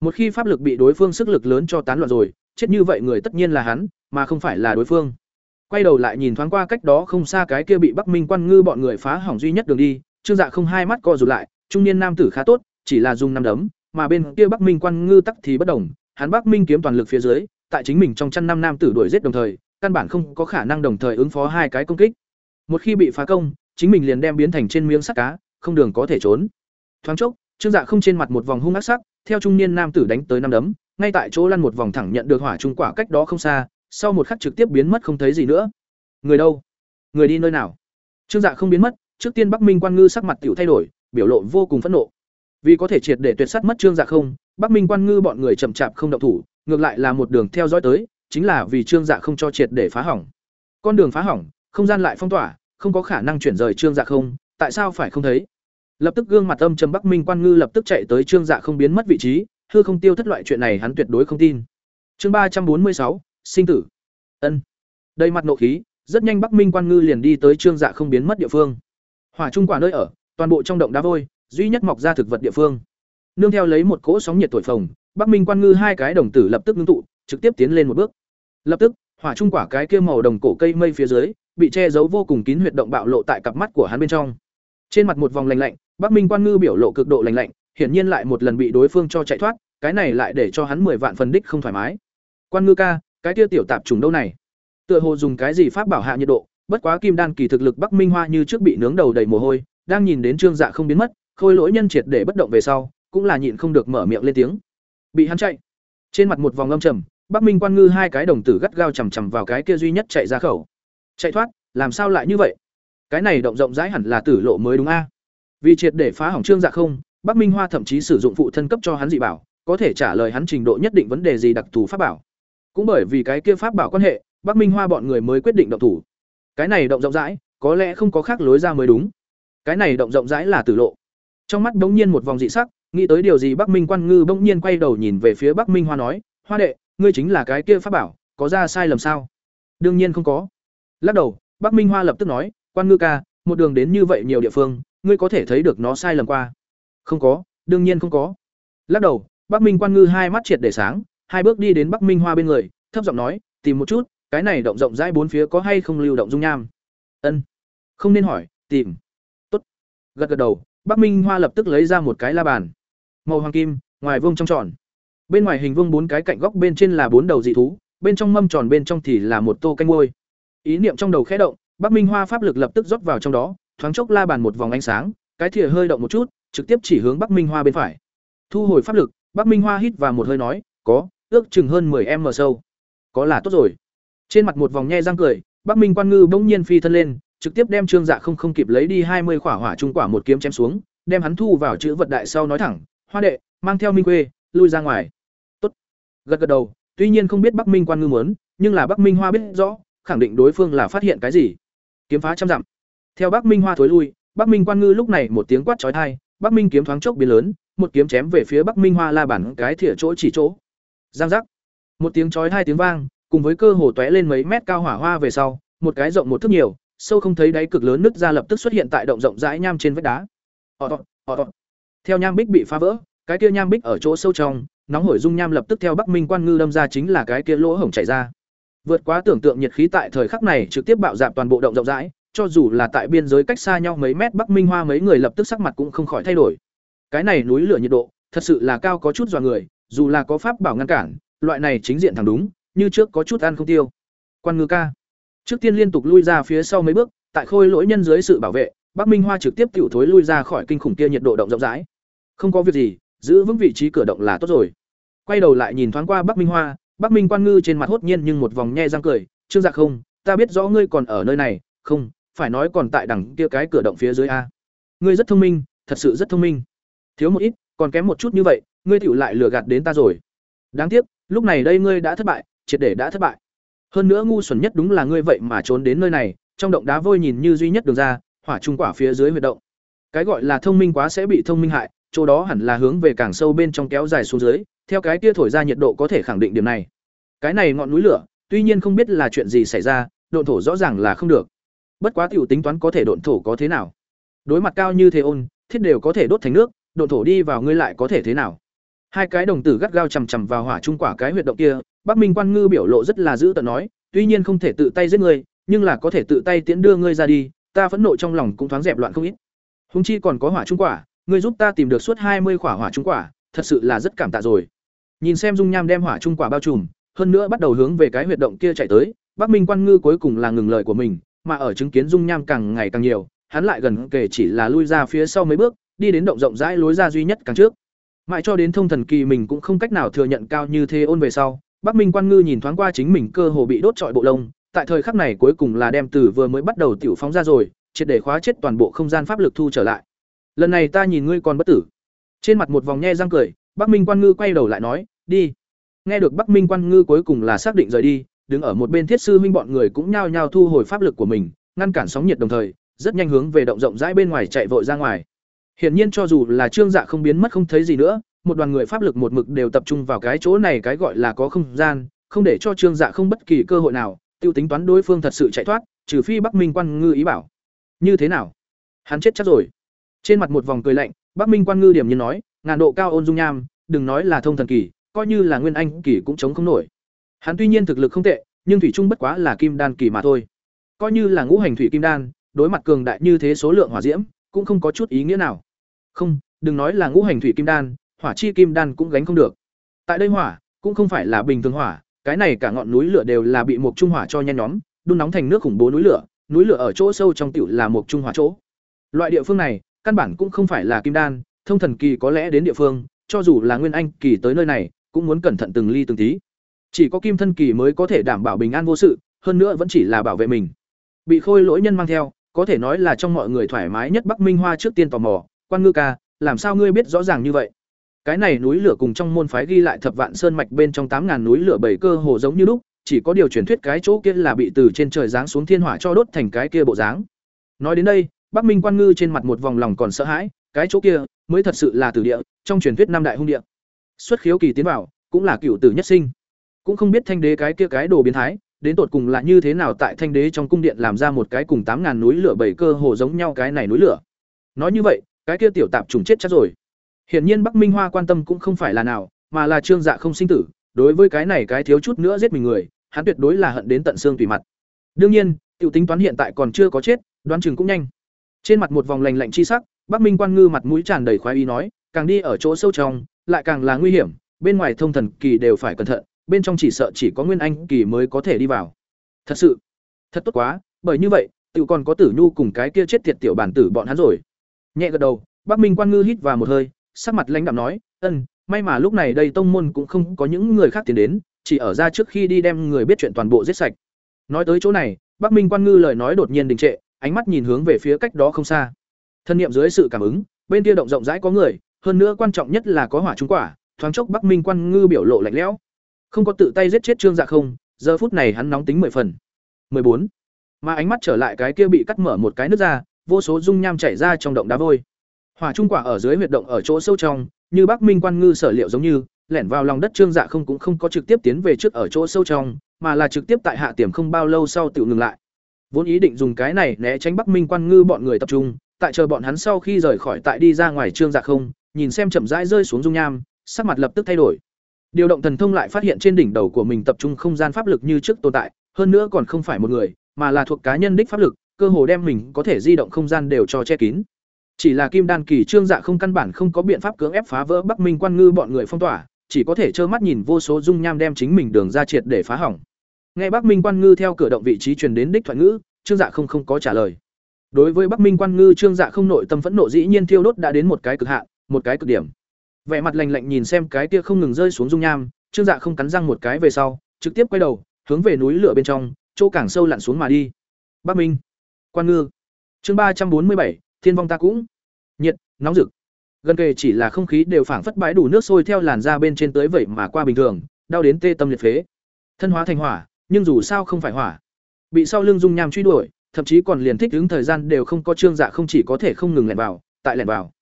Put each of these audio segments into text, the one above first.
Một khi pháp lực bị đối phương sức lực lớn cho tán loạn rồi, chết như vậy người tất nhiên là hắn, mà không phải là đối phương. Quay đầu lại nhìn thoáng qua cách đó không xa cái kia bị Bắc Minh Quan Ngư bọn người phá hỏng duy nhất đường đi, Trương Dạ không hai mắt co rụt lại, trung niên nam tử khá tốt, chỉ là dùng năm đấm, mà bên kia Bắc Minh Quan Ngư tắc thì bất đồng, hắn Bắc Minh kiếm toàn lực phía dưới, tại chính mình trong chăn năm nam tử đuổi giết đồng thời, căn bản không có khả năng đồng thời ứng phó hai cái công kích. Một khi bị phá công, chính mình liền đem biến thành trên miếng sắt cá, không đường có thể trốn. Thoáng chốc, Trương Dạ không trên mặt một vòng hung ác sắc, theo trung niên nam tử đánh tới năm đấm, ngay tại chỗ lăn một vòng thẳng nhận được hỏa trung quả cách đó không xa, sau một khắc trực tiếp biến mất không thấy gì nữa. Người đâu? Người đi nơi nào? Trương Dạ không biến mất, trước tiên Bắc Minh Quan Ngư sắc mặt tiểu thay đổi, biểu lộ vô cùng phẫn nộ. Vì có thể triệt để tuyệt sát mất Trương Dạ không, Bắc Minh Quan Ngư bọn người chậm chạp không động thủ, ngược lại là một đường theo dõi tới, chính là vì Trương Dạ không cho triệt để phá hỏng. Con đường phá hỏng, không gian lại phong tỏa, không có khả năng chuyển rời Trương Dạ không, tại sao phải không thấy? Lập tức gương mặt âm trầm Bắc Minh Quan Ngư lập tức chạy tới Trương Dạ không biến mất vị trí, hư không tiêu thất loại chuyện này hắn tuyệt đối không tin. Chương ba trăm bốn mươi sáu sinh tử. Ân. Đây mặt nộ khí, rất nhanh Bắc Minh Quan Ngư liền đi tới Trương Dạ không biến mất địa phương. Hỏa trung quả nơi ở, toàn bộ trong động đá vôi, duy nhất mọc ra thực vật địa phương. Nương theo lấy một cỗ sóng nhiệt thổi phồng, Bắc Minh Quan Ngư hai cái đồng tử lập tức ngưng tụ, trực tiếp tiến lên một bước. Lập tức, hỏa trung quả cái kia màu đồng cổ cây mây phía dưới, bị che giấu vô cùng kín huyệt động bạo lộ tại cặp mắt của hắn bên trong. Trên mặt một vòng lạnh lạnh, Bắc Minh Quan Ngư biểu lộ cực độ lạnh lạnh, hiển nhiên lại một lần bị đối phương cho chạy thoát, cái này lại để cho hắn mười vạn phần đích không thoải mái. Quan Ngư ca, cái kia tiểu tạp trùng đâu này? Tựa hồ dùng cái gì pháp bảo hạ nhiệt độ, bất quá kim đan kỳ thực lực Bắc Minh Hoa như trước bị nướng đầu đầy mồ hôi, đang nhìn đến Trương Dạ không biến mất, khôi lỗi nhân triệt để bất động về sau, cũng là nhịn không được mở miệng lên tiếng. Bị hắn chạy. Trên mặt một vòng âm trầm, Bắc Minh Quan Ngư hai cái đồng tử gắt gao chầm chầm vào cái kia duy nhất chạy ra khẩu. Chạy thoát, làm sao lại như vậy? Cái này động rộng rãi hẳn là tử lộ mới đúng a. Vì triệt để phá hỏng Trương Dạ không, Bắc Minh Hoa thậm chí sử dụng phụ thân cấp cho hắn dị bảo, có thể trả lời hắn trình độ nhất định vấn đề gì đặc thù pháp bảo. Cũng bởi vì cái kia pháp bảo quan hệ, Bắc Minh Hoa bọn người mới quyết định động thủ. Cái này động rộng rãi, có lẽ không có khác lối ra mới đúng. Cái này động rộng rãi là tử lộ. Trong mắt bỗng nhiên một vòng dị sắc, nghĩ tới điều gì Bắc Minh Quan Ngư bỗng nhiên quay đầu nhìn về phía Bắc Minh Hoa nói, "Hoa đệ, ngươi chính là cái kia pháp bảo, có ra sai lầm sao?" Đương nhiên không có. Lắc đầu, Bắc Minh Hoa lập tức nói, "Quan Ngư ca, một đường đến như vậy nhiều địa phương, ngươi có thể thấy được nó sai lầm qua?" "Không có, đương nhiên không có." Lắc đầu, Bắc Minh Quan Ngư hai mắt triệt để sáng, hai bước đi đến Bắc Minh Hoa bên người, thấp giọng nói, "Tìm một chút, cái này động rộng rãi bốn phía có hay không lưu động dung nham?" "Ân." "Không nên hỏi, tìm." "Tốt." Gật gật đầu, Bắc Minh Hoa lập tức lấy ra một cái la bàn. Màu hoàng kim, ngoài vuông trong tròn. Bên ngoài hình vuông bốn cái cạnh góc bên trên là bốn đầu dị thú, bên trong mâm tròn bên trong thì là một tô canh ngôi. Ý niệm trong đầu khẽ động, Bắc Minh Hoa pháp lực lập tức rót vào trong đó, thoáng chốc la bàn một vòng ánh sáng, cái thìa hơi động một chút, trực tiếp chỉ hướng Bắc Minh Hoa bên phải. Thu hồi pháp lực, Bắc Minh Hoa hít vào một hơi nói, "Có, ước chừng hơn 10m sâu." "Có là tốt rồi." Trên mặt một vòng nhe răng cười, Bắc Minh Quan Ngư bỗng nhiên phi thân lên, trực tiếp đem Trương Dạ không không kịp lấy đi hai mươi khỏa hỏa trung quả một kiếm chém xuống, đem hắn thu vào chữ vật đại sau nói thẳng, "Hoa đệ, mang theo Minh Quê, lui ra ngoài." Tốt. Gật gật đầu, tuy nhiên không biết Bắc Minh Quan Ngư muốn, nhưng là Bắc Minh Hoa biết rõ, khẳng định đối phương là phát hiện cái gì. Kiếm phá trăm dặm. Theo Bắc Minh Hoa thối lui, Bắc Minh Quan Ngư lúc này một tiếng quát chói tai, Bắc Minh kiếm thoáng chốc biến lớn, một kiếm chém về phía Bắc Minh Hoa la bản cái thỉa chỗ chỉ chỗ. Giang giác. Một tiếng chói thai tiếng vang, cùng với cơ hồ tóe lên mấy mét cao hỏa hoa về sau, một cái rộng một thước nhiều, sâu không thấy đáy cực lớn nứt ra lập tức xuất hiện tại động rộng rãi nham trên vách đá. Họ tọt, họ tọt. Theo nham bích bị phá vỡ, cái kia nham bích ở chỗ sâu trong, nóng hổi dung nham lập tức theo Bắc Minh Quan Ngư đâm ra chính là cái kia lỗ hổng chảy ra. Vượt quá tưởng tượng nhiệt khí tại thời khắc này trực tiếp bạo dạn toàn bộ động rộng rãi, cho dù là tại biên giới cách xa nhau mấy mét Bắc Minh Hoa mấy người lập tức sắc mặt cũng không khỏi thay đổi. Cái này núi lửa nhiệt độ, thật sự là cao có chút dọa người, dù là có pháp bảo ngăn cản, loại này chính diện thẳng đúng, như trước có chút ăn không tiêu. Quan Ngư ca, trước tiên liên tục lui ra phía sau mấy bước, tại khôi lỗi nhân dưới sự bảo vệ, Bắc Minh Hoa trực tiếp tiểu thối lui ra khỏi kinh khủng kia nhiệt độ động rộng rãi. Không có việc gì, giữ vững vị trí cửa động là tốt rồi. Quay đầu lại nhìn thoáng qua Bắc Minh Hoa, Bắc Minh Quan Ngư trên mặt hốt nhiên nhưng một vòng nhe răng cười, "Trương Dạ không, ta biết rõ ngươi còn ở nơi này, không, phải nói còn tại đằng kia cái cửa động phía dưới a. Ngươi rất thông minh, thật sự rất thông minh. Thiếu một ít, còn kém một chút như vậy, ngươi tiểu lại lừa gạt đến ta rồi. Đáng tiếc, lúc này đây ngươi đã thất bại, triệt để đã thất bại. Hơn nữa ngu xuẩn nhất đúng là ngươi vậy mà trốn đến nơi này, trong động đá vôi nhìn như duy nhất đường ra, hỏa trung quả phía dưới huyệt động. Cái gọi là thông minh quá sẽ bị thông minh hại, chỗ đó hẳn là hướng về càng sâu bên trong kéo dài xuống dưới, theo cái kia thổi ra nhiệt độ có thể khẳng định điểm này. Cái này ngọn núi lửa, tuy nhiên không biết là chuyện gì xảy ra, độn thổ rõ ràng là không được. Bất quá tiểu tính toán có thể độn thổ có thế nào? Đối mặt cao như thế ôn, thiết đều có thể đốt thành nước, độn thổ đi vào ngươi lại có thể thế nào? hai cái đồng tử gắt gao chằm chằm vào hỏa trung quả cái huyệt động kia bắc minh quan ngư biểu lộ rất là dữ tợn nói tuy nhiên không thể tự tay giết ngươi nhưng là có thể tự tay tiễn đưa ngươi ra đi ta phẫn nộ trong lòng cũng thoáng dẹp loạn không ít húng chi còn có hỏa trung quả ngươi giúp ta tìm được suốt hai mươi quả hỏa trung quả thật sự là rất cảm tạ rồi nhìn xem dung nham đem hỏa trung quả bao trùm, hơn nữa bắt đầu hướng về cái huyệt động kia chạy tới, bắc minh quan ngư cuối cùng là ngừng lời của mình, mà ở chứng kiến dung nham càng ngày càng nhiều, hắn lại gần kể chỉ là lui ra phía sau mấy bước, đi đến động rộng rãi lối ra duy nhất càng trước. Mãi cho đến thông thần kỳ mình cũng không cách nào thừa nhận cao như thế ôn về sau, bắc minh quan ngư nhìn thoáng qua chính mình cơ hồ bị đốt trọi bộ lông, tại thời khắc này cuối cùng là đem từ vừa mới bắt đầu tiểu phóng ra rồi, triệt để khóa chết toàn bộ không gian pháp lực thu trở lại. Lần này ta nhìn ngươi còn bất tử. Trên mặt một vòng nhe răng cười, bắc minh quan ngư quay đầu lại nói đi. Nghe được bắc minh quan ngư cuối cùng là xác định rời đi, đứng ở một bên thiết sư huynh bọn người cũng nhao nhao thu hồi pháp lực của mình, ngăn cản sóng nhiệt đồng thời, rất nhanh hướng về động rộng rãi bên ngoài chạy vội ra ngoài. Hiển nhiên cho dù là trương dạ không biến mất không thấy gì nữa, một đoàn người pháp lực một mực đều tập trung vào cái chỗ này cái gọi là có không gian, không để cho trương dạ không bất kỳ cơ hội nào, tiêu tính toán đối phương thật sự chạy thoát, trừ phi bắc minh quan ngư ý bảo. Như thế nào? Hắn chết chắc rồi. Trên mặt một vòng cười lạnh, bắc minh quan ngư điểm như nói, ngàn độ cao ôn dung nham, đừng nói là thông thần kỳ coi như là nguyên anh kỳ cũng chống không nổi. Hắn tuy nhiên thực lực không tệ, nhưng thủy trung bất quá là kim đan kỳ mà thôi. Coi như là ngũ hành thủy kim đan, đối mặt cường đại như thế số lượng hỏa diễm, cũng không có chút ý nghĩa nào. Không, đừng nói là ngũ hành thủy kim đan, hỏa chi kim đan cũng gánh không được. Tại đây hỏa, cũng không phải là bình thường hỏa, cái này cả ngọn núi lửa đều là bị mục trung hỏa cho nhen nhóm, đun nóng thành nước khủng bố núi lửa núi lửa ở chỗ sâu trong tiểu là mục trung hỏa chỗ. Loại địa phương này, căn bản cũng không phải là kim đan, thông thần kỳ có lẽ đến địa phương, cho dù là nguyên anh kỳ tới nơi này cũng muốn cẩn thận từng ly từng tí. Chỉ có kim thân kỳ mới có thể đảm bảo bình an vô sự, hơn nữa vẫn chỉ là bảo vệ mình. Bị khôi lỗi nhân mang theo, có thể nói là trong mọi người thoải mái nhất bắc minh hoa trước tiên tò mò, quan ngư ca, làm sao ngươi biết rõ ràng như vậy? Cái này núi lửa cùng trong môn phái ghi lại thập vạn sơn mạch bên trong tám ngàn núi lửa bảy cơ hồ giống như lúc, chỉ có điều truyền thuyết cái chỗ kia là bị từ trên trời giáng xuống thiên hỏa cho đốt thành cái kia bộ dáng. Nói đến đây, bắc minh quan ngư trên mặt một vòng lòng còn sợ hãi, cái chỗ kia mới thật sự là tử địa, trong truyền thuyết năm đại hung địa xuất khiếu kỳ tiến vào, cũng là cựu tử nhất sinh. Cũng không biết thanh đế cái kia cái đồ biến thái, đến tột cùng là như thế nào tại thanh đế trong cung điện làm ra một cái cùng tám ngàn núi lửa bảy cơ hồ giống nhau cái này núi lửa. Nói như vậy, cái kia tiểu tạp trùng chết chắc rồi. Hiển nhiên bắc minh hoa quan tâm cũng không phải là nào, mà là trương dạ không sinh tử, đối với cái này cái thiếu chút nữa giết mình người, hắn tuyệt đối là hận đến tận xương tùy mặt. Đương nhiên, tiểu tính toán hiện tại còn chưa có chết, đoán chừng cũng nhanh. Trên mặt một vòng lành lạnh chi sắc, bắc minh quan ngư mặt mũi tràn đầy khoái ý nói, càng đi ở chỗ sâu trong lại càng là nguy hiểm bên ngoài thông thần kỳ đều phải cẩn thận bên trong chỉ sợ chỉ có nguyên anh kỳ mới có thể đi vào. Thật sự thật tốt quá bởi như vậy tự còn có tử nhu cùng cái kia chết tiệt tiểu bản tử bọn hắn rồi. Nhẹ gật đầu bắc minh quan ngư hít vào một hơi sắc mặt lãnh đạm nói "Ừm, may mà lúc này đây tông môn cũng không có những người khác tiến đến chỉ ở ra trước khi đi đem người biết chuyện toàn bộ giết sạch. Nói tới chỗ này bắc minh quan ngư lời nói đột nhiên đình trệ ánh mắt nhìn hướng về phía cách đó không xa. Thân niệm dưới sự cảm ứng bên kia động rộng rãi có người hơn nữa quan trọng nhất là có hỏa trúng quả, thoáng chốc bắc minh quan ngư biểu lộ lạnh lẽo. Không có tự tay giết chết trương dạ không, giờ phút này hắn nóng tính mười phần. Mười bốn. Mà ánh mắt trở lại cái kia bị cắt mở một cái nước ra, vô số dung nham chảy ra trong động đá vôi. Hỏa trung quả ở dưới huyệt động ở chỗ sâu trong, như bắc minh quan ngư sở liệu giống như, lẻn vào lòng đất trương dạ không cũng không có trực tiếp tiến về trước ở chỗ sâu trong, mà là trực tiếp tại hạ tiềm không bao lâu sau tự ngừng lại. Vốn ý định dùng cái này né tránh bắc minh quan ngư bọn người tập trung, tại chờ bọn hắn sau khi rời khỏi tại đi ra ngoài trương dạ không nhìn xem chậm rãi rơi xuống dung nham, sắc mặt lập tức thay đổi. Điều động thần thông lại phát hiện trên đỉnh đầu của mình tập trung không gian pháp lực như trước tồn tại, hơn nữa còn không phải một người, mà là thuộc cá nhân đích pháp lực, cơ hồ đem mình có thể di động không gian đều cho che kín. Chỉ là kim đan kỳ trương dạ không căn bản không có biện pháp cưỡng ép phá vỡ bắc minh quan ngư bọn người phong tỏa, chỉ có thể trơ mắt nhìn vô số dung nham đem chính mình đường ra triệt để phá hỏng. Nghe bắc minh quan ngư theo cửa động vị trí truyền đến đích thoại ngữ, trương dạ không không có trả lời. Đối với bắc minh quan ngư, trương dạ không nội tâm phẫn nộ dĩ nhiên thiêu đốt đã đến một cái cực hạn một cái cực điểm. Vẻ mặt lạnh lạnh nhìn xem cái kia không ngừng rơi xuống dung nham, trương dạ không cắn răng một cái về sau, trực tiếp quay đầu, hướng về núi lửa bên trong, chỗ càng sâu lặn xuống mà đi. Bắc minh, quan ngư. Chương ba trăm bốn mươi bảy, thiên vong ta cũng. Nhiệt, nóng rực. Gần kề chỉ là không khí đều phảng phất bãi đủ nước sôi theo làn da bên trên tới vậy mà qua bình thường, đau đến tê tâm liệt phế. Thân hóa thành hỏa, nhưng dù sao không phải hỏa. Bị sau lưng dung nham truy đuổi, thậm chí còn liền thích ứng thời gian đều không có trương dạ không chỉ có thể không ngừng lẻn vào, tại lẻn vào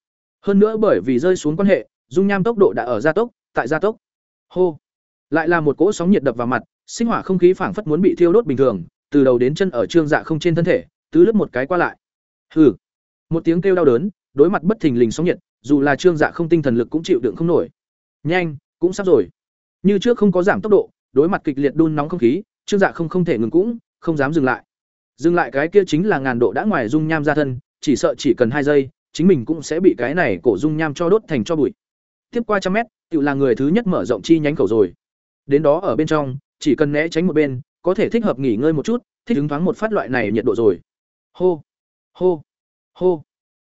hơn nữa bởi vì rơi xuống quan hệ, dung nham tốc độ đã ở gia tốc, tại gia tốc. Hô. Lại là một cỗ sóng nhiệt đập vào mặt, sinh hỏa không khí phảng phất muốn bị thiêu đốt bình thường, từ đầu đến chân ở trương dạ không trên thân thể, tứ lướt một cái qua lại. Hừ. Một tiếng kêu đau đớn, đối mặt bất thình lình sóng nhiệt, dù là trương dạ không tinh thần lực cũng chịu đựng không nổi. Nhanh, cũng sắp rồi. Như trước không có giảm tốc độ, đối mặt kịch liệt đun nóng không khí, trương dạ không không thể ngừng cũng, không dám dừng lại. Dừng lại cái kia chính là ngàn độ đã ngoài dung nham ra thân, chỉ sợ chỉ cần hai giây chính mình cũng sẽ bị cái này cổ dung nham cho đốt thành cho bụi. Tiếp qua trăm mét tự là người thứ nhất mở rộng chi nhánh khẩu rồi. Đến đó ở bên trong, chỉ cần né tránh một bên, có thể thích hợp nghỉ ngơi một chút, thích ứng thoáng một phát loại này nhiệt độ rồi. Hô hô hô.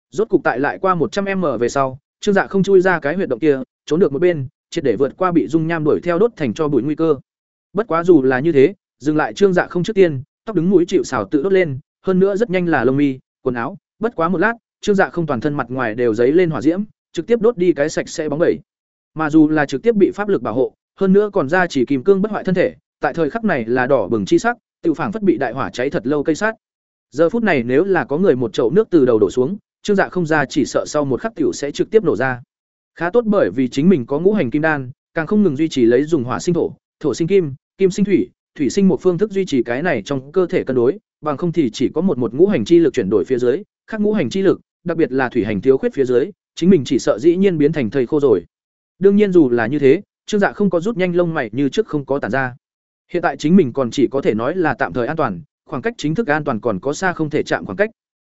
Rốt cục tại lại qua một trăm m về sau, trương dạ không chui ra cái huyệt động kia, trốn được một bên, triệt để vượt qua bị dung nham đuổi theo đốt thành cho bụi nguy cơ. Bất quá dù là như thế, dừng lại trương dạ không trước tiên, tóc đứng mũi chịu xào tự đốt lên, hơn nữa rất nhanh là lông mi, quần áo, bất quá một lát trương dạ không toàn thân mặt ngoài đều giấy lên hỏa diễm, trực tiếp đốt đi cái sạch sẽ bóng bẩy. Mà dù là trực tiếp bị pháp lực bảo hộ, hơn nữa còn ra chỉ kìm cương bất hoại thân thể, tại thời khắc này là đỏ bừng chi sắc tiểu phảng phất bị đại hỏa cháy thật lâu cây sát. Giờ phút này nếu là có người một chậu nước từ đầu đổ xuống, trương dạ không ra chỉ sợ sau một khắc tiểu sẽ trực tiếp nổ ra. Khá tốt bởi vì chính mình có ngũ hành kim đan, càng không ngừng duy trì lấy dùng hỏa sinh thổ thổ sinh kim kim sinh thủy thủy sinh một phương thức duy trì cái này trong cơ thể cân đối, bằng không thì chỉ có một một ngũ hành chi lực chuyển đổi phía dưới, khác ngũ hành chi lực đặc biệt là thủy hành thiếu khuyết phía dưới, chính mình chỉ sợ dĩ nhiên biến thành thầy khô rồi. Đương nhiên dù là như thế, trương dạ không có rút nhanh lông mày như trước không có tản ra. Hiện tại chính mình còn chỉ có thể nói là tạm thời an toàn, khoảng cách chính thức an toàn còn có xa không thể chạm khoảng cách.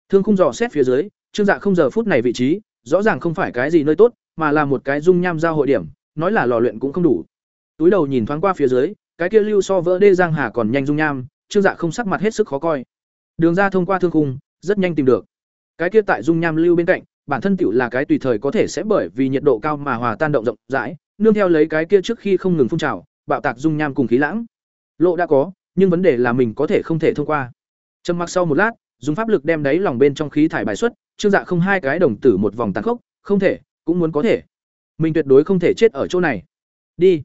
Thương khung dò xét phía dưới, trương dạ không giờ phút này vị trí, rõ ràng không phải cái gì nơi tốt, mà là một cái dung nham giao hội điểm, nói là lò luyện cũng không đủ. Túi đầu nhìn thoáng qua phía dưới, cái kia lưu so vỡ đê giang hà còn nhanh dung nham, trương dạ không sắc mặt hết sức khó coi. Đường ra thông qua thương khung, rất nhanh tìm được cái kia tại dung nham lưu bên cạnh, bản thân tiểu là cái tùy thời có thể sẽ bởi vì nhiệt độ cao mà hòa tan động rộng rãi, nương theo lấy cái kia trước khi không ngừng phun trào, bạo tạc dung nham cùng khí lãng. Lộ đã có, nhưng vấn đề là mình có thể không thể thông qua. Trầm mặc sau một lát, dùng pháp lực đem đáy lòng bên trong khí thải bài xuất, trương dạ không hai cái đồng tử một vòng tàn khốc, không thể, cũng muốn có thể. Mình tuyệt đối không thể chết ở chỗ này. Đi.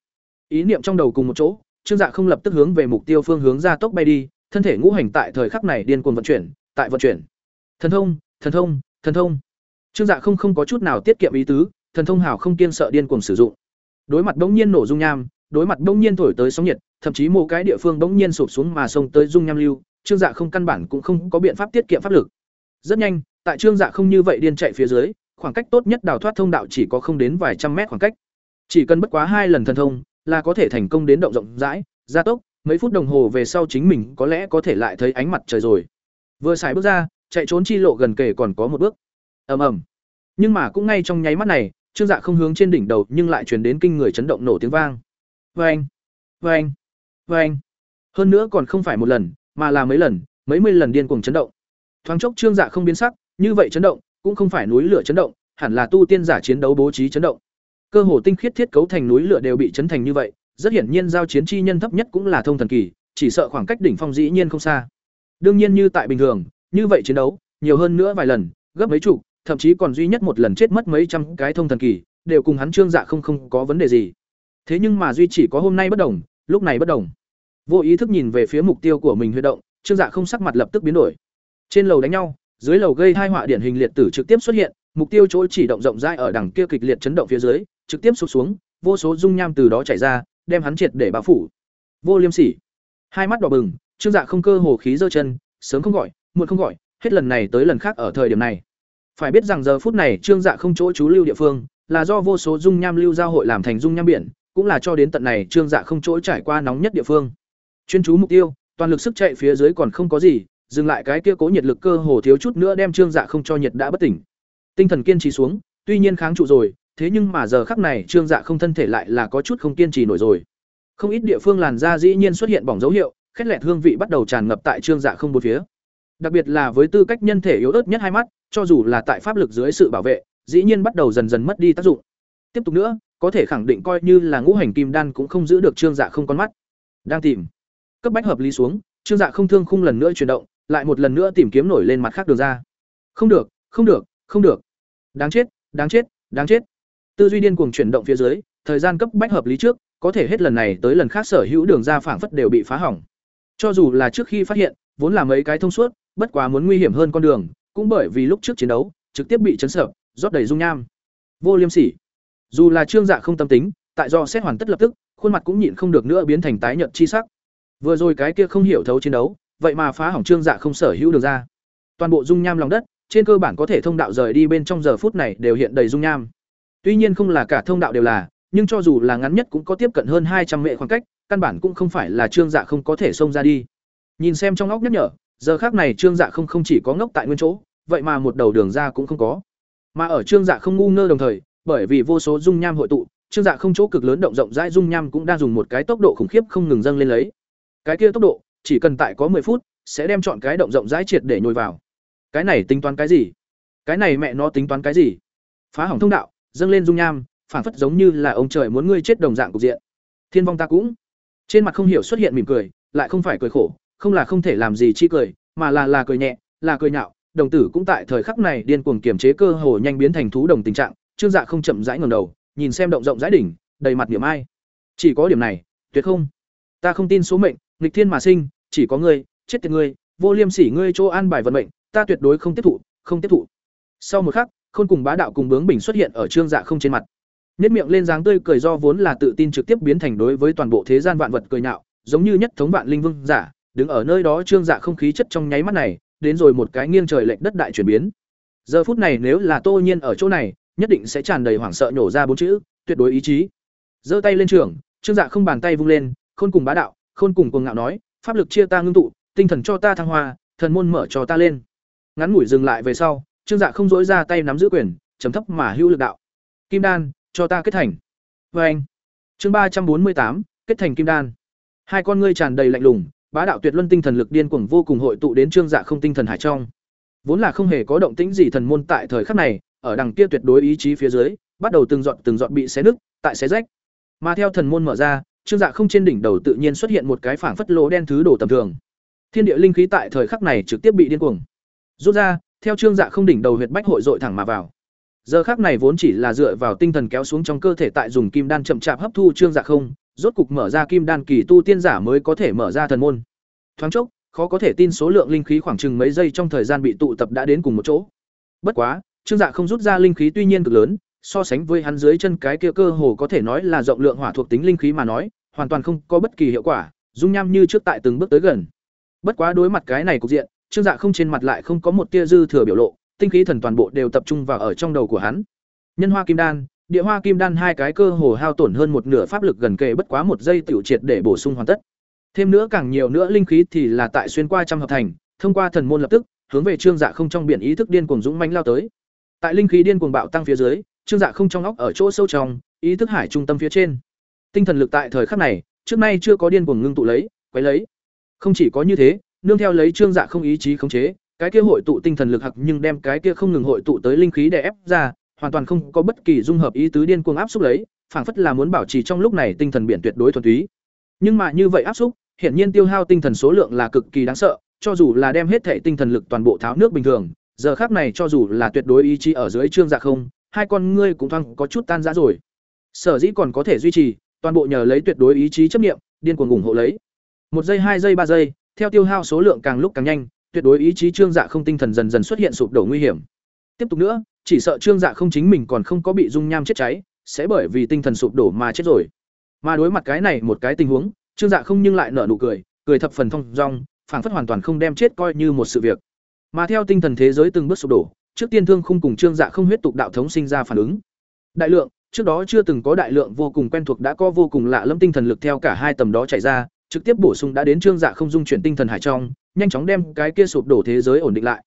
Ý niệm trong đầu cùng một chỗ, trương dạ không lập tức hướng về mục tiêu phương hướng ra tốc bay đi, thân thể ngũ hành tại thời khắc này điên cuồng vận chuyển, tại vận chuyển. Thần thông thần thông thần thông. Trương dạ không không có chút nào tiết kiệm ý tứ, thần thông hào không kiên sợ điên cuồng sử dụng. Đối mặt bỗng nhiên nổ dung nham, đối mặt bỗng nhiên thổi tới sóng nhiệt, thậm chí một cái địa phương bỗng nhiên sụp xuống mà sông tới dung nham lưu, trương dạ không căn bản cũng không có biện pháp tiết kiệm pháp lực. Rất nhanh, tại trương dạ không như vậy điên chạy phía dưới, khoảng cách tốt nhất đào thoát thông đạo chỉ có không đến vài trăm mét khoảng cách. Chỉ cần bất quá hai lần thần thông, là có thể thành công đến động rộng rãi, gia tốc, mấy phút đồng hồ về sau chính mình có lẽ có thể lại thấy ánh mặt trời rồi. Vừa xài bước ra chạy trốn chi lộ gần kề còn có một bước. Ầm ầm. Nhưng mà cũng ngay trong nháy mắt này, trương dạ không hướng trên đỉnh đầu nhưng lại truyền đến kinh người chấn động nổ tiếng vang. Vang vang vang hơn nữa còn không phải một lần, mà là mấy lần, mấy mươi lần điên cuồng chấn động. Thoáng chốc trương dạ không biến sắc, như vậy chấn động, cũng không phải núi lửa chấn động, hẳn là tu tiên giả chiến đấu bố trí chấn động. Cơ hồ tinh khiết thiết cấu thành núi lửa đều bị chấn thành như vậy, rất hiển nhiên giao chiến chi nhân thấp nhất cũng là thông thần kỳ, chỉ sợ khoảng cách đỉnh phong dĩ nhiên không xa. Đương nhiên như tại bình thường như vậy chiến đấu, nhiều hơn nữa vài lần, gấp mấy chục, thậm chí còn duy nhất một lần chết mất mấy trăm cái thông thần kỳ, đều cùng hắn trương dạ không không có vấn đề gì. Thế nhưng mà duy chỉ có hôm nay bất đồng, lúc này bất đồng. Vô ý thức nhìn về phía mục tiêu của mình huy động, trương dạ không sắc mặt lập tức biến đổi. Trên lầu đánh nhau, dưới lầu gây hai họa điển hình liệt tử trực tiếp xuất hiện, mục tiêu chỗ chỉ động rộng rãi ở đằng kia kịch liệt chấn động phía dưới, trực tiếp sụp xuống, vô số dung nham từ đó chảy ra, đem hắn triệt để bao phủ. Vô liêm sỉ. Hai mắt đỏ bừng, trương dạ không cơ hồ khí giơ chân, sớm không gọi muộn không gọi, hết lần này tới lần khác ở thời điểm này. Phải biết rằng giờ phút này trương dạ không chỗ trú lưu địa phương, là do vô số dung nham lưu giao hội làm thành dung nham biển, cũng là cho đến tận này trương dạ không chỗ trải qua nóng nhất địa phương. Chuyên chú mục tiêu, toàn lực sức chạy phía dưới còn không có gì, dừng lại cái kia cố nhiệt lực cơ hồ thiếu chút nữa đem trương dạ không cho nhiệt đã bất tỉnh. Tinh thần kiên trì xuống, tuy nhiên kháng trụ rồi, thế nhưng mà giờ khắc này trương dạ không thân thể lại là có chút không kiên trì nổi rồi. Không ít địa phương làn da dĩ nhiên xuất hiện bỏng dấu hiệu, khét lẹt hương vị bắt đầu tràn ngập tại trương dạ không bốn phía đặc biệt là với tư cách nhân thể yếu ớt nhất hai mắt, cho dù là tại pháp lực dưới sự bảo vệ, dĩ nhiên bắt đầu dần dần mất đi tác dụng. Tiếp tục nữa, có thể khẳng định coi như là ngũ hành kim đan cũng không giữ được trương dạ không con mắt. Đang tìm. Cấp bách hợp lý xuống, trương dạ không thương khung lần nữa chuyển động, lại một lần nữa tìm kiếm nổi lên mặt khác đường ra. Không được không được không được. Đáng chết đáng chết đáng chết. Tư duy điên cuồng chuyển động phía dưới, thời gian cấp bách hợp lý trước, có thể hết lần này tới lần khác sở hữu đường ra phảng phất đều bị phá hỏng. Cho dù là trước khi phát hiện, vốn là mấy cái thông suốt bất quá muốn nguy hiểm hơn con đường cũng bởi vì lúc trước chiến đấu trực tiếp bị chấn sợ rót đầy dung nham. Vô liêm sỉ. Dù là trương dạ không tâm tính tại do xét hoàn tất lập tức khuôn mặt cũng nhịn không được nữa biến thành tái nhợt chi sắc. Vừa rồi cái kia không hiểu thấu chiến đấu vậy mà phá hỏng trương dạ không sở hữu đường ra. Toàn bộ dung nham lòng đất trên cơ bản có thể thông đạo rời đi bên trong giờ phút này đều hiện đầy dung nham. Tuy nhiên không là cả thông đạo đều là nhưng cho dù là ngắn nhất cũng có tiếp cận hơn hai trăm mệ khoảng cách, căn bản cũng không phải là Trương Dạ không có thể xông ra đi. Nhìn xem trong óc nhắc nhở, giờ khác này Trương Dạ không không chỉ có ngốc tại nguyên chỗ, vậy mà một đầu đường ra cũng không có. Mà ở Trương Dạ không ngu ngơ đồng thời, bởi vì vô số dung nham hội tụ, Trương Dạ không chỗ cực lớn động rộng rãi dung nham cũng đang dùng một cái tốc độ khủng khiếp không ngừng dâng lên lấy. Cái kia tốc độ, chỉ cần tại có 10 phút, sẽ đem chọn cái động rộng rãi triệt để nhồi vào. Cái này tính toán cái gì? Cái này mẹ nó tính toán cái gì? Phá hỏng thông đạo, dâng lên dung nham, phản phất giống như là ông trời muốn ngươi chết đồng dạng cục diện. Thiên vong ta cũng. Trên mặt không hiểu xuất hiện mỉm cười, lại không phải cười khổ, không là không thể làm gì chi cười, mà là là cười nhẹ, là cười nhạo, đồng tử cũng tại thời khắc này điên cuồng kiềm chế cơ hồ nhanh biến thành thú đồng tình trạng, Trương Dạ không chậm rãi ngẩng đầu, nhìn xem động rộng rãi đỉnh, đầy mặt niềm ai. Chỉ có điểm này, tuyệt không. Ta không tin số mệnh, nghịch thiên mà sinh, chỉ có ngươi, chết tiệt ngươi, vô liêm sỉ ngươi chỗ an bài vận mệnh, ta tuyệt đối không tiếp thụ, không tiếp thụ. Sau một khắc, Khôn cùng Bá đạo cùng bướng bình xuất hiện ở Trương Dạ không trên mặt. Nhếch miệng lên dáng tươi cười do vốn là tự tin trực tiếp biến thành đối với toàn bộ thế gian vạn vật cười nhạo, giống như nhất thống vạn linh vương giả, đứng ở nơi đó Trương Dạ không khí chất trong nháy mắt này, đến rồi một cái nghiêng trời lệch đất đại chuyển biến. Giờ phút này nếu là Tô Nhiên ở chỗ này, nhất định sẽ tràn đầy hoảng sợ nhổ ra bốn chữ, tuyệt đối ý chí. Giơ tay lên trường, Trương Dạ không bàn tay vung lên, khôn cùng bá đạo, khôn cùng cuồng ngạo nói, pháp lực chia ta ngưng tụ, tinh thần cho ta thăng hoa, thần môn mở cho ta lên. Ngắn ngủi dừng lại về sau, Trương Dạ không dỗi ra tay nắm giữ quyền, trầm thấp mà hữu lực đạo. Kim đan, cho ta kết thành. Và anh. Chương ba trăm bốn mươi tám, kết thành kim đan. Hai con ngươi tràn đầy lạnh lùng, bá đạo tuyệt luân tinh thần lực điên cuồng vô cùng hội tụ đến Trương Dạ không tinh thần hải trong. Vốn là không hề có động tĩnh gì thần môn tại thời khắc này, ở đằng kia tuyệt đối ý chí phía dưới, bắt đầu từng giọt từng giọt bị xé nứt, tại xé rách. Mà theo thần môn mở ra, Trương Dạ không trên đỉnh đầu tự nhiên xuất hiện một cái phảng phất lỗ đen thứ đổ tầm thường. Thiên địa linh khí tại thời khắc này trực tiếp bị điên cuồng rút ra, theo Trương Dạ không đỉnh đầu huyệt bách hội dội thẳng mà vào. Giờ khắc này vốn chỉ là dựa vào tinh thần kéo xuống trong cơ thể tại dùng kim đan chậm chạp hấp thu Trương Dạ không, rốt cục mở ra kim đan kỳ tu tiên giả mới có thể mở ra thần môn. Thoáng chốc, khó có thể tin số lượng linh khí khoảng chừng mấy giây trong thời gian bị tụ tập đã đến cùng một chỗ. Bất quá, Trương Dạ không rút ra linh khí tuy nhiên cực lớn, so sánh với hắn dưới chân cái kia cơ hồ có thể nói là rộng lượng hỏa thuộc tính linh khí mà nói, hoàn toàn không có bất kỳ hiệu quả, dung nham như trước tại từng bước tới gần. Bất quá đối mặt cái này cục diện, Trương Dạ không trên mặt lại không có một tia dư thừa biểu lộ, tinh khí thần toàn bộ đều tập trung vào ở trong đầu của hắn. Nhân Hoa Kim Đan, Địa Hoa Kim Đan hai cái cơ hồ hao tổn hơn một nửa pháp lực gần kề bất quá một giây tiểu triệt để bổ sung hoàn tất. Thêm nữa càng nhiều nữa linh khí thì là tại xuyên qua trăm hợp thành, thông qua thần môn lập tức, hướng về Trương Dạ không trong biển ý thức điên cuồng dũng mãnh lao tới. Tại linh khí điên cuồng bạo tăng phía dưới, Trương Dạ không trong óc ở chỗ sâu trong, ý thức hải trung tâm phía trên. Tinh thần lực tại thời khắc này, trước nay chưa có điên cuồng ngưng tụ lấy, quấy lấy. Không chỉ có như thế, nương theo lấy Trương Dạ không ý chí khống chế, cái kia hội tụ tinh thần lực hặc nhưng đem cái kia không ngừng hội tụ tới linh khí để ép ra, hoàn toàn không có bất kỳ dung hợp ý tứ điên cuồng áp xúc lấy, phảng phất là muốn bảo trì trong lúc này tinh thần biển tuyệt đối thuần túy. Nhưng mà như vậy áp xúc, hiển nhiên tiêu hao tinh thần số lượng là cực kỳ đáng sợ, cho dù là đem hết thể tinh thần lực toàn bộ tháo nước bình thường, giờ khác này cho dù là tuyệt đối ý chí ở dưới trương dạ không, hai con ngươi cũng thoáng có chút tan rã rồi. Sở dĩ còn có thể duy trì, toàn bộ nhờ lấy tuyệt đối ý chí chấp niệm, điên cuồng ủng hộ lấy. Một giây, hai giây, ba giây, theo tiêu hao số lượng càng lúc càng nhanh, tuyệt đối ý chí trương dạ không tinh thần dần dần xuất hiện sụp đổ nguy hiểm. Tiếp tục nữa, chỉ sợ trương dạ không chính mình còn không có bị dung nham chết cháy, sẽ bởi vì tinh thần sụp đổ mà chết rồi. Mà đối mặt cái này một cái tình huống, trương dạ không nhưng lại nở nụ cười, cười thập phần thông dong, phảng phất hoàn toàn không đem chết coi như một sự việc. Mà theo tinh thần thế giới từng bước sụp đổ, trước tiên thương không cùng trương dạ không huyết tục đạo thống sinh ra phản ứng. Đại lượng, trước đó chưa từng có đại lượng vô cùng quen thuộc đã có vô cùng lạ lẫm tinh thần lực theo cả hai tầm đó chạy ra, trực tiếp bổ sung đã đến trương dạ không dung chuyển tinh thần hải trong, nhanh chóng đem cái kia sụp đổ thế giới ổn định lại.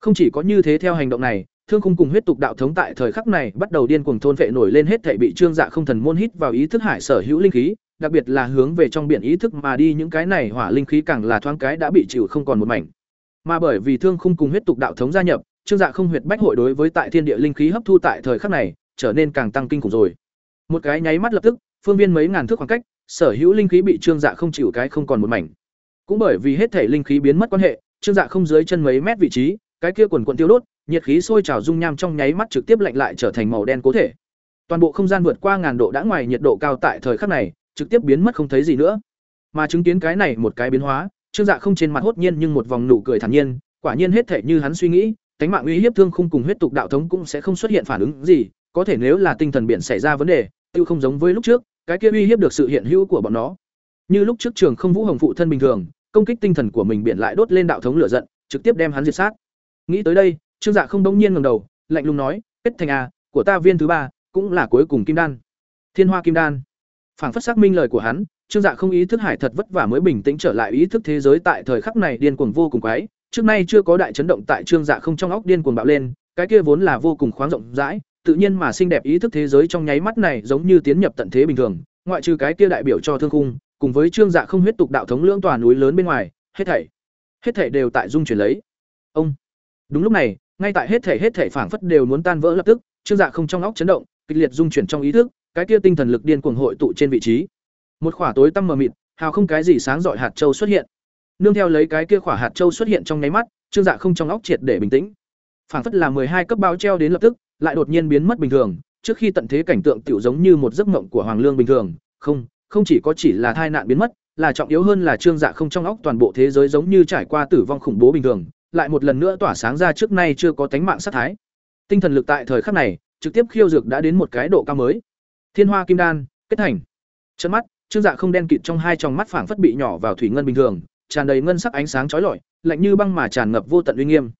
Không chỉ có như thế theo hành động này, thương khung cùng huyết tục đạo thống tại thời khắc này bắt đầu điên cuồng thôn vệ nổi lên hết thể bị trương dạ không thần môn hít vào ý thức hải sở hữu linh khí, đặc biệt là hướng về trong biển ý thức mà đi những cái này hỏa linh khí càng là thoáng cái đã bị chịu không còn một mảnh. Mà bởi vì thương khung cùng huyết tục đạo thống gia nhập, trương dạ không huyệt bách hội đối với tại thiên địa linh khí hấp thu tại thời khắc này, trở nên càng tăng kinh khủng rồi. Một cái nháy mắt lập tức, phương viên mấy ngàn thước khoảng cách, sở hữu linh khí bị trương dạ không chịu cái không còn một mảnh cũng bởi vì hết thể linh khí biến mất quan hệ trương dạ không dưới chân mấy mét vị trí cái kia quần quần tiêu đốt, nhiệt khí sôi trào dung nham trong nháy mắt trực tiếp lạnh lại trở thành màu đen cố thể. Toàn bộ không gian vượt qua ngàn độ đã ngoài nhiệt độ cao tại thời khắc này, trực tiếp biến mất không thấy gì nữa. Mà chứng kiến cái này một cái biến hóa, trương dạ không trên mặt hốt nhiên nhưng một vòng nụ cười thản nhiên, quả nhiên hết thể như hắn suy nghĩ cánh mạng uy hiếp thương khung cùng huyết tục đạo thống cũng sẽ không xuất hiện phản ứng gì, có thể nếu là tinh thần biển xảy ra vấn đề, tiêu không giống với lúc trước, cái kia uy hiếp được sự hiện hữu của bọn nó. Như lúc trước trường không vũ hồng phụ thân bình thường, công kích tinh thần của mình biển lại đốt lên đạo thống lửa giận, trực tiếp đem hắn diệt sát nghĩ tới đây trương dạ không đống nhiên ngẩng đầu lạnh lùng nói kết thành a của ta viên thứ ba cũng là cuối cùng kim đan Thiên Hoa Kim Đan. Phảng phất xác minh lời của hắn, Trương Dạ không ý thức hải thật vất vả mới bình tĩnh trở lại ý thức thế giới tại thời khắc này điên cuồng vô cùng quái, trước nay chưa có đại chấn động tại Trương Dạ không trong óc điên cuồng bạo lên, cái kia vốn là vô cùng khoáng rộng rãi, tự nhiên mà xinh đẹp ý thức thế giới trong nháy mắt này giống như tiến nhập tận thế bình thường, ngoại trừ cái kia đại biểu cho thương khung, cùng với Trương Dạ không huyết tục đạo thống lưỡng tòa núi lớn bên ngoài, hết thảy, hết thảy đều tại dung chuyển lấy. Ông. Đúng lúc này, ngay tại hết thể hết thể phảng phất đều muốn tan vỡ lập tức, Trương Dạ không trong óc chấn động, kịch liệt dung chuyển trong ý thức, cái kia tinh thần lực điên cuồng hội tụ trên vị trí. Một khỏa tối tăm mờ mịt, hào không cái gì sáng rọi hạt châu xuất hiện. Nương theo lấy cái kia khỏa hạt châu xuất hiện trong nháy mắt, Trương Dạ không trong óc triệt để bình tĩnh. Phảng phất là hai cấp báo treo đến lập tức, lại đột nhiên biến mất bình thường, trước khi tận thế cảnh tượng tiểu giống như một giấc mộng của hoàng lương bình thường, không, không chỉ có chỉ là tai nạn biến mất, là trọng yếu hơn là Trương Dạ không trong óc toàn bộ thế giới giống như trải qua tử vong khủng bố bình thường, lại một lần nữa tỏa sáng ra trước nay chưa có tánh mạng sát thái. Tinh thần lực tại thời khắc này, trực tiếp khiêu dược đã đến một cái độ cao mới. Thiên Hoa Kim Đan, kết thành. Chớp mắt, Trương Dạ không đen kịt trong hai tròng mắt phảng phất bị nhỏ vào thủy ngân bình thường, tràn đầy ngân sắc ánh sáng chói lọi, lạnh như băng mà tràn ngập vô tận uy nghiêm.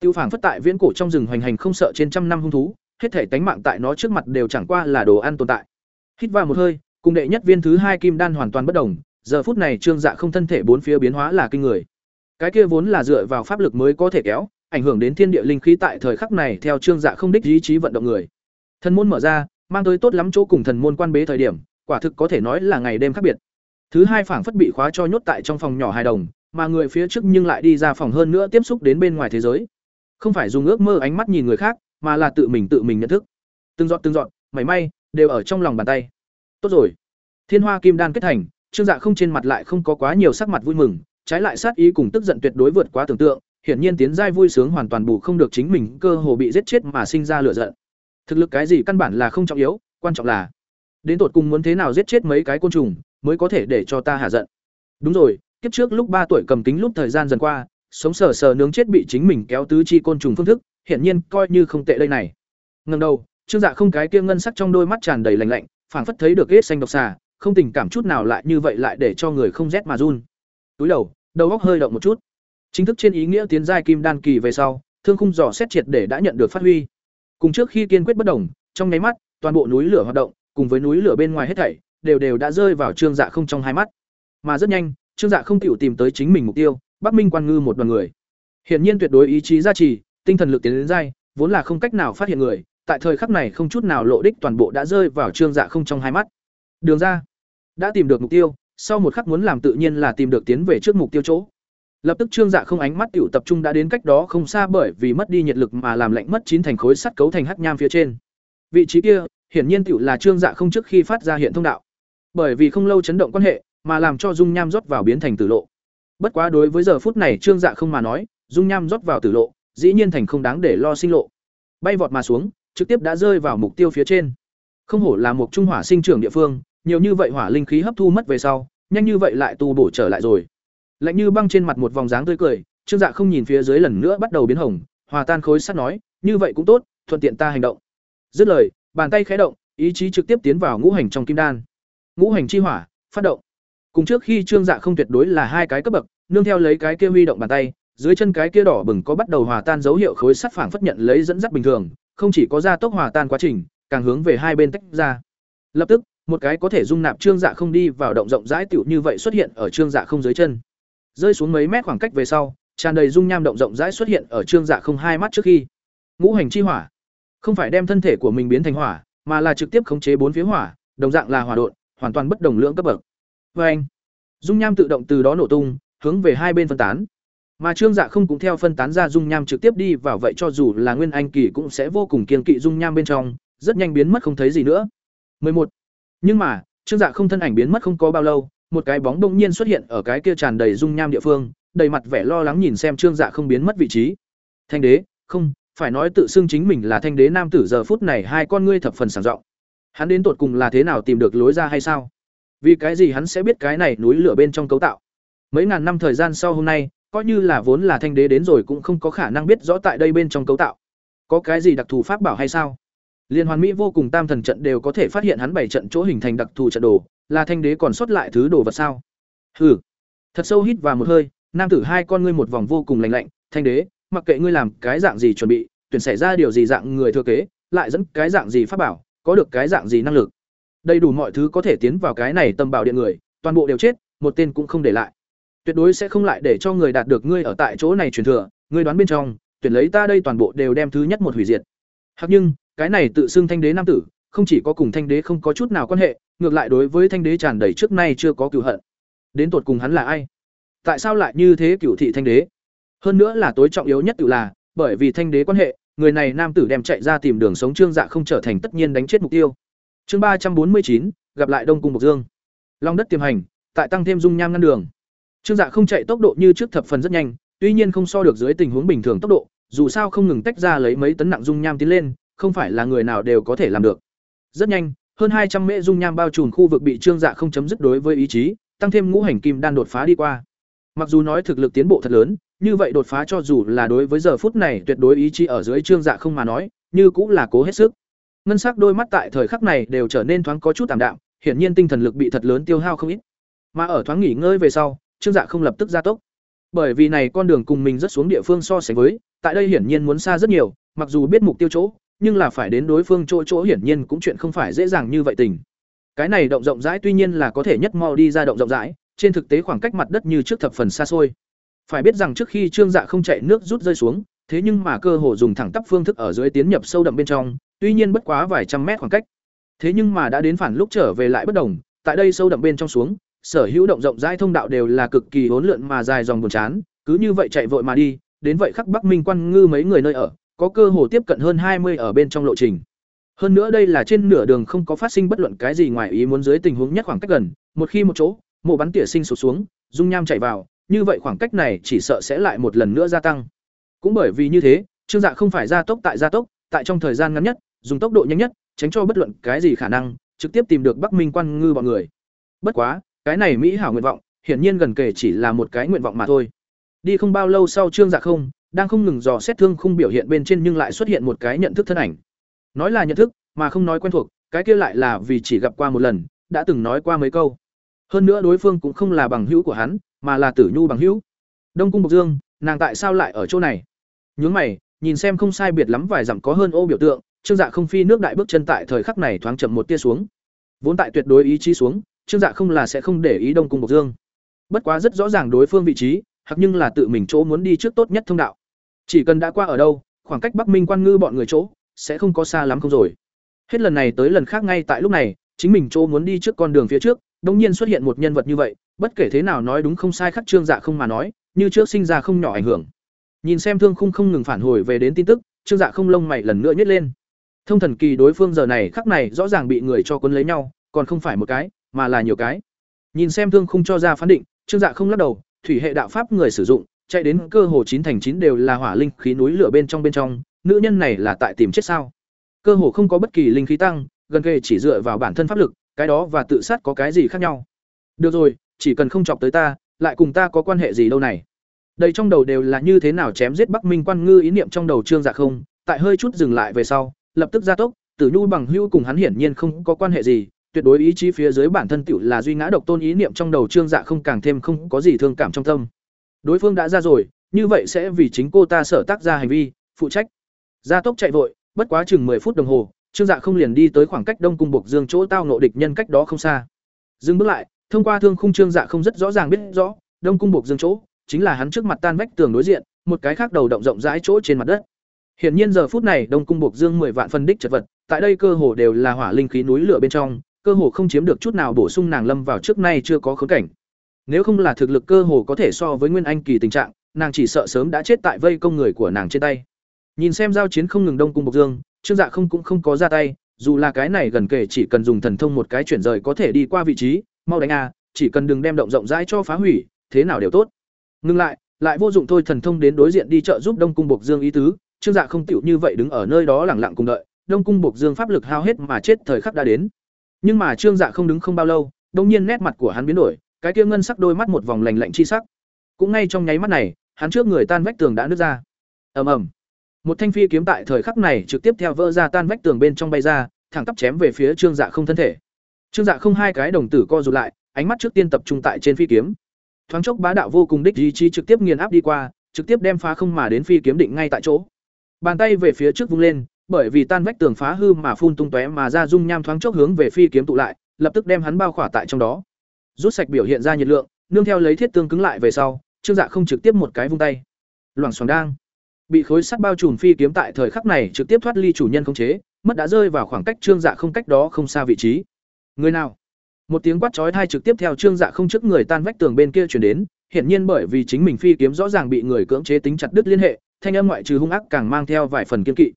Tiêu phảng phất tại viễn cổ trong rừng hoành hành không sợ trên trăm năm hung thú, hết thể tánh mạng tại nó trước mặt đều chẳng qua là đồ ăn tồn tại. Hít vào một hơi, cùng đệ nhất viên thứ hai kim đan hoàn toàn bất đồng, giờ phút này Trương Dạ không thân thể bốn phía biến hóa là kinh người. Cái kia vốn là dựa vào pháp lực mới có thể kéo, ảnh hưởng đến thiên địa linh khí tại thời khắc này theo Trương Dạ không đích ý chí vận động người. Thần môn mở ra, mang tới tốt lắm chỗ cùng thần môn quan bế thời điểm, quả thực có thể nói là ngày đêm khác biệt. Thứ hai phảng phất bị khóa cho nhốt tại trong phòng nhỏ hài đồng, mà người phía trước nhưng lại đi ra phòng hơn nữa tiếp xúc đến bên ngoài thế giới. Không phải dùng ước mơ ánh mắt nhìn người khác, mà là tự mình tự mình nhận thức. Từng giọt từng giọt, mảy may đều ở trong lòng bàn tay. Tốt rồi. Thiên Hoa Kim Đan kết thành, Trương Dạ không trên mặt lại không có quá nhiều sắc mặt vui mừng, trái lại sát ý cùng tức giận tuyệt đối vượt quá tưởng tượng, hiển nhiên tiến giai vui sướng hoàn toàn bù không được chính mình cơ hồ bị giết chết mà sinh ra lửa giận. Thực lực cái gì căn bản là không trọng yếu, quan trọng là đến tột cùng muốn thế nào giết chết mấy cái côn trùng mới có thể để cho ta hạ giận. Đúng rồi, kiếp trước lúc ba tuổi cầm kính lúc thời gian dần qua, sống sờ sờ nướng chết bị chính mình kéo tứ chi côn trùng phương thức, hiển nhiên coi như không tệ đây này. ngần đầu, Trương Dạ không cái kia ngân sắc trong đôi mắt tràn đầy lạnh lạnh, phảng phất thấy được ghét xanh độc xà, không tình cảm chút nào lại như vậy lại để cho người không rét mà run. Túi đầu, đầu óc hơi động một chút. Chính thức trên ý nghĩa tiến giai kim đan kỳ về sau, thương khung dò xét triệt để đã nhận được phát huy. Cùng trước khi kiên quyết bất đồng, trong nháy mắt, toàn bộ núi lửa hoạt động, cùng với núi lửa bên ngoài hết thảy, đều đều đã rơi vào Trương Dạ không trong hai mắt. Mà rất nhanh, Trương Dạ không tiểu tìm tới chính mình mục tiêu, Bắc Minh Quan Ngư một đoàn người. Hiển nhiên tuyệt đối ý chí gia trì, tinh thần lực tiến đến giai, vốn là không cách nào phát hiện người, tại thời khắc này không chút nào lộ đích toàn bộ đã rơi vào Trương Dạ không trong hai mắt. Đường ra, đã tìm được mục tiêu, sau một khắc muốn làm tự nhiên là tìm được tiến về trước mục tiêu chỗ. Lập tức Trương Dạ không ánh mắt tiểu tập trung đã đến cách đó không xa bởi vì mất đi nhiệt lực mà làm lạnh mất chín thành khối sắt cấu thành hắc nham phía trên. Vị trí kia, hiển nhiên tiểu là Trương Dạ không trước khi phát ra hiện thông đạo. Bởi vì không lâu chấn động quan hệ, mà làm cho dung nham rót vào biến thành tử lộ. Bất quá đối với giờ phút này Trương Dạ không mà nói, dung nham rót vào tử lộ, dĩ nhiên thành không đáng để lo sinh lộ. Bay vọt mà xuống, trực tiếp đã rơi vào mục tiêu phía trên. Không hổ là một trung hỏa sinh trưởng địa phương, nhiều như vậy hỏa linh khí hấp thu mất về sau, nhanh như vậy lại tu bổ trở lại rồi. Lạnh như băng trên mặt một vòng dáng tươi cười, Trương Dạ không nhìn phía dưới lần nữa bắt đầu biến hồng, hòa tan khối sắt nói, như vậy cũng tốt, thuận tiện ta hành động. Dứt lời, bàn tay khẽ động, ý chí trực tiếp tiến vào ngũ hành trong kim đan. Ngũ hành chi hỏa, phát động. Cùng trước khi Trương Dạ không tuyệt đối là hai cái cấp bậc, nương theo lấy cái kia huy động bàn tay, dưới chân cái kia đỏ bừng có bắt đầu hòa tan dấu hiệu khối sắt phảng phất nhận lấy dẫn dắt bình thường, không chỉ có gia tốc hòa tan quá trình, càng hướng về hai bên tách ra. Lập tức, một cái có thể dung nạp trương dạ không đi vào động rộng rãi tiểu như vậy xuất hiện ở trương dạ không dưới chân. Rơi xuống mấy mét khoảng cách về sau, tràn đầy dung nham động rộng rãi xuất hiện ở trương dạ không hai mắt trước khi. Ngũ hành chi hỏa, không phải đem thân thể của mình biến thành hỏa, mà là trực tiếp khống chế bốn phía hỏa, đồng dạng là hỏa độn, hoàn toàn bất đồng lượng cấp bậc. vê anh, dung nham tự động từ đó nổ tung, hướng về hai bên phân tán. Mà Trương Dạ không cũng theo phân tán ra dung nham trực tiếp đi vào vậy cho dù là Nguyên Anh kỳ cũng sẽ vô cùng kiên kỵ dung nham bên trong, rất nhanh biến mất không thấy gì nữa. 11. Nhưng mà, Trương Dạ không thân ảnh biến mất không có bao lâu, một cái bóng đột nhiên xuất hiện ở cái kia tràn đầy dung nham địa phương, đầy mặt vẻ lo lắng nhìn xem Trương Dạ không biến mất vị trí. Thanh đế, không, phải nói tự xưng chính mình là thanh đế nam tử giờ phút này hai con ngươi thập phần sảng rộng. Hắn đến tột cùng là thế nào tìm được lối ra hay sao? Vì cái gì hắn sẽ biết cái này núi lửa bên trong cấu tạo? Mấy ngàn năm thời gian sau hôm nay, coi như là vốn là thanh đế đến rồi cũng không có khả năng biết rõ tại đây bên trong cấu tạo. Có cái gì đặc thù pháp bảo hay sao? Liên Hoàn Mỹ vô cùng tam thần trận đều có thể phát hiện hắn bảy trận chỗ hình thành đặc thù trận đồ, là thanh đế còn sót lại thứ đồ vật sao? Hừ. Thật sâu hít vào một hơi, nam tử hai con ngươi một vòng vô cùng lạnh lạnh, thanh đế, mặc kệ ngươi làm cái dạng gì chuẩn bị, tuyển xảy ra điều gì dạng người thừa kế, lại dẫn cái dạng gì pháp bảo, có được cái dạng gì năng lực. Đầy đủ mọi thứ có thể tiến vào cái này tâm bảo điện người, toàn bộ đều chết, một tên cũng không để lại. Tuyệt đối sẽ không lại để cho người đạt được ngươi ở tại chỗ này truyền thừa, ngươi đoán bên trong, tuyển lấy ta đây toàn bộ đều đem thứ nhất một hủy diệt. Hắc nhưng, cái này tự xưng thanh đế nam tử, không chỉ có cùng thanh đế không có chút nào quan hệ, ngược lại đối với thanh đế tràn đầy trước nay chưa có cựu hận. Đến tột cùng hắn là ai? Tại sao lại như thế cửu thị thanh đế? Hơn nữa là tối trọng yếu nhất tự là, bởi vì thanh đế quan hệ, người này nam tử đem chạy ra tìm đường sống trương dạ không trở thành tất nhiên đánh chết mục tiêu. Chương ba trăm bốn mươi chín gặp lại Đông cung bộc Dương. Long đất tiềm hành, tại tăng thêm dung nham ngăn đường. Trương Dạ không chạy tốc độ như trước thập phần rất nhanh, tuy nhiên không so được dưới tình huống bình thường tốc độ, dù sao không ngừng tách ra lấy mấy tấn nặng dung nham tiến lên, không phải là người nào đều có thể làm được. Rất nhanh, hơn hai trăm mễ dung nham bao trùm khu vực bị Trương Dạ không chấm dứt đối với ý chí, tăng thêm ngũ hành kim đan đột phá đi qua. Mặc dù nói thực lực tiến bộ thật lớn, như vậy đột phá cho dù là đối với giờ phút này tuyệt đối ý chí ở dưới Trương Dạ không mà nói, như cũng là cố hết sức. Ngân sắc đôi mắt tại thời khắc này đều trở nên thoáng có chút tạm đạm, hiển nhiên tinh thần lực bị thật lớn tiêu hao không ít. Mà ở thoáng nghỉ ngơi về sau, Trương Dạ không lập tức gia tốc. Bởi vì này con đường cùng mình rất xuống địa phương so sánh với, tại đây hiển nhiên muốn xa rất nhiều, mặc dù biết mục tiêu chỗ, nhưng là phải đến đối phương chỗ chỗ hiển nhiên cũng chuyện không phải dễ dàng như vậy tình. Cái này động rộng rãi tuy nhiên là có thể nhất mau đi ra động rộng rãi, trên thực tế khoảng cách mặt đất như trước thập phần xa xôi. Phải biết rằng trước khi Trương Dạ không chạy nước rút rơi xuống, thế nhưng mà cơ hồ dùng thẳng tắp phương thức ở dưới tiến nhập sâu đậm bên trong, tuy nhiên bất quá vài trăm mét khoảng cách. Thế nhưng mà đã đến phản lúc trở về lại bất đồng, tại đây sâu đậm bên trong xuống, sở hữu động rộng rãi thông đạo đều là cực kỳ hỗn lượn mà dài dòng buồn chán, cứ như vậy chạy vội mà đi, đến vậy khắc Bắc Minh quan ngư mấy người nơi ở, có cơ hồ tiếp cận hơn hai mươi ở bên trong lộ trình. Hơn nữa đây là trên nửa đường không có phát sinh bất luận cái gì ngoài ý muốn dưới tình huống nhất khoảng cách gần, một khi một chỗ, mộ bắn tỉa sinh sụt xuống, dung nham chạy vào, như vậy khoảng cách này chỉ sợ sẽ lại một lần nữa gia tăng. Cũng bởi vì như thế, Trương Dạ không phải gia tốc tại gia tốc, tại trong thời gian ngắn nhất, dùng tốc độ nhanh nhất, tránh cho bất luận cái gì khả năng trực tiếp tìm được Bắc Minh quan ngư bọn người. Bất quá, cái này mỹ hảo nguyện vọng, hiển nhiên gần kể chỉ là một cái nguyện vọng mà thôi. Đi không bao lâu sau Trương Dạ không, đang không ngừng dò xét thương khung biểu hiện bên trên nhưng lại xuất hiện một cái nhận thức thân ảnh. Nói là nhận thức, mà không nói quen thuộc, cái kia lại là vì chỉ gặp qua một lần, đã từng nói qua mấy câu. Hơn nữa đối phương cũng không là bằng hữu của hắn, mà là Tử Nhu bằng hữu. Đông cung Bộc Dương, nàng tại sao lại ở chỗ này? Nhướng mày, nhìn xem không sai biệt lắm vài dặm có hơn ô biểu tượng, Trương Dạ không phi nước đại bước chân tại thời khắc này thoáng chậm một tia xuống. Vốn tại tuyệt đối ý chí xuống, Trương Dạ không là sẽ không để ý Đông cung Bộc Dương. Bất quá rất rõ ràng đối phương vị trí, hoặc nhưng là tự mình chỗ muốn đi trước tốt nhất thông đạo. Chỉ cần đã qua ở đâu, khoảng cách Bắc Minh quan ngư bọn người chỗ sẽ không có xa lắm không rồi. Hết lần này tới lần khác ngay tại lúc này, chính mình chỗ muốn đi trước con đường phía trước, đột nhiên xuất hiện một nhân vật như vậy, bất kể thế nào nói đúng không sai khắc Trương Dạ không mà nói, như trước sinh ra không nhỏ ảnh hưởng. Nhìn xem Thương Khung không ngừng phản hồi về đến tin tức, Trương Dạ không lông mày lần nữa nhét lên. Thông thần kỳ đối phương giờ này khắc này rõ ràng bị người cho cuốn lấy nhau, còn không phải một cái, mà là nhiều cái. Nhìn xem Thương Khung cho ra phán định, Trương Dạ không lắc đầu, thủy hệ đạo pháp người sử dụng, chạy đến cơ hồ chín thành chín đều là hỏa linh khí núi lửa bên trong bên trong, nữ nhân này là tại tìm chết sao? Cơ hồ không có bất kỳ linh khí tăng, gần kề chỉ dựa vào bản thân pháp lực, cái đó và tự sát có cái gì khác nhau? Được rồi, chỉ cần không chọc tới ta, lại cùng ta có quan hệ gì đâu này? Đây trong đầu đều là như thế nào chém giết Bắc Minh Quan Ngư ý niệm trong đầu Trương Dạ không, tại hơi chút dừng lại về sau, lập tức gia tốc, Tử Nhu bằng hữu cùng hắn hiển nhiên không có quan hệ gì, tuyệt đối ý chí phía dưới bản thân tiểu là duy ngã độc tôn ý niệm trong đầu Trương Dạ không càng thêm không có gì thương cảm trong tâm. Đối phương đã ra rồi, như vậy sẽ vì chính cô ta sở tác ra hành vi, phụ trách. Gia tốc chạy vội, bất quá chừng 10 phút đồng hồ, Trương Dạ không liền đi tới khoảng cách Đông cung Bộc Dương chỗ tao nộ địch nhân cách đó không xa. Dừng bước lại, thông qua thương khung Trương Dạ không rất rõ ràng biết rõ, Đông cung Bộc Dương chỗ chính là hắn trước mặt tan vách tường đối diện, một cái khác đầu động rộng rãi chỗ trên mặt đất. Hiển nhiên giờ phút này Đông cung Bộc Dương 10 vạn phân đích chật vật, tại đây cơ hồ đều là hỏa linh khí núi lửa bên trong, cơ hồ không chiếm được chút nào bổ sung nàng lâm vào trước nay chưa có khốn cảnh. Nếu không là thực lực cơ hồ có thể so với Nguyên Anh kỳ tình trạng, nàng chỉ sợ sớm đã chết tại vây công người của nàng trên tay. Nhìn xem giao chiến không ngừng đông cung Bộc Dương, Trương Dạ không cũng không có ra tay, dù là cái này gần kể chỉ cần dùng thần thông một cái chuyển rời có thể đi qua vị trí, mau đánh a, chỉ cần đừng đem động rộng rãi cho phá hủy, thế nào đều tốt. Ngưng lại, lại vô dụng thôi thần thông đến đối diện đi trợ giúp Đông cung Bộc Dương ý tứ, Trương Dạ không tiểu như vậy đứng ở nơi đó lẳng lặng cùng đợi, Đông cung Bộc Dương pháp lực hao hết mà chết thời khắc đã đến. Nhưng mà Trương Dạ không đứng không bao lâu, đột nhiên nét mặt của hắn biến đổi, cái kia ngân sắc đôi mắt một vòng lành lạnh chi sắc. Cũng ngay trong nháy mắt này, hắn trước người tan vách tường đã nứt ra. Ầm ầm. Một thanh phi kiếm tại thời khắc này trực tiếp theo vỡ ra tan vách tường bên trong bay ra, thẳng tắp chém về phía Trương Dạ không thân thể. Trương Dạ không hai cái đồng tử co rụt lại, ánh mắt trước tiên tập trung tại trên phi kiếm. Thoáng chốc bá đạo vô cùng đích ý chí trực tiếp nghiền áp đi qua, trực tiếp đem phá không mà đến phi kiếm định ngay tại chỗ. Bàn tay về phía trước vung lên, bởi vì tan vách tường phá hư mà phun tung tóe mà ra dung nham thoáng chốc hướng về phi kiếm tụ lại, lập tức đem hắn bao khỏa tại trong đó. Rút sạch biểu hiện ra nhiệt lượng, nương theo lấy thiết tương cứng lại về sau, Trương Dạ không trực tiếp một cái vung tay. Loảng xoảng đang. Bị khối sắt bao trùm phi kiếm tại thời khắc này trực tiếp thoát ly chủ nhân khống chế, mất đã rơi vào khoảng cách Trương Dạ không cách đó không xa vị trí. Người nào? Một tiếng quát chói thai trực tiếp theo Trương Dạ không trước người tan vách tường bên kia truyền đến, hiển nhiên bởi vì chính mình phi kiếm rõ ràng bị người cưỡng chế tính chặt đứt liên hệ, thanh âm ngoại trừ hung ác càng mang theo vài phần kiên kỵ.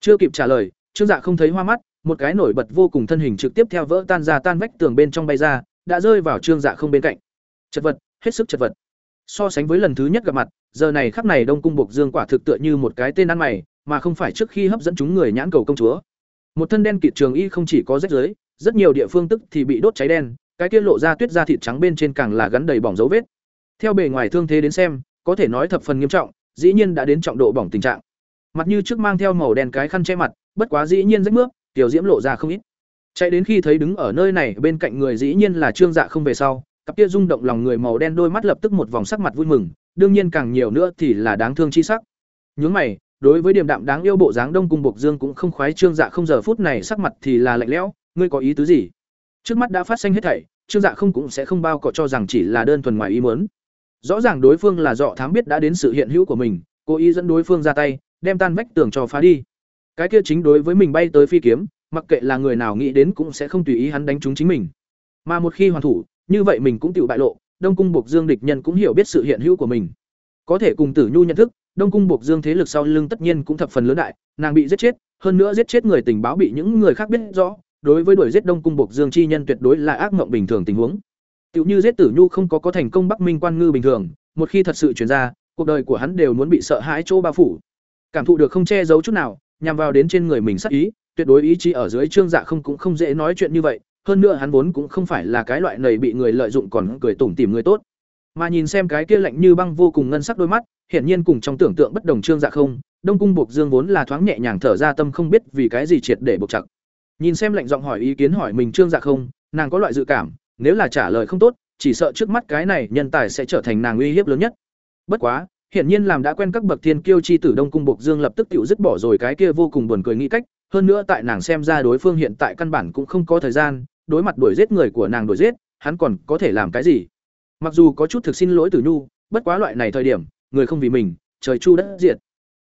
Chưa kịp trả lời, Trương Dạ không thấy hoa mắt, một cái nổi bật vô cùng thân hình trực tiếp theo vỡ tan ra tan vách tường bên trong bay ra, đã rơi vào Trương Dạ không bên cạnh. Chật vật, hết sức chật vật. So sánh với lần thứ nhất gặp mặt, giờ này khắc này Đông cung Bộc Dương quả thực tựa như một cái tên ăn mày, mà không phải trước khi hấp dẫn chúng người nhãn cầu công chúa. Một thân đen kịt trường y không chỉ có rách dưới rất nhiều địa phương tức thì bị đốt cháy đen, cái kia lộ ra tuyết da thịt trắng bên trên càng là gắn đầy bỏng dấu vết. Theo bề ngoài thương thế đến xem, có thể nói thập phần nghiêm trọng, dĩ nhiên đã đến trọng độ bỏng tình trạng. Mặt như trước mang theo màu đen cái khăn che mặt, bất quá dĩ nhiên rách mướp, tiểu diễm lộ ra không ít. Chạy đến khi thấy đứng ở nơi này bên cạnh người dĩ nhiên là Trương Dạ không về sau, cặp kia rung động lòng người màu đen đôi mắt lập tức một vòng sắc mặt vui mừng, đương nhiên càng nhiều nữa thì là đáng thương chi sắc. Nhướng mày, đối với điểm đạm đáng yêu bộ dáng Đông cung Bộc Dương cũng không khoái Trương Dạ không giờ phút này sắc mặt thì là lạnh lẽo, ngươi có ý tứ gì? Trước mắt đã phát sinh hết thảy, Trương Dạ không cũng sẽ không bao cọ cho rằng chỉ là đơn thuần ngoài ý muốn. Rõ ràng đối phương là dọ thám biết đã đến sự hiện hữu của mình, cố ý dẫn đối phương ra tay, đem tan vách tường cho phá đi. Cái kia chính đối với mình bay tới phi kiếm, mặc kệ là người nào nghĩ đến cũng sẽ không tùy ý hắn đánh trúng chính mình. Mà một khi hoàn thủ, như vậy mình cũng tự bại lộ, Đông cung Bộc Dương địch nhân cũng hiểu biết sự hiện hữu của mình. Có thể cùng Tử Nhu nhận thức, Đông cung Bộc Dương thế lực sau lưng tất nhiên cũng thập phần lớn đại, nàng bị giết chết, hơn nữa giết chết người tình báo bị những người khác biết rõ, đối với đuổi giết Đông cung Bộc Dương chi nhân tuyệt đối là ác mộng bình thường tình huống. Tiểu như giết Tử Nhu không có có thành công Bắc Minh quan ngư bình thường, một khi thật sự truyền ra, cuộc đời của hắn đều muốn bị sợ hãi chỗ bao phủ. Cảm thụ được không che giấu chút nào, nhằm vào đến trên người mình sát ý, tuyệt đối ý chí ở dưới Trương Dạ không cũng không dễ nói chuyện như vậy, hơn nữa hắn vốn cũng không phải là cái loại nầy bị người lợi dụng còn cười tủm tỉm người tốt. Mà nhìn xem cái kia lạnh như băng vô cùng ngân sắc đôi mắt, hiển nhiên cùng trong tưởng tượng bất đồng Trương Dạ không, Đông cung Bộc Dương vốn là thoáng nhẹ nhàng thở ra tâm không biết vì cái gì triệt để buộc chặt. Nhìn xem lạnh giọng hỏi ý kiến hỏi mình Trương Dạ không, nàng có loại dự cảm, nếu là trả lời không tốt, chỉ sợ trước mắt cái này nhân tài sẽ trở thành nàng uy hiếp lớn nhất. Bất quá, hiển nhiên làm đã quen các bậc thiên kiêu chi tử Đông cung Bộc Dương lập tức tiểu dứt bỏ rồi cái kia vô cùng buồn cười nghĩ cách, hơn nữa tại nàng xem ra đối phương hiện tại căn bản cũng không có thời gian, đối mặt đuổi giết người của nàng đuổi giết, hắn còn có thể làm cái gì? Mặc dù có chút thực xin lỗi Tử Nhu, bất quá loại này thời điểm, người không vì mình, trời chu đất diệt.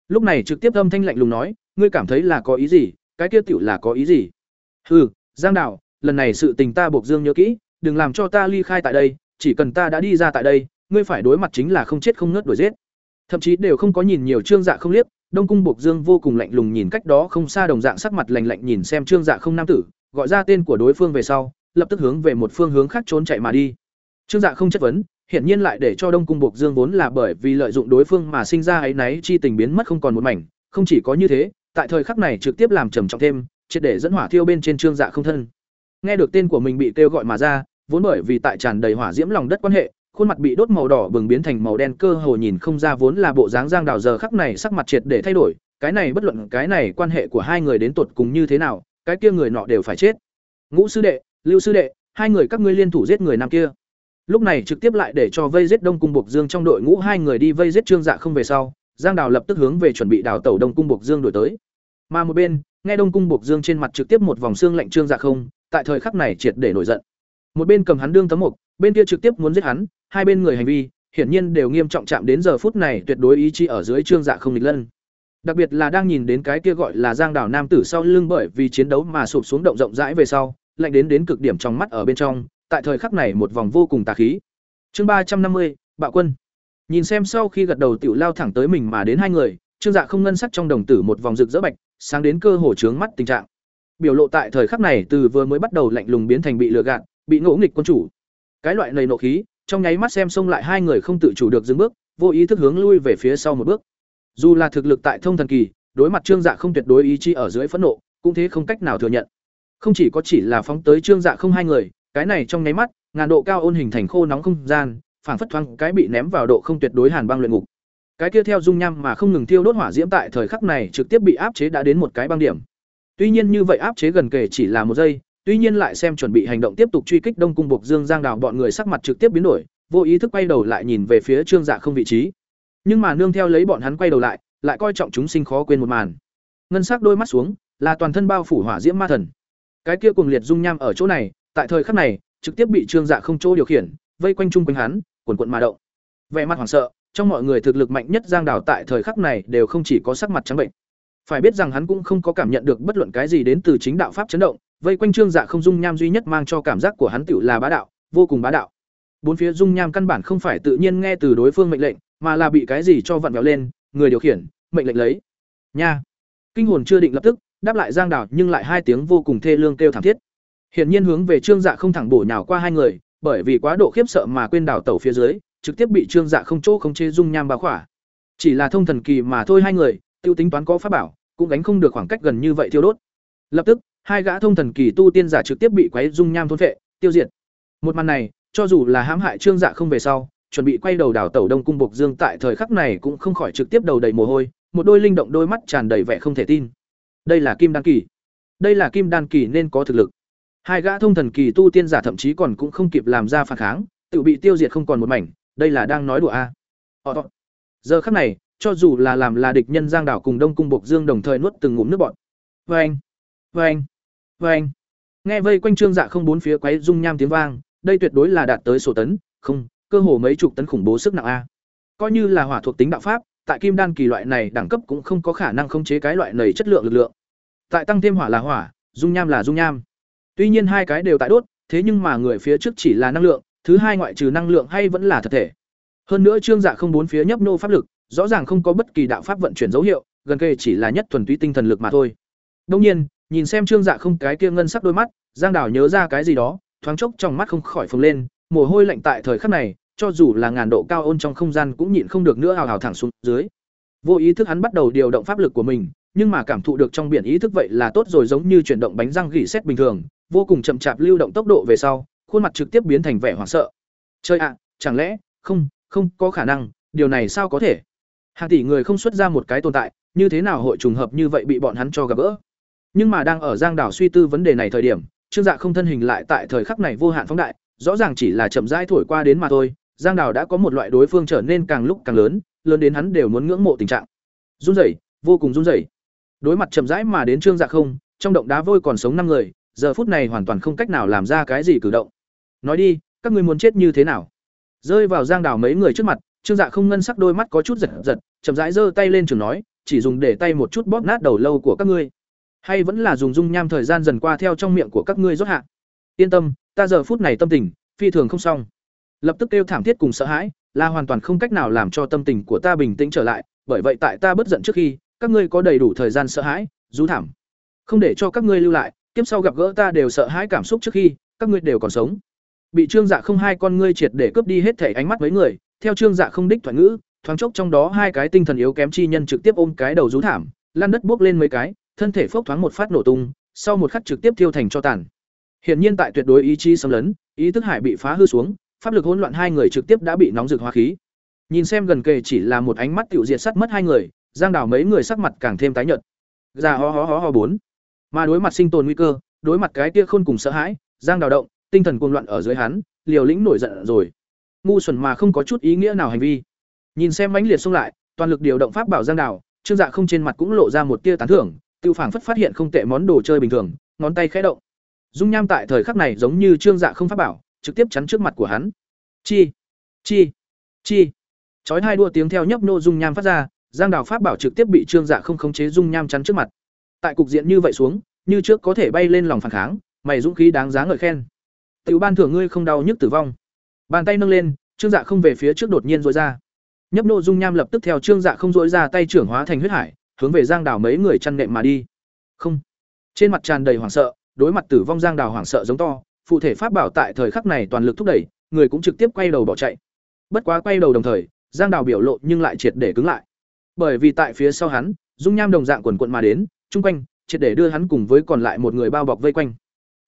Lúc này trực tiếp âm thanh lạnh lùng nói, ngươi cảm thấy là có ý gì, cái kia tiểu là có ý gì? Hừ, Giang Đạo, lần này sự tình ta buộc Dương nhớ kỹ, đừng làm cho ta ly khai tại đây, chỉ cần ta đã đi ra tại đây, ngươi phải đối mặt chính là không chết không ngớt đuổi giết. Thậm chí đều không có nhìn nhiều trương dạ không liếc, Đông cung Bộc Dương vô cùng lạnh lùng nhìn cách đó không xa đồng dạng sắc mặt lạnh lạnh nhìn xem Trương Dạ không nam tử, gọi ra tên của đối phương về sau, lập tức hướng về một phương hướng khác trốn chạy mà đi. Trương Dạ không chất vấn, hiển nhiên lại để cho Đông cung Bộc Dương vốn là bởi vì lợi dụng đối phương mà sinh ra ấy náy chi tình biến mất không còn một mảnh, không chỉ có như thế, tại thời khắc này trực tiếp làm trầm trọng thêm, triệt để dẫn hỏa thiêu bên trên Trương Dạ không thân. Nghe được tên của mình bị kêu gọi mà ra, vốn bởi vì tại tràn đầy hỏa diễm lòng đất quan hệ, khuôn mặt bị đốt màu đỏ bừng biến thành màu đen, cơ hồ nhìn không ra vốn là bộ dáng giang đào giờ khắc này sắc mặt triệt để thay đổi. Cái này bất luận cái này quan hệ của hai người đến tột cùng như thế nào, cái kia người nọ đều phải chết. Ngũ sư đệ, lưu sư đệ, hai người các ngươi liên thủ giết người nam kia. Lúc này trực tiếp lại để cho vây giết đông cung bộc dương trong đội ngũ hai người đi vây giết trương dạ không về sau, giang đào lập tức hướng về chuẩn bị đào tẩu đông cung bộc dương đổi tới. Mà một bên, nghe đông cung bộc dương trên mặt trực tiếp một vòng xương lạnh trương dạ không, tại thời khắc này triệt để nổi giận. Một bên cầm hắn đương tấm mục, bên kia trực tiếp muốn giết hắn hai bên người hành vi, hiển nhiên đều nghiêm trọng chạm đến giờ phút này tuyệt đối ý chí ở dưới trương dạ không nghịch lân. Đặc biệt là đang nhìn đến cái kia gọi là giang đảo nam tử sau lưng bởi vì chiến đấu mà sụp xuống động rộng rãi về sau, lạnh đến đến cực điểm trong mắt ở bên trong, tại thời khắc này một vòng vô cùng tà khí. Chương ba trăm năm mươi, bạo quân. Nhìn xem sau khi gật đầu tiểu lao thẳng tới mình mà đến hai người, trương dạ không ngân sắc trong đồng tử một vòng rực rỡ bạch, sáng đến cơ hồ trướng mắt tình trạng. Biểu lộ tại thời khắc này từ vừa mới bắt đầu lạnh lùng biến thành bị lừa gạt, bị ngỗ nghịch quân chủ. Cái loại nầy nộ khí trong nháy mắt xem xông lại hai người không tự chủ được dừng bước, vô ý thức hướng lui về phía sau một bước. Dù là thực lực tại thông thần kỳ, đối mặt trương dạ không tuyệt đối ý chí ở dưới phẫn nộ, cũng thế không cách nào thừa nhận. Không chỉ có chỉ là phóng tới trương dạ không hai người, cái này trong nháy mắt, ngàn độ cao ôn hình thành khô nóng không gian, phảng phất thoáng cái bị ném vào độ không tuyệt đối hàn băng luyện ngục. Cái kia theo dung nham mà không ngừng thiêu đốt hỏa diễm tại thời khắc này trực tiếp bị áp chế đã đến một cái băng điểm. Tuy nhiên như vậy áp chế gần kể chỉ là một giây Tuy nhiên lại xem chuẩn bị hành động tiếp tục truy kích Đông cung Bộc Dương Giang Đào bọn người sắc mặt trực tiếp biến đổi, vô ý thức quay đầu lại nhìn về phía Trương Dạ không vị trí. Nhưng mà nương theo lấy bọn hắn quay đầu lại, lại coi trọng chúng sinh khó quên một màn. ngân sắc đôi mắt xuống là toàn thân bao phủ hỏa diễm ma thần cái kia cuồng liệt dung nham ở chỗ này tại thời khắc này trực tiếp bị trương dạ không chỗ điều khiển vây quanh chung quanh hắn quần quận mà động vẻ mặt hoảng sợ trong mọi người thực lực mạnh nhất giang đào tại thời khắc này đều không chỉ có sắc mặt trắng bệnh phải biết rằng hắn cũng không có cảm nhận được bất luận cái gì đến từ chính đạo pháp chấn động vây quanh trương dạ không dung nham duy nhất mang cho cảm giác của hắn tựu là bá đạo, vô cùng bá đạo. Bốn phía dung nham căn bản không phải tự nhiên nghe từ đối phương mệnh lệnh, mà là bị cái gì cho vặn vẹo lên, người điều khiển, mệnh lệnh lấy. Nha. Kinh hồn chưa định lập tức, đáp lại giang đảo nhưng lại hai tiếng vô cùng thê lương kêu thảm thiết. Hiển nhiên hướng về trương dạ không thẳng bổ nhào qua hai người, bởi vì quá độ khiếp sợ mà quên đảo tẩu phía dưới, trực tiếp bị trương dạ không chỗ không chế dung nham bá khỏa. Chỉ là thông thần kỳ mà thôi hai người, tiêu tính toán có pháp bảo, cũng gánh không được khoảng cách gần như vậy thiêu đốt. Lập tức hai gã thông thần kỳ tu tiên giả trực tiếp bị quấy dung nham thôn phệ, tiêu diệt. Một màn này, cho dù là hãm hại trương dạ không về sau, chuẩn bị quay đầu đảo tẩu đông cung bộc dương tại thời khắc này cũng không khỏi trực tiếp đầu đầy mồ hôi, một đôi linh động đôi mắt tràn đầy vẻ không thể tin. Đây là kim đan kỳ. Đây là kim đan kỳ nên có thực lực. Hai gã thông thần kỳ tu tiên giả thậm chí còn cũng không kịp làm ra phản kháng, tự bị tiêu diệt không còn một mảnh, đây là đang nói đùa a. À. giờ khắc này, cho dù là làm là địch nhân giang đảo cùng đông cung bộc dương đồng thời nuốt từng ngụm nước bọt. Vê anh anh. Nghe vây quanh trương dạ không bốn phía quấy dung nham tiếng vang, đây tuyệt đối là đạt tới sổ tấn, không, cơ hồ mấy chục tấn khủng bố sức nặng a. Coi như là hỏa thuộc tính đạo pháp, tại kim đan kỳ loại này đẳng cấp cũng không có khả năng khống chế cái loại này chất lượng lực lượng. Tại tăng thêm hỏa là hỏa, dung nham là dung nham. Tuy nhiên hai cái đều tại đốt, thế nhưng mà người phía trước chỉ là năng lượng, thứ hai ngoại trừ năng lượng hay vẫn là thật thể. Hơn nữa trương dạ không bốn phía nhấp nô pháp lực, rõ ràng không có bất kỳ đạo pháp vận chuyển dấu hiệu, gần kề chỉ là nhất thuần túy tinh thần lực mà thôi. Đông nhiên nhìn xem trương dạ không cái kia ngân sắc đôi mắt, giang đảo nhớ ra cái gì đó, thoáng chốc trong mắt không khỏi phồng lên, mồ hôi lạnh tại thời khắc này, cho dù là ngàn độ cao ôn trong không gian cũng nhịn không được nữa hào hào thẳng xuống dưới. Vô ý thức hắn bắt đầu điều động pháp lực của mình, nhưng mà cảm thụ được trong biển ý thức vậy là tốt rồi giống như chuyển động bánh răng gỉ xét bình thường, vô cùng chậm chạp lưu động tốc độ về sau, khuôn mặt trực tiếp biến thành vẻ hoảng sợ. Chơi ạ, chẳng lẽ, không không có khả năng, điều này sao có thể? Hàng tỷ người không xuất ra một cái tồn tại, như thế nào hội trùng hợp như vậy bị bọn hắn cho gặp gỡ? Nhưng mà đang ở giang đảo suy tư vấn đề này thời điểm, trương dạ không thân hình lại tại thời khắc này vô hạn phóng đại, rõ ràng chỉ là chậm rãi thổi qua đến mà thôi. Giang đảo đã có một loại đối phương trở nên càng lúc càng lớn lớn đến hắn đều muốn ngưỡng mộ tình trạng. Run rẩy, vô cùng run rẩy. Đối mặt chậm rãi mà đến trương dạ không, trong động đá vôi còn sống năm người, giờ phút này hoàn toàn không cách nào làm ra cái gì cử động. Nói đi, các ngươi muốn chết như thế nào? Rơi vào giang đảo mấy người trước mặt, trương dạ không ngân sắc đôi mắt có chút giật giật, chậm rãi giơ tay lên trường nói, chỉ dùng để tay một chút bóp nát đầu lâu của các ngươi hay vẫn là dùng dung nham thời gian dần qua theo trong miệng của các ngươi rốt hạ. Yên tâm, ta giờ phút này tâm tình, phi thường không xong. Lập tức kêu thảm thiết cùng sợ hãi, là hoàn toàn không cách nào làm cho tâm tình của ta bình tĩnh trở lại, bởi vậy tại ta bất giận trước khi, các ngươi có đầy đủ thời gian sợ hãi rú thảm. Không để cho các ngươi lưu lại tiếp sau gặp gỡ ta đều sợ hãi cảm xúc trước khi, các ngươi đều còn sống. Bị trương dạ không hai con ngươi triệt để cướp đi hết thể ánh mắt mấy người, theo trương dạ không đích thoại ngữ, thoáng chốc trong đó hai cái tinh thần yếu kém chi nhân trực tiếp ôm cái đầu rú thảm, lăn đất buốc lên mấy cái thân thể phốc thoáng một phát nổ tung, sau một khắc trực tiếp thiêu thành cho tàn. Hiển nhiên tại tuyệt đối ý chí xâm lấn, ý thức hải bị phá hư xuống, pháp lực hỗn loạn hai người trực tiếp đã bị nóng rực hóa khí. Nhìn xem gần kề chỉ là một ánh mắt tiểu diệt sắt mất hai người, giang Đào mấy người sắc mặt càng thêm tái nhợt. Già ho ho ho ho bốn. Mà đối mặt sinh tồn nguy cơ, đối mặt cái kia khôn cùng sợ hãi, giang đào động, tinh thần cuồng loạn ở dưới hắn, liều lĩnh nổi giận rồi. Ngu xuẩn mà không có chút ý nghĩa nào hành vi. Nhìn xem mãnh liệt xông lại, toàn lực điều động pháp bảo giang đào, trương dạ không trên mặt cũng lộ ra một tia tán thưởng tiêu phảng phất phát hiện không tệ món đồ chơi bình thường, ngón tay khẽ động. Dung nham tại thời khắc này giống như trương dạ không pháp bảo, trực tiếp chắn trước mặt của hắn. Chi chi chi. Chói hai đua tiếng theo nhấp nô dung nham phát ra, giang đào pháp bảo trực tiếp bị trương dạ không khống chế dung nham chắn trước mặt. Tại cục diện như vậy xuống, như trước có thể bay lên lòng phản kháng, mày dũng khí đáng giá ngợi khen. Tiểu ban thưởng ngươi không đau nhức tử vong. Bàn tay nâng lên, trương dạ không về phía trước đột nhiên dội ra. Nhấp nô dung nham lập tức theo trương dạ không dội ra tay trưởng hóa thành huyết hải hướng về giang đào mấy người chăn nệm mà đi. Không. Trên mặt tràn đầy hoảng sợ, đối mặt tử vong giang đào hoảng sợ giống to, phụ thể pháp bảo tại thời khắc này toàn lực thúc đẩy, người cũng trực tiếp quay đầu bỏ chạy. Bất quá quay đầu đồng thời, giang đào biểu lộ nhưng lại triệt để cứng lại. Bởi vì tại phía sau hắn, dung nham đồng dạng quần quận mà đến, chung quanh, triệt để đưa hắn cùng với còn lại một người bao bọc vây quanh.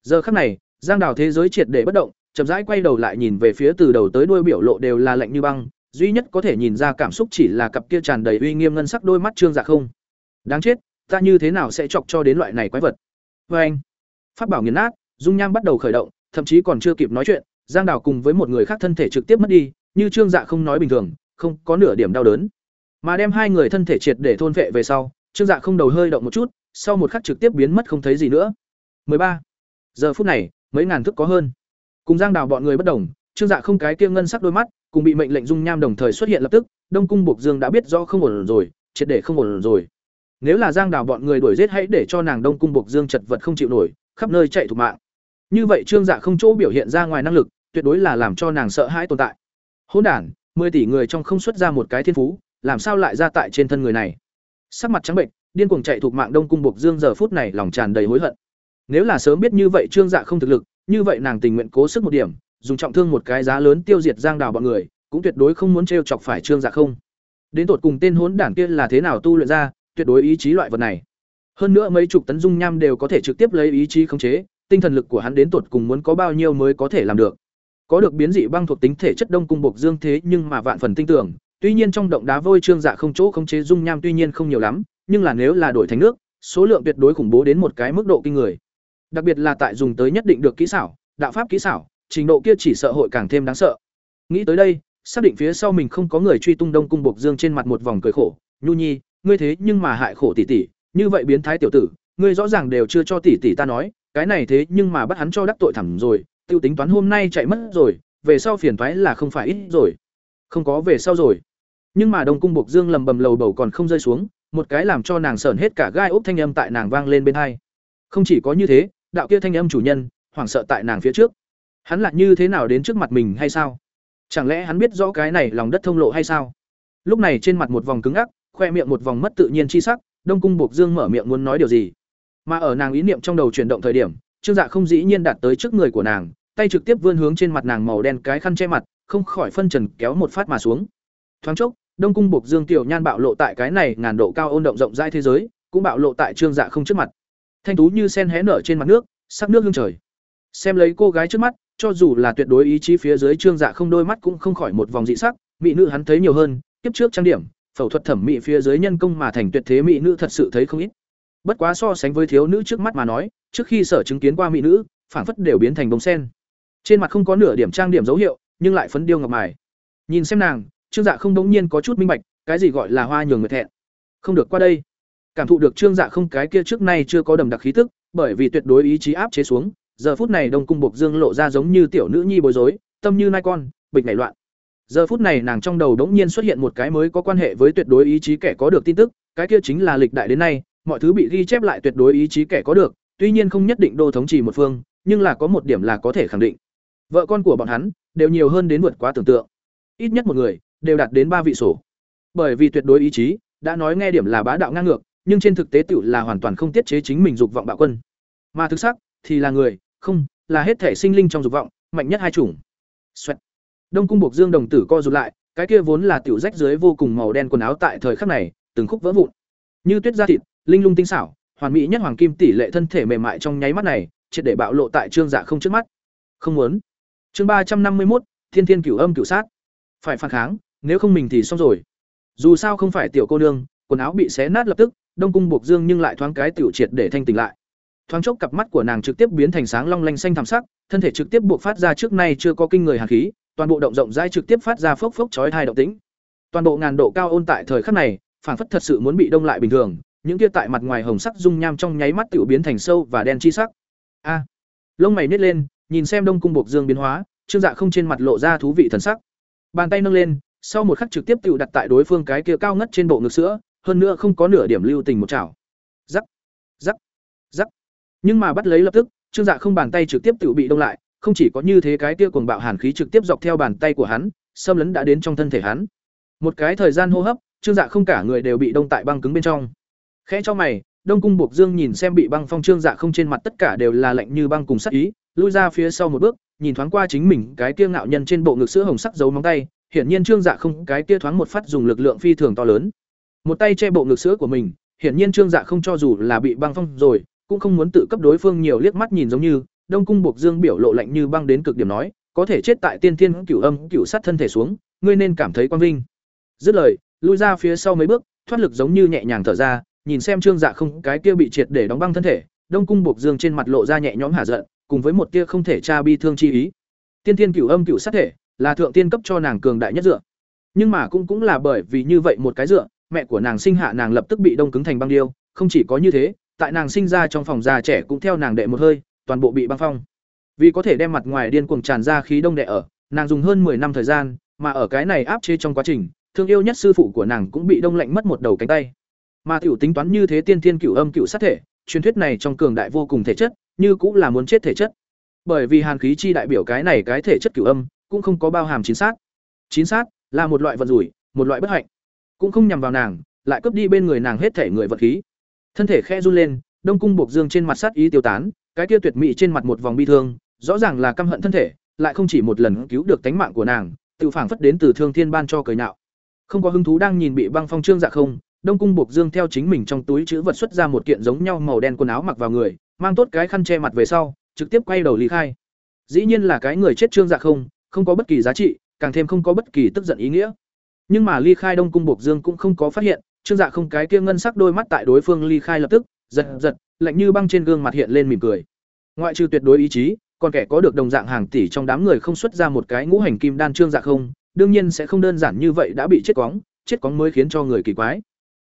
Giờ khắc này, giang đào thế giới triệt để bất động, chậm rãi quay đầu lại nhìn về phía từ đầu tới đuôi biểu lộ đều là lạnh như băng, duy nhất có thể nhìn ra cảm xúc chỉ là cặp kia tràn đầy uy nghiêm ngân sắc đôi mắt trương dạ không đáng chết, ta như thế nào sẽ chọc cho đến loại này quái vật? Vê anh phát bảo nghiền nát, dung nham bắt đầu khởi động, thậm chí còn chưa kịp nói chuyện, giang đào cùng với một người khác thân thể trực tiếp mất đi, như trương dạ không nói bình thường, không có nửa điểm đau đớn. Mà đem hai người thân thể triệt để thôn vệ về sau, trương dạ không đầu hơi động một chút, sau một khắc trực tiếp biến mất không thấy gì nữa. 13. giờ phút này, mấy ngàn thức có hơn. Cùng giang đào bọn người bất đồng, trương dạ không cái kia ngân sắc đôi mắt, cùng bị mệnh lệnh dung nham đồng thời xuất hiện lập tức, đông cung buộc dương đã biết rõ không ổn rồi, triệt để không ổn rồi nếu là giang đào bọn người đuổi giết hãy để cho nàng đông cung buộc dương chật vật không chịu nổi, khắp nơi chạy thủ mạng. Như vậy trương dạ không chỗ biểu hiện ra ngoài năng lực, tuyệt đối là làm cho nàng sợ hãi tồn tại. Hỗn đản, mười tỷ người trong không xuất ra một cái thiên phú, làm sao lại ra tại trên thân người này? Sắc mặt trắng bệnh, điên cuồng chạy thuộc mạng đông cung buộc dương giờ phút này lòng tràn đầy hối hận. Nếu là sớm biết như vậy trương dạ không thực lực, như vậy nàng tình nguyện cố sức một điểm, dùng trọng thương một cái giá lớn tiêu diệt giang đào bọn người, cũng tuyệt đối không muốn t chọc phải trương dạ không. Đến tột cùng tên hỗn đản kia là thế nào tu luyện ra tuyệt đối ý chí loại vật này. Hơn nữa mấy chục tấn dung nham đều có thể trực tiếp lấy ý chí khống chế, tinh thần lực của hắn đến tột cùng muốn có bao nhiêu mới có thể làm được. Có được biến dị băng thuộc tính thể chất đông cung bộc dương thế nhưng mà vạn phần tinh tưởng, tuy nhiên trong động đá vôi trương dạ không chỗ khống chế dung nham tuy nhiên không nhiều lắm, nhưng là nếu là đổi thành nước, số lượng tuyệt đối khủng bố đến một cái mức độ kinh người. Đặc biệt là tại dùng tới nhất định được kỹ xảo, đạo pháp kỹ xảo, trình độ kia chỉ sợ hội càng thêm đáng sợ. Nghĩ tới đây, xác định phía sau mình không có người truy tung đông cung bộc dương trên mặt một vòng cười khổ, nhu nhi ngươi thế nhưng mà hại khổ tỷ tỷ, như vậy biến thái tiểu tử, ngươi rõ ràng đều chưa cho tỷ tỷ ta nói, cái này thế nhưng mà bắt hắn cho đắc tội thẳng rồi, tiêu tính toán hôm nay chạy mất rồi, về sau phiền toái là không phải ít rồi. Không có về sau rồi. Nhưng mà đông cung bộc dương lầm bầm lầu bầu còn không rơi xuống, một cái làm cho nàng sởn hết cả gai ốc thanh âm tại nàng vang lên bên hai. Không chỉ có như thế, đạo kia thanh âm chủ nhân, hoảng sợ tại nàng phía trước. Hắn là như thế nào đến trước mặt mình hay sao? Chẳng lẽ hắn biết rõ cái này lòng đất thông lộ hay sao? Lúc này trên mặt một vòng cứng ngắc khoe miệng một vòng mất tự nhiên chi sắc, đông cung Bộc dương mở miệng muốn nói điều gì. Mà ở nàng ý niệm trong đầu chuyển động thời điểm, trương dạ không dĩ nhiên đạt tới trước người của nàng, tay trực tiếp vươn hướng trên mặt nàng màu đen cái khăn che mặt, không khỏi phân trần kéo một phát mà xuống. Thoáng chốc, đông cung Bộc dương tiểu nhan bạo lộ tại cái này ngàn độ cao ôn động rộng rãi thế giới, cũng bạo lộ tại trương dạ không trước mặt. Thanh tú như sen hé nở trên mặt nước, sắc nước hương trời. Xem lấy cô gái trước mắt, cho dù là tuyệt đối ý chí phía dưới trương dạ không đôi mắt cũng không khỏi một vòng dị sắc, mỹ nữ hắn thấy nhiều hơn, kiếp trước trang điểm phẫu thuật thẩm mỹ phía dưới nhân công mà thành tuyệt thế mỹ nữ thật sự thấy không ít. Bất quá so sánh với thiếu nữ trước mắt mà nói, trước khi sở chứng kiến qua mỹ nữ phản phất đều biến thành bông sen. Trên mặt không có nửa điểm trang điểm dấu hiệu, nhưng lại phấn điêu ngọc mài. Nhìn xem nàng, trương dạ không đống nhiên có chút minh bạch, cái gì gọi là hoa nhường người thẹn. Không được qua đây. Cảm thụ được trương dạ không, cái kia trước nay chưa có đầm đặc khí tức, bởi vì tuyệt đối ý chí áp chế xuống, giờ phút này đông cung bộc dương lộ ra giống như tiểu nữ nhi bối rối, tâm như nai con, bịch nảy loạn giờ phút này nàng trong đầu đống nhiên xuất hiện một cái mới có quan hệ với tuyệt đối ý chí kẻ có được tin tức, cái kia chính là lịch đại đến nay, mọi thứ bị ghi chép lại tuyệt đối ý chí kẻ có được, tuy nhiên không nhất định đô thống trì một phương, nhưng là có một điểm là có thể khẳng định. Vợ con của bọn hắn, đều nhiều hơn đến vượt quá tưởng tượng. Ít nhất một người, đều đạt đến ba vị sổ. Bởi vì tuyệt đối ý chí, đã nói nghe điểm là bá đạo ngang ngược, nhưng trên thực tế tự là hoàn toàn không tiết chế chính mình dục vọng bạo quân. Mà thực sắc, thì là người, không, là hết thể sinh linh trong dục vọng, mạnh nhất hai chủng. Xoẹt đông cung buộc dương đồng tử co rụt lại, cái kia vốn là tiểu rách dưới vô cùng màu đen quần áo tại thời khắc này, từng khúc vỡ vụn. Như tuyết da thịt, linh lung tinh xảo, hoàn mỹ nhất hoàng kim tỷ lệ thân thể mềm mại trong nháy mắt này, triệt để bạo lộ tại trương dạ không trước mắt. Không muốn. Chương ba trăm năm mươi một thiên thiên cửu âm cửu sát. Phải phản kháng, nếu không mình thì xong rồi. Dù sao không phải tiểu cô nương, quần áo bị xé nát lập tức, đông cung buộc dương nhưng lại thoáng cái tiểu triệt để thanh tỉnh lại. Thoáng chốc cặp mắt của nàng trực tiếp biến thành sáng long lanh xanh thảm sắc, thân thể trực tiếp buộc phát ra trước nay chưa có kinh người hàn khí toàn bộ động rộng rãi trực tiếp phát ra phốc phốc chói thai động tĩnh. Toàn bộ ngàn độ cao ôn tại thời khắc này phản phất thật sự muốn bị đông lại bình thường, những kia tại mặt ngoài hồng sắc dung nham trong nháy mắt tiểu biến thành sâu và đen chi sắc. A! Lông mày nhếch lên, nhìn xem đông cung buộc dương biến hóa, trương dạ không trên mặt lộ ra thú vị thần sắc. Bàn tay nâng lên, sau một khắc trực tiếp tiểu đặt tại đối phương cái kia cao ngất trên bộ ngực sữa, hơn nữa không có nửa điểm lưu tình một chảo. Rắc! Rắc! Rắc! Nhưng mà bắt lấy lập tức, trương dạ không bàn tay trực tiếp tiểu bị đông lại không chỉ có như thế cái kia cuồng bạo hàn khí trực tiếp dọc theo bàn tay của hắn, xâm lấn đã đến trong thân thể hắn. Một cái thời gian hô hấp, trương dạ không cả người đều bị đông tại băng cứng bên trong. Khẽ cho mày, đông cung buộc dương nhìn xem bị băng phong trương dạ không trên mặt tất cả đều là lạnh như băng cùng sắc ý, lui ra phía sau một bước, nhìn thoáng qua chính mình cái kia ngạo nhân trên bộ ngực sữa hồng sắc dấu móng tay, hiển nhiên trương dạ không cái kia thoáng một phát dùng lực lượng phi thường to lớn. Một tay che bộ ngực sữa của mình, hiển nhiên trương dạ không cho dù là bị băng phong rồi, cũng không muốn tự cấp đối phương nhiều liếc mắt nhìn giống như đông cung buộc dương biểu lộ lạnh như băng đến cực điểm nói có thể chết tại tiên thiên cửu âm cửu sát thân thể xuống ngươi nên cảm thấy quang vinh. Dứt lời lui ra phía sau mấy bước thoát lực giống như nhẹ nhàng thở ra nhìn xem trương dạ không cái kia bị triệt để đóng băng thân thể đông cung buộc dương trên mặt lộ ra nhẹ nhõm hả giận cùng với một tia không thể tra bi thương chi ý. Tiên thiên cửu âm cửu sát thể là thượng tiên cấp cho nàng cường đại nhất dựa. Nhưng mà cũng cũng là bởi vì như vậy một cái dựa mẹ của nàng sinh hạ nàng lập tức bị đông cứng thành băng điêu, không chỉ có như thế, tại nàng sinh ra trong phòng già trẻ cũng theo nàng đệ một hơi, toàn bộ bị băng phong. Vì có thể đem mặt ngoài điên cuồng tràn ra khí đông đệ ở, nàng dùng hơn 10 năm thời gian, mà ở cái này áp chế trong quá trình, thương yêu nhất sư phụ của nàng cũng bị đông lạnh mất một đầu cánh tay. Mà tiểu tính toán như thế tiên thiên cửu âm cửu sát thể, truyền thuyết này trong cường đại vô cùng thể chất, như cũng là muốn chết thể chất. Bởi vì hàn khí chi đại biểu cái này cái thể chất cửu âm, cũng không có bao hàm chính xác, Chính xác là một loại vận rủi, một loại bất hạnh, cũng không nhằm vào nàng, lại cướp đi bên người nàng hết thể người vật khí. Thân thể khẽ run lên, Đông cung Bộc Dương trên mặt sát ý tiêu tán, cái kia tuyệt mỹ trên mặt một vòng bi thương, rõ ràng là căm hận thân thể, lại không chỉ một lần cứu được tánh mạng của nàng, tự phảng phất đến từ Thương Thiên ban cho cười nhạo. Không có hứng thú đang nhìn bị băng phong trương dạ không, Đông cung Bộc Dương theo chính mình trong túi chữ vật xuất ra một kiện giống nhau màu đen quần áo mặc vào người, mang tốt cái khăn che mặt về sau, trực tiếp quay đầu ly khai. Dĩ nhiên là cái người chết trương dạ không, không có bất kỳ giá trị, càng thêm không có bất kỳ tức giận ý nghĩa. Nhưng mà ly khai Đông cung Bộc Dương cũng không có phát hiện, trương dạ không cái kia ngân sắc đôi mắt tại đối phương ly khai lập tức, giật giật, lạnh như băng trên gương mặt hiện lên mỉm cười. Ngoại trừ tuyệt đối ý chí, còn kẻ có được đồng dạng hàng tỷ trong đám người không xuất ra một cái ngũ hành kim đan trương dạ không, đương nhiên sẽ không đơn giản như vậy đã bị chết quóng, chết quóng mới khiến cho người kỳ quái.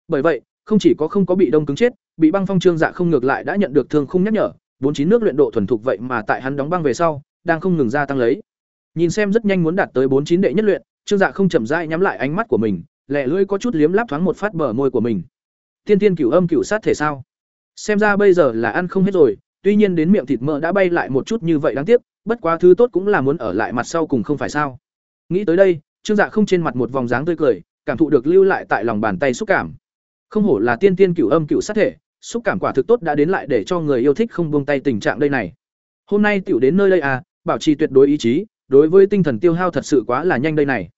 Bởi vậy, không chỉ có không có bị đông cứng chết, bị băng phong trương dạ không ngược lại đã nhận được thương không nhắc nhở, bốn chín nước luyện độ thuần thục vậy mà tại hắn đóng băng về sau, đang không ngừng gia tăng lấy. Nhìn xem rất nhanh muốn đạt tới bốn chín đệ nhất luyện, trương dạ không chậm rãi nhắm lại ánh mắt của mình, lẻ lưỡi có chút liếm láp thoáng một phát bờ môi của mình. Tiên tiên cửu âm cửu sát thể sao? Xem ra bây giờ là ăn không hết rồi, tuy nhiên đến miệng thịt mỡ đã bay lại một chút như vậy đáng tiếc, bất quá thứ tốt cũng là muốn ở lại mặt sau cùng không phải sao? Nghĩ tới đây, Trương Dạ không trên mặt một vòng dáng tươi cười, cảm thụ được lưu lại tại lòng bàn tay xúc cảm. Không hổ là tiên tiên cửu âm cửu sát thể, xúc cảm quả thực tốt đã đến lại để cho người yêu thích không buông tay tình trạng đây này. Hôm nay tiểu đến nơi đây à, bảo trì tuyệt đối ý chí, đối với tinh thần tiêu hao thật sự quá là nhanh đây này.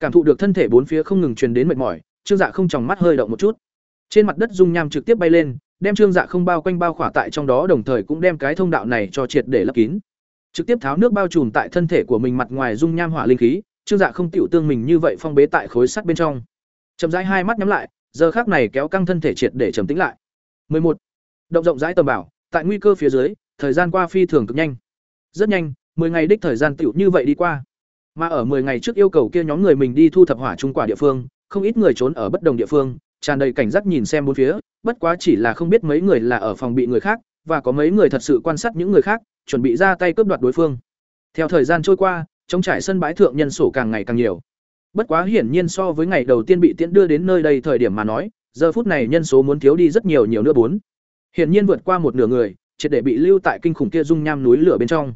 Cảm thụ được thân thể bốn phía không ngừng truyền đến mệt mỏi, Trương Dạ không tròng mắt hơi động một chút. Trên mặt đất dung nham trực tiếp bay lên, đem Trương Dạ không bao quanh bao khỏa tại trong đó đồng thời cũng đem cái thông đạo này cho triệt để lấp kín. Trực tiếp tháo nước bao trùm tại thân thể của mình mặt ngoài dung nham hỏa linh khí, Trương Dạ không tiểu tương mình như vậy phong bế tại khối sắt bên trong. Chậm rãi hai mắt nhắm lại, giờ khắc này kéo căng thân thể triệt để trầm tĩnh lại. 11. Động rộng rãi tầm bảo, tại nguy cơ phía dưới, thời gian qua phi thường cực nhanh. Rất nhanh, 10 ngày đích thời gian tiểu như vậy đi qua. Mà ở 10 ngày trước yêu cầu kia nhóm người mình đi thu thập hỏa trung quả địa phương, không ít người trốn ở bất đồng địa phương, tràn đầy cảnh giác nhìn xem bốn phía, bất quá chỉ là không biết mấy người là ở phòng bị người khác, và có mấy người thật sự quan sát những người khác, chuẩn bị ra tay cướp đoạt đối phương. Theo thời gian trôi qua, trong trại sân bãi thượng nhân số càng ngày càng nhiều. Bất quá hiển nhiên so với ngày đầu tiên bị tiễn đưa đến nơi đây thời điểm mà nói, giờ phút này nhân số muốn thiếu đi rất nhiều nhiều nữa bốn. Hiển nhiên vượt qua một nửa người, triệt để bị lưu tại kinh khủng kia dung nham núi lửa bên trong.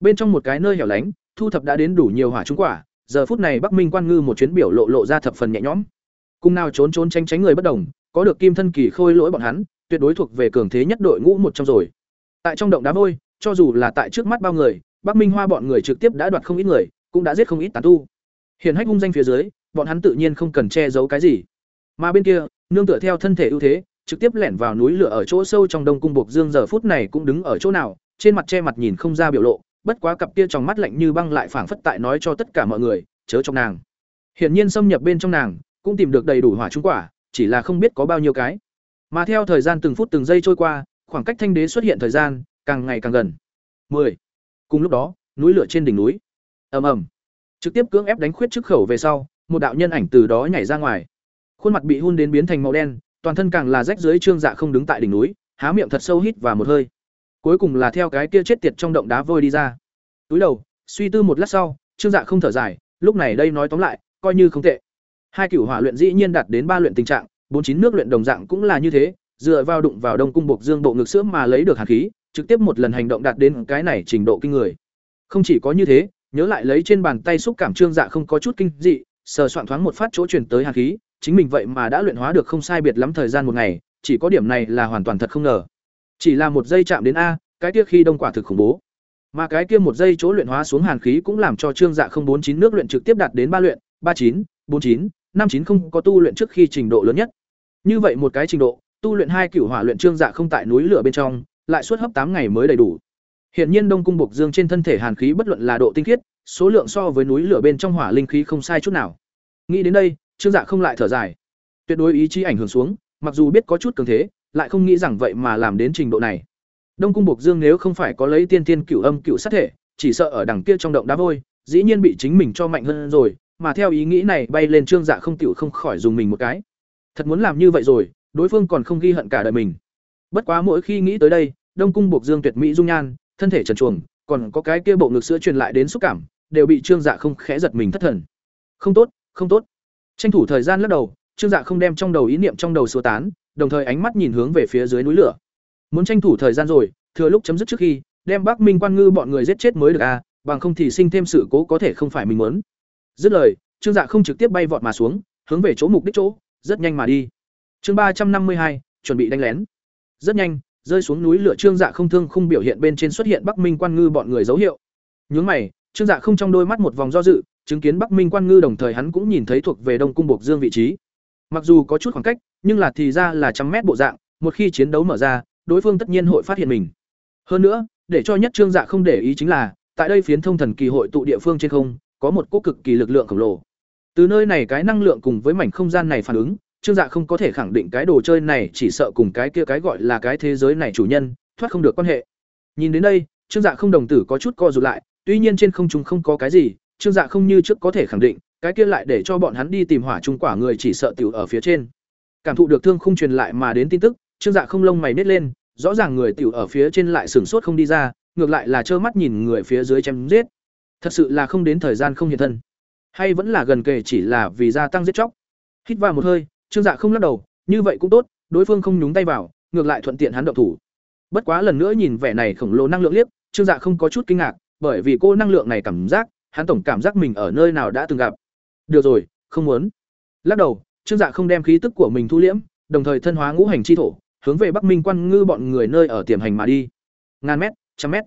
Bên trong một cái nơi hẻo lánh, thu thập đã đến đủ nhiều hỏa trúng quả, giờ phút này Bắc Minh Quan Ngư một chuyến biểu lộ lộ ra thập phần nhẹ nhõm. Cùng nào trốn trốn tránh tránh người bất đồng, có được kim thân kỳ khôi lỗi bọn hắn, tuyệt đối thuộc về cường thế nhất đội ngũ một trong rồi. Tại trong động đá vôi, cho dù là tại trước mắt bao người, Bắc Minh Hoa bọn người trực tiếp đã đoạt không ít người, cũng đã giết không ít tán tu. Hiển hách hung danh phía dưới, bọn hắn tự nhiên không cần che giấu cái gì. Mà bên kia, nương tựa theo thân thể ưu thế, trực tiếp lẻn vào núi lửa ở chỗ sâu trong Đông cung Bộc Dương giờ phút này cũng đứng ở chỗ nào, trên mặt che mặt nhìn không ra biểu lộ, bất quá cặp kia trong mắt lạnh như băng lại phảng phất tại nói cho tất cả mọi người, chớ trong nàng. Hiển nhiên xâm nhập bên trong nàng, cũng tìm được đầy đủ hỏa trung quả, chỉ là không biết có bao nhiêu cái. Mà theo thời gian từng phút từng giây trôi qua, khoảng cách thanh đế xuất hiện thời gian càng ngày càng gần. 10. Cùng lúc đó, núi lửa trên đỉnh núi. Ầm ầm. Trực tiếp cưỡng ép đánh khuyết trước khẩu về sau, một đạo nhân ảnh từ đó nhảy ra ngoài. Khuôn mặt bị hun đến biến thành màu đen, toàn thân càng là rách dưới trương dạ không đứng tại đỉnh núi, há miệng thật sâu hít và một hơi. Cuối cùng là theo cái kia chết tiệt trong động đá vôi đi ra. Túi đầu, suy tư một lát sau, trương dạ không thở dài, lúc này đây nói tóm lại, coi như không tệ. Hai cửu hỏa luyện dĩ nhiên đạt đến ba luyện tình trạng, bốn chín nước luyện đồng dạng cũng là như thế, dựa vào đụng vào đông cung bộc dương bộ ngực sữa mà lấy được hàn khí, trực tiếp một lần hành động đạt đến cái này trình độ kinh người. Không chỉ có như thế, nhớ lại lấy trên bàn tay xúc cảm trương dạ không có chút kinh dị, sờ soạn thoáng một phát chỗ truyền tới hàn khí, chính mình vậy mà đã luyện hóa được không sai biệt lắm thời gian một ngày, chỉ có điểm này là hoàn toàn thật không ngờ. Chỉ là một giây chạm đến a, cái kia khi đông quả thực khủng bố. Mà cái kia một giây chỗ luyện hóa xuống hàn khí cũng làm cho trương dạ không bốn chín nước luyện trực tiếp đạt đến ba luyện, ba chín, bốn chín, năm chín không có tu luyện trước khi trình độ lớn nhất. Như vậy một cái trình độ, tu luyện hai cửu hỏa luyện trương dạ không tại núi lửa bên trong, lại suốt hấp tám ngày mới đầy đủ. Hiện nhiên Đông cung Bộc Dương trên thân thể hàn khí bất luận là độ tinh khiết, số lượng so với núi lửa bên trong hỏa linh khí không sai chút nào. Nghĩ đến đây, Trương Dạ không lại thở dài. Tuyệt đối ý chí ảnh hưởng xuống, mặc dù biết có chút cường thế, lại không nghĩ rằng vậy mà làm đến trình độ này. Đông cung Bộc Dương nếu không phải có lấy tiên tiên cửu âm cửu sát thể, chỉ sợ ở đằng kia trong động đá vôi, dĩ nhiên bị chính mình cho mạnh hơn rồi, mà theo ý nghĩ này bay lên Trương Dạ không tiểu không khỏi dùng mình một cái. Thật muốn làm như vậy rồi, đối phương còn không ghi hận cả đời mình. Bất quá mỗi khi nghĩ tới đây, Đông cung buộc Dương tuyệt mỹ dung nhan, thân thể trần truồng, còn có cái kia bộ ngực sữa truyền lại đến xúc cảm, đều bị Trương Dạ không khẽ giật mình thất thần. Không tốt, không tốt. Tranh thủ thời gian lắc đầu, Trương Dạ không đem trong đầu ý niệm trong đầu xua tán, đồng thời ánh mắt nhìn hướng về phía dưới núi lửa. Muốn tranh thủ thời gian rồi, thừa lúc chấm dứt trước khi, đem Bắc Minh Quan Ngư bọn người giết chết mới được a, bằng không thì sinh thêm sự cố có thể không phải mình muốn. Dứt lời, Trương Dạ không trực tiếp bay vọt mà xuống, hướng về chỗ mục đích chỗ, rất nhanh mà đi. Chương ba trăm năm mươi hai, chuẩn bị đánh lén. Rất nhanh, rơi xuống núi lửa Trương Dạ không thương không biểu hiện bên trên xuất hiện Bắc Minh Quan Ngư bọn người dấu hiệu. Nhướng mày, Trương Dạ không trong đôi mắt một vòng do dự, chứng kiến Bắc Minh Quan Ngư đồng thời hắn cũng nhìn thấy thuộc về Đông cung Bộc Dương vị trí. Mặc dù có chút khoảng cách, nhưng là thì ra là trăm mét bộ dạng, một khi chiến đấu mở ra, đối phương tất nhiên hội phát hiện mình. Hơn nữa, để cho nhất Trương Dạ không để ý chính là, tại đây phiến thông thần kỳ hội tụ địa phương trên không, có một cỗ cực kỳ lực lượng khổng lồ. Từ nơi này cái năng lượng cùng với mảnh không gian này phản ứng, Trương Dạ không có thể khẳng định cái đồ chơi này chỉ sợ cùng cái kia cái gọi là cái thế giới này chủ nhân, thoát không được quan hệ. Nhìn đến đây, Trương Dạ không đồng tử có chút co rụt lại, tuy nhiên trên không trung không có cái gì, Trương Dạ không như trước có thể khẳng định, cái kia lại để cho bọn hắn đi tìm hỏa trung quả người chỉ sợ tiểu ở phía trên. Cảm thụ được thương không truyền lại mà đến tin tức, Trương Dạ không lông mày nết lên, rõ ràng người tiểu ở phía trên lại sửng sốt không đi ra, ngược lại là trơ mắt nhìn người phía dưới chém giết. Thật sự là không đến thời gian không hiện thân, hay vẫn là gần kề chỉ là vì gia tăng giết chóc. Hít vào một hơi, Trương Dạ không lắc đầu, như vậy cũng tốt, đối phương không nhúng tay vào, ngược lại thuận tiện hắn động thủ. Bất quá lần nữa nhìn vẻ này khổng lồ năng lượng liếc, Trương Dạ không có chút kinh ngạc, bởi vì cô năng lượng này cảm giác, hắn tổng cảm giác mình ở nơi nào đã từng gặp. Được rồi, không muốn. Lắc đầu, Trương Dạ không đem khí tức của mình thu liễm, đồng thời thân hóa ngũ hành chi thổ, hướng về Bắc Minh Quan Ngư bọn người nơi ở tiềm hành mà đi. Ngàn mét, trăm mét.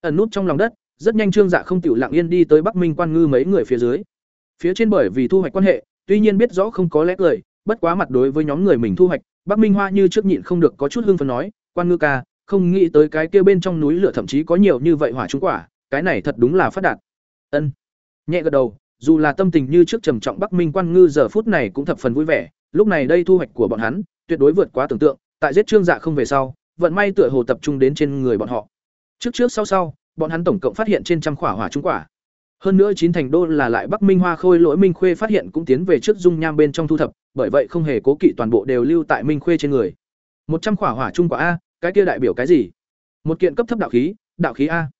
Ẩn nút trong lòng đất, rất nhanh Trương Dạ không tiểu lặng yên đi tới Bắc Minh Quan Ngư mấy người phía dưới. Phía trên bởi vì thu hoạch quan hệ, tuy nhiên biết rõ không có lẽ cười bất quá mặt đối với nhóm người mình thu hoạch, Bắc Minh Hoa như trước nhịn không được có chút hưng phấn nói, "Quan Ngư ca, không nghĩ tới cái kia bên trong núi lửa thậm chí có nhiều như vậy hỏa trung quả, cái này thật đúng là phát đạt." Ân. Nhẹ gật đầu, dù là tâm tình như trước trầm trọng Bắc Minh Quan Ngư giờ phút này cũng thập phần vui vẻ, lúc này đây thu hoạch của bọn hắn, tuyệt đối vượt quá tưởng tượng, tại giết Trương Dạ không về sau, vận may tựa hồ tập trung đến trên người bọn họ. Trước trước sau sau, bọn hắn tổng cộng phát hiện trên trăm khỏa hỏa trung quả. Hơn nữa chín thành đô là lại Bắc Minh Hoa Khôi lỗi Minh Khuê phát hiện cũng tiến về trước dung nham bên trong thu thập, bởi vậy không hề cố kỵ toàn bộ đều lưu tại Minh Khuê trên người. một trăm quả hỏa trung quả a, cái kia đại biểu cái gì? Một kiện cấp thấp đạo khí, đạo khí a.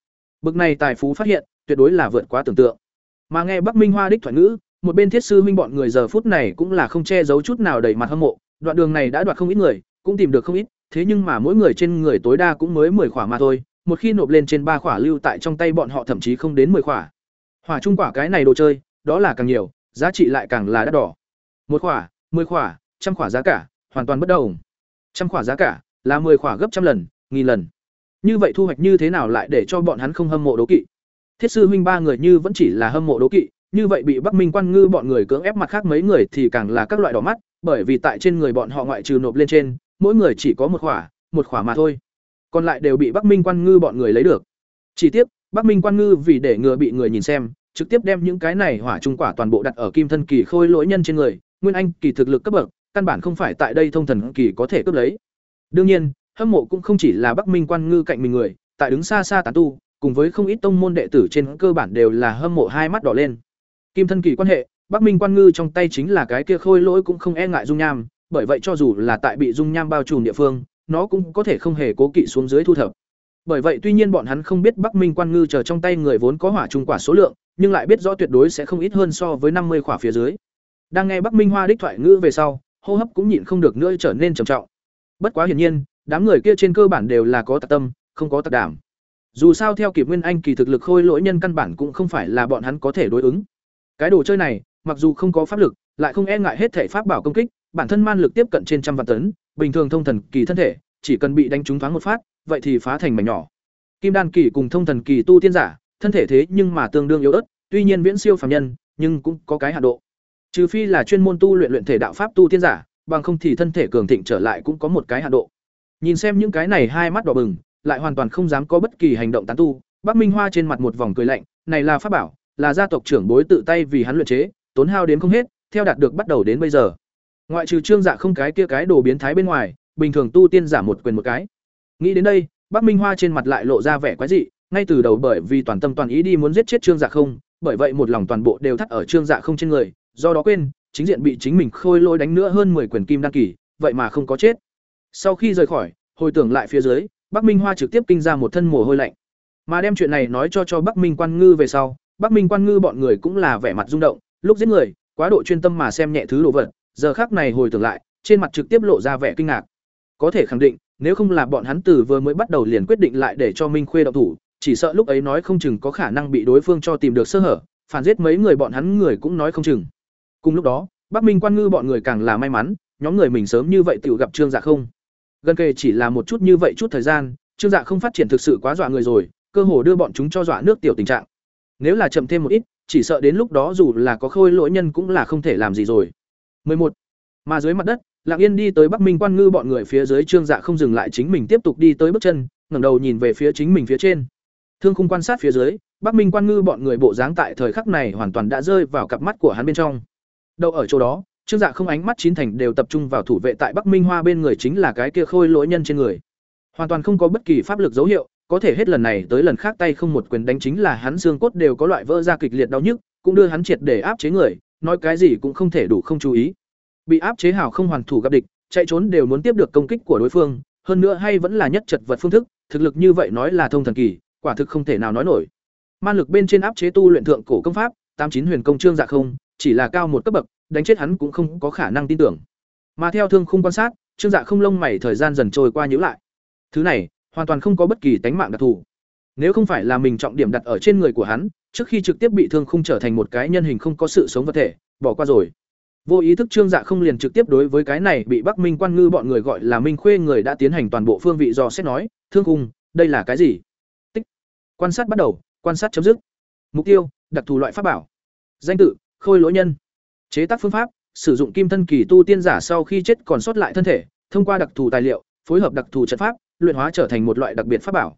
Bực này tài phú phát hiện, tuyệt đối là vượt quá tưởng tượng. Mà nghe Bắc Minh Hoa đích thoại ngữ, một bên thiết sư huynh bọn người giờ phút này cũng là không che giấu chút nào đầy mặt hâm mộ, đoạn đường này đã đoạt không ít người, cũng tìm được không ít, thế nhưng mà mỗi người trên người tối đa cũng mới 10 khỏa mà thôi, một khi nộp lên trên ba khỏa lưu tại trong tay bọn họ thậm chí không đến 10 khỏa. Hỏa trung quả cái này đồ chơi, đó là càng nhiều, giá trị lại càng là đắt đỏ. Một khỏa, 10 khỏa, trăm khỏa giá cả, hoàn toàn bất đồng. Trăm khỏa giá cả là 10 khỏa gấp trăm lần, nghìn lần. Như vậy thu hoạch như thế nào lại để cho bọn hắn không hâm mộ đố kỵ? Thiết sư huynh ba người như vẫn chỉ là hâm mộ đố kỵ, như vậy bị Bắc Minh Quan Ngư bọn người cưỡng ép mặt khác mấy người thì càng là các loại đỏ mắt, bởi vì tại trên người bọn họ ngoại trừ nộp lên trên, mỗi người chỉ có một khỏa, một khỏa mà thôi. Còn lại đều bị Bắc Minh Quan Ngư bọn người lấy được. Chỉ tiếc, Bắc Minh Quan Ngư vì để ngừa bị người nhìn xem, trực tiếp đem những cái này hỏa trung quả toàn bộ đặt ở Kim Thân Kỳ Khôi lỗi nhân trên người, Nguyên Anh kỳ thực lực cấp bậc, căn bản không phải tại đây thông thần kỳ có thể cướp lấy. Đương nhiên, hâm mộ cũng không chỉ là Bắc Minh Quan Ngư cạnh mình người, tại đứng xa xa tán tu, cùng với không ít tông môn đệ tử trên cơ bản đều là hâm mộ hai mắt đỏ lên. Kim thân kỳ quan hệ, Bắc Minh Quan Ngư trong tay chính là cái kia khôi lỗi cũng không e ngại dung nham, bởi vậy cho dù là tại bị dung nham bao trùm địa phương, nó cũng có thể không hề cố kỵ xuống dưới thu thập. Bởi vậy tuy nhiên bọn hắn không biết Bắc Minh Quan Ngư chờ trong tay người vốn có hỏa trung quả số lượng, nhưng lại biết rõ tuyệt đối sẽ không ít hơn so với năm mươi quả phía dưới. Đang nghe Bắc Minh Hoa đích thoại ngữ về sau, hô hấp cũng nhịn không được nữa trở nên trầm trọng. Bất quá hiển nhiên, đám người kia trên cơ bản đều là có tạc tâm, không có tạc đảm. Dù sao theo kịp Nguyên Anh kỳ thực lực khôi lỗi nhân căn bản cũng không phải là bọn hắn có thể đối ứng. Cái đồ chơi này, mặc dù không có pháp lực, lại không e ngại hết thể pháp bảo công kích, bản thân man lực tiếp cận trên trăm vạn tấn, bình thường thông thần kỳ thân thể, chỉ cần bị đánh trúng thoáng một phát, vậy thì phá thành mảnh nhỏ. Kim đan kỳ cùng thông thần kỳ tu tiên giả, thân thể thế nhưng mà tương đương yếu ớt, tuy nhiên viễn siêu phàm nhân, nhưng cũng có cái hạn độ. Trừ phi là chuyên môn tu luyện luyện thể đạo pháp tu tiên giả, bằng không thì thân thể cường thịnh trở lại cũng có một cái hạn độ. Nhìn xem những cái này hai mắt đỏ bừng, lại hoàn toàn không dám có bất kỳ hành động tán tu, Bắc Minh Hoa trên mặt một vòng cười lạnh, này là pháp bảo, là gia tộc trưởng bối tự tay vì hắn luyện chế, tốn hao đến không hết, theo đạt được bắt đầu đến bây giờ. Ngoại trừ Trương Dạ không cái kia cái đồ biến thái bên ngoài, bình thường tu tiên giả một quyền một cái. Nghĩ đến đây, Bắc Minh Hoa trên mặt lại lộ ra vẻ quái dị, ngay từ đầu bởi vì toàn tâm toàn ý đi muốn giết chết Trương Dạ không, bởi vậy một lòng toàn bộ đều thắt ở Trương Dạ không trên người, do đó quên, chính diện bị chính mình khôi lôi đánh nữa hơn 10 quyền kim đăng kỳ, vậy mà không có chết. Sau khi rời khỏi, hồi tưởng lại phía dưới, Bắc Minh Hoa trực tiếp kinh ra một thân mồ hôi lạnh. Mà đem chuyện này nói cho cho Bắc Minh Quan Ngư về sau, Bắc Minh Quan Ngư bọn người cũng là vẻ mặt rung động, lúc giết người, quá độ chuyên tâm mà xem nhẹ thứ đồ vật, giờ khác này hồi tưởng lại, trên mặt trực tiếp lộ ra vẻ kinh ngạc. Có thể khẳng định, nếu không là bọn hắn từ vừa mới bắt đầu liền quyết định lại để cho Minh Khuê động thủ, chỉ sợ lúc ấy nói không chừng có khả năng bị đối phương cho tìm được sơ hở, phản giết mấy người bọn hắn người cũng nói không chừng. Cùng lúc đó, Bắc Minh Quan Ngư bọn người càng là may mắn, nhóm người mình sớm như vậy tiểu gặp Trương Dạ không. Gần kề chỉ là một chút như vậy chút thời gian, Trương Dạ không phát triển thực sự quá dọa người rồi, cơ hồ đưa bọn chúng cho dọa nước tiểu tình trạng. Nếu là chậm thêm một ít, chỉ sợ đến lúc đó dù là có khôi lỗi nhân cũng là không thể làm gì rồi. 11. Mà dưới mặt đất, Lặng Yên đi tới Bắc Minh Quan Ngư bọn người phía dưới Trương Dạ không dừng lại chính mình tiếp tục đi tới bước chân, ngẩng đầu nhìn về phía chính mình phía trên. Thương khung quan sát phía dưới, Bắc Minh Quan Ngư bọn người bộ dáng tại thời khắc này hoàn toàn đã rơi vào cặp mắt của hắn bên trong. Đâu ở chỗ đó, Trương Dạ không ánh mắt chín thành đều tập trung vào thủ vệ tại Bắc Minh Hoa bên người chính là cái kia khôi lỗi nhân trên người. Hoàn toàn không có bất kỳ pháp lực dấu hiệu, có thể hết lần này tới lần khác tay không một quyền đánh chính là hắn xương cốt đều có loại vỡ ra kịch liệt đau nhức, cũng đưa hắn triệt để áp chế người, nói cái gì cũng không thể đủ không chú ý. Bị áp chế hảo không hoàn thủ gặp địch, chạy trốn đều muốn tiếp được công kích của đối phương, hơn nữa hay vẫn là nhất chật vật phương thức, thực lực như vậy nói là thông thần kỳ, quả thực không thể nào nói nổi. Man lực bên trên áp chế tu luyện thượng cổ công pháp, tám chín huyền công trương dạ không, chỉ là cao một cấp bậc, đánh chết hắn cũng không có khả năng tin tưởng. Mà theo thương khung quan sát, trương dạ không lông mày thời gian dần trôi qua nhíu lại. Thứ này, hoàn toàn không có bất kỳ tánh mạng đặc thù. Nếu không phải là mình trọng điểm đặt ở trên người của hắn, trước khi trực tiếp bị thương khung trở thành một cái nhân hình không có sự sống vật thể, bỏ qua rồi. Vô ý thức Trương Dạ không liền trực tiếp đối với cái này bị Bắc Minh Quan Ngư bọn người gọi là Minh Khuê người đã tiến hành toàn bộ phương vị dò xét nói, "Thương khung, đây là cái gì?" Tích. Quan sát bắt đầu, quan sát chấm dứt. Mục tiêu, đặc thù loại pháp bảo. Danh tự, Khôi Lỗi Nhân. Chế tác phương pháp, sử dụng kim thân kỳ tu tiên giả sau khi chết còn sót lại thân thể, thông qua đặc thù tài liệu, phối hợp đặc thù trận pháp, luyện hóa trở thành một loại đặc biệt pháp bảo.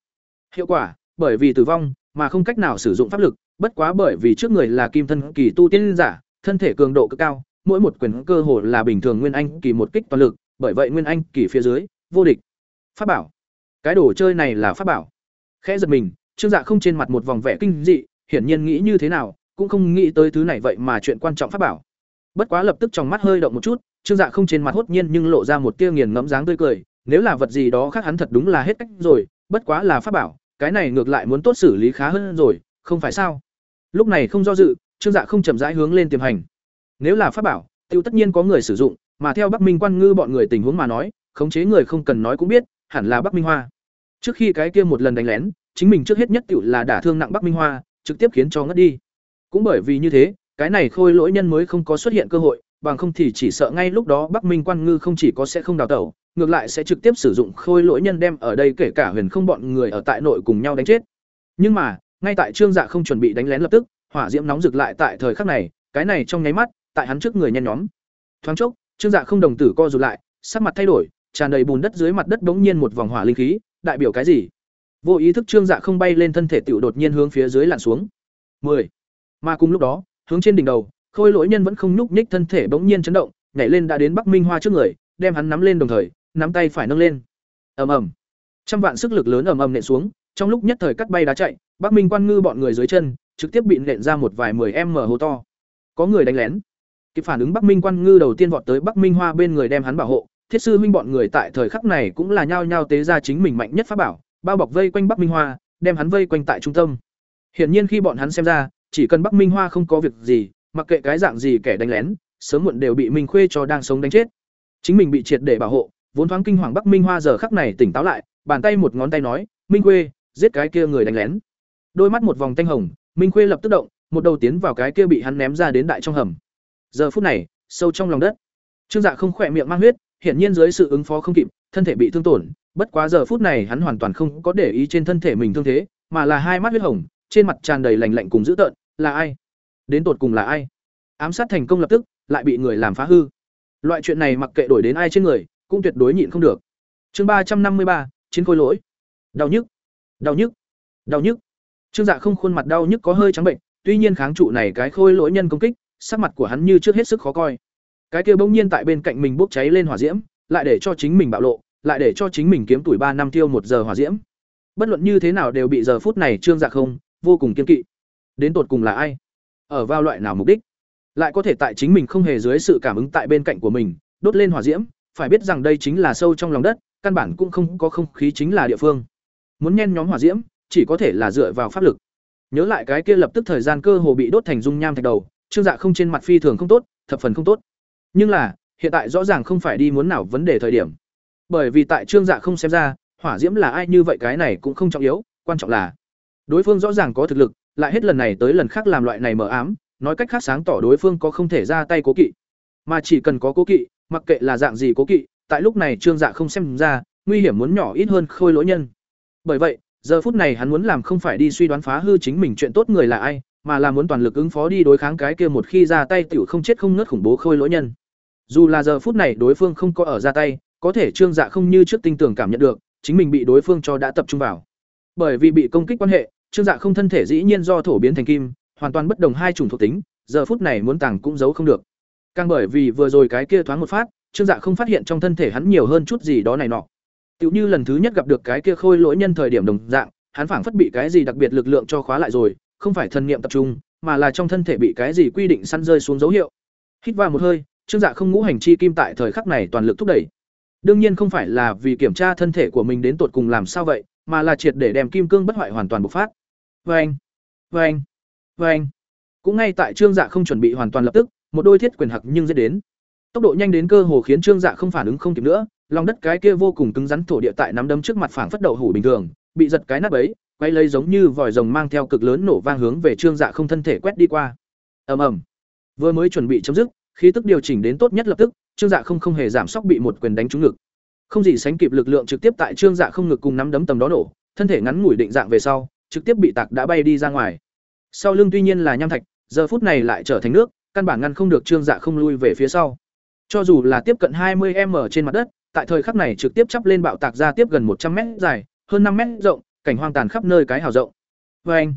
Hiệu quả, bởi vì tử vong mà không cách nào sử dụng pháp lực, bất quá bởi vì trước người là kim thân kỳ tu tiên giả, thân thể cường độ cực cao, mỗi một quyền cơ hồ là bình thường nguyên anh kỳ một kích toàn lực, bởi vậy nguyên anh kỳ phía dưới, vô địch. Pháp bảo. Cái đồ chơi này là pháp bảo. Khẽ giật mình, Trương Dạ không trên mặt một vòng vẻ kinh dị, hiển nhiên nghĩ như thế nào, cũng không nghĩ tới thứ này vậy mà chuyện quan trọng pháp bảo. Bất quá lập tức trong mắt hơi động một chút, Trương Dạ không trên mặt hốt nhiên nhưng lộ ra một tia nghiền ngẫm dáng tươi cười, nếu là vật gì đó khác hắn thật đúng là hết cách rồi, bất quá là pháp bảo, cái này ngược lại muốn tốt xử lý khá hơn rồi, không phải sao? Lúc này không do dự, Trương Dạ không chậm rãi hướng lên tiềm hành. Nếu là pháp bảo, tiêu tất nhiên có người sử dụng, mà theo Bắc Minh Quan Ngư bọn người tình huống mà nói, khống chế người không cần nói cũng biết, hẳn là Bắc Minh Hoa. Trước khi cái kia một lần đánh lén, chính mình trước hết nhất tiểu là đả thương nặng Bắc Minh Hoa, trực tiếp khiến cho ngất đi. Cũng bởi vì như thế, cái này khôi lỗi nhân mới không có xuất hiện cơ hội, bằng không thì chỉ sợ ngay lúc đó Bắc Minh Quan Ngư không chỉ có sẽ không đào tẩu, ngược lại sẽ trực tiếp sử dụng khôi lỗi nhân đem ở đây kể cả huyền không bọn người ở tại nội cùng nhau đánh chết. Nhưng mà, ngay tại Trương Dạ không chuẩn bị đánh lén lập tức, hỏa diễm nóng rực lại tại thời khắc này, cái này trong nháy mắt, tại hắn trước người nhen nhóm. Thoáng chốc, Trương Dạ không đồng tử co rụt lại, sắc mặt thay đổi, tràn đầy bùn đất dưới mặt đất bỗng nhiên một vòng hỏa linh khí, đại biểu cái gì? Vô ý thức Trương Dạ không bay lên thân thể tựu đột nhiên hướng phía dưới lặn xuống. 10. Mà cùng lúc đó, hướng trên đỉnh đầu, khôi lỗi nhân vẫn không nhúc nhích thân thể bỗng nhiên chấn động, nhảy lên đã đến Bắc Minh Hoa trước người, đem hắn nắm lên đồng thời, nắm tay phải nâng lên. Ầm ầm. Trăm vạn sức lực lớn ầm ầm nện xuống, trong lúc nhất thời cắt bay đá chạy, Bắc Minh Quan Ngư bọn người dưới chân, trực tiếp bị nện ra một vài 10m hố to. Có người đánh lén. Kịp phản ứng Bắc Minh Quan Ngư đầu tiên vọt tới Bắc Minh Hoa bên người đem hắn bảo hộ, thiết sư huynh bọn người tại thời khắc này cũng là nhao nhao tế ra chính mình mạnh nhất pháp bảo, bao bọc vây quanh Bắc Minh Hoa, đem hắn vây quanh tại trung tâm. Hiển nhiên khi bọn hắn xem ra, chỉ cần Bắc Minh Hoa không có việc gì, mặc kệ cái dạng gì kẻ đánh lén, sớm muộn đều bị Minh Khuê cho đang sống đánh chết. Chính mình bị triệt để bảo hộ, vốn thoáng kinh hoàng Bắc Minh Hoa giờ khắc này tỉnh táo lại, bàn tay một ngón tay nói, "Minh Khuê, giết cái kia người đánh lén." Đôi mắt một vòng tanh hồng, Minh Khuê lập tức động, một đầu tiến vào cái kia bị hắn ném ra đến đại trong hầm. Giờ phút này, sâu trong lòng đất, Trương Dạ không khỏe miệng mang huyết, hiển nhiên dưới sự ứng phó không kịp, thân thể bị thương tổn, bất quá giờ phút này hắn hoàn toàn không có để ý trên thân thể mình thương thế, mà là hai mắt huyết hồng, trên mặt tràn đầy lạnh lạnh cùng dữ tợn, là ai? Đến tột cùng là ai? Ám sát thành công lập tức, lại bị người làm phá hư. Loại chuyện này mặc kệ đổi đến ai trên người, cũng tuyệt đối nhịn không được. Chương ba trăm năm mươi ba, chiến khôi lỗi. Đau nhức, đau nhức, đau nhức. Trương Dạ không khuôn mặt đau nhức có hơi trắng bệnh, tuy nhiên kháng trụ này cái khôi lỗi nhân công kích, sắc mặt của hắn như trước hết sức khó coi. Cái kia bỗng nhiên tại bên cạnh mình bốc cháy lên hỏa diễm, lại để cho chính mình bạo lộ, lại để cho chính mình kiếm tuổi ba năm tiêu một giờ hỏa diễm. Bất luận như thế nào đều bị giờ phút này Trương Dạ không vô cùng kiên kỵ. Đến tột cùng là ai? Ở vào loại nào mục đích? lại có thể tại chính mình không hề dưới sự cảm ứng tại bên cạnh của mình đốt lên hỏa diễm phải biết rằng đây chính là sâu trong lòng đất, căn bản cũng không có không khí chính là địa phương. Muốn nhen nhóm hỏa diễm, chỉ có thể là dựa vào pháp lực. Nhớ lại cái kia lập tức thời gian cơ hồ bị đốt thành dung nham thạch đầu, trương dạ không trên mặt phi thường không tốt, thập phần không tốt. Nhưng là, hiện tại rõ ràng không phải đi muốn nào vấn đề thời điểm. Bởi vì tại trương dạ không xem ra, hỏa diễm là ai như vậy cái này cũng không trọng yếu, quan trọng là đối phương rõ ràng có thực lực, lại hết lần này tới lần khác làm loại này mờ ám, nói cách khác sáng tỏ đối phương có không thể ra tay cố kỵ. Mà chỉ cần có cố kỵ mặc kệ là dạng gì cố kỵ, tại lúc này trương dạ không xem ra, nguy hiểm muốn nhỏ ít hơn khôi lỗi nhân. Bởi vậy, giờ phút này hắn muốn làm không phải đi suy đoán phá hư chính mình chuyện tốt người là ai, mà là muốn toàn lực ứng phó đi đối kháng cái kia một khi ra tay tiểu không chết không ngớt khủng bố khôi lỗi nhân. Dù là giờ phút này đối phương không có ở ra tay, có thể trương dạ không như trước tinh tưởng cảm nhận được, chính mình bị đối phương cho đã tập trung vào. Bởi vì bị công kích quan hệ, trương dạ không thân thể dĩ nhiên do thổ biến thành kim, hoàn toàn bất đồng hai chủng thuộc tính, giờ phút này muốn tàng cũng giấu không được càng bởi vì vừa rồi cái kia thoáng một phát, trương dạ không phát hiện trong thân thể hắn nhiều hơn chút gì đó này nọ. Tựu như lần thứ nhất gặp được cái kia khôi lỗi nhân thời điểm đồng dạng, hắn phảng phất bị cái gì đặc biệt lực lượng cho khóa lại rồi, không phải thần niệm tập trung, mà là trong thân thể bị cái gì quy định săn rơi xuống dấu hiệu. Hít vào một hơi, trương dạ không ngũ hành chi kim tại thời khắc này toàn lực thúc đẩy. Đương nhiên không phải là vì kiểm tra thân thể của mình đến tột cùng làm sao vậy, mà là triệt để đem kim cương bất hoại hoàn toàn bộc phát. Vê anh vê anh vê anh cũng ngay tại trương dạ không chuẩn bị hoàn toàn lập tức một đôi thiết quyền hặc nhưng dễ đến. Tốc độ nhanh đến cơ hồ khiến trương dạ không phản ứng không kịp nữa, lòng đất cái kia vô cùng cứng rắn thổ địa tại nắm đấm trước mặt phảng phất đậu hủ bình thường, bị giật cái nắp ấy, quay lấy giống như vòi rồng mang theo cực lớn nổ vang hướng về trương dạ không thân thể quét đi qua. Ầm ầm. Vừa mới chuẩn bị chấm dứt, khí tức điều chỉnh đến tốt nhất lập tức, trương dạ không không hề giảm sốc bị một quyền đánh trúng ngực. Không gì sánh kịp lực lượng trực tiếp tại trương dạ không ngực cùng nắm đấm tầm đó nổ, thân thể ngắn ngủi định dạng về sau, trực tiếp bị tạc đã bay đi ra ngoài. Sau lưng tuy nhiên là nham thạch, giờ phút này lại trở thành nước căn bản ngăn không được trương dạ không lui về phía sau. Cho dù là tiếp cận 20 m trên mặt đất, tại thời khắc này trực tiếp chắp lên bạo tạc ra tiếp gần 100 m dài, hơn 5 m rộng, cảnh hoang tàn khắp nơi cái hào rộng. Vê anh,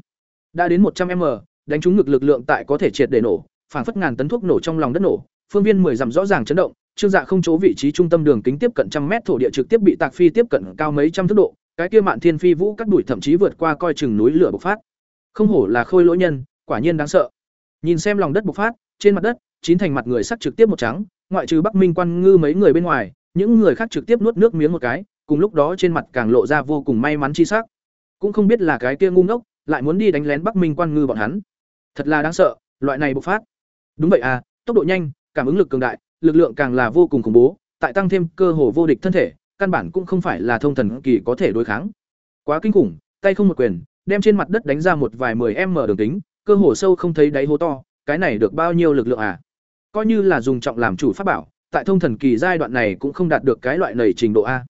đã đến 100 m, đánh trúng ngực lực lượng tại có thể triệt để nổ, phảng phất ngàn tấn thuốc nổ trong lòng đất nổ, phương viên 10 dặm rõ ràng chấn động, trương dạ không chỗ vị trí trung tâm đường kính tiếp cận trăm mét thổ địa trực tiếp bị tạc phi tiếp cận cao mấy trăm thước độ, cái kia mạn thiên phi vũ cắt đuổi thậm chí vượt qua coi chừng núi lửa bộc phát. Không hổ là khôi lỗi nhân, quả nhiên đáng sợ. Nhìn xem lòng đất bộc phát trên mặt đất, chín thành mặt người sắc trực tiếp một trắng, ngoại trừ bắc minh quan ngư mấy người bên ngoài, những người khác trực tiếp nuốt nước miếng một cái, cùng lúc đó trên mặt càng lộ ra vô cùng may mắn chi sắc. Cũng không biết là cái kia ngu ngốc, lại muốn đi đánh lén bắc minh quan ngư bọn hắn. Thật là đáng sợ, loại này bộc phát. Đúng vậy à tốc độ nhanh, cảm ứng lực cường đại, lực lượng càng là vô cùng khủng bố, tại tăng thêm cơ hồ vô địch thân thể, căn bản cũng không phải là thông thần kỳ có thể đối kháng. Quá kinh khủng, tay không một quyền, đem trên mặt đất đánh ra một vài mười m đường tính cơ hồ sâu không thấy đáy hố to cái này được bao nhiêu lực lượng à? Coi như là dùng trọng làm chủ pháp bảo, tại thông thần kỳ giai đoạn này cũng không đạt được cái loại nảy trình độ a.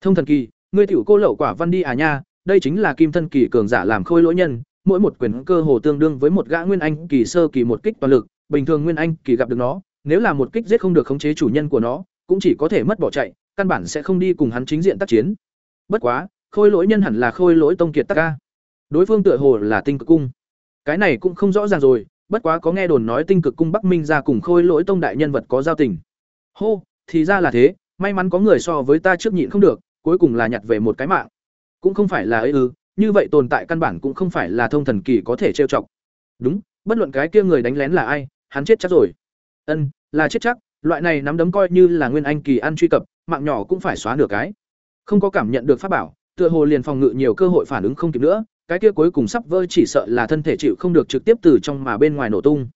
Thông thần kỳ, ngươi tiểu cô lậu quả văn đi à nha, đây chính là kim thân kỳ cường giả làm khôi lỗi nhân, mỗi một quyền cơ hồ tương đương với một gã nguyên anh kỳ sơ kỳ một kích toàn lực, bình thường nguyên anh kỳ gặp được nó, nếu là một kích giết không được khống chế chủ nhân của nó, cũng chỉ có thể mất bỏ chạy, căn bản sẽ không đi cùng hắn chính diện tác chiến. Bất quá, khôi lỗi nhân hẳn là khôi lỗi tông kiệt tác ca đối phương tựa hồ là tinh cực cung. Cái này cũng không rõ ràng rồi bất quá có nghe đồn nói tinh cực cung bắc minh ra cùng khôi lỗi tông đại nhân vật có giao tình. Hô, thì ra là thế, may mắn có người so với ta trước nhịn không được, cuối cùng là nhặt về một cái mạng. Cũng không phải là ấy ư, như vậy tồn tại căn bản cũng không phải là thông thần kỳ có thể trêu chọc. Đúng, bất luận cái kia người đánh lén là ai, hắn chết chắc rồi. Ân, là chết chắc, loại này nắm đấm coi như là nguyên anh kỳ ăn truy cập, mạng nhỏ cũng phải xóa nửa cái. Không có cảm nhận được pháp bảo, tựa hồ liền phòng ngự nhiều cơ hội phản ứng không kịp nữa cái kia cuối cùng sắp vỡ chỉ sợ là thân thể chịu không được trực tiếp từ trong mà bên ngoài nổ tung.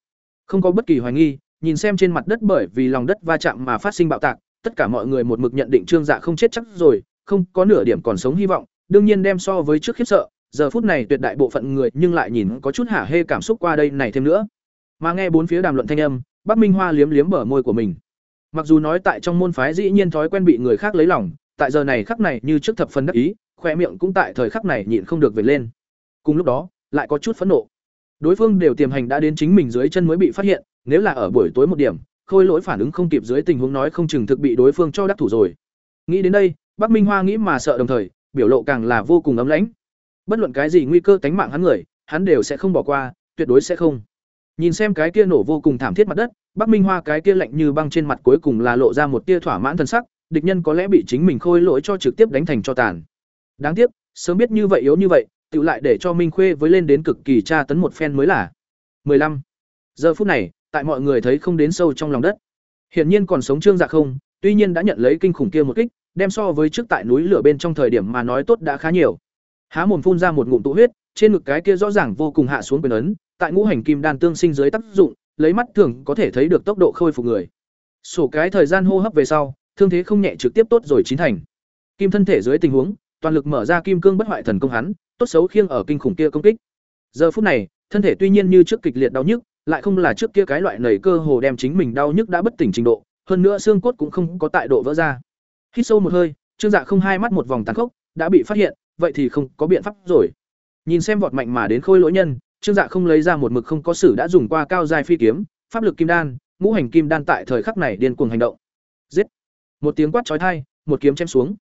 Không có bất kỳ hoài nghi, nhìn xem trên mặt đất bởi vì lòng đất va chạm mà phát sinh bạo tạc, tất cả mọi người một mực nhận định trương dạ không chết chắc rồi, không có nửa điểm còn sống hy vọng, đương nhiên đem so với trước khiếp sợ, giờ phút này tuyệt đại bộ phận người nhưng lại nhìn có chút hả hê cảm xúc qua đây này thêm nữa. Mà nghe bốn phía đàm luận thanh âm, bắc minh hoa liếm liếm bờ môi của mình. Mặc dù nói tại trong môn phái dĩ nhiên thói quen bị người khác lấy lòng, tại giờ này khắc này như trước thập phần đắc ý, khoe miệng cũng tại thời khắc này nhịn không được về lên cùng lúc đó, lại có chút phẫn nộ. Đối phương đều tiềm hành đã đến chính mình dưới chân mới bị phát hiện, nếu là ở buổi tối một điểm, khôi lỗi phản ứng không kịp dưới tình huống nói không chừng thực bị đối phương cho đắc thủ rồi. Nghĩ đến đây, bắc minh hoa nghĩ mà sợ đồng thời, biểu lộ càng là vô cùng ấm lãnh. Bất luận cái gì nguy cơ tánh mạng hắn người, hắn đều sẽ không bỏ qua, tuyệt đối sẽ không. Nhìn xem cái kia nổ vô cùng thảm thiết mặt đất, bắc minh hoa cái kia lạnh như băng trên mặt cuối cùng là lộ ra một tia thỏa mãn thân sắc, địch nhân có lẽ bị chính mình khôi lỗi cho trực tiếp đánh thành cho tàn. Đáng tiếc, sớm biết như vậy yếu như vậy tự lại để cho Minh Khuê với lên đến cực kỳ tra tấn một phen mới là. 15. Giờ phút này, tại mọi người thấy không đến sâu trong lòng đất. Hiển nhiên còn sống Trương Dạ không, tuy nhiên đã nhận lấy kinh khủng kia một kích, đem so với trước tại núi lửa bên trong thời điểm mà nói tốt đã khá nhiều. Há mồm phun ra một ngụm tụ huyết, trên ngực cái kia rõ ràng vô cùng hạ xuống quyền ấn, tại ngũ hành kim đan tương sinh dưới tác dụng, lấy mắt thường có thể thấy được tốc độ khôi phục người. Sổ cái thời gian hô hấp về sau, thương thế không nhẹ trực tiếp tốt rồi chín thành. Kim thân thể dưới tình huống, toàn lực mở ra kim cương bất hoại thần công hắn, tốt xấu khiêng ở kinh khủng kia công kích. Giờ phút này, thân thể tuy nhiên như trước kịch liệt đau nhức, lại không là trước kia cái loại nảy cơ hồ đem chính mình đau nhức đã bất tỉnh trình độ, hơn nữa xương cốt cũng không có tại độ vỡ ra. Hít sâu một hơi, Trương Dạ không hai mắt một vòng tàn khốc, đã bị phát hiện, vậy thì không có biện pháp rồi. Nhìn xem vọt mạnh mà đến khôi lỗi nhân, Trương Dạ không lấy ra một mực không có sử đã dùng qua cao giai phi kiếm, pháp lực kim đan, ngũ hành kim đan tại thời khắc này điên cuồng hành động. Giết! Một tiếng quát chói tai, một kiếm chém xuống.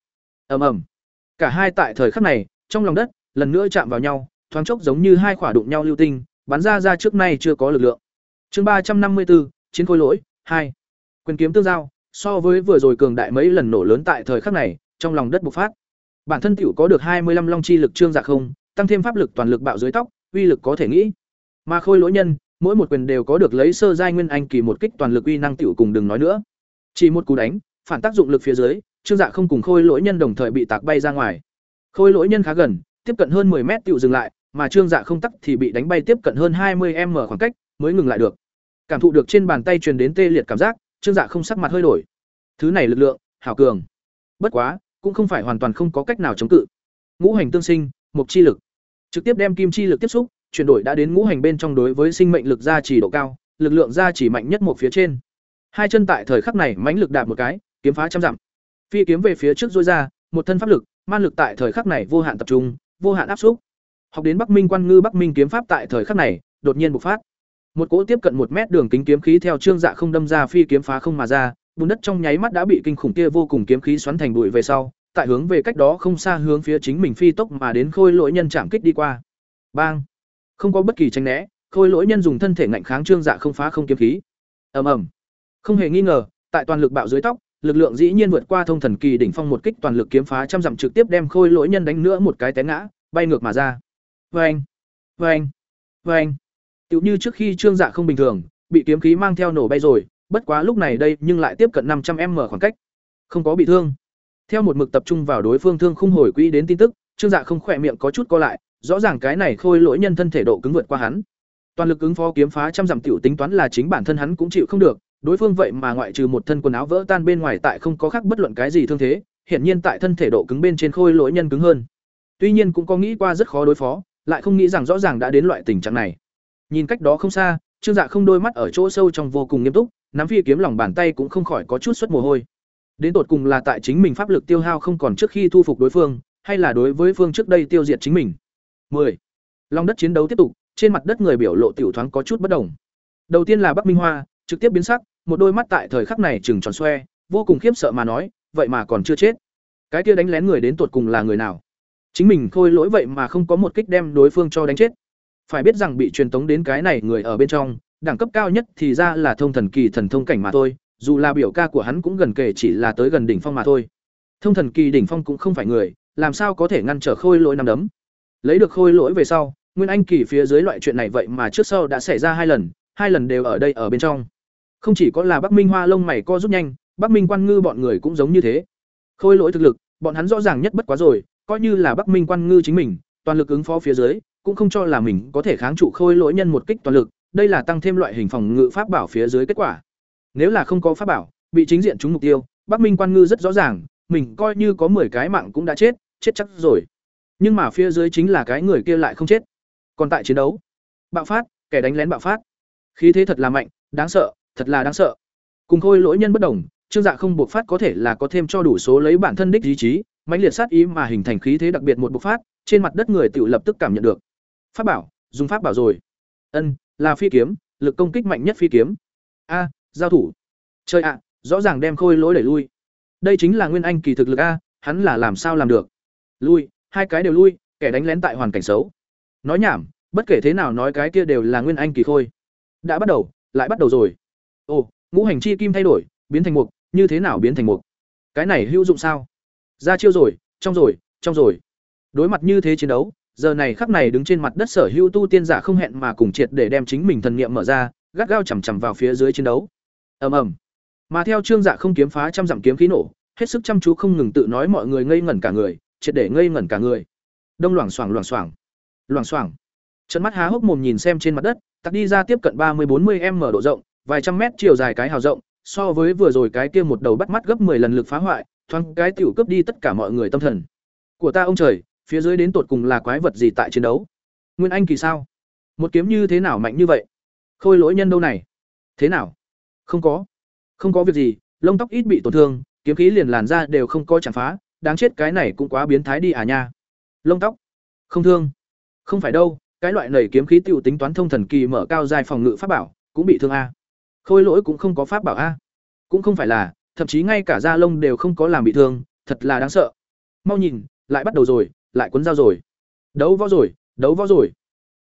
Ầm ầm. Cả hai tại thời khắc này, trong lòng đất, lần nữa chạm vào nhau, thoáng chốc giống như hai quả đụng nhau lưu tinh, bắn ra ra trước nay chưa có lực lượng. Chương ba trăm năm mươi 354, chiến khôi lỗi, hai Quyền kiếm tương giao, so với vừa rồi cường đại mấy lần nổ lớn tại thời khắc này, trong lòng đất bộc phát. Bản thân tiểu có được hai mươi 25 long chi lực trương dạ không, tăng thêm pháp lực toàn lực bạo dưới tóc, uy lực có thể nghĩ. Mà khôi lỗi nhân, mỗi một quyền đều có được lấy sơ giai nguyên anh kỳ một kích toàn lực uy năng tiểu cùng đừng nói nữa. Chỉ một cú đánh, phản tác dụng lực phía dưới, trương dạ không cùng khôi lỗi nhân đồng thời bị tạc bay ra ngoài. Khôi lỗi nhân khá gần, tiếp cận hơn 10 mét tự dừng lại, mà trương dạ không tắc thì bị đánh bay tiếp cận hơn 20 m khoảng cách, mới ngừng lại được. Cảm thụ được trên bàn tay truyền đến tê liệt cảm giác, trương dạ không sắc mặt hơi đổi. Thứ này lực lượng, hảo cường. Bất quá, cũng không phải hoàn toàn không có cách nào chống cự. Ngũ hành tương sinh, mục chi lực, trực tiếp đem kim chi lực tiếp xúc, chuyển đổi đã đến ngũ hành bên trong đối với sinh mệnh lực gia trì độ cao, lực lượng gia trì mạnh nhất một phía trên. Hai chân tại thời khắc này mãnh lực đạp một cái, kiếm phá trăm dặm. Phi kiếm về phía trước rũa ra, một thân pháp lực, man lực tại thời khắc này vô hạn tập trung, vô hạn áp xúc. Học đến Bắc Minh Quan Ngư Bắc Minh kiếm pháp tại thời khắc này, đột nhiên bộc phát. Một cỗ tiếp cận một mét đường kính kiếm khí theo trương dạ không đâm ra phi kiếm phá không mà ra, bùn đất trong nháy mắt đã bị kinh khủng kia vô cùng kiếm khí xoắn thành bụi về sau, tại hướng về cách đó không xa hướng phía chính mình phi tốc mà đến khôi lỗi nhân chạm kích đi qua. Bang! Không có bất kỳ tranh né, khôi lỗi nhân dùng thân thể ngạnh kháng trương dạ không phá không kiếm khí. Ầm ầm. Không hề nghi ngờ, tại toàn lực bạo dưới tóc, lực lượng dĩ nhiên vượt qua thông thần kỳ đỉnh phong một kích toàn lực kiếm phá trăm dặm trực tiếp đem khôi lỗi nhân đánh nữa một cái té ngã, bay ngược mà ra. Oeng, oeng, oeng. Tiểu như trước khi Trương Dạ không bình thường, bị kiếm khí mang theo nổ bay rồi, bất quá lúc này đây nhưng lại tiếp cận năm trăm m khoảng cách. Không có bị thương. Theo một mực tập trung vào đối phương thương khung hồi quỹ đến tin tức, Trương Dạ không khỏe miệng có chút co lại, rõ ràng cái này khôi lỗi nhân thân thể độ cứng vượt qua hắn. Toàn lực ứng phó kiếm phá trăm dặm tiểu tính toán là chính bản thân hắn cũng chịu không được, đối phương vậy mà ngoại trừ một thân quần áo vỡ tan bên ngoài tại không có khác bất luận cái gì thương thế, hiển nhiên tại thân thể độ cứng bên trên khôi lỗi nhân cứng hơn. Tuy nhiên cũng có nghĩ qua rất khó đối phó, lại không nghĩ rằng rõ ràng đã đến loại tình trạng này. Nhìn cách đó không xa, Trương Dạ không đôi mắt ở chỗ sâu trong vô cùng nghiêm túc, nắm phi kiếm lòng bàn tay cũng không khỏi có chút xuất mồ hôi. Đến tột cùng là tại chính mình pháp lực tiêu hao không còn trước khi thu phục đối phương, hay là đối với phương trước đây tiêu diệt chính mình. 10. Long đất chiến đấu tiếp tục, trên mặt đất người biểu lộ tiểu thoáng có chút bất đồng. Đầu tiên là Bắc Minh Hoa, trực tiếp biến sắc, một đôi mắt tại thời khắc này trừng tròn xoe, vô cùng khiếp sợ mà nói, vậy mà còn chưa chết. Cái kia đánh lén người đến tuột cùng là người nào? Chính mình khôi lỗi vậy mà không có một kích đem đối phương cho đánh chết. Phải biết rằng bị truyền tống đến cái này người ở bên trong, đẳng cấp cao nhất thì ra là thông thần kỳ thần thông cảnh mà thôi, dù là biểu ca của hắn cũng gần kể chỉ là tới gần đỉnh phong mà thôi. Thông thần kỳ đỉnh phong cũng không phải người, làm sao có thể ngăn trở khôi lỗi năm đấm. Lấy được khôi lỗi về sau, Nguyên Anh kỳ phía dưới loại chuyện này vậy mà trước sau đã xảy ra hai lần, hai lần đều ở đây ở bên trong. Không chỉ có là Bắc Minh Hoa lông mày co rút nhanh, Bắc Minh Quan Ngư bọn người cũng giống như thế. Khôi lỗi thực lực, bọn hắn rõ ràng nhất bất quá rồi, coi như là Bắc Minh Quan Ngư chính mình, toàn lực ứng phó phía dưới, cũng không cho là mình có thể kháng trụ khôi lỗi nhân một kích toàn lực, đây là tăng thêm loại hình phòng ngự pháp bảo phía dưới kết quả. Nếu là không có pháp bảo, bị chính diện trúng mục tiêu, Bắc Minh Quan Ngư rất rõ ràng, mình coi như có 10 cái mạng cũng đã chết, chết chắc rồi. Nhưng mà phía dưới chính là cái người kia lại không chết. Còn tại chiến đấu, bạo phát, kẻ đánh lén bạo phát. Khí thế thật là mạnh, đáng sợ, thật là đáng sợ. Cùng khôi lỗi nhân bất đồng, Trương Dạ không buộc phát có thể là có thêm cho đủ số lấy bản thân đích ý chí, mãnh liệt sát ý mà hình thành khí thế đặc biệt một bộc phát, trên mặt đất người tự lập tức cảm nhận được. Pháp bảo, dùng pháp bảo rồi. Ân, là phi kiếm, lực công kích mạnh nhất phi kiếm. A, giao thủ. Chơi ạ, rõ ràng đem khôi lỗi đẩy lui. Đây chính là nguyên anh kỳ thực lực a, hắn là làm sao làm được? Lui, hai cái đều lui, kẻ đánh lén tại hoàn cảnh xấu. Nói nhảm, bất kể thế nào nói cái kia đều là nguyên anh kỳ khôi. Đã bắt đầu, lại bắt đầu rồi. Ồ, ngũ hành chi kim thay đổi, biến thành mục, như thế nào biến thành mục? Cái này hữu dụng sao? Ra chiêu rồi, trong rồi, trong rồi. Đối mặt như thế chiến đấu, giờ này khắc này đứng trên mặt đất sở hữu tu tiên giả không hẹn mà cùng triệt để đem chính mình thần niệm mở ra, gắt gao chằm chằm vào phía dưới chiến đấu. Ầm ầm. Mà theo Trương Dạ không kiếm phá trăm dặm kiếm khí nổ, hết sức chăm chú không ngừng tự nói mọi người ngây ngẩn cả người, triệt để ngây ngẩn cả người. Đông loảng xoảng loảng xoảng. Loảng xoảng. trận mắt há hốc mồm nhìn xem trên mặt đất, tặc đi ra tiếp cận ba mươi bốn mươi m độ rộng, vài trăm mét chiều dài cái hào rộng, so với vừa rồi cái kia một đầu bắt mắt gấp 10 lần lực phá hoại, thoáng cái tiểu cướp đi tất cả mọi người tâm thần. Của ta ông trời, phía dưới đến tột cùng là quái vật gì tại chiến đấu? Nguyên Anh kỳ sao? Một kiếm như thế nào mạnh như vậy? Khôi lỗi nhân đâu này? Thế nào? Không có. Không có việc gì, lông tóc ít bị tổn thương, kiếm khí liền làn ra đều không có chẳng phá, đáng chết cái này cũng quá biến thái đi à nha. Lông tóc? Không thương. Không phải đâu, cái loại nảy kiếm khí tiểu tính toán thông thần kỳ mở cao dài phòng ngự pháp bảo, cũng bị thương a. Khôi lỗi cũng không có pháp bảo a. Cũng không phải là, thậm chí ngay cả da lông đều không có làm bị thương, thật là đáng sợ. Mau nhìn, lại bắt đầu rồi, lại cuốn dao rồi. Đấu võ rồi, đấu võ rồi.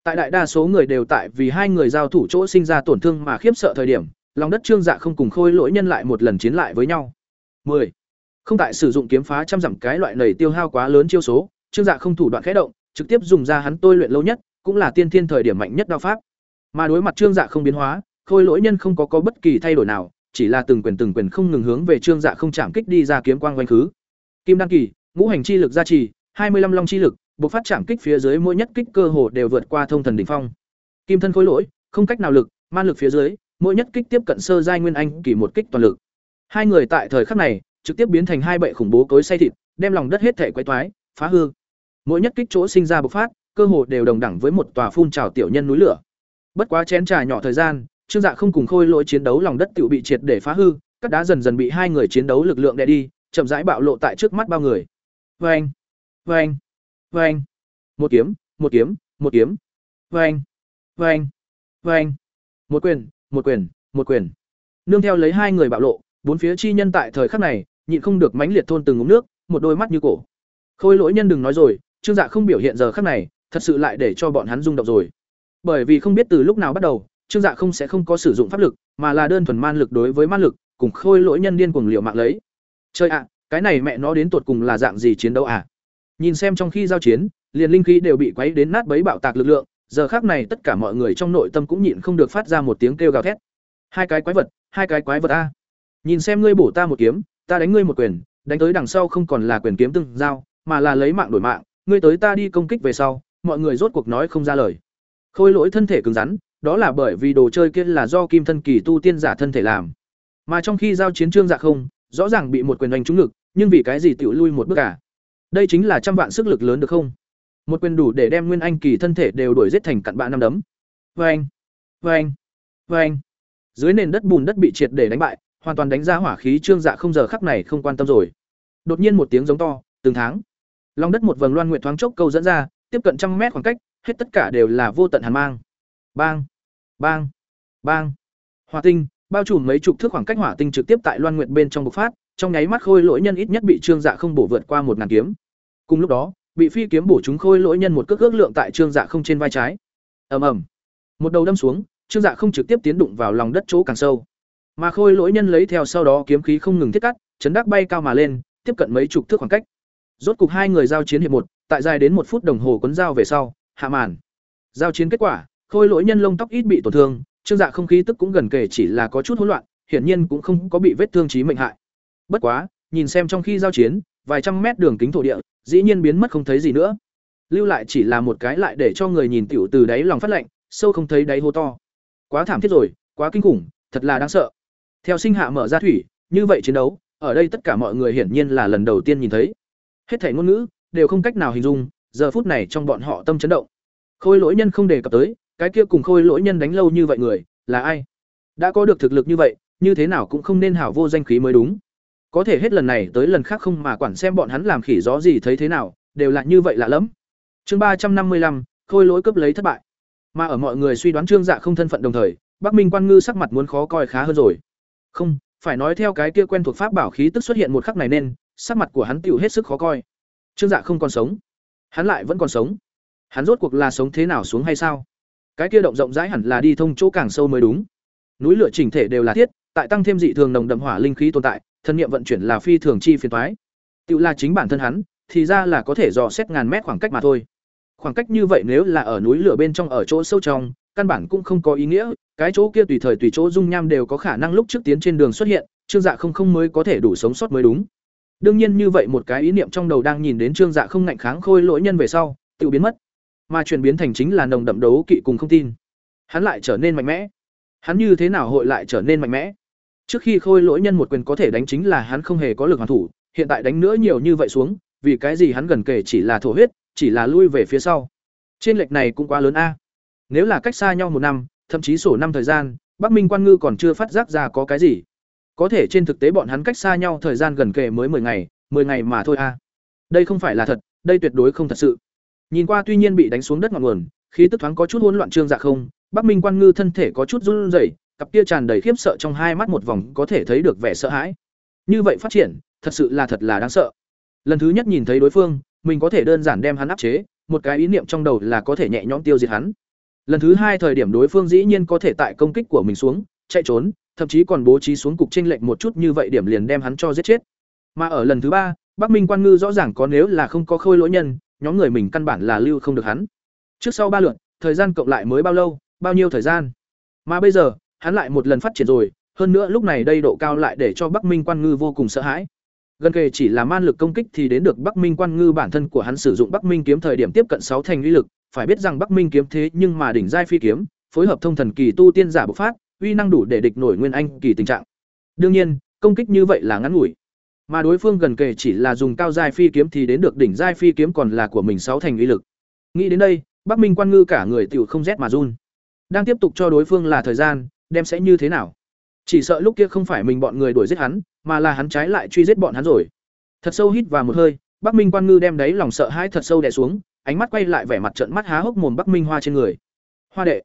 Tại đại đa số người đều tại vì hai người giao thủ chỗ sinh ra tổn thương mà khiếp sợ thời điểm, lòng đất trương dạ không cùng khôi lỗi nhân lại một lần chiến lại với nhau. 10. Không tại sử dụng kiếm phá trăm dặm cái loại nầy tiêu hao quá lớn chiêu số, trương dạ không thủ đoạn khẽ động, trực tiếp dùng ra hắn tôi luyện lâu nhất, cũng là tiên thiên thời điểm mạnh nhất đao pháp. Mà đối mặt trương dạ không biến hóa, khôi lỗi nhân không có có bất kỳ thay đổi nào, chỉ là từng quyền từng quyền không ngừng hướng về trương dạ không chạm kích đi ra kiếm quang quanh khứ. Kim đăng kỳ, ngũ hành chi lực gia trì, hai mươi 25 long chi lực, bộc phát chạm kích phía dưới mỗi nhất kích cơ hồ đều vượt qua thông thần đỉnh phong. Kim thân khối lỗi, không cách nào lực, man lực phía dưới, mỗi nhất kích tiếp cận sơ giai nguyên anh kỳ một kích toàn lực. Hai người tại thời khắc này, trực tiếp biến thành hai bệ khủng bố cối say thịt, đem lòng đất hết thể quay toái, phá hư. Mỗi nhất kích chỗ sinh ra bộc phát, cơ hồ đều đồng đẳng với một tòa phun trào tiểu nhân núi lửa. Bất quá chén trà nhỏ thời gian, Trương Dạ không cùng Khôi Lỗi chiến đấu lòng đất tiểu bị triệt để phá hư, các đá dần dần bị hai người chiến đấu lực lượng đè đi, chậm rãi bạo lộ tại trước mắt bao người. Oeng, oeng, oeng. Một kiếm, một kiếm, một kiếm. Oeng, oeng, oeng. Một quyền, một quyền, một quyền. Nương theo lấy hai người bạo lộ, bốn phía chi nhân tại thời khắc này, nhịn không được mãnh liệt thôn từng ngụm nước, một đôi mắt như cổ. Khôi Lỗi nhân đừng nói rồi, Trương Dạ không biểu hiện giờ khắc này, thật sự lại để cho bọn hắn rung động rồi. Bởi vì không biết từ lúc nào bắt đầu, Trương Dạ không sẽ không có sử dụng pháp lực, mà là đơn thuần man lực đối với man lực, cùng khôi lỗi nhân điên cuồng liều mạng lấy. Chơi ạ, cái này mẹ nó đến tuột cùng là dạng gì chiến đấu à? Nhìn xem trong khi giao chiến, liền linh khí đều bị quấy đến nát bấy bạo tạc lực lượng, giờ khắc này tất cả mọi người trong nội tâm cũng nhịn không được phát ra một tiếng kêu gào thét. Hai cái quái vật, hai cái quái vật a. Nhìn xem ngươi bổ ta một kiếm, ta đánh ngươi một quyền, đánh tới đằng sau không còn là quyền kiếm tương giao, mà là lấy mạng đổi mạng, ngươi tới ta đi công kích về sau, mọi người rốt cuộc nói không ra lời. Khôi lỗi thân thể cứng rắn, đó là bởi vì đồ chơi kia là do kim thân kỳ tu tiên giả thân thể làm. Mà trong khi giao chiến trương dạ không, rõ ràng bị một quyền đánh trúng ngực, nhưng vì cái gì tiểu lui một bước cả? Đây chính là trăm vạn sức lực lớn được không? Một quyền đủ để đem Nguyên Anh kỳ thân thể đều đuổi giết thành cặn bã năm đấm. anh, với anh Dưới nền đất bùn đất bị triệt để đánh bại, hoàn toàn đánh ra hỏa khí trương dạ không giờ khắc này không quan tâm rồi. Đột nhiên một tiếng giống to, từng tháng. Long đất một vầng loan nguyện thoáng chốc câu dẫn ra, tiếp cận trăm mét khoảng cách, hết tất cả đều là vô tận hàn mang. Bang, bang, bang. Hỏa tinh, bao trùm mấy chục thước khoảng cách hỏa tinh trực tiếp tại loan nguyệt bên trong bộc phát, trong nháy mắt khôi lỗi nhân ít nhất bị trương dạ không bổ vượt qua một ngàn kiếm. Cùng lúc đó, bị phi kiếm bổ trúng khôi lỗi nhân một cước ước lượng tại trương dạ không trên vai trái. Ầm ầm. Một đầu đâm xuống, trương dạ không trực tiếp tiến đụng vào lòng đất chỗ càng sâu. Mà khôi lỗi nhân lấy theo sau đó kiếm khí không ngừng thiết cắt, chấn đắc bay cao mà lên, tiếp cận mấy chục thước khoảng cách. Rốt cục hai người giao chiến hiệp một, tại dài đến một phút đồng hồ cuốn dao về sau, hạ màn. Giao chiến kết quả, khôi lỗi nhân lông tóc ít bị tổn thương, trương dạ không khí tức cũng gần kể chỉ là có chút hỗn loạn, hiển nhiên cũng không có bị vết thương chí mệnh hại. Bất quá, nhìn xem trong khi giao chiến, vài trăm mét đường kính thổ địa, dĩ nhiên biến mất không thấy gì nữa. Lưu lại chỉ là một cái lại để cho người nhìn tiểu từ đáy lòng phát lạnh, sâu không thấy đáy hô to. Quá thảm thiết rồi, quá kinh khủng, thật là đáng sợ. Theo sinh hạ mở ra thủy, như vậy chiến đấu, ở đây tất cả mọi người hiển nhiên là lần đầu tiên nhìn thấy. Hết thảy ngôn ngữ đều không cách nào hình dung, giờ phút này trong bọn họ tâm chấn động. Khôi lỗi nhân không đề cập tới, cái kia cùng khôi lỗi nhân đánh lâu như vậy người, là ai? Đã có được thực lực như vậy, như thế nào cũng không nên hảo vô danh khí mới đúng. Có thể hết lần này tới lần khác không mà quản xem bọn hắn làm khỉ gió gì thấy thế nào, đều là như vậy lạ lẫm Chương ba trăm năm mươi lăm khôi lỗi cấp lấy thất bại. Mà ở mọi người suy đoán Trương Dạ không thân phận đồng thời, Bắc Minh Quan Ngư sắc mặt muốn khó coi khá hơn rồi. Không, phải nói theo cái kia quen thuộc pháp bảo khí tức xuất hiện một khắc này nên, sắc mặt của hắn tựu hết sức khó coi. Trương Dạ không còn sống, hắn lại vẫn còn sống. Hắn rốt cuộc là sống thế nào xuống hay sao? Cái kia động rộng rãi hẳn là đi thông chỗ càng sâu mới đúng. Núi lửa chỉnh thể đều là thiết, tại tăng thêm dị thường nồng đậm hỏa linh khí tồn tại, thân niệm vận chuyển là phi thường chi phiền toái. Tự là chính bản thân hắn, thì ra là có thể dò xét ngàn mét khoảng cách mà thôi. Khoảng cách như vậy nếu là ở núi lửa bên trong ở chỗ sâu trong, căn bản cũng không có ý nghĩa, cái chỗ kia tùy thời tùy chỗ dung nham đều có khả năng lúc trước tiến trên đường xuất hiện, Trương Dạ không không mới có thể đủ sống sót mới đúng. Đương nhiên như vậy một cái ý niệm trong đầu đang nhìn đến Trương Dạ không ngạnh kháng khôi lỗi nhân về sau, tự biến mất, mà chuyển biến thành chính là nồng đậm đấu kỵ cùng không tin. Hắn lại trở nên mạnh mẽ. Hắn như thế nào hội lại trở nên mạnh mẽ? Trước khi khôi lỗi nhân một quyền có thể đánh chính là hắn không hề có lực hoàn thủ, hiện tại đánh nữa nhiều như vậy xuống, vì cái gì hắn gần kể chỉ là thổ huyết, chỉ là lui về phía sau. Trên lệch này cũng quá lớn a. Nếu là cách xa nhau một năm, thậm chí sổ năm thời gian, Bắc Minh Quan Ngư còn chưa phát giác ra có cái gì. Có thể trên thực tế bọn hắn cách xa nhau thời gian gần kề mới 10 ngày, 10 ngày mà thôi a. Đây không phải là thật, đây tuyệt đối không thật sự. Nhìn qua tuy nhiên bị đánh xuống đất ngọn nguồn, khí tức thoáng có chút hỗn loạn trương dạ không, Bắc Minh Quan Ngư thân thể có chút run rẩy, cặp kia tràn đầy khiếp sợ trong hai mắt một vòng có thể thấy được vẻ sợ hãi. Như vậy phát triển, thật sự là thật là đáng sợ. Lần thứ nhất nhìn thấy đối phương, mình có thể đơn giản đem hắn áp chế, một cái ý niệm trong đầu là có thể nhẹ nhõm tiêu diệt hắn. Lần thứ hai thời điểm đối phương dĩ nhiên có thể tại công kích của mình xuống, chạy trốn, thậm chí còn bố trí xuống cục chênh lệnh một chút như vậy điểm liền đem hắn cho giết chết. Mà ở lần thứ ba, Bắc Minh Quan Ngư rõ ràng có nếu là không có khôi lỗi nhân, nhóm người mình căn bản là lưu không được hắn. Trước sau ba lượt, thời gian cộng lại mới bao lâu, bao nhiêu thời gian. Mà bây giờ, hắn lại một lần phát triển rồi, hơn nữa lúc này đây độ cao lại để cho Bắc Minh Quan Ngư vô cùng sợ hãi. Gần kề chỉ là man lực công kích thì đến được Bắc Minh Quan Ngư bản thân của hắn sử dụng Bắc Minh kiếm thời điểm tiếp cận sáu thành uy lực, phải biết rằng Bắc Minh kiếm thế nhưng mà đỉnh giai phi kiếm, phối hợp thông thần kỳ tu tiên giả bộc phát, uy năng đủ để địch nổi nguyên anh kỳ tình trạng. Đương nhiên, công kích như vậy là ngắn ngủi. Mà đối phương gần kề chỉ là dùng cao giai phi kiếm thì đến được đỉnh giai phi kiếm còn là của mình sáu thành uy lực. Nghĩ đến đây, Bắc Minh Quan Ngư cả người tiểu không rét mà run. Đang tiếp tục cho đối phương là thời gian, đem sẽ như thế nào? Chỉ sợ lúc kia không phải mình bọn người đuổi giết hắn, mà là hắn trái lại truy giết bọn hắn rồi. Thật sâu hít vào một hơi, Bắc Minh Quan Ngư đem đấy lòng sợ hãi thật sâu đè xuống, ánh mắt quay lại vẻ mặt trợn mắt há hốc mồm Bắc Minh Hoa trên người. Hoa đệ.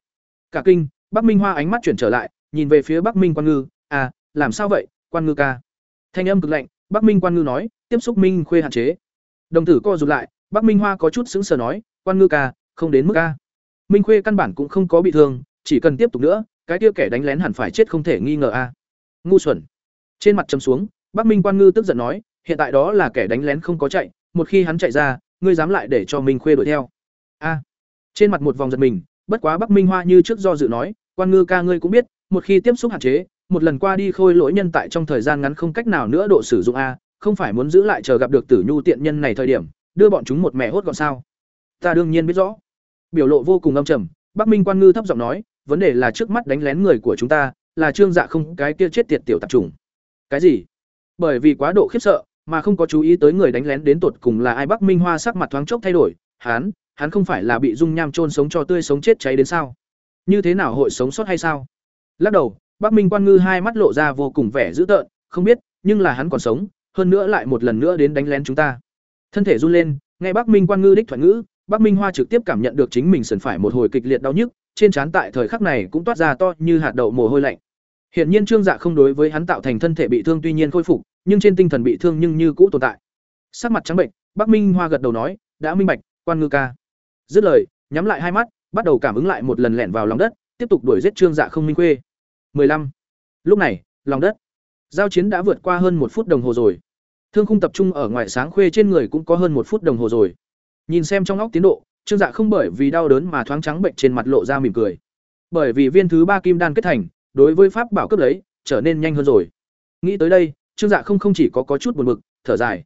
Cả kinh, Bắc Minh Hoa ánh mắt chuyển trở lại, nhìn về phía Bắc Minh Quan Ngư, "À, làm sao vậy, Quan Ngư ca?" Thanh âm cực lạnh, Bắc Minh Quan Ngư nói, "Tiếp xúc Minh Khuê hạn chế." Đồng tử co rụt lại, Bắc Minh Hoa có chút sững sờ nói, "Quan Ngư ca, không đến mức ca." Minh Khuê căn bản cũng không có bị thương, chỉ cần tiếp tục nữa, cái kia kẻ đánh lén hẳn phải chết không thể nghi ngờ a. Ngu xuẩn. Trên mặt trầm xuống, Bắc Minh Quan Ngư tức giận nói, hiện tại đó là kẻ đánh lén không có chạy, một khi hắn chạy ra, ngươi dám lại để cho Minh Khuê đuổi theo. A. trên mặt một vòng giật mình, bất quá Bắc Minh Hoa như trước do dự nói, quan ngư ca ngươi cũng biết, một khi tiếp xúc hạn chế, một lần qua đi khôi lỗi nhân tại trong thời gian ngắn không cách nào nữa độ sử dụng a, không phải muốn giữ lại chờ gặp được Tử Nhu tiện nhân này thời điểm, đưa bọn chúng một mẹ hốt gọn sao? Ta đương nhiên biết rõ. Biểu lộ vô cùng âm trầm, Bắc Minh quan ngư thấp giọng nói, vấn đề là trước mắt đánh lén người của chúng ta, là Trương Dạ không cái kia chết tiệt tiểu tạp trùng. Cái gì? Bởi vì quá độ khiếp sợ, mà không có chú ý tới người đánh lén đến tột cùng là ai Bắc Minh Hoa sắc mặt thoáng chốc thay đổi, hắn, hắn không phải là bị dung nham chôn sống cho tươi sống chết cháy đến sao? Như thế nào hội sống sót hay sao? Lắc đầu, Bắc Minh Quan Ngư hai mắt lộ ra vô cùng vẻ dữ tợn, không biết, nhưng là hắn còn sống, hơn nữa lại một lần nữa đến đánh lén chúng ta. Thân thể run lên, nghe Bắc Minh Quan Ngư đích thoại ngữ, Bắc Minh Hoa trực tiếp cảm nhận được chính mình sần phải một hồi kịch liệt đau nhức, trên trán tại thời khắc này cũng toát ra to như hạt đậu mồ hôi lạnh. Hiển nhiên Trương Dạ không đối với hắn tạo thành thân thể bị thương tuy nhiên khôi phục, nhưng trên tinh thần bị thương nhưng như cũ tồn tại. Sắc mặt trắng bệnh, Bắc Minh Hoa gật đầu nói, đã minh bạch, quan ngư ca. Dứt lời, nhắm lại hai mắt, bắt đầu cảm ứng lại một lần lẻn vào lòng đất, tiếp tục đuổi giết Trương Dạ không minh khuê. 15. Lúc này, lòng đất. Giao chiến đã vượt qua hơn một phút đồng hồ rồi. Thương khung tập trung ở ngoài sáng khuê trên người cũng có hơn một phút đồng hồ rồi. Nhìn xem trong óc tiến độ, Trương Dạ không bởi vì đau đớn mà thoáng trắng bệnh trên mặt lộ ra mỉm cười. Bởi vì viên thứ ba kim đan kết thành, đối với pháp bảo cấp lấy, trở nên nhanh hơn rồi. Nghĩ tới đây, Trương Dạ không không chỉ có có chút buồn bực, thở dài.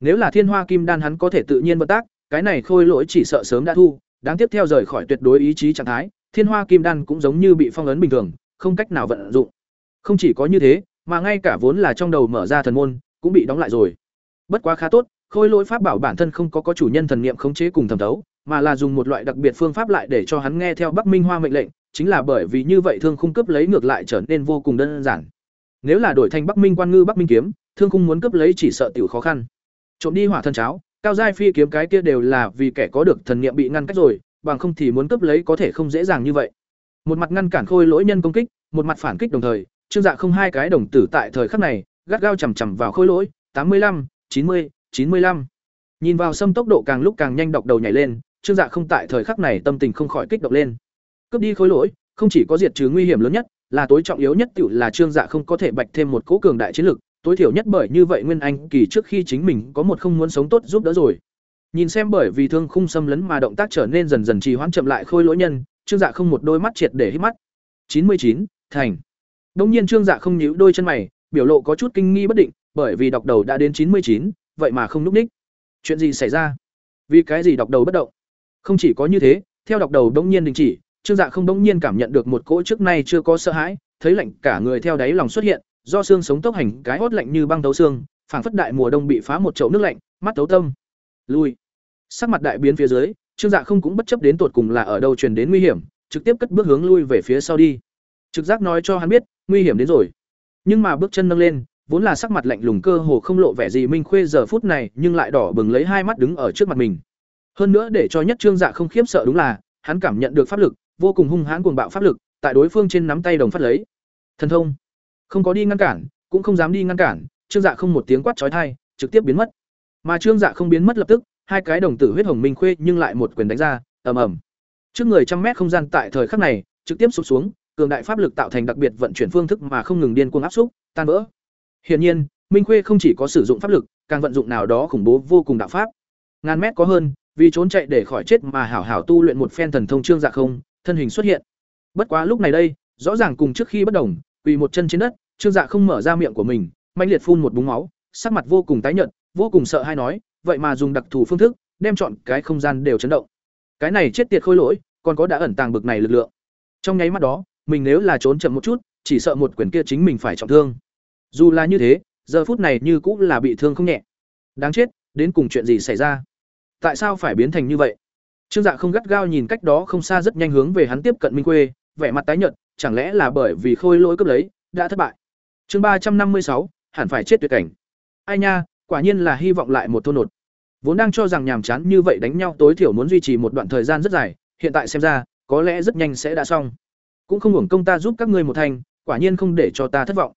Nếu là Thiên Hoa Kim Đan hắn có thể tự nhiên bất tác, cái này khôi lỗi chỉ sợ sớm đã thu, đáng tiếp theo rời khỏi tuyệt đối ý chí trạng thái, Thiên Hoa Kim Đan cũng giống như bị phong ấn bình thường, không cách nào vận dụng. Không chỉ có như thế, mà ngay cả vốn là trong đầu mở ra thần môn, cũng bị đóng lại rồi. Bất quá khá tốt, khôi lỗi pháp bảo bản thân không có có chủ nhân thần niệm khống chế cùng thẩm thấu, mà là dùng một loại đặc biệt phương pháp lại để cho hắn nghe theo Bắc Minh Hoa mệnh lệnh, chính là bởi vì như vậy thương khung cấp lấy ngược lại trở nên vô cùng đơn giản. Nếu là đổi thành Bắc Minh Quan Ngư Bắc Minh kiếm, Thương Khung muốn cấp lấy chỉ sợ tiểu khó khăn. Trộm đi hỏa thân cháo, cao giai phi kiếm cái kia đều là vì kẻ có được thần niệm bị ngăn cách rồi, bằng không thì muốn cấp lấy có thể không dễ dàng như vậy. Một mặt ngăn cản khôi lỗi nhân công kích, một mặt phản kích đồng thời, Trương Dạ không hai cái đồng tử tại thời khắc này, gắt gao chầm chằm vào khôi lỗi, tám mươi lăm, chín mươi, chín mươi lăm. Nhìn vào sâm tốc độ càng lúc càng nhanh đọc đầu nhảy lên, Trương Dạ không tại thời khắc này tâm tình không khỏi kích động lên. Cướp đi khôi lỗi, không chỉ có diệt trừ nguy hiểm lớn nhất, là tối trọng yếu nhất tiểu là Trương Dạ không có thể bạch thêm một cố cường đại chiến lực, tối thiểu nhất bởi như vậy Nguyên Anh kỳ trước khi chính mình có một không muốn sống tốt giúp đỡ rồi. Nhìn xem bởi vì thương khung xâm lấn mà động tác trở nên dần dần trì hoãn chậm lại khôi lỗi nhân, Trương Dạ không một đôi mắt triệt để hít mắt. chín mươi chín thành. Đương nhiên Trương Dạ không nhíu đôi chân mày, biểu lộ có chút kinh nghi bất định, bởi vì đọc đầu đã đến chín mươi chín, vậy mà không lúc ních. Chuyện gì xảy ra? Vì cái gì đọc đầu bất động? Không chỉ có như thế, theo đọc đầu đống nhiên đình chỉ, Trương Dạ không đống nhiên cảm nhận được một cỗ trước nay chưa có sợ hãi, thấy lạnh cả người theo đáy lòng xuất hiện, do xương sống tốc hành cái hốt lạnh như băng tấu xương, phảng phất đại mùa đông bị phá một chậu nước lạnh, mắt tấu tâm. Lui. Sắc mặt đại biến phía dưới, Trương Dạ không cũng bất chấp đến tột cùng là ở đâu truyền đến nguy hiểm, trực tiếp cất bước hướng lui về phía sau đi. Trực giác nói cho hắn biết, nguy hiểm đến rồi. Nhưng mà bước chân nâng lên, vốn là sắc mặt lạnh lùng cơ hồ không lộ vẻ gì Minh Khuê giờ phút này, nhưng lại đỏ bừng lấy hai mắt đứng ở trước mặt mình. Hơn nữa để cho nhất Trương Dạ không khiếp sợ đúng là, hắn cảm nhận được pháp lực, vô cùng hung hãn cuồng bạo pháp lực, tại đối phương trên nắm tay đồng phát lấy. Thần thông, không có đi ngăn cản, cũng không dám đi ngăn cản, Trương Dạ không một tiếng quát chói tai, trực tiếp biến mất. Mà Trương Dạ không biến mất lập tức, hai cái đồng tử huyết hồng minh khuê nhưng lại một quyền đánh ra, ầm ầm. Trước người trăm mét không gian tại thời khắc này, trực tiếp sụp xuống, cường đại pháp lực tạo thành đặc biệt vận chuyển phương thức mà không ngừng điên cuồng áp xúc, tan vỡ. Hiển nhiên, Minh Khuê không chỉ có sử dụng pháp lực, càng vận dụng nào đó khủng bố vô cùng đạo pháp. Ngàn mét có hơn, vì trốn chạy để khỏi chết mà hảo hảo tu luyện một phen thần thông trương dạ không, thân hình xuất hiện. Bất quá lúc này đây, rõ ràng cùng trước khi bất đồng, quỳ một chân trên đất, trương dạ không mở ra miệng của mình, mạnh liệt phun một búng máu, sắc mặt vô cùng tái nhợt, vô cùng sợ hai nói, vậy mà dùng đặc thù phương thức, đem chọn cái không gian đều chấn động. Cái này chết tiệt khôi lỗi, còn có đã ẩn tàng bực này lực lượng. Trong nháy mắt đó, mình nếu là trốn chậm một chút, chỉ sợ một quyền kia chính mình phải trọng thương. Dù là như thế, giờ phút này như cũng là bị thương không nhẹ. Đáng chết, đến cùng chuyện gì xảy ra? Tại sao phải biến thành như vậy? Trương Dạ không gắt gao nhìn cách đó không xa rất nhanh hướng về hắn tiếp cận Minh Quê, vẻ mặt tái nhợt, chẳng lẽ là bởi vì khôi lỗi cướp lấy, đã thất bại. Chương ba trăm năm mươi sáu, hẳn phải chết tuyệt cảnh. Ai nha, quả nhiên là hy vọng lại một thôn nột. Vốn đang cho rằng nhàm chán như vậy đánh nhau tối thiểu muốn duy trì một đoạn thời gian rất dài, hiện tại xem ra, có lẽ rất nhanh sẽ đã xong. Cũng không hưởng công ta giúp các ngươi một thành, quả nhiên không để cho ta thất vọng.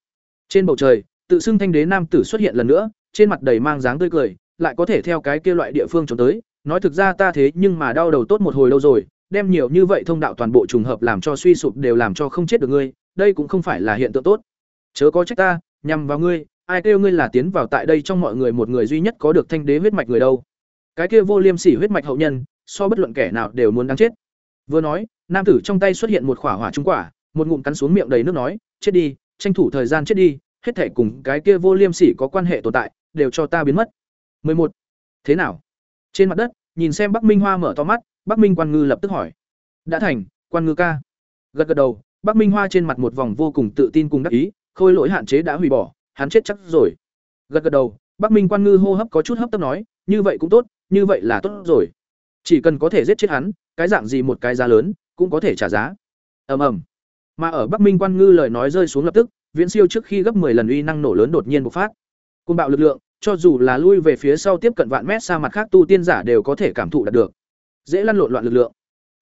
Trên bầu trời, tự xưng thanh đế nam tử xuất hiện lần nữa, trên mặt đầy mang dáng tươi cười, lại có thể theo cái kia loại địa phương trốn tới, nói thực ra ta thế nhưng mà đau đầu tốt một hồi lâu rồi, đem nhiều như vậy thông đạo toàn bộ trùng hợp làm cho suy sụp đều làm cho không chết được ngươi, đây cũng không phải là hiện tượng tốt. Chớ có trách ta, nhằm vào ngươi, ai kêu ngươi là tiến vào tại đây trong mọi người một người duy nhất có được thanh đế huyết mạch người đâu? Cái kia vô liêm sỉ huyết mạch hậu nhân, so bất luận kẻ nào đều muốn đáng chết. Vừa nói, nam tử trong tay xuất hiện một quả hỏa trung quả, một ngụm cắn xuống miệng đầy nước nói, chết đi, tranh thủ thời gian chết đi, hết thảy cùng cái kia vô liêm sỉ có quan hệ tồn tại, đều cho ta biến mất. 11. Thế nào? Trên mặt đất, nhìn xem Bắc Minh Hoa mở to mắt, Bắc Minh Quan Ngư lập tức hỏi: "Đã thành, Quan Ngư ca." Gật gật đầu, Bắc Minh Hoa trên mặt một vòng vô cùng tự tin cùng đắc ý, khôi lỗi hạn chế đã hủy bỏ, hắn chết chắc rồi. Gật gật đầu, Bắc Minh Quan Ngư hô hấp có chút hấp tấp nói: "Như vậy cũng tốt, như vậy là tốt rồi. Chỉ cần có thể giết chết hắn, cái dạng gì một cái giá lớn, cũng có thể trả giá." Ầm ầm. Mà ở Bắc Minh Quan Ngư lời nói rơi xuống lập tức, viễn siêu trước khi gấp 10 lần uy năng nổ lớn đột nhiên bộc phát. Côn bạo lực lượng, cho dù là lui về phía sau tiếp cận vạn mét xa mặt khác tu tiên giả đều có thể cảm thụ đạt được. Dễ lăn lộn loạn lực lượng.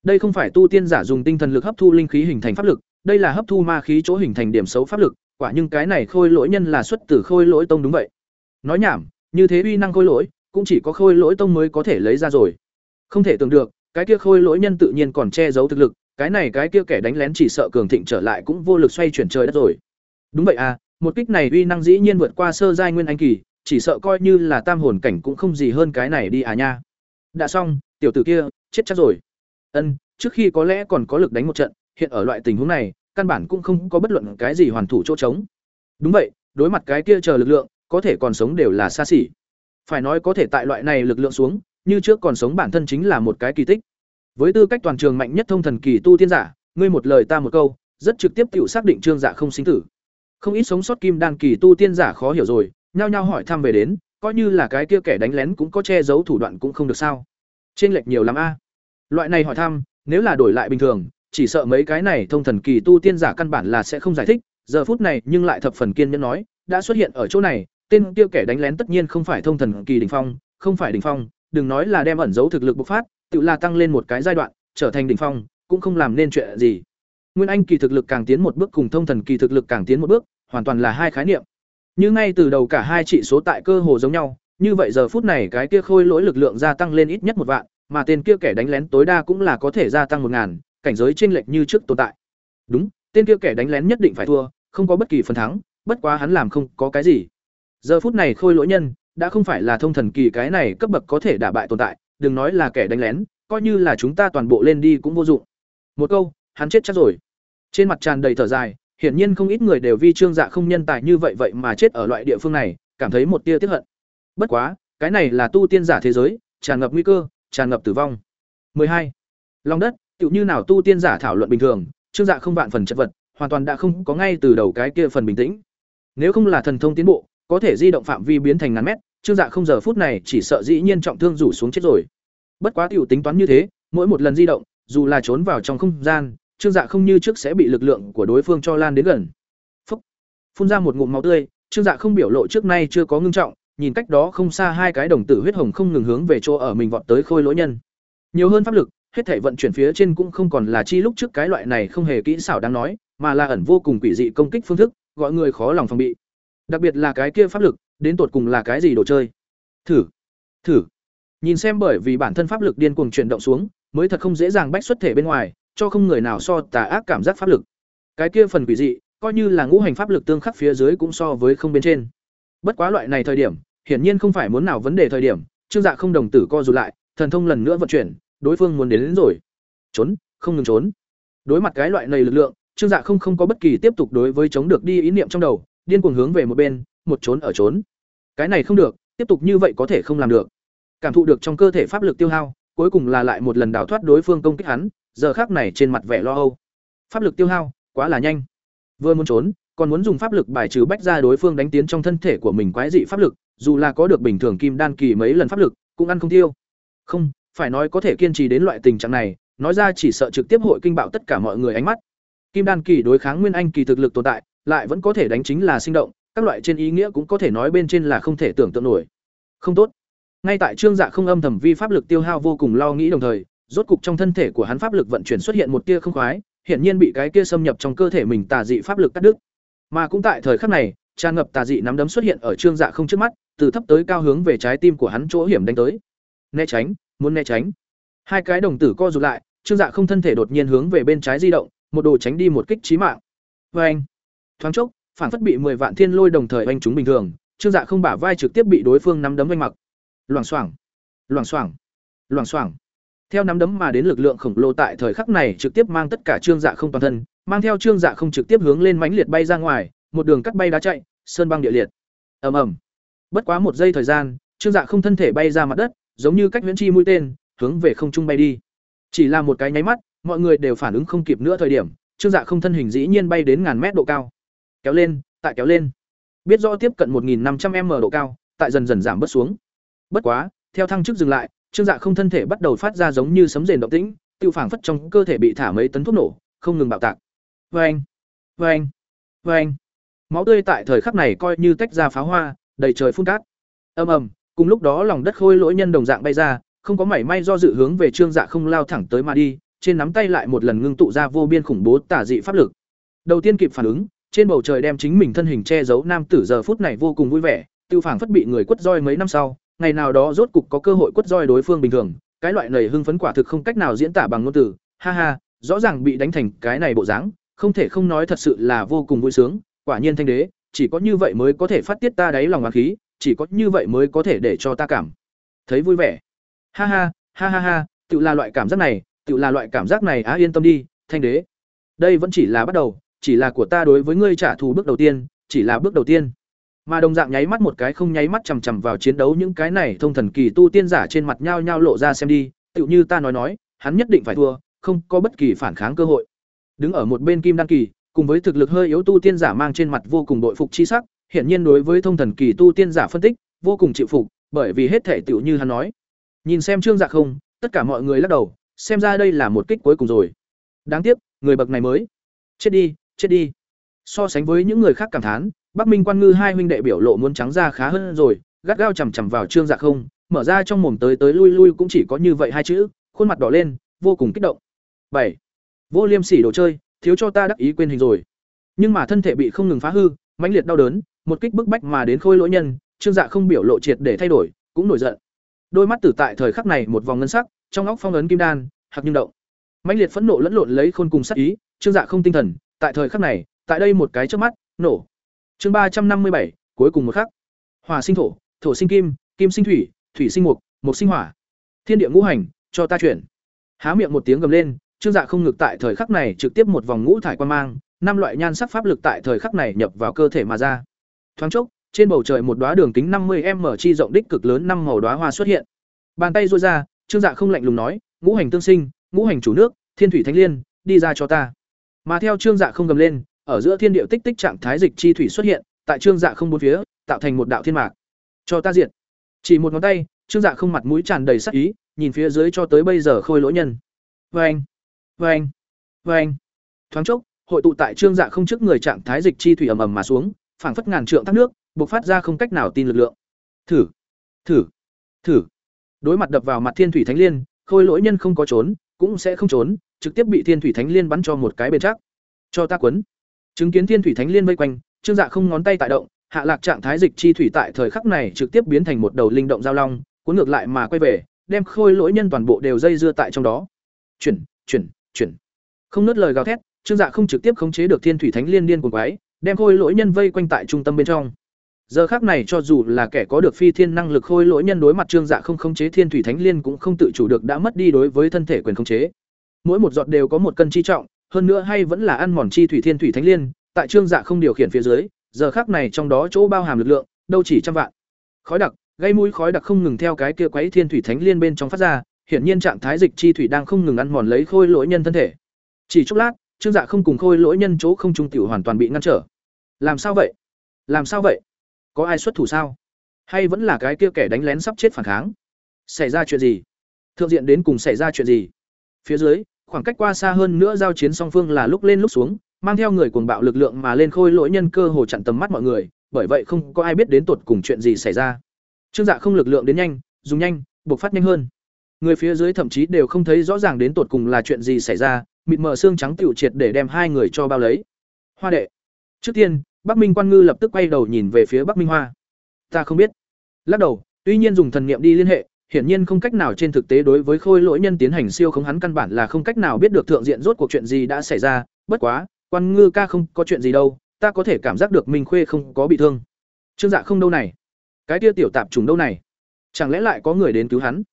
Đây không phải tu tiên giả dùng tinh thần lực hấp thu linh khí hình thành pháp lực, đây là hấp thu ma khí chỗ hình thành điểm xấu pháp lực, quả nhưng cái này khôi lỗi nhân là xuất từ khôi lỗi tông đúng vậy. Nói nhảm, như thế uy năng khôi lỗi, cũng chỉ có khôi lỗi tông mới có thể lấy ra rồi. Không thể tưởng được, cái kia khôi lỗi nhân tự nhiên còn che giấu thực lực, cái này cái kia kẻ đánh lén chỉ sợ cường thịnh trở lại cũng vô lực xoay chuyển trời đất rồi. Đúng vậy à, một kích này uy năng dĩ nhiên vượt qua sơ giai nguyên anh kỳ, chỉ sợ coi như là tam hồn cảnh cũng không gì hơn cái này đi à nha. Đã xong, tiểu tử kia, chết chắc rồi. Ân, trước khi có lẽ còn có lực đánh một trận, hiện ở loại tình huống này, căn bản cũng không có bất luận cái gì hoàn thủ chỗ trống. Đúng vậy, đối mặt cái kia chờ lực lượng, có thể còn sống đều là xa xỉ. Phải nói có thể tại loại này lực lượng xuống, như trước còn sống bản thân chính là một cái kỳ tích. Với tư cách toàn trường mạnh nhất thông thần kỳ tu tiên giả, ngươi một lời ta một câu, rất trực tiếp tiểu xác định trương dạ không sinh tử. Không ít sống sót kim đan kỳ tu tiên giả khó hiểu rồi, nhao nhao hỏi thăm về đến, coi như là cái kia kẻ đánh lén cũng có che giấu thủ đoạn cũng không được sao? Trên lệch nhiều lắm a. Loại này hỏi thăm, nếu là đổi lại bình thường, chỉ sợ mấy cái này thông thần kỳ tu tiên giả căn bản là sẽ không giải thích, giờ phút này nhưng lại thập phần kiên nhẫn nói, đã xuất hiện ở chỗ này, tên kia kẻ đánh lén tất nhiên không phải thông thần kỳ đỉnh phong, không phải đỉnh phong, đừng nói là đem ẩn giấu thực lực bộc phát, tự là tăng lên một cái giai đoạn, trở thành đỉnh phong, cũng không làm nên chuyện gì. Nguyên Anh kỳ thực lực càng tiến một bước cùng thông thần kỳ thực lực càng tiến một bước, hoàn toàn là hai khái niệm. Như ngay từ đầu cả hai trị số tại cơ hồ giống nhau, như vậy giờ phút này cái kia khôi lỗi lực lượng gia tăng lên ít nhất một vạn, mà tên kia kẻ đánh lén tối đa cũng là có thể gia tăng một ngàn, cảnh giới chênh lệch như trước tồn tại. Đúng, tên kia kẻ đánh lén nhất định phải thua, không có bất kỳ phần thắng, bất quá hắn làm không có cái gì. Giờ phút này khôi lỗi nhân đã không phải là thông thần kỳ cái này cấp bậc có thể đả bại tồn tại, đừng nói là kẻ đánh lén, coi như là chúng ta toàn bộ lên đi cũng vô dụng. một câu hắn chết chắc rồi trên mặt tràn đầy thở dài hiển nhiên không ít người đều vi trương dạ không nhân tài như vậy vậy mà chết ở loại địa phương này cảm thấy một tia tiếc hận bất quá cái này là tu tiên giả thế giới tràn ngập nguy cơ tràn ngập tử vong 12. long đất tựu như nào tu tiên giả thảo luận bình thường, trương dạ không vạn phần chất vật, hoàn toàn đã không có ngay từ đầu cái kia phần bình tĩnh. Nếu không là thần thông tiến bộ, có thể di động phạm vi biến thành ngàn mét, trương dạ không giờ phút này chỉ sợ dĩ nhiên trọng thương rủ xuống chết rồi. Bất quá tiểu tính toán như thế, mỗi một lần di động, dù là trốn vào trong không gian, trương dạ không như trước sẽ bị lực lượng của đối phương cho lan đến gần. Phúc. phun ra một ngụm máu tươi, trương dạ không biểu lộ trước nay chưa có ngưng trọng, nhìn cách đó không xa hai cái đồng tử huyết hồng không ngừng hướng về chỗ ở mình vọt tới khôi lỗi nhân. Nhiều hơn pháp lực hết thể vận chuyển phía trên cũng không còn là chi lúc trước cái loại này không hề kỹ xảo đáng nói, mà là ẩn vô cùng quỷ dị công kích phương thức, gọi người khó lòng phòng bị. Đặc biệt là cái kia pháp lực, đến tột cùng là cái gì đồ chơi? Thử thử. Nhìn xem bởi vì bản thân pháp lực điên cuồng chuyển động xuống, mới thật không dễ dàng bách xuất thể bên ngoài, cho không người nào so tà ác cảm giác pháp lực. Cái kia phần quỷ dị, coi như là ngũ hành pháp lực tương khắc phía dưới cũng so với không bên trên. Bất quá loại này thời điểm, hiển nhiên không phải muốn nào vấn đề thời điểm, trương dạ không đồng tử co rụt lại, thần thông lần nữa vận chuyển đối phương muốn đến, đến rồi. Trốn không ngừng trốn. Đối mặt cái loại này lực lượng trương dạ không không có bất kỳ tiếp tục đối với chống được đi ý niệm trong đầu điên cuồng hướng về một bên một trốn ở trốn. Cái này không được tiếp tục như vậy có thể không làm được. Cảm thụ được trong cơ thể pháp lực tiêu hao cuối cùng là lại một lần đào thoát đối phương công kích hắn giờ khác này trên mặt vẻ lo âu. Pháp lực tiêu hao quá là nhanh. Vừa muốn trốn còn muốn dùng pháp lực bài trừ bách ra đối phương đánh tiến trong thân thể của mình quái dị pháp lực dù là có được bình thường kim đan kỳ mấy lần pháp lực cũng ăn không tiêu. Không phải nói có thể kiên trì đến loại tình trạng này, nói ra chỉ sợ trực tiếp hội kinh bạo tất cả mọi người ánh mắt. Kim đan kỳ đối kháng nguyên anh kỳ thực lực tồn tại, lại vẫn có thể đánh chính là sinh động, các loại trên ý nghĩa cũng có thể nói bên trên là không thể tưởng tượng nổi. Không tốt. Ngay tại trương dạ không âm thầm vi pháp lực tiêu hao vô cùng lo nghĩ đồng thời, rốt cục trong thân thể của hắn pháp lực vận chuyển xuất hiện một tia không khoái, hiển nhiên bị cái kia xâm nhập trong cơ thể mình tà dị pháp lực cắt đứt. Mà cũng tại thời khắc này, tràn ngập tà dị nắm đấm xuất hiện ở trương dạ không trước mắt, từ thấp tới cao hướng về trái tim của hắn chỗ hiểm đánh tới. Né tránh muốn né tránh. Hai cái đồng tử co rụt lại, trương dạ không thân thể đột nhiên hướng về bên trái di động, một đồ tránh đi một kích trí mạng. Vê anh, thoáng chốc, phản phất bị mười vạn thiên lôi đồng thời anh chúng bình thường, trương dạ không bả vai trực tiếp bị đối phương nắm đấm oanh mặc. Loảng xoảng loảng xoảng loảng xoảng. Theo nắm đấm mà đến lực lượng khổng lồ tại thời khắc này trực tiếp mang tất cả trương dạ không toàn thân, mang theo trương dạ không trực tiếp hướng lên mánh liệt bay ra ngoài, một đường cắt bay đá chạy, sơn băng địa liệt. Ầm ầm. Bất quá một giây thời gian, trương dạ không thân thể bay ra mặt đất giống như cách viễn chi mũi tên, hướng về không trung bay đi. Chỉ là một cái nháy mắt, mọi người đều phản ứng không kịp nữa thời điểm, trương dạ không thân hình dĩ nhiên bay đến ngàn mét độ cao. Kéo lên, tại kéo lên. Biết rõ tiếp cận một năm trăm m độ cao, tại dần dần giảm bớt xuống. Bất quá, theo thăng chức dừng lại, trương dạ không thân thể bắt đầu phát ra giống như sấm rền động tĩnh tự phảng phất trong cơ thể bị thả mấy tấn thuốc nổ, không ngừng bạo tạc. Vê anh vê máu tươi tại thời khắc này coi như tách ra pháo hoa, đầy trời phun cát. Ầm ầm cùng lúc đó lòng đất khôi lỗi nhân đồng dạng bay ra, không có mảy may do dự hướng về trương dạ không lao thẳng tới mà đi, trên nắm tay lại một lần ngưng tụ ra vô biên khủng bố tả dị pháp lực. Đầu tiên kịp phản ứng, trên bầu trời đem chính mình thân hình che giấu nam tử giờ phút này vô cùng vui vẻ, tiêu phảng phất bị người quất roi mấy năm sau, ngày nào đó rốt cục có cơ hội quất roi đối phương bình thường, cái loại này hưng phấn quả thực không cách nào diễn tả bằng ngôn từ. Ha ha, rõ ràng bị đánh thành cái này bộ dáng, không thể không nói thật sự là vô cùng vui sướng, quả nhiên thanh đế, chỉ có như vậy mới có thể phát tiết ta đáy lòng oán khí chỉ có như vậy mới có thể để cho ta cảm thấy vui vẻ. Ha ha ha ha ha, tự là loại cảm giác này, tự là loại cảm giác này á, yên tâm đi, thanh đế. Đây vẫn chỉ là bắt đầu, chỉ là của ta đối với ngươi trả thù bước đầu tiên, chỉ là bước đầu tiên. Mà đồng dạng nháy mắt một cái không nháy mắt chằm chằm vào chiến đấu những cái này thông thần kỳ tu tiên giả trên mặt nhao nhao lộ ra xem đi tựu như ta nói nói, hắn nhất định phải thua, không có bất kỳ phản kháng cơ hội. Đứng ở một bên kim đan kỳ, cùng với thực lực hơi yếu tu tiên giả mang trên mặt vô cùng đội phục chi sắc hiển nhiên đối với thông thần kỳ tu tiên giả phân tích, vô cùng chịu phục, bởi vì hết thể tựu như hắn nói. Nhìn xem trương dạ không, tất cả mọi người lắc đầu, xem ra đây là một kích cuối cùng rồi. Đáng tiếc, người bậc này mới. Chết đi chết đi. So sánh với những người khác cảm thán, bắc minh quan ngư hai huynh đệ biểu lộ muốn trắng ra khá hơn rồi, gắt gao chằm chằm vào trương dạ không, mở ra trong mồm tới tới lui lui cũng chỉ có như vậy hai chữ, khuôn mặt đỏ lên, vô cùng kích động. Bảy. Vô liêm sỉ đồ chơi, thiếu cho ta đắc ý quên hình rồi. Nhưng mà thân thể bị không ngừng phá hư, mãnh liệt đau đớn một kích bức bách mà đến khôi lỗi nhân trương dạ không biểu lộ triệt để thay đổi cũng nổi giận. Đôi mắt tử tại thời khắc này một vòng ngân sắc trong óc phong ấn kim đan hạc nhưng động. Mãnh liệt phẫn nộ lẫn lộn lấy khôn cùng sắc ý trương dạ không tinh thần tại thời khắc này tại đây một cái trước mắt nổ. Chương ba trăm năm mươi bảy cuối cùng một khắc. Hỏa sinh thổ thổ sinh kim kim sinh thủy thủy sinh mục mục sinh hỏa. Thiên địa ngũ hành cho ta chuyển. Há miệng một tiếng gầm lên Trương Dạ không ngực tại thời khắc này trực tiếp một vòng ngũ thải quan mang, năm loại nhan sắc pháp lực tại thời khắc này nhập vào cơ thể mà ra. Thoáng chốc, trên bầu trời một đóa đường kính 50m chi rộng đích cực lớn năm màu đóa hoa xuất hiện. Bàn tay duỗi ra, Trương Dạ không lạnh lùng nói, "Ngũ hành tương sinh, ngũ hành chủ nước, thiên thủy thánh liên, đi ra cho ta." Mà theo Trương Dạ không gầm lên, ở giữa thiên địa tích tích trạng thái dịch chi thủy xuất hiện, tại Trương Dạ không bốn phía, tạo thành một đạo thiên mạc. "Cho ta diện." Chỉ một ngón tay, Trương Dạ không mặt mũi tràn đầy sắc ý, nhìn phía dưới cho tới bây giờ khôi lỗ nhân. Oeng, oeng, oeng. Thoáng chốc, hội tụ tại Trương Dạ không trước người trạng thái dịch chi thủy ầm ầm mà xuống, phảng phất ngàn trượng thác nước, bộc phát ra không cách nào tin lực lượng. Thử, thử, thử. Đối mặt đập vào mặt Thiên Thủy Thánh Liên, khôi lỗi nhân không có trốn, cũng sẽ không trốn, trực tiếp bị Thiên Thủy Thánh Liên bắn cho một cái bền chắc. Cho ta quấn. Chứng kiến Thiên Thủy Thánh Liên vây quanh, Trương Dạ không ngón tay tại động, hạ lạc trạng thái dịch chi thủy tại thời khắc này trực tiếp biến thành một đầu linh động giao long, cuốn ngược lại mà quay về, đem khôi lỗi nhân toàn bộ đều dây dưa tại trong đó. Chuyển, chuyển, chuyển. Không nứt lời gào thét, Trương Dạ không trực tiếp khống chế được Thiên Thủy Thánh Liên điên cuồng quái, đem khôi lỗi nhân vây quanh tại trung tâm bên trong. Giờ khác này cho dù là kẻ có được phi thiên năng lực khôi lỗi nhân đối mặt Trương Dạ không khống chế Thiên Thủy Thánh Liên cũng không tự chủ được đã mất đi đối với thân thể quyền khống chế. Mỗi một giọt đều có một cân chi trọng, hơn nữa hay vẫn là ăn mòn chi thủy Thiên Thủy Thánh Liên, tại Trương Dạ không điều khiển phía dưới, giờ khác này trong đó chỗ bao hàm lực lượng, đâu chỉ trăm vạn. Khói đặc, gây mũi khói đặc không ngừng theo cái kia quấy Thiên Thủy Thánh Liên bên trong phát ra, hiển nhiên trạng thái dịch chi thủy đang không ngừng ăn mòn lấy khôi lỗi nhân thân thể. Chỉ chốc lát, Trương Dạ không cùng khôi lỗi nhân chỗ không trung tiểu hoàn toàn bị ngăn trở. Làm sao vậy? Làm sao vậy? Có ai xuất thủ sao? Hay vẫn là cái kia kẻ đánh lén sắp chết phản kháng? Xảy ra chuyện gì? Thượng diện đến cùng xảy ra chuyện gì? Phía dưới, khoảng cách qua xa hơn nữa giao chiến song phương là lúc lên lúc xuống, mang theo người cuồng bạo lực lượng mà lên khôi lỗi nhân cơ hồ chặn tầm mắt mọi người, bởi vậy không có ai biết đến tột cùng chuyện gì xảy ra. Trương Dạ không lực lượng đến nhanh, dùng nhanh, buộc phát nhanh hơn. Người phía dưới thậm chí đều không thấy rõ ràng đến tột cùng là chuyện gì xảy ra, mịt mờ xương trắng tiểu triệt để đem hai người cho bao lấy. Hoa đệ. Trước tiên, Bắc Minh Quan Ngư lập tức quay đầu nhìn về phía Bắc Minh Hoa. Ta không biết. Lắc đầu, tuy nhiên dùng thần niệm đi liên hệ, hiển nhiên không cách nào trên thực tế đối với khôi lỗi nhân tiến hành siêu khống hắn căn bản là không cách nào biết được thượng diện rốt cuộc chuyện gì đã xảy ra, bất quá, Quan Ngư ca không có chuyện gì đâu, ta có thể cảm giác được Minh Khuê không có bị thương. Trương Dạ không đâu này, cái kia tiểu tạp trùng đâu này? Chẳng lẽ lại có người đến cứu hắn?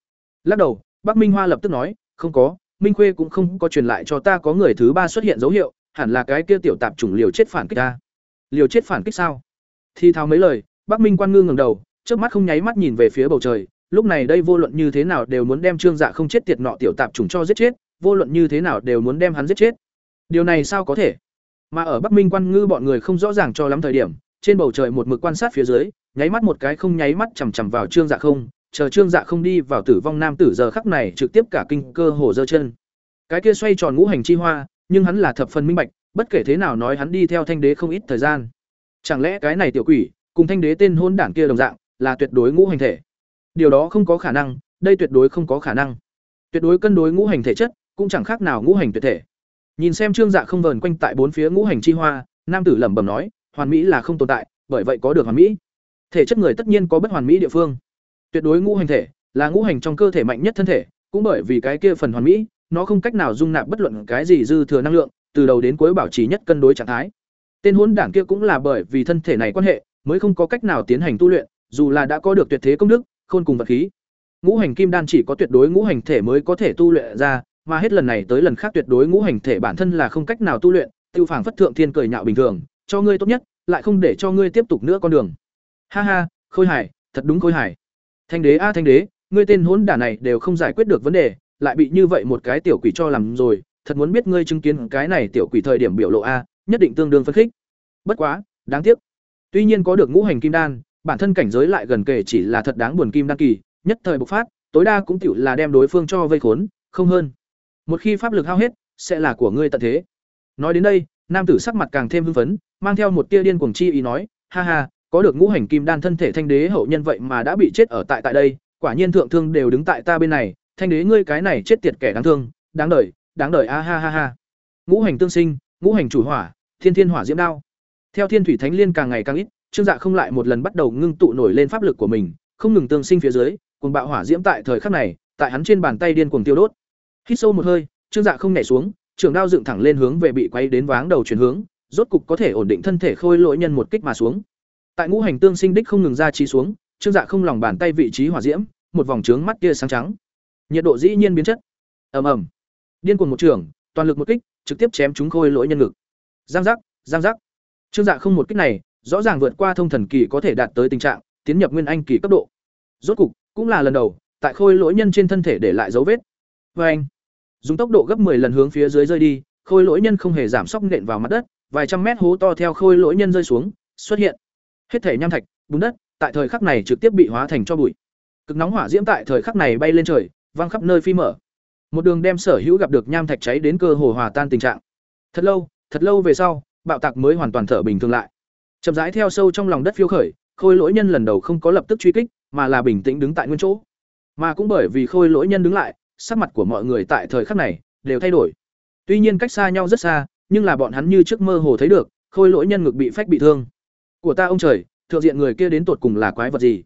Lắc đầu, Bắc Minh Hoa lập tức nói, không có, Minh Khuê cũng không có truyền lại cho ta có người thứ ba xuất hiện dấu hiệu, hẳn là cái kia tiểu tạp chủng liều chết phản kích ta. Liều chết phản kích sao? Thi thao mấy lời, Bắc Minh Quan ngư ngẩng đầu, trước mắt không nháy mắt nhìn về phía bầu trời, lúc này đây vô luận như thế nào đều muốn đem Trương Dạ không chết tiệt nọ tiểu tạp chủng cho giết chết, vô luận như thế nào đều muốn đem hắn giết chết. Điều này sao có thể? Mà ở Bắc Minh Quan ngư bọn người không rõ ràng cho lắm thời điểm, trên bầu trời một mực quan sát phía dưới, nháy mắt một cái không nháy mắt chằm chằm vào Trương Dạ không, chờ Trương Dạ không đi vào tử vong nam tử giờ khắc này trực tiếp cả kinh cơ hồ dơ chân. Cái kia xoay tròn ngũ hành chi hoa, nhưng hắn là thập phần minh bạch, bất kể thế nào nói hắn đi theo thanh đế không ít thời gian. Chẳng lẽ cái này tiểu quỷ, cùng thanh đế tên hôn đảng kia đồng dạng, là tuyệt đối ngũ hành thể? Điều đó không có khả năng, đây tuyệt đối không có khả năng. Tuyệt đối cân đối ngũ hành thể chất, cũng chẳng khác nào ngũ hành tuyệt thể. Nhìn xem Trương Dạ không vờn quanh tại bốn phía ngũ hành chi hoa, nam tử lẩm bẩm nói, hoàn mỹ là không tồn tại, bởi vậy có được hoàn mỹ. Thể chất người tất nhiên có bất hoàn mỹ địa phương. Tuyệt đối ngũ hành thể là ngũ hành trong cơ thể mạnh nhất thân thể, cũng bởi vì cái kia phần hoàn mỹ, nó không cách nào dung nạp bất luận cái gì dư thừa năng lượng, từ đầu đến cuối bảo trì nhất cân đối trạng thái. Tên hỗn đảng kia cũng là bởi vì thân thể này quan hệ, mới không có cách nào tiến hành tu luyện, dù là đã có được tuyệt thế công đức, khôn cùng vật khí. Ngũ hành kim đan chỉ có tuyệt đối ngũ hành thể mới có thể tu luyện ra, mà hết lần này tới lần khác tuyệt đối ngũ hành thể bản thân là không cách nào tu luyện, tiêu phảng phất thượng thiên cười nhạo bình thường, cho ngươi tốt nhất, lại không để cho ngươi tiếp tục nữa con đường. Ha ha, Khôi Hải, thật đúng Khôi Hải. Thanh đế a thanh đế, ngươi tên hỗn đản này đều không giải quyết được vấn đề, lại bị như vậy một cái tiểu quỷ cho làm rồi, thật muốn biết ngươi chứng kiến cái này tiểu quỷ thời điểm biểu lộ a, nhất định tương đương phấn khích. Bất quá, đáng tiếc. Tuy nhiên có được ngũ hành kim đan, bản thân cảnh giới lại gần kể chỉ là thật đáng buồn kim đan kỳ, nhất thời bộc phát, tối đa cũng tiểu là đem đối phương cho vây khốn, không hơn. Một khi pháp lực hao hết, sẽ là của ngươi tận thế. Nói đến đây, nam tử sắc mặt càng thêm hưng phấn, mang theo một tia điên cuồng chi ý nói, ha ha, có được ngũ hành kim đan thân thể thanh đế hậu nhân vậy mà đã bị chết ở tại tại đây, quả nhiên thượng thương đều đứng tại ta bên này, thanh đế ngươi cái này chết tiệt kẻ đáng thương, đáng đời, đáng đời a ha ha ha. Ngũ hành tương sinh, ngũ hành chủ hỏa, thiên thiên hỏa diễm đao. Theo thiên thủy thánh liên càng ngày càng ít, Trương Dạ không lại một lần bắt đầu ngưng tụ nổi lên pháp lực của mình, không ngừng tương sinh phía dưới, cuồng bạo hỏa diễm tại thời khắc này, tại hắn trên bàn tay điên cuồng tiêu đốt. Hít sâu một hơi, Trương Dạ không nhảy xuống, trường đao dựng thẳng lên hướng về bị quay đến váng đầu chuyển hướng, rốt cục có thể ổn định thân thể khôi lỗi nhân một kích mà xuống. Tại ngũ hành tương sinh đích không ngừng ra chi xuống, Trương Dạ không lòng bàn tay vị trí hỏa diễm, một vòng trướng mắt kia sáng trắng. Nhiệt độ dĩ nhiên biến chất. Ầm ầm. Điên cuồng một trường, toàn lực một kích trực tiếp chém chúng khôi lỗi nhân ngực giang giác giang giác trương dạ không một kích này rõ ràng vượt qua thông thần kỳ có thể đạt tới tình trạng tiến nhập nguyên anh kỳ cấp độ rốt cục cũng là lần đầu tại khôi lỗi nhân trên thân thể để lại dấu vết vê anh dùng tốc độ gấp 10 lần hướng phía dưới rơi đi khôi lỗi nhân không hề giảm sóc nện vào mặt đất vài trăm mét hố to theo khôi lỗi nhân rơi xuống xuất hiện hết thể nham thạch, bùn đất, tại thời khắc này trực tiếp bị hóa thành cho bụi. Cực nóng hỏa diễm tại thời khắc này bay lên trời văng khắp nơi phi mở. Một đường đem sở hữu gặp được nham thạch cháy đến cơ hồ hòa tan tình trạng. Thật lâu thật lâu về sau, bạo tạc mới hoàn toàn thở bình thường lại. Chậm rãi theo sâu trong lòng đất phiêu khởi, khôi lỗi nhân lần đầu không có lập tức truy kích, mà là bình tĩnh đứng tại nguyên chỗ. Mà cũng bởi vì khôi lỗi nhân đứng lại, sắc mặt của mọi người tại thời khắc này đều thay đổi. Tuy nhiên cách xa nhau rất xa, nhưng là bọn hắn như trước mơ hồ thấy được, khôi lỗi nhân ngực bị phách bị thương của ta ông trời, thượng diện người kia đến tột cùng là quái vật gì?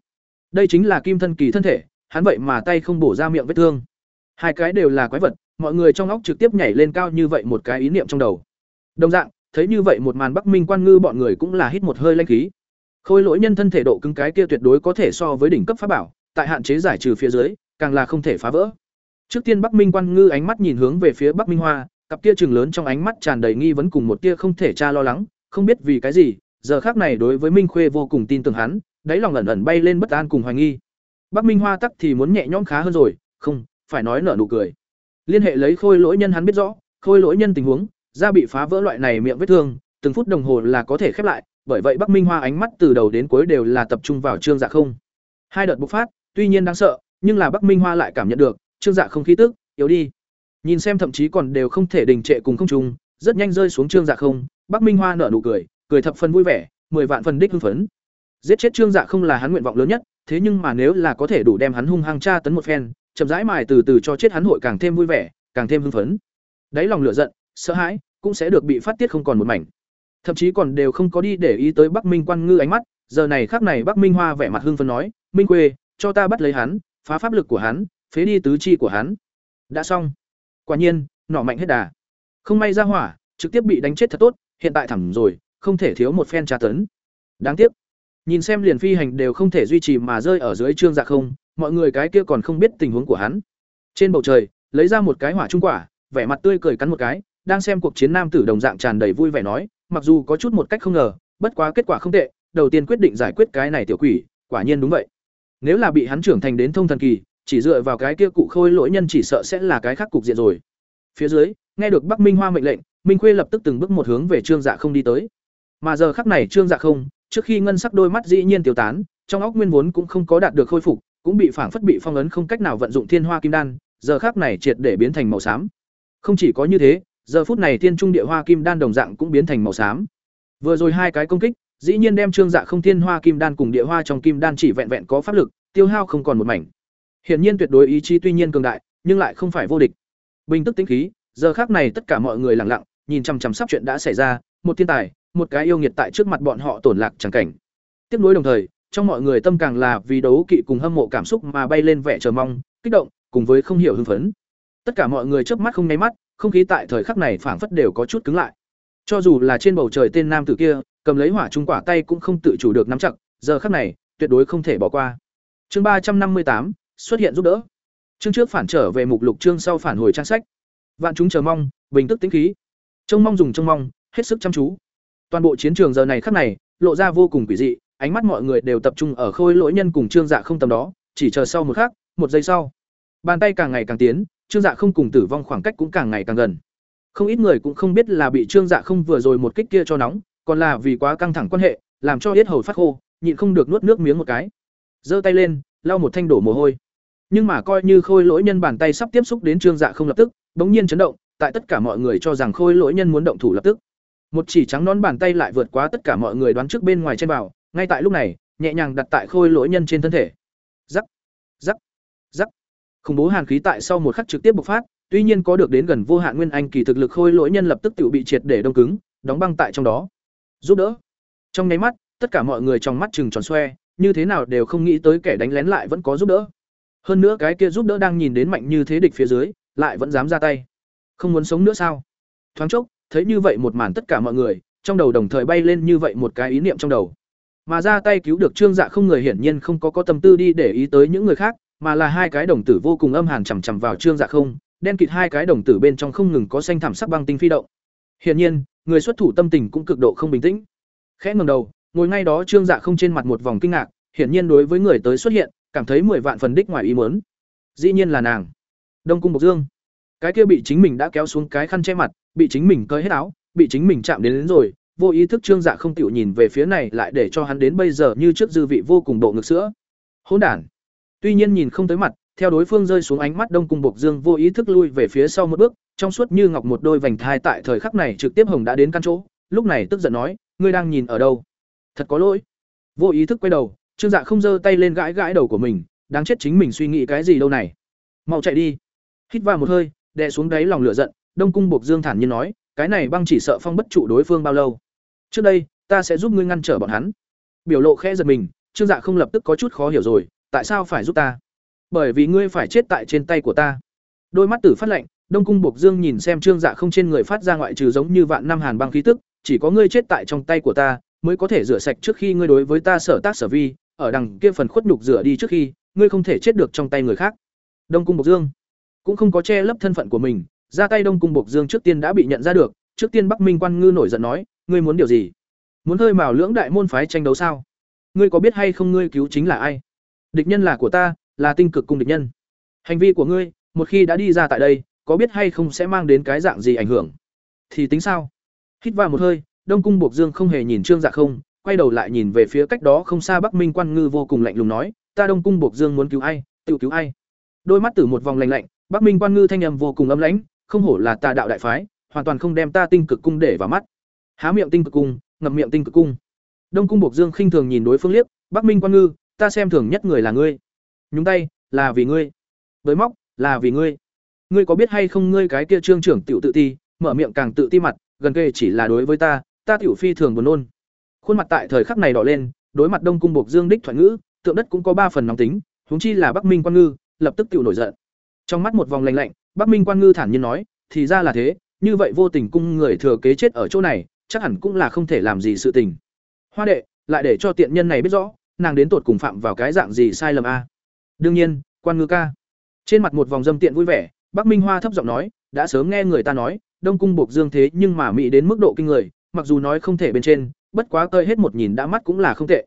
Đây chính là kim thân kỳ thân thể, hắn vậy mà tay không bổ ra miệng vết thương. Hai cái đều là quái vật, mọi người trong óc trực tiếp nhảy lên cao như vậy một cái ý niệm trong đầu. Đồng dạng, thấy như vậy một màn bắc minh quan ngư bọn người cũng là hít một hơi lanh khí. Khôi lỗi nhân thân thể độ cứng cái kia tuyệt đối có thể so với đỉnh cấp pháp bảo, tại hạn chế giải trừ phía dưới, càng là không thể phá vỡ. Trước tiên bắc minh quan ngư ánh mắt nhìn hướng về phía bắc minh hoa, cặp kia chừng lớn trong ánh mắt tràn đầy nghi vấn cùng một tia không thể tra lo lắng, không biết vì cái gì giờ khác này đối với minh khuê vô cùng tin tưởng hắn, đáy lòng ẩn ẩn bay lên bất an cùng hoài nghi. Bắc minh hoa tắc thì muốn nhẹ nhõm khá hơn rồi, không, phải nói nở nụ cười. Liên hệ lấy khôi lỗi nhân hắn biết rõ, khôi lỗi nhân tình huống da bị phá vỡ loại này miệng vết thương, từng phút đồng hồ là có thể khép lại, bởi vậy bắc minh hoa ánh mắt từ đầu đến cuối đều là tập trung vào trương dạ không. Hai đợt bộc phát, tuy nhiên đáng sợ, nhưng là bắc minh hoa lại cảm nhận được, trương dạ không khí tức, yếu đi. Nhìn xem thậm chí còn đều không thể đình trệ cùng không trung rất nhanh rơi xuống trương dạ không, bắc minh hoa nở nụ cười cười thập phần vui vẻ, mười vạn phần đích hưng phấn. Giết chết trương dạ không là hắn nguyện vọng lớn nhất, thế nhưng mà nếu là có thể đủ đem hắn hung hăng tra tấn một phen, chậm rãi mài từ từ cho chết hắn hội càng thêm vui vẻ, càng thêm hưng phấn. Đáy lòng lửa giận, sợ hãi, cũng sẽ được bị phát tiết không còn một mảnh. Thậm chí còn đều không có đi để ý tới bắc minh quan ngư ánh mắt, giờ này khác này bắc minh hoa vẻ mặt hưng phấn nói, minh quê cho ta bắt lấy hắn, phá pháp lực của hắn, phế đi tứ chi của hắn. Đã xong. Quả nhiên nọ mạnh hết đà. Không may ra hỏa, trực tiếp bị đánh chết thật tốt, hiện tại thẳng rồi không thể thiếu một phen tra tấn. Đáng tiếc, nhìn xem liền phi hành đều không thể duy trì mà rơi ở dưới trương dạ không, mọi người cái kia còn không biết tình huống của hắn. Trên bầu trời, lấy ra một cái hỏa trung quả, vẻ mặt tươi cười cắn một cái, đang xem cuộc chiến nam tử đồng dạng tràn đầy vui vẻ nói, mặc dù có chút một cách không ngờ, bất quá kết quả không tệ, đầu tiên quyết định giải quyết cái này tiểu quỷ, quả nhiên đúng vậy. Nếu là bị hắn trưởng thành đến thông thần kỳ, chỉ dựa vào cái kia cụ khôi lỗi nhân chỉ sợ sẽ là cái khác cục diện rồi. Phía dưới, nghe được bắc minh hoa mệnh lệnh, minh khuê lập tức từng bước một hướng về trương dạ không đi tới mà giờ khắc này trương dạ không, trước khi ngân sắc đôi mắt dĩ nhiên tiêu tán, trong óc nguyên vốn cũng không có đạt được khôi phục, cũng bị phảng phất bị phong ấn không cách nào vận dụng thiên hoa kim đan, giờ khắc này triệt để biến thành màu xám. Không chỉ có như thế, giờ phút này thiên trung địa hoa kim đan đồng dạng cũng biến thành màu xám. Vừa rồi hai cái công kích, dĩ nhiên đem trương dạ không thiên hoa kim đan cùng địa hoa trong kim đan chỉ vẹn vẹn có pháp lực, tiêu hao không còn một mảnh. Hiển nhiên tuyệt đối ý chí tuy nhiên cường đại, nhưng lại không phải vô địch. Bình tức tĩnh khí, giờ khác này tất cả mọi người lặng lặng, nhìn chằm chằm sắp chuyện đã xảy ra, một thiên tài một cái yêu nghiệt tại trước mặt bọn họ tổn lạc chẳng cảnh. Tiếp nối đồng thời, trong mọi người tâm càng là vì đấu kỵ cùng hâm mộ cảm xúc mà bay lên vẻ chờ mong, kích động, cùng với không hiểu hưng phấn. Tất cả mọi người chớp mắt không nháy mắt, không khí tại thời khắc này phảng phất đều có chút cứng lại. Cho dù là trên bầu trời tên nam tử kia, cầm lấy hỏa trung quả tay cũng không tự chủ được nắm chặt, giờ khắc này, tuyệt đối không thể bỏ qua. Chương ba trăm năm mươi tám, xuất hiện giúp đỡ. Chương trước phản trở về mục lục, chương sau phản hồi trang sách. Vạn chúng chờ mong, bình tức tĩnh khí. Trông mong dùng trông mong, hết sức chăm chú toàn bộ chiến trường giờ này khắc này, lộ ra vô cùng quỷ dị, ánh mắt mọi người đều tập trung ở khôi lỗi nhân cùng trương dạ không tầm đó, chỉ chờ sau một khắc, một giây sau, bàn tay càng ngày càng tiến, trương dạ không cùng tử vong khoảng cách cũng càng ngày càng gần. Không ít người cũng không biết là bị trương dạ không vừa rồi một kích kia cho nóng, còn là vì quá căng thẳng quan hệ, làm cho hết hầu phát khô, nhịn không được nuốt nước miếng một cái. Giơ tay lên, lau một thanh đổ mồ hôi. Nhưng mà coi như khôi lỗi nhân bàn tay sắp tiếp xúc đến trương dạ không lập tức, bỗng nhiên chấn động, tại tất cả mọi người cho rằng khôi lỗi nhân muốn động thủ lập tức một chỉ trắng nón bàn tay lại vượt qua tất cả mọi người đoán trước bên ngoài trên bảo ngay tại lúc này, nhẹ nhàng đặt tại khôi lỗi nhân trên thân thể. Giắc giắc giắc khủng bố hàn khí tại sau một khắc trực tiếp bộc phát, tuy nhiên có được đến gần vô hạn nguyên anh kỳ thực lực khôi lỗi nhân lập tức tự bị triệt để đông cứng, đóng băng tại trong đó. Giúp đỡ. Trong nháy mắt, tất cả mọi người trong mắt chừng tròn xoe, như thế nào đều không nghĩ tới kẻ đánh lén lại vẫn có giúp đỡ. Hơn nữa cái kia giúp đỡ đang nhìn đến mạnh như thế địch phía dưới, lại vẫn dám ra tay. Không muốn sống nữa sao? Thoáng chốc thấy như vậy một màn tất cả mọi người trong đầu đồng thời bay lên như vậy một cái ý niệm trong đầu mà ra tay cứu được trương dạ không người hiển nhiên không có có tâm tư đi để ý tới những người khác mà là hai cái đồng tử vô cùng âm hàn chằm chằm vào trương dạ không đen kịt hai cái đồng tử bên trong không ngừng có xanh thảm sắc băng tinh phi động. Hiển nhiên, người xuất thủ tâm tình cũng cực độ không bình tĩnh. Khẽ ngẩng đầu, ngồi ngay đó Trương Dạ không trên mặt một vòng kinh ngạc, hiển nhiên đối với người tới xuất hiện, cảm thấy mười vạn phần đích ngoài ý muốn. Dĩ nhiên là nàng. Đông cung Bộc Dương. Cái kia bị chính mình đã kéo xuống cái khăn che mặt, bị chính mình cởi hết áo, bị chính mình chạm đến, đến rồi, vô ý thức Trương Dạ không tiểu nhìn về phía này lại để cho hắn đến bây giờ như trước dư vị vô cùng độ ngực sữa. Hỗn đản. Tuy nhiên nhìn không tới mặt, theo đối phương rơi xuống ánh mắt Đông cung Bộc Dương vô ý thức lui về phía sau một bước, trong suốt như ngọc một đôi vành thai tại thời khắc này trực tiếp hồng đã đến căn chỗ, lúc này tức giận nói, ngươi đang nhìn ở đâu? Thật có lỗi. Vô ý thức quay đầu, Trương Dạ không giơ tay lên gãi gãi đầu của mình, đáng chết chính mình suy nghĩ cái gì đâu này. Mau chạy đi. Hít vào một hơi, đè xuống đáy lòng lửa giận, Đông cung Bộc Dương thản nhiên nói, cái này băng chỉ sợ phong bất trụ đối phương bao lâu. Trước đây, ta sẽ giúp ngươi ngăn trở bọn hắn. Biểu lộ khẽ giật mình, Trương Dạ không lập tức có chút khó hiểu rồi, tại sao phải giúp ta? Bởi vì ngươi phải chết tại trên tay của ta. Đôi mắt tử phát lạnh, Đông cung Bộc Dương nhìn xem Trương Dạ không trên người phát ra ngoại trừ giống như vạn năm hàn băng khí tức, chỉ có ngươi chết tại trong tay của ta, mới có thể rửa sạch trước khi ngươi đối với ta sở tác sở vi, ở đằng kia phần khuất nhục rửa đi trước khi, ngươi không thể chết được trong tay người khác. Đông cung Bộc Dương cũng không có che lấp thân phận của mình, ra tay Đông cung Bộc Dương trước tiên đã bị nhận ra được, trước tiên Bắc Minh Quan Ngư nổi giận nói, ngươi muốn điều gì? Muốn hơi mào lưỡng đại môn phái tranh đấu sao? Ngươi có biết hay không ngươi cứu chính là ai? Địch nhân là của ta, là tinh cực cung địch nhân. Hành vi của ngươi, một khi đã đi ra tại đây, có biết hay không sẽ mang đến cái dạng gì ảnh hưởng? Thì tính sao? Hít vào một hơi, Đông cung Bộc Dương không hề nhìn Trương Dạ không, quay đầu lại nhìn về phía cách đó không xa Bắc Minh Quan Ngư vô cùng lạnh lùng nói, ta Đông cung Bộc Dương muốn cứu ai, tự cứu ai. Đôi mắt tử một vòng lạnh lạnh, Bắc Minh Quan Ngư thanh âm vô cùng ấm lãnh, không hổ là tà đạo đại phái, hoàn toàn không đem ta tinh cực cung để vào mắt. Há miệng tinh cực cung, ngậm miệng tinh cực cung. Đông cung Bộc Dương khinh thường nhìn đối phương liếc, Bắc Minh Quan Ngư, ta xem thường nhất người là ngươi. Nhúng tay, là vì ngươi. Với móc, là vì ngươi. Ngươi có biết hay không ngươi cái kia trương trưởng tiểu tự ti, mở miệng càng tự ti mặt, gần kề chỉ là đối với ta, ta tiểu phi thường buồn nôn. Khuôn mặt tại thời khắc này đỏ lên, đối mặt Đông cung Bộc Dương đích thoại ngữ, tượng đất cũng có ba phần nóng tính, huống chi là Bắc Minh Quan Ngư, lập tức tiểu nổi giận. Trong mắt một vòng lạnh lạnh, Bắc Minh Quan Ngư thản nhiên nói, thì ra là thế, như vậy vô tình cung người thừa kế chết ở chỗ này, chắc hẳn cũng là không thể làm gì sự tình. Hoa đệ, lại để cho tiện nhân này biết rõ, nàng đến tột cùng phạm vào cái dạng gì sai lầm a. Đương nhiên, Quan Ngư ca. Trên mặt một vòng dâm tiện vui vẻ, Bắc Minh Hoa thấp giọng nói, đã sớm nghe người ta nói, Đông cung buộc Dương thế nhưng mà mỹ đến mức độ kinh người, mặc dù nói không thể bên trên, bất quá tơi hết một nhìn đã mắt cũng là không tệ.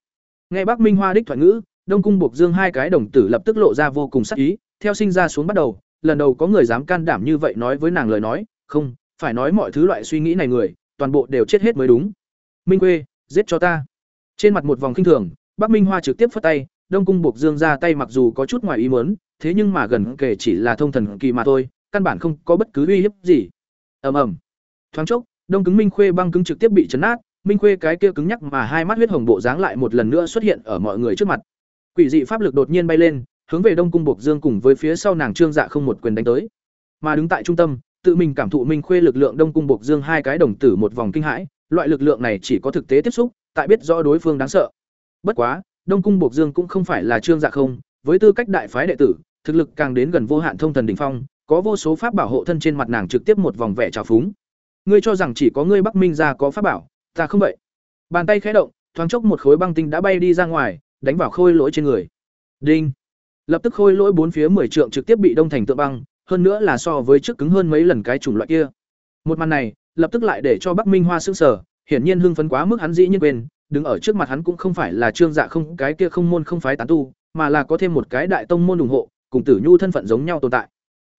Nghe Bắc Minh Hoa đích thoại ngữ, Đông cung Bộc Dương hai cái đồng tử lập tức lộ ra vô cùng sắc ý, theo sinh ra xuống bắt đầu, lần đầu có người dám can đảm như vậy nói với nàng lời nói, không, phải nói mọi thứ loại suy nghĩ này người, toàn bộ đều chết hết mới đúng. Minh Quê, giết cho ta. Trên mặt một vòng khinh thường, Bắc Minh Hoa trực tiếp phất tay, Đông cung Bộc Dương ra tay mặc dù có chút ngoài ý muốn, thế nhưng mà gần kể chỉ là thông thần kỳ mà thôi, căn bản không có bất cứ uy hiếp gì. Ầm ầm. Thoáng chốc, Đông cứng Minh Khuê băng cứng trực tiếp bị chấn nát, Minh Khuê cái kia cứng nhắc mà hai mắt huyết hồng bộ dáng lại một lần nữa xuất hiện ở mọi người trước mặt. Quỷ dị pháp lực đột nhiên bay lên, hướng về Đông cung Bộc Dương cùng với phía sau nàng Trương Dạ không một quyền đánh tới. Mà đứng tại trung tâm, tự mình cảm thụ Minh Khuê lực lượng Đông cung Bộc Dương hai cái đồng tử một vòng kinh hãi, loại lực lượng này chỉ có thực tế tiếp xúc, tại biết rõ đối phương đáng sợ. Bất quá, Đông cung Bộc Dương cũng không phải là Trương Dạ không, với tư cách đại phái đệ tử, thực lực càng đến gần vô hạn thông thần đỉnh phong, có vô số pháp bảo hộ thân trên mặt nàng trực tiếp một vòng vẻ trào phúng. Ngươi cho rằng chỉ có ngươi Bắc Minh gia có pháp bảo, ta không vậy. Bàn tay khẽ động, thoáng chốc một khối băng tinh đã bay đi ra ngoài, đánh vào khôi lỗi trên người. Đinh. Lập tức khôi lỗi bốn phía 10 trượng trực tiếp bị đông thành tượng băng, hơn nữa là so với trước cứng hơn mấy lần cái chủng loại kia. Một màn này, lập tức lại để cho Bắc Minh Hoa sững sờ, hiển nhiên hưng phấn quá mức hắn dĩ nhiên quên, đứng ở trước mặt hắn cũng không phải là trương dạ không cái kia không môn không phái tán tu, mà là có thêm một cái đại tông môn ủng hộ, cùng Tử Nhu thân phận giống nhau tồn tại.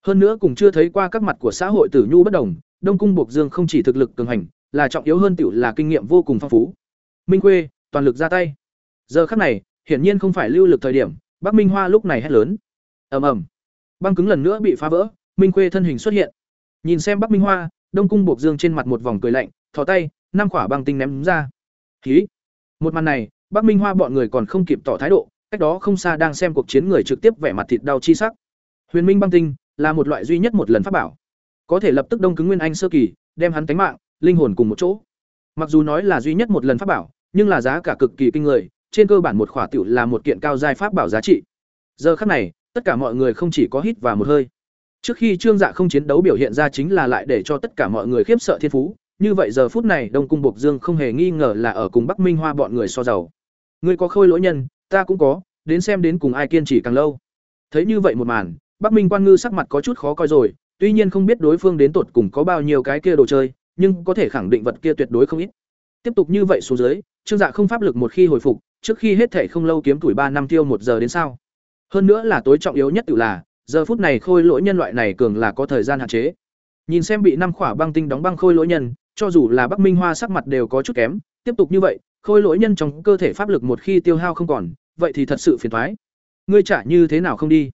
Hơn nữa cùng chưa thấy qua các mặt của xã hội Tử Nhu bất đồng, Đông cung Bộc Dương không chỉ thực lực cường hành, là trọng yếu hơn tiểu là kinh nghiệm vô cùng phong phú. Minh Quê, toàn lực ra tay. Giờ khắc này, hiển nhiên không phải lưu lực thời điểm, Bắc Minh Hoa lúc này hét lớn. Ầm ầm. Băng cứng lần nữa bị phá vỡ, Minh Quê thân hình xuất hiện. Nhìn xem Bắc Minh Hoa, Đông cung Bộc Dương trên mặt một vòng cười lạnh, thò tay, năm quả băng tinh ném ra. Khí. Một màn này, Bắc Minh Hoa bọn người còn không kịp tỏ thái độ, cách đó không xa đang xem cuộc chiến người trực tiếp vẻ mặt thịt đau chi sắc. Huyền Minh băng tinh là một loại duy nhất một lần pháp bảo, có thể lập tức đông cứng nguyên anh sơ kỳ, đem hắn tánh mạng, linh hồn cùng một chỗ. Mặc dù nói là duy nhất một lần pháp bảo, nhưng là giá cả cực kỳ kinh người, trên cơ bản một khỏa tiểu là một kiện cao giai pháp bảo giá trị. Giờ khắc này, tất cả mọi người không chỉ có hít và một hơi. Trước khi Trương Dạ không chiến đấu biểu hiện ra chính là lại để cho tất cả mọi người khiếp sợ thiên phú, như vậy giờ phút này Đông cung Bộc Dương không hề nghi ngờ là ở cùng Bắc Minh Hoa bọn người so giàu. Ngươi có khôi lỗi nhân, ta cũng có, đến xem đến cùng ai kiên trì càng lâu. Thấy như vậy một màn, Bắc Minh Quan Ngư sắc mặt có chút khó coi rồi, tuy nhiên không biết đối phương đến tột cùng có bao nhiêu cái kia đồ chơi, nhưng có thể khẳng định vật kia tuyệt đối không ít. Tiếp tục như vậy xuống dưới, Trương Dạ không pháp lực một khi hồi phục, trước khi hết thể không lâu kiếm tuổi ba năm tiêu một giờ đến sao? Hơn nữa là tối trọng yếu nhất tự là, giờ phút này khôi lỗi nhân loại này cường là có thời gian hạn chế. Nhìn xem bị năm khỏa băng tinh đóng băng khôi lỗi nhân, cho dù là Bắc Minh Hoa sắc mặt đều có chút kém, tiếp tục như vậy, khôi lỗi nhân trong cơ thể pháp lực một khi tiêu hao không còn, vậy thì thật sự phiền toái. Ngươi trả như thế nào không đi?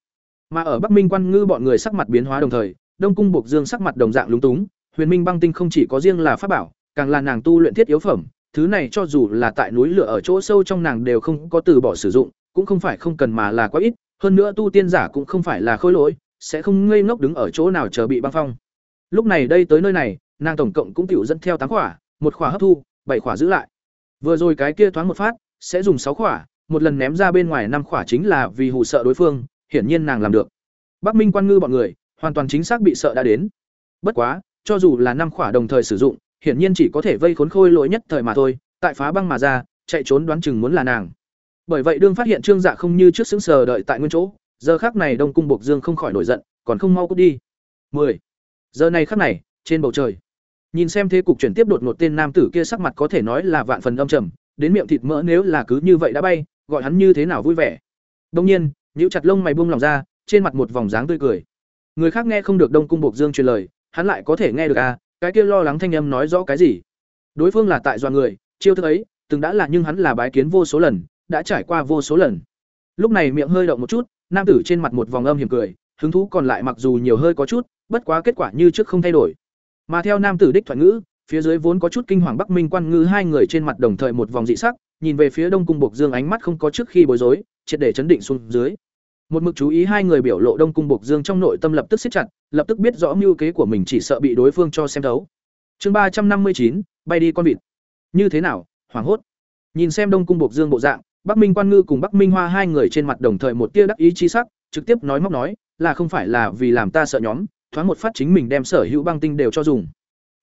Mà ở Bắc Minh Quan Ngư bọn người sắc mặt biến hóa đồng thời, Đông Cung Bộc Dương sắc mặt đồng dạng lúng túng, Huyền Minh băng tinh không chỉ có riêng là pháp bảo, càng là nàng tu luyện thiết yếu phẩm, thứ này cho dù là tại núi lửa ở chỗ sâu trong nàng đều không có từ bỏ sử dụng, cũng không phải không cần mà là quá ít, hơn nữa tu tiên giả cũng không phải là khôi lỗi, sẽ không ngây ngốc đứng ở chỗ nào chờ bị băng phong. Lúc này đây tới nơi này, nàng tổng cộng cũng tiểu dẫn theo tám quả một quả hấp thu, bảy quả giữ lại. Vừa rồi cái kia thoáng một phát, sẽ dùng sáu quả một lần ném ra bên ngoài năm quả chính là vì hù sợ đối phương, hiển nhiên nàng làm được. Bắc Minh Quan Ngư bọn người, hoàn toàn chính xác bị sợ đã đến. Bất quá, cho dù là năm khỏa đồng thời sử dụng, hiển nhiên chỉ có thể vây khốn khôi lỗi nhất thời mà thôi, tại phá băng mà ra, chạy trốn đoán chừng muốn là nàng. Bởi vậy đương phát hiện Trương Dạ không như trước sững sờ đợi tại nguyên chỗ, giờ khắc này Đông cung Bộc Dương không khỏi nổi giận, còn không mau cút đi. 10. Giờ này khắc này, trên bầu trời, nhìn xem thế cục chuyển tiếp đột ngột tên nam tử kia sắc mặt có thể nói là vạn phần âm trầm, đến miệng thịt mỡ nếu là cứ như vậy đã bay, gọi hắn như thế nào vui vẻ. Đương nhiên, nhíu chặt lông mày buông lòng ra, trên mặt một vòng dáng tươi cười. Người khác nghe không được Đông cung Bộc Dương truyền lời, hắn lại có thể nghe được à, cái kia lo lắng thanh âm nói rõ cái gì? Đối phương là tại dọa người, chiêu thức ấy, từng đã là nhưng hắn là bái kiến vô số lần, đã trải qua vô số lần. Lúc này miệng hơi động một chút, nam tử trên mặt một vòng âm hiểm cười, hứng thú còn lại mặc dù nhiều hơi có chút, bất quá kết quả như trước không thay đổi. Mà theo nam tử đích thoại ngữ, phía dưới vốn có chút kinh hoàng Bắc Minh Quan Ngư hai người trên mặt đồng thời một vòng dị sắc, nhìn về phía Đông cung Bộc Dương ánh mắt không có trước khi bối rối, triệt để chấn định xuống dưới. Một mực chú ý hai người biểu lộ Đông cung Bộc Dương trong nội tâm lập tức siết chặt, lập tức biết rõ mưu kế của mình chỉ sợ bị đối phương cho xem thấu. Chương ba trăm năm mươi chín bay đi con vịt. Như thế nào? Hoảng hốt. Nhìn xem Đông cung Bộc Dương bộ dạng, Bắc Minh Quan Ngư cùng Bắc Minh Hoa hai người trên mặt đồng thời một tia đắc ý chi sắc, trực tiếp nói móc nói, là không phải là vì làm ta sợ nhóm, thoáng một phát chính mình đem sở hữu băng tinh đều cho dùng.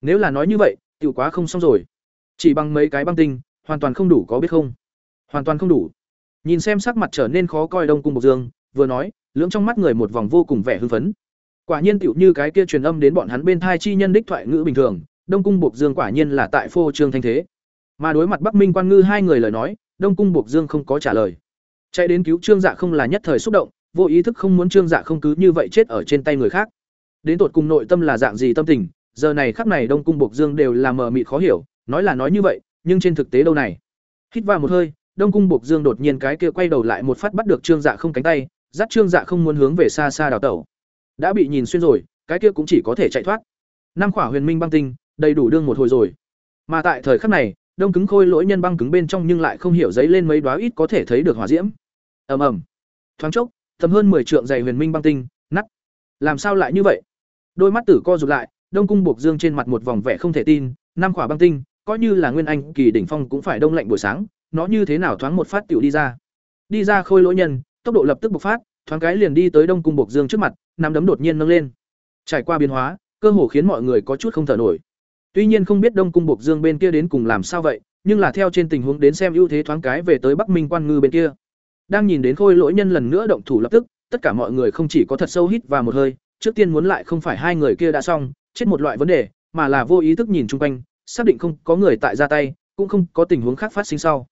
Nếu là nói như vậy, tiểu quá không xong rồi. Chỉ bằng mấy cái băng tinh, hoàn toàn không đủ có biết không? Hoàn toàn không đủ. Nhìn xem sắc mặt trở nên khó coi Đông cung Bộc Dương, vừa nói, lưỡng trong mắt người một vòng vô cùng vẻ hưng phấn. Quả nhiên tiểu như cái kia truyền âm đến bọn hắn bên thai chi nhân đích thoại ngữ bình thường, Đông cung Bộc Dương quả nhiên là tại phô trương thanh thế. Mà đối mặt Bắc Minh Quan Ngư hai người lời nói, Đông cung Bộc Dương không có trả lời. Chạy đến cứu Trương Dạ không là nhất thời xúc động, vô ý thức không muốn Trương Dạ không cứ như vậy chết ở trên tay người khác. Đến tột cùng nội tâm là dạng gì tâm tình, giờ này khắc này Đông cung Bộc Dương đều là mờ mịt khó hiểu, nói là nói như vậy, nhưng trên thực tế đâu này. Hít vào một hơi, Đông cung Bộc Dương đột nhiên cái kia quay đầu lại một phát bắt được Trương Dạ không cánh tay, dắt Trương Dạ không muốn hướng về xa xa đào tẩu. Đã bị nhìn xuyên rồi, cái kia cũng chỉ có thể chạy thoát. Năm khỏa huyền minh băng tinh, đầy đủ đương một hồi rồi. Mà tại thời khắc này, đông cứng khôi lỗi nhân băng cứng bên trong nhưng lại không hiểu giấy lên mấy đóa ít có thể thấy được hỏa diễm. Ầm ầm. Thoáng chốc, tầm hơn 10 trượng dày huyền minh băng tinh, nắt. Làm sao lại như vậy? Đôi mắt tử co rụt lại, Đông cung buộc dương trên mặt một vòng vẻ không thể tin, năm khỏa băng tinh, coi như là nguyên anh kỳ đỉnh phong cũng phải đông lạnh buổi sáng, nó như thế nào thoáng một phát tiểu đi ra. Đi ra khôi lỗi nhân, tốc độ lập tức bộc phát, thoáng cái liền đi tới Đông cung Bộc dương trước mặt, nắm đấm đột nhiên nâng lên. Trải qua biến hóa, cơ hồ khiến mọi người có chút không thở nổi. Tuy nhiên không biết Đông cung Bộc Dương bên kia đến cùng làm sao vậy, nhưng là theo trên tình huống đến xem ưu thế thoáng cái về tới Bắc Minh Quan Ngư bên kia. Đang nhìn đến Khôi Lỗi Nhân lần nữa động thủ lập tức, tất cả mọi người không chỉ có thật sâu hít và một hơi, trước tiên muốn lại không phải hai người kia đã xong, chết một loại vấn đề, mà là vô ý thức nhìn chung quanh, xác định không có người tại ra tay, cũng không có tình huống khác phát sinh sau.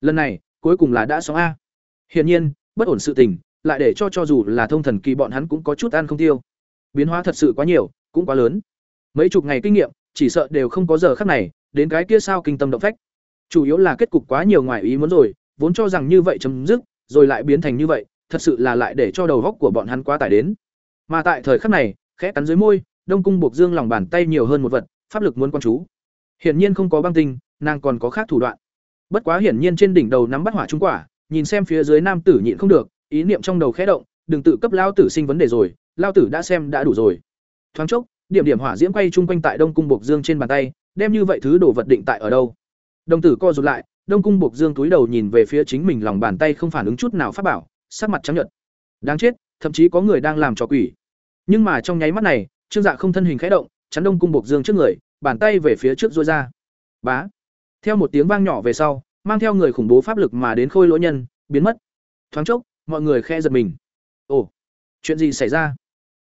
Lần này, cuối cùng là đã xong a. Hiển nhiên, bất ổn sự tình, lại để cho cho dù là thông thần kỳ bọn hắn cũng có chút ăn không tiêu. Biến hóa thật sự quá nhiều, cũng quá lớn. Mấy chục ngày kinh nghiệm, chỉ sợ đều không có giờ khắc này, đến cái kia sao kinh tâm động phách. Chủ yếu là kết cục quá nhiều ngoài ý muốn rồi, vốn cho rằng như vậy chấm dứt, rồi lại biến thành như vậy, thật sự là lại để cho đầu góc của bọn hắn quá tải đến. Mà tại thời khắc này, khẽ cắn dưới môi, Đông cung buộc dương lòng bàn tay nhiều hơn một vật, pháp lực muốn quan chú. Hiển nhiên không có băng tinh, nàng còn có khác thủ đoạn. Bất quá hiển nhiên trên đỉnh đầu nắm bắt hỏa trung quả, nhìn xem phía dưới nam tử nhịn không được, ý niệm trong đầu khẽ động, đừng tự cấp lao tử sinh vấn đề rồi, lao tử đã xem đã đủ rồi. Thoáng chốc, điểm điểm hỏa diễm quay chung quanh tại đông cung bộc dương trên bàn tay đem như vậy thứ đồ vật định tại ở đâu? Đồng tử co rụt lại đông cung bộc dương túi đầu nhìn về phía chính mình lòng bàn tay không phản ứng chút nào phát bảo sắc mặt trắng nhợt. Đáng chết thậm chí có người đang làm trò quỷ. Nhưng mà trong nháy mắt này trương dạ không thân hình khẽ động chắn đông cung bộc dương trước người bàn tay về phía trước duỗi ra. Bá! Theo một tiếng vang nhỏ về sau mang theo người khủng bố pháp lực mà đến khôi lỗ nhân, biến mất. Thoáng chốc, mọi người khe giật mình. Ồ, chuyện gì xảy ra?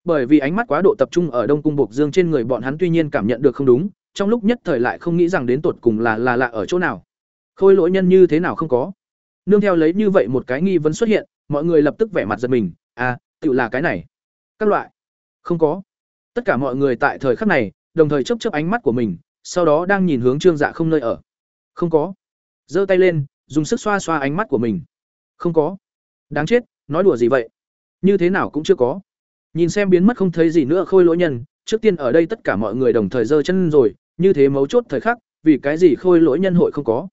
Bởi vì ánh mắt quá độ tập trung ở đông cung bộc dương trên người bọn hắn tuy nhiên cảm nhận được không đúng, trong lúc nhất thời lại không nghĩ rằng đến tột cùng là là lạ ở chỗ nào. Khôi lỗ nhân như thế nào không có? Nương theo lấy như vậy một cái nghi vấn xuất hiện, mọi người lập tức vẻ mặt giật mình. À tự là cái này. Các loại. Không có. Tất cả mọi người tại thời khắc này, đồng thời chấp chấp ánh mắt của mình, sau đó đang nhìn hướng trương dạ không nơi ở. Không có giơ tay lên, dùng sức xoa xoa ánh mắt của mình. Không có. Đáng chết, nói đùa gì vậy? Như thế nào cũng chưa có. Nhìn xem biến mất không thấy gì nữa khôi lỗi nhân, trước tiên ở đây tất cả mọi người đồng thời giơ chân rồi, như thế mấu chốt thời khắc, vì cái gì khôi lỗi nhân hội không có?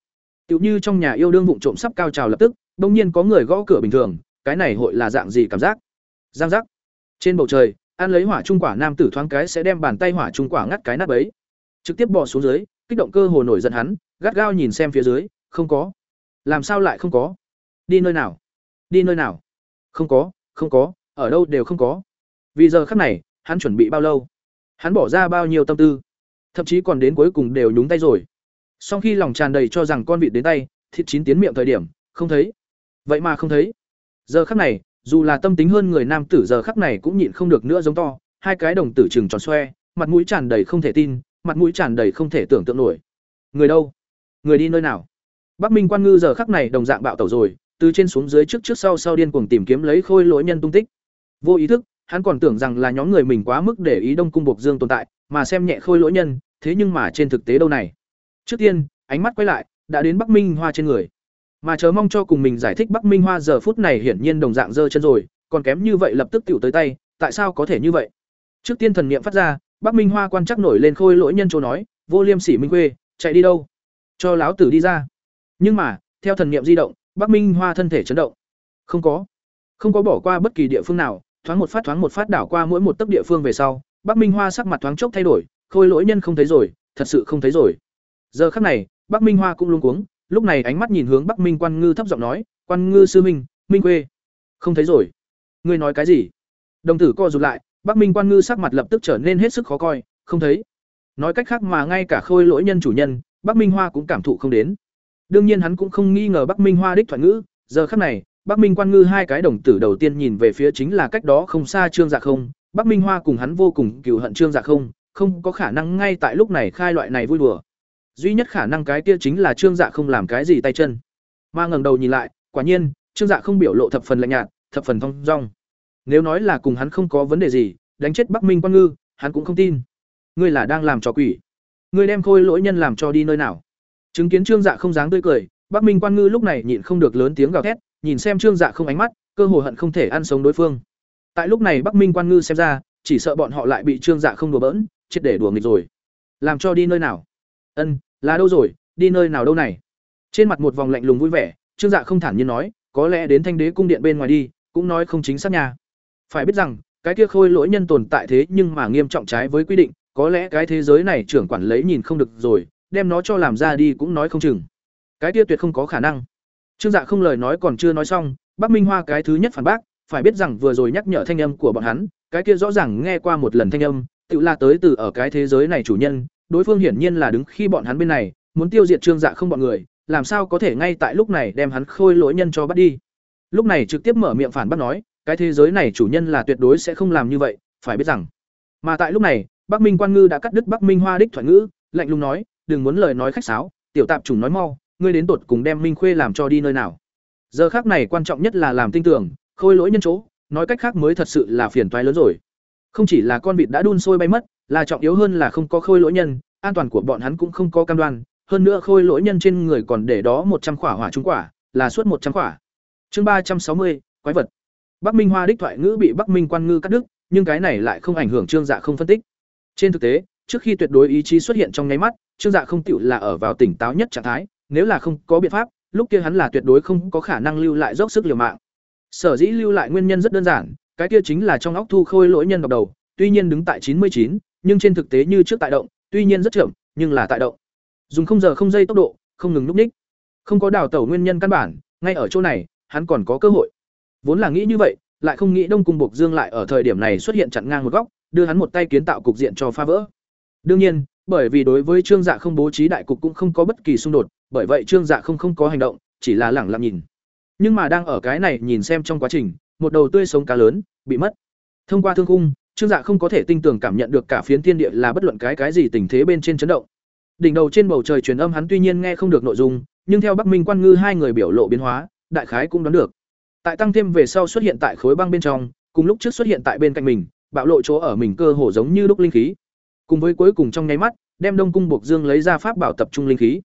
Tựu như trong nhà yêu đương vụng trộm sắp cao trào lập tức, đông nhiên có người gõ cửa bình thường, cái này hội là dạng gì cảm giác? Giang giác. Trên bầu trời, ăn lấy hỏa trung quả nam tử thoáng cái sẽ đem bàn tay hỏa trung quả ngắt cái nát bấy trực tiếp bỏ xuống dưới, kích động cơ hồ nổi giận hắn, gắt gao nhìn xem phía dưới không có. Làm sao lại không có? Đi nơi nào? Đi nơi nào? Không có không có, ở đâu đều không có. Vì giờ khắc này, hắn chuẩn bị bao lâu? Hắn bỏ ra bao nhiêu tâm tư? Thậm chí còn đến cuối cùng đều nhúng tay rồi. Sau khi lòng tràn đầy cho rằng con vịt đến tay, thịt chín tiến miệng thời điểm, không thấy. Vậy mà không thấy. Giờ khắc này, dù là tâm tính hơn người nam tử giờ khắc này cũng nhịn không được nữa giống to, hai cái đồng tử trừng tròn xoe, mặt mũi tràn đầy không thể tin, mặt mũi tràn đầy không thể tưởng tượng nổi. Người đâu? Người đi nơi nào? Bắc minh quan ngư giờ khắc này đồng dạng bạo tẩu rồi từ trên xuống dưới trước trước sau sau điên cuồng tìm kiếm lấy khôi lỗi nhân tung tích. Vô ý thức hắn còn tưởng rằng là nhóm người mình quá mức để ý đông cung Bộc dương tồn tại mà xem nhẹ khôi lỗi nhân thế nhưng mà trên thực tế đâu này. Trước tiên ánh mắt quay lại đã đến bắc minh hoa trên người. Mà chờ mong cho cùng mình giải thích bắc minh hoa giờ phút này hiển nhiên đồng dạng dơ chân rồi còn kém như vậy lập tức tiểu tới tay tại sao có thể như vậy? Trước tiên thần niệm phát ra bắc minh hoa quan chắc nổi lên khôi lỗi nhân chỗ nói vô liêm sỉ minh quê, chạy đi đâu? Cho láo tử đi ra nhưng mà, theo thần niệm di động, bắc minh hoa thân thể chấn động. Không có. Không có bỏ qua bất kỳ địa phương nào, thoáng một phát thoáng một phát đảo qua mỗi một tấc địa phương về sau, bắc minh hoa sắc mặt thoáng chốc thay đổi, khôi lỗi nhân không thấy rồi, thật sự không thấy rồi. Giờ khắc này, bắc minh hoa cũng luống cuống, lúc này ánh mắt nhìn hướng bắc minh quan ngư thấp giọng nói, quan ngư sư minh minh quê không thấy rồi. Ngươi nói cái gì? Đồng tử co rụt lại, bắc minh quan ngư sắc mặt lập tức trở nên hết sức khó coi, không thấy. Nói cách khác mà ngay cả khôi lỗi nhân chủ nhân, bắc minh hoa cũng cảm thụ không đến đương nhiên hắn cũng không nghi ngờ bắc minh hoa đích thoại ngữ, giờ khắc này, bắc minh quan ngư hai cái đồng tử đầu tiên nhìn về phía chính là cách đó không xa trương dạ không. Bắc minh hoa cùng hắn vô cùng cừu hận trương dạ không không có khả năng ngay tại lúc này khai loại này vui đùa. Duy nhất khả năng cái kia chính là trương dạ không làm cái gì tay chân. Mà ngẩng đầu nhìn lại, quả nhiên, trương dạ không biểu lộ thập phần lạnh nhạt, thập phần thong dong. Nếu nói là cùng hắn không có vấn đề gì, đánh chết bắc minh quan ngư, hắn cũng không tin. Ngươi là đang làm trò quỷ. Ngươi đem khôi lỗi nhân làm cho đi nơi nào? Chứng kiến trương dạ không dáng tươi cười, bắc minh quan ngư lúc này nhịn không được lớn tiếng gào thét, nhìn xem trương dạ không ánh mắt, cơ hồ hận không thể ăn sống đối phương. Tại lúc này bắc minh quan ngư xem ra, chỉ sợ bọn họ lại bị trương dạ không đùa bỡn triệt để đùa nghịch rồi. Làm cho đi nơi nào? Ân, là đâu rồi? Đi nơi nào đâu này? Trên mặt một vòng lạnh lùng vui vẻ, trương dạ không thản nhiên nói, có lẽ đến thanh đế cung điện bên ngoài đi, cũng nói không chính xác nhà phải biết rằng, cái kia khôi lỗi nhân tồn tại thế nhưng mà nghiêm trọng trái với quy định, có lẽ cái thế giới này trưởng quản lấy nhìn không được rồi đem nó cho làm ra đi cũng nói không chừng. Cái kia tuyệt không có khả năng. Trương dạ không lời nói còn chưa nói xong, bắc minh hoa cái thứ nhất phản bác, phải biết rằng vừa rồi nhắc nhở thanh âm của bọn hắn, cái kia rõ ràng nghe qua một lần thanh âm, tự la tới từ ở cái thế giới này chủ nhân, đối phương hiển nhiên là đứng khi bọn hắn bên này, muốn tiêu diệt trương dạ không bọn người, làm sao có thể ngay tại lúc này đem hắn khôi lỗi nhân cho bắt đi. Lúc này trực tiếp mở miệng phản bác nói, cái thế giới này chủ nhân là tuyệt đối sẽ không làm như vậy, phải biết rằng. Mà tại lúc này, bắc minh quan ngư đã cắt đứt bắc minh hoa đích thoại ngữ, lạnh lùng nói đừng muốn lời nói khách sáo, tiểu tạp chủng nói mau, ngươi đến tột cùng đem minh khuê làm cho đi nơi nào. Giờ khác này quan trọng nhất là làm tin tưởng, khôi lỗi nhân chỗ, nói cách khác mới thật sự là phiền toái lớn rồi. Không chỉ là con vịt đã đun sôi bay mất, là trọng yếu hơn là không có khôi lỗi nhân, an toàn của bọn hắn cũng không có cam đoan, hơn nữa khôi lỗi nhân trên người còn để đó một trăm quả hỏa trung quả, là suốt một trăm quả chương ba trăm sáu mươi, quái vật. Bắc minh hoa đích thoại ngữ bị bắc minh quan ngư cắt đứt, nhưng cái này lại không ảnh hưởng trương dạ không phân tích. Trên thực tế, trước khi tuyệt đối ý chí xuất hiện trong nháy mắt trương dạ không tiểu là ở vào tỉnh táo nhất trạng thái, nếu là không có biện pháp, lúc kia hắn là tuyệt đối không có khả năng lưu lại dốc sức liều mạng. Sở dĩ lưu lại nguyên nhân rất đơn giản, cái kia chính là trong óc thu khôi lỗi nhân độc đầu, tuy nhiên đứng tại chín mươi chín, nhưng trên thực tế như trước tại động, tuy nhiên rất chậm, nhưng là tại động. Dùng không giờ không giây tốc độ, không ngừng lúc ních. Không có đào tẩu nguyên nhân căn bản, ngay ở chỗ này, hắn còn có cơ hội. Vốn là nghĩ như vậy, lại không nghĩ đông cung bộc dương lại ở thời điểm này xuất hiện chặn ngang một góc, đưa hắn một tay kiến tạo cục diện cho phá vỡ. Đương nhiên bởi vì đối với trương dạ không bố trí đại cục cũng không có bất kỳ xung đột bởi vậy trương dạ không không có hành động chỉ là lẳng lặng nhìn nhưng mà đang ở cái này nhìn xem trong quá trình một đầu tươi sống cá lớn bị mất thông qua thương khung Trương Dạ không có thể tinh tường cảm nhận được cả phiến thiên địa là bất luận cái cái gì tình thế bên trên chấn động. Đỉnh đầu trên bầu trời truyền âm hắn tuy nhiên nghe không được nội dung, nhưng theo Bắc Minh Quan Ngư hai người biểu lộ biến hóa, đại khái cũng đoán được. Tại tăng thêm về sau xuất hiện tại khối băng bên trong, cùng lúc trước xuất hiện tại bên cạnh mình, bạo lộ chỗ ở mình cơ hồ giống như đúc linh khí. Cùng với cuối cùng trong nháy mắt, đem Đông cung Bộc Dương lấy ra pháp bảo tập trung linh khí.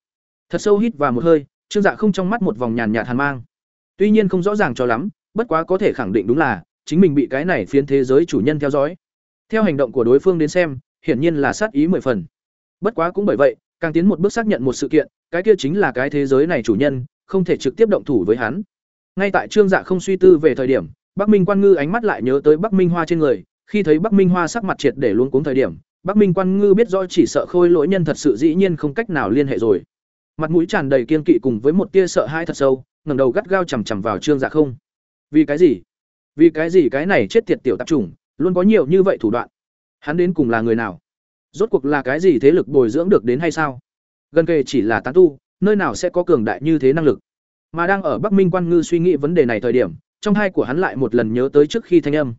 Thật sâu hít vào một hơi, Trương Dạ không trong mắt một vòng nhàn nhạt hàn mang. Tuy nhiên không rõ ràng cho lắm, bất quá có thể khẳng định đúng là chính mình bị cái này phiến thế giới chủ nhân theo dõi. Theo hành động của đối phương đến xem, hiển nhiên là sát ý mười phần. Bất quá cũng bởi vậy, càng tiến một bước xác nhận một sự kiện, cái kia chính là cái thế giới này chủ nhân, không thể trực tiếp động thủ với hắn. Ngay tại Trương Dạ không suy tư về thời điểm, Bắc Minh Quan Ngư ánh mắt lại nhớ tới Bắc Minh Hoa trên người, khi thấy Bắc Minh Hoa sắc mặt triệt để luôn cuống thời điểm, Bắc Minh Quan Ngư biết rõ chỉ sợ Khôi Lỗi Nhân thật sự dĩ nhiên không cách nào liên hệ rồi. Mặt mũi tràn đầy kiên kỵ cùng với một tia sợ hãi thật sâu, ngẩng đầu gắt gao chằm chằm vào Trương Dạ không. Vì cái gì? Vì cái gì cái này chết tiệt tiểu tạp chủng, luôn có nhiều như vậy thủ đoạn. Hắn đến cùng là người nào? Rốt cuộc là cái gì thế lực bồi dưỡng được đến hay sao? Gần kề chỉ là tán tu, nơi nào sẽ có cường đại như thế năng lực? Mà đang ở Bắc Minh Quan Ngư suy nghĩ vấn đề này thời điểm, trong hai của hắn lại một lần nhớ tới trước khi thanh âm.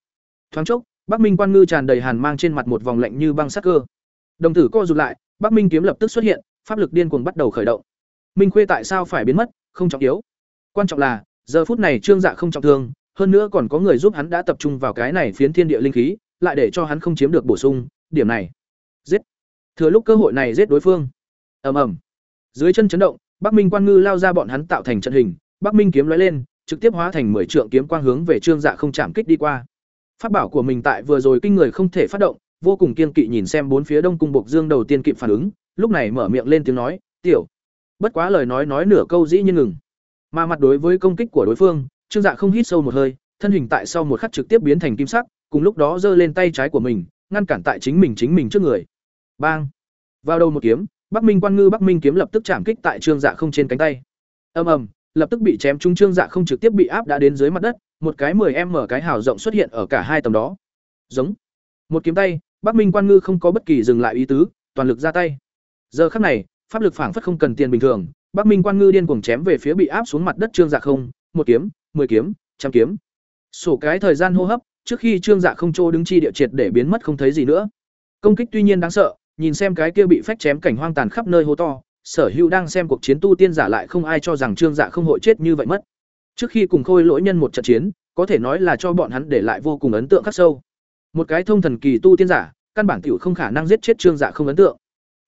Thoáng chốc, Bắc Minh Quan Ngư tràn đầy hàn mang trên mặt một vòng lạnh như băng sắc cơ. Đồng tử co rụt lại, Bắc Minh kiếm lập tức xuất hiện, pháp lực điên cuồng bắt đầu khởi động. Minh Khuê tại sao phải biến mất, không trọng yếu. Quan trọng là, giờ phút này Trương Dạ không trọng thương, hơn nữa còn có người giúp hắn đã tập trung vào cái này phiến thiên địa linh khí, lại để cho hắn không chiếm được bổ sung, điểm này. Giết. Thừa lúc cơ hội này giết đối phương. Ầm ầm. Dưới chân chấn động, Bắc Minh Quan Ngư lao ra bọn hắn tạo thành trận hình, Bắc Minh kiếm lóe lên, trực tiếp hóa thành mười trượng kiếm quang hướng về Trương Dạ không chạm kích đi qua. Pháp bảo của mình tại vừa rồi kinh người không thể phát động, vô cùng kiên kỵ nhìn xem bốn phía Đông cung Bộc Dương đầu tiên kịp phản ứng, lúc này mở miệng lên tiếng nói, "Tiểu." Bất quá lời nói nói nửa câu dĩ nhiên ngừng. Mà mặt đối với công kích của đối phương, Trương Dạ không hít sâu một hơi, thân hình tại sau một khắc trực tiếp biến thành kim sắc, cùng lúc đó giơ lên tay trái của mình, ngăn cản tại chính mình chính mình trước người. Bang! Vào đầu một kiếm, Bắc Minh Quan Ngư Bắc Minh kiếm lập tức chạm kích tại Trương Dạ không trên cánh tay. Ầm ầm, lập tức bị chém trúng Trương Dạ không trực tiếp bị áp đã đến dưới mặt đất, một cái 10m cái hào rộng xuất hiện ở cả hai tầm đó. Giống. Một kiếm tay, Bắc Minh Quan Ngư không có bất kỳ dừng lại ý tứ, toàn lực ra tay. Giờ khắc này, pháp lực phảng phất không cần tiền bình thường, Bắc Minh Quan Ngư điên cuồng chém về phía bị áp xuống mặt đất Trương Dạ không, một kiếm, 10 kiếm, trăm kiếm. Sổ cái thời gian hô hấp, trước khi Trương Dạ không trô đứng chi địa triệt để biến mất không thấy gì nữa. Công kích tuy nhiên đáng sợ, nhìn xem cái kia bị phách chém cảnh hoang tàn khắp nơi hô to, Sở Hữu đang xem cuộc chiến tu tiên giả lại không ai cho rằng Trương Dạ không hội chết như vậy mất. Trước khi cùng Khôi Lỗi Nhân một trận chiến, có thể nói là cho bọn hắn để lại vô cùng ấn tượng khắc sâu. Một cái thông thần kỳ tu tiên giả, căn bản tiểu không khả năng giết chết Trương Dạ không ấn tượng.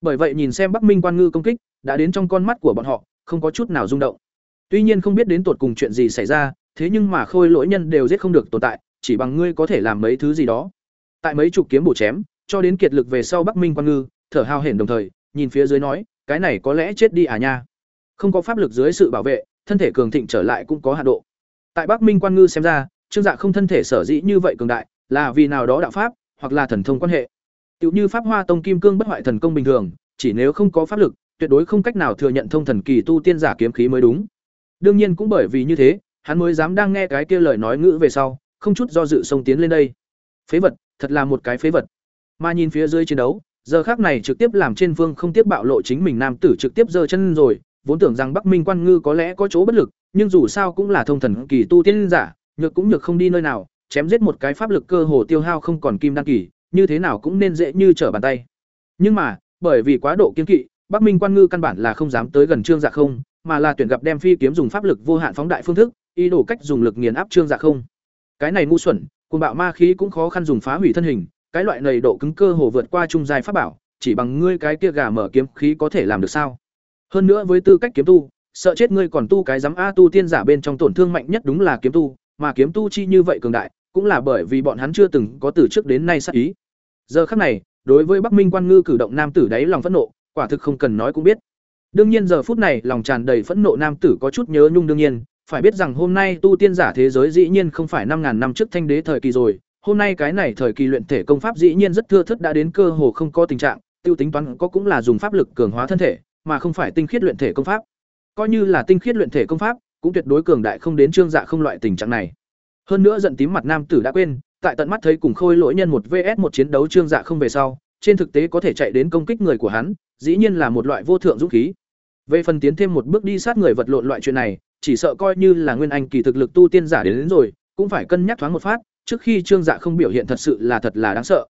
Bởi vậy nhìn xem Bắc Minh Quan Ngư công kích, đã đến trong con mắt của bọn họ, không có chút nào rung động. Tuy nhiên không biết đến tột cùng chuyện gì xảy ra, thế nhưng mà Khôi Lỗi Nhân đều giết không được tồn tại, chỉ bằng ngươi có thể làm mấy thứ gì đó. Tại mấy chục kiếm bổ chém, cho đến kiệt lực về sau Bắc Minh Quan Ngư, thở hào hển đồng thời, nhìn phía dưới nói, cái này có lẽ chết đi à nha. Không có pháp lực dưới sự bảo vệ, thân thể cường thịnh trở lại cũng có hạn độ. Tại Bắc Minh Quan Ngư xem ra, Trương Dạ không thân thể sở dĩ như vậy cường đại, là vì nào đó đạo pháp, hoặc là thần thông quan hệ. tựu như Pháp Hoa Tông Kim Cương bất hoại thần công bình thường, chỉ nếu không có pháp lực, tuyệt đối không cách nào thừa nhận thông thần kỳ tu tiên giả kiếm khí mới đúng. Đương nhiên cũng bởi vì như thế, hắn mới dám đang nghe cái kia lời nói ngữ về sau, không chút do dự xông tiến lên đây. Phế vật, thật là một cái phế vật. Mà nhìn phía dưới chiến đấu, giờ khác này trực tiếp làm trên phương không tiếp bạo lộ chính mình nam tử trực tiếp giơ chân rồi, vốn tưởng rằng Bắc Minh Quan Ngư có lẽ có chỗ bất lực, nhưng dù sao cũng là thông thần kỳ tu tiên giả, nhược cũng nhược không đi nơi nào, chém giết một cái pháp lực cơ hồ tiêu hao không còn kim đăng kỳ, như thế nào cũng nên dễ như trở bàn tay. Nhưng mà, bởi vì quá độ kiên kỵ, Bắc Minh Quan Ngư căn bản là không dám tới gần Trương Dạ không, mà là tuyển gặp đem phi kiếm dùng pháp lực vô hạn phóng đại phương thức, ý đồ cách dùng lực nghiền áp Trương Dạ không. Cái này ngu xuẩn, cùng bạo ma khí cũng khó khăn dùng phá hủy thân hình, cái loại nầy độ cứng cơ hồ vượt qua trung giai pháp bảo, chỉ bằng ngươi cái kia gà mở kiếm khí có thể làm được sao? Hơn nữa với tư cách kiếm tu, sợ chết ngươi còn tu cái giám a tu tiên giả bên trong tổn thương mạnh nhất đúng là kiếm tu, mà kiếm tu chi như vậy cường đại, cũng là bởi vì bọn hắn chưa từng có từ trước đến nay sát ý. Giờ khắc này, đối với Bắc Minh Quan Ngư cử động nam tử đáy lòng phẫn nộ, quả thực không cần nói cũng biết. Đương nhiên giờ phút này, lòng tràn đầy phẫn nộ nam tử có chút nhớ nhung đương nhiên, phải biết rằng hôm nay tu tiên giả thế giới dĩ nhiên không phải năm ngàn năm trước thanh đế thời kỳ rồi, hôm nay cái này thời kỳ luyện thể công pháp dĩ nhiên rất thưa thớt đã đến cơ hồ không có tình trạng, tiêu tính toán có cũng là dùng pháp lực cường hóa thân thể, mà không phải tinh khiết luyện thể công pháp. Coi như là tinh khiết luyện thể công pháp, cũng tuyệt đối cường đại không đến trương dạ không loại tình trạng này. Hơn nữa giận tím mặt nam tử đã quên, tại tận mắt thấy cùng khôi lỗi nhân một VS một chiến đấu trương dạ không về sau, trên thực tế có thể chạy đến công kích người của hắn, dĩ nhiên là một loại vô thượng dũng khí. Về phần tiến thêm một bước đi sát người vật lộn loại chuyện này, chỉ sợ coi như là nguyên anh kỳ thực lực tu tiên giả đến, đến rồi, cũng phải cân nhắc thoáng một phát, trước khi trương dạ không biểu hiện thật sự là thật là đáng sợ.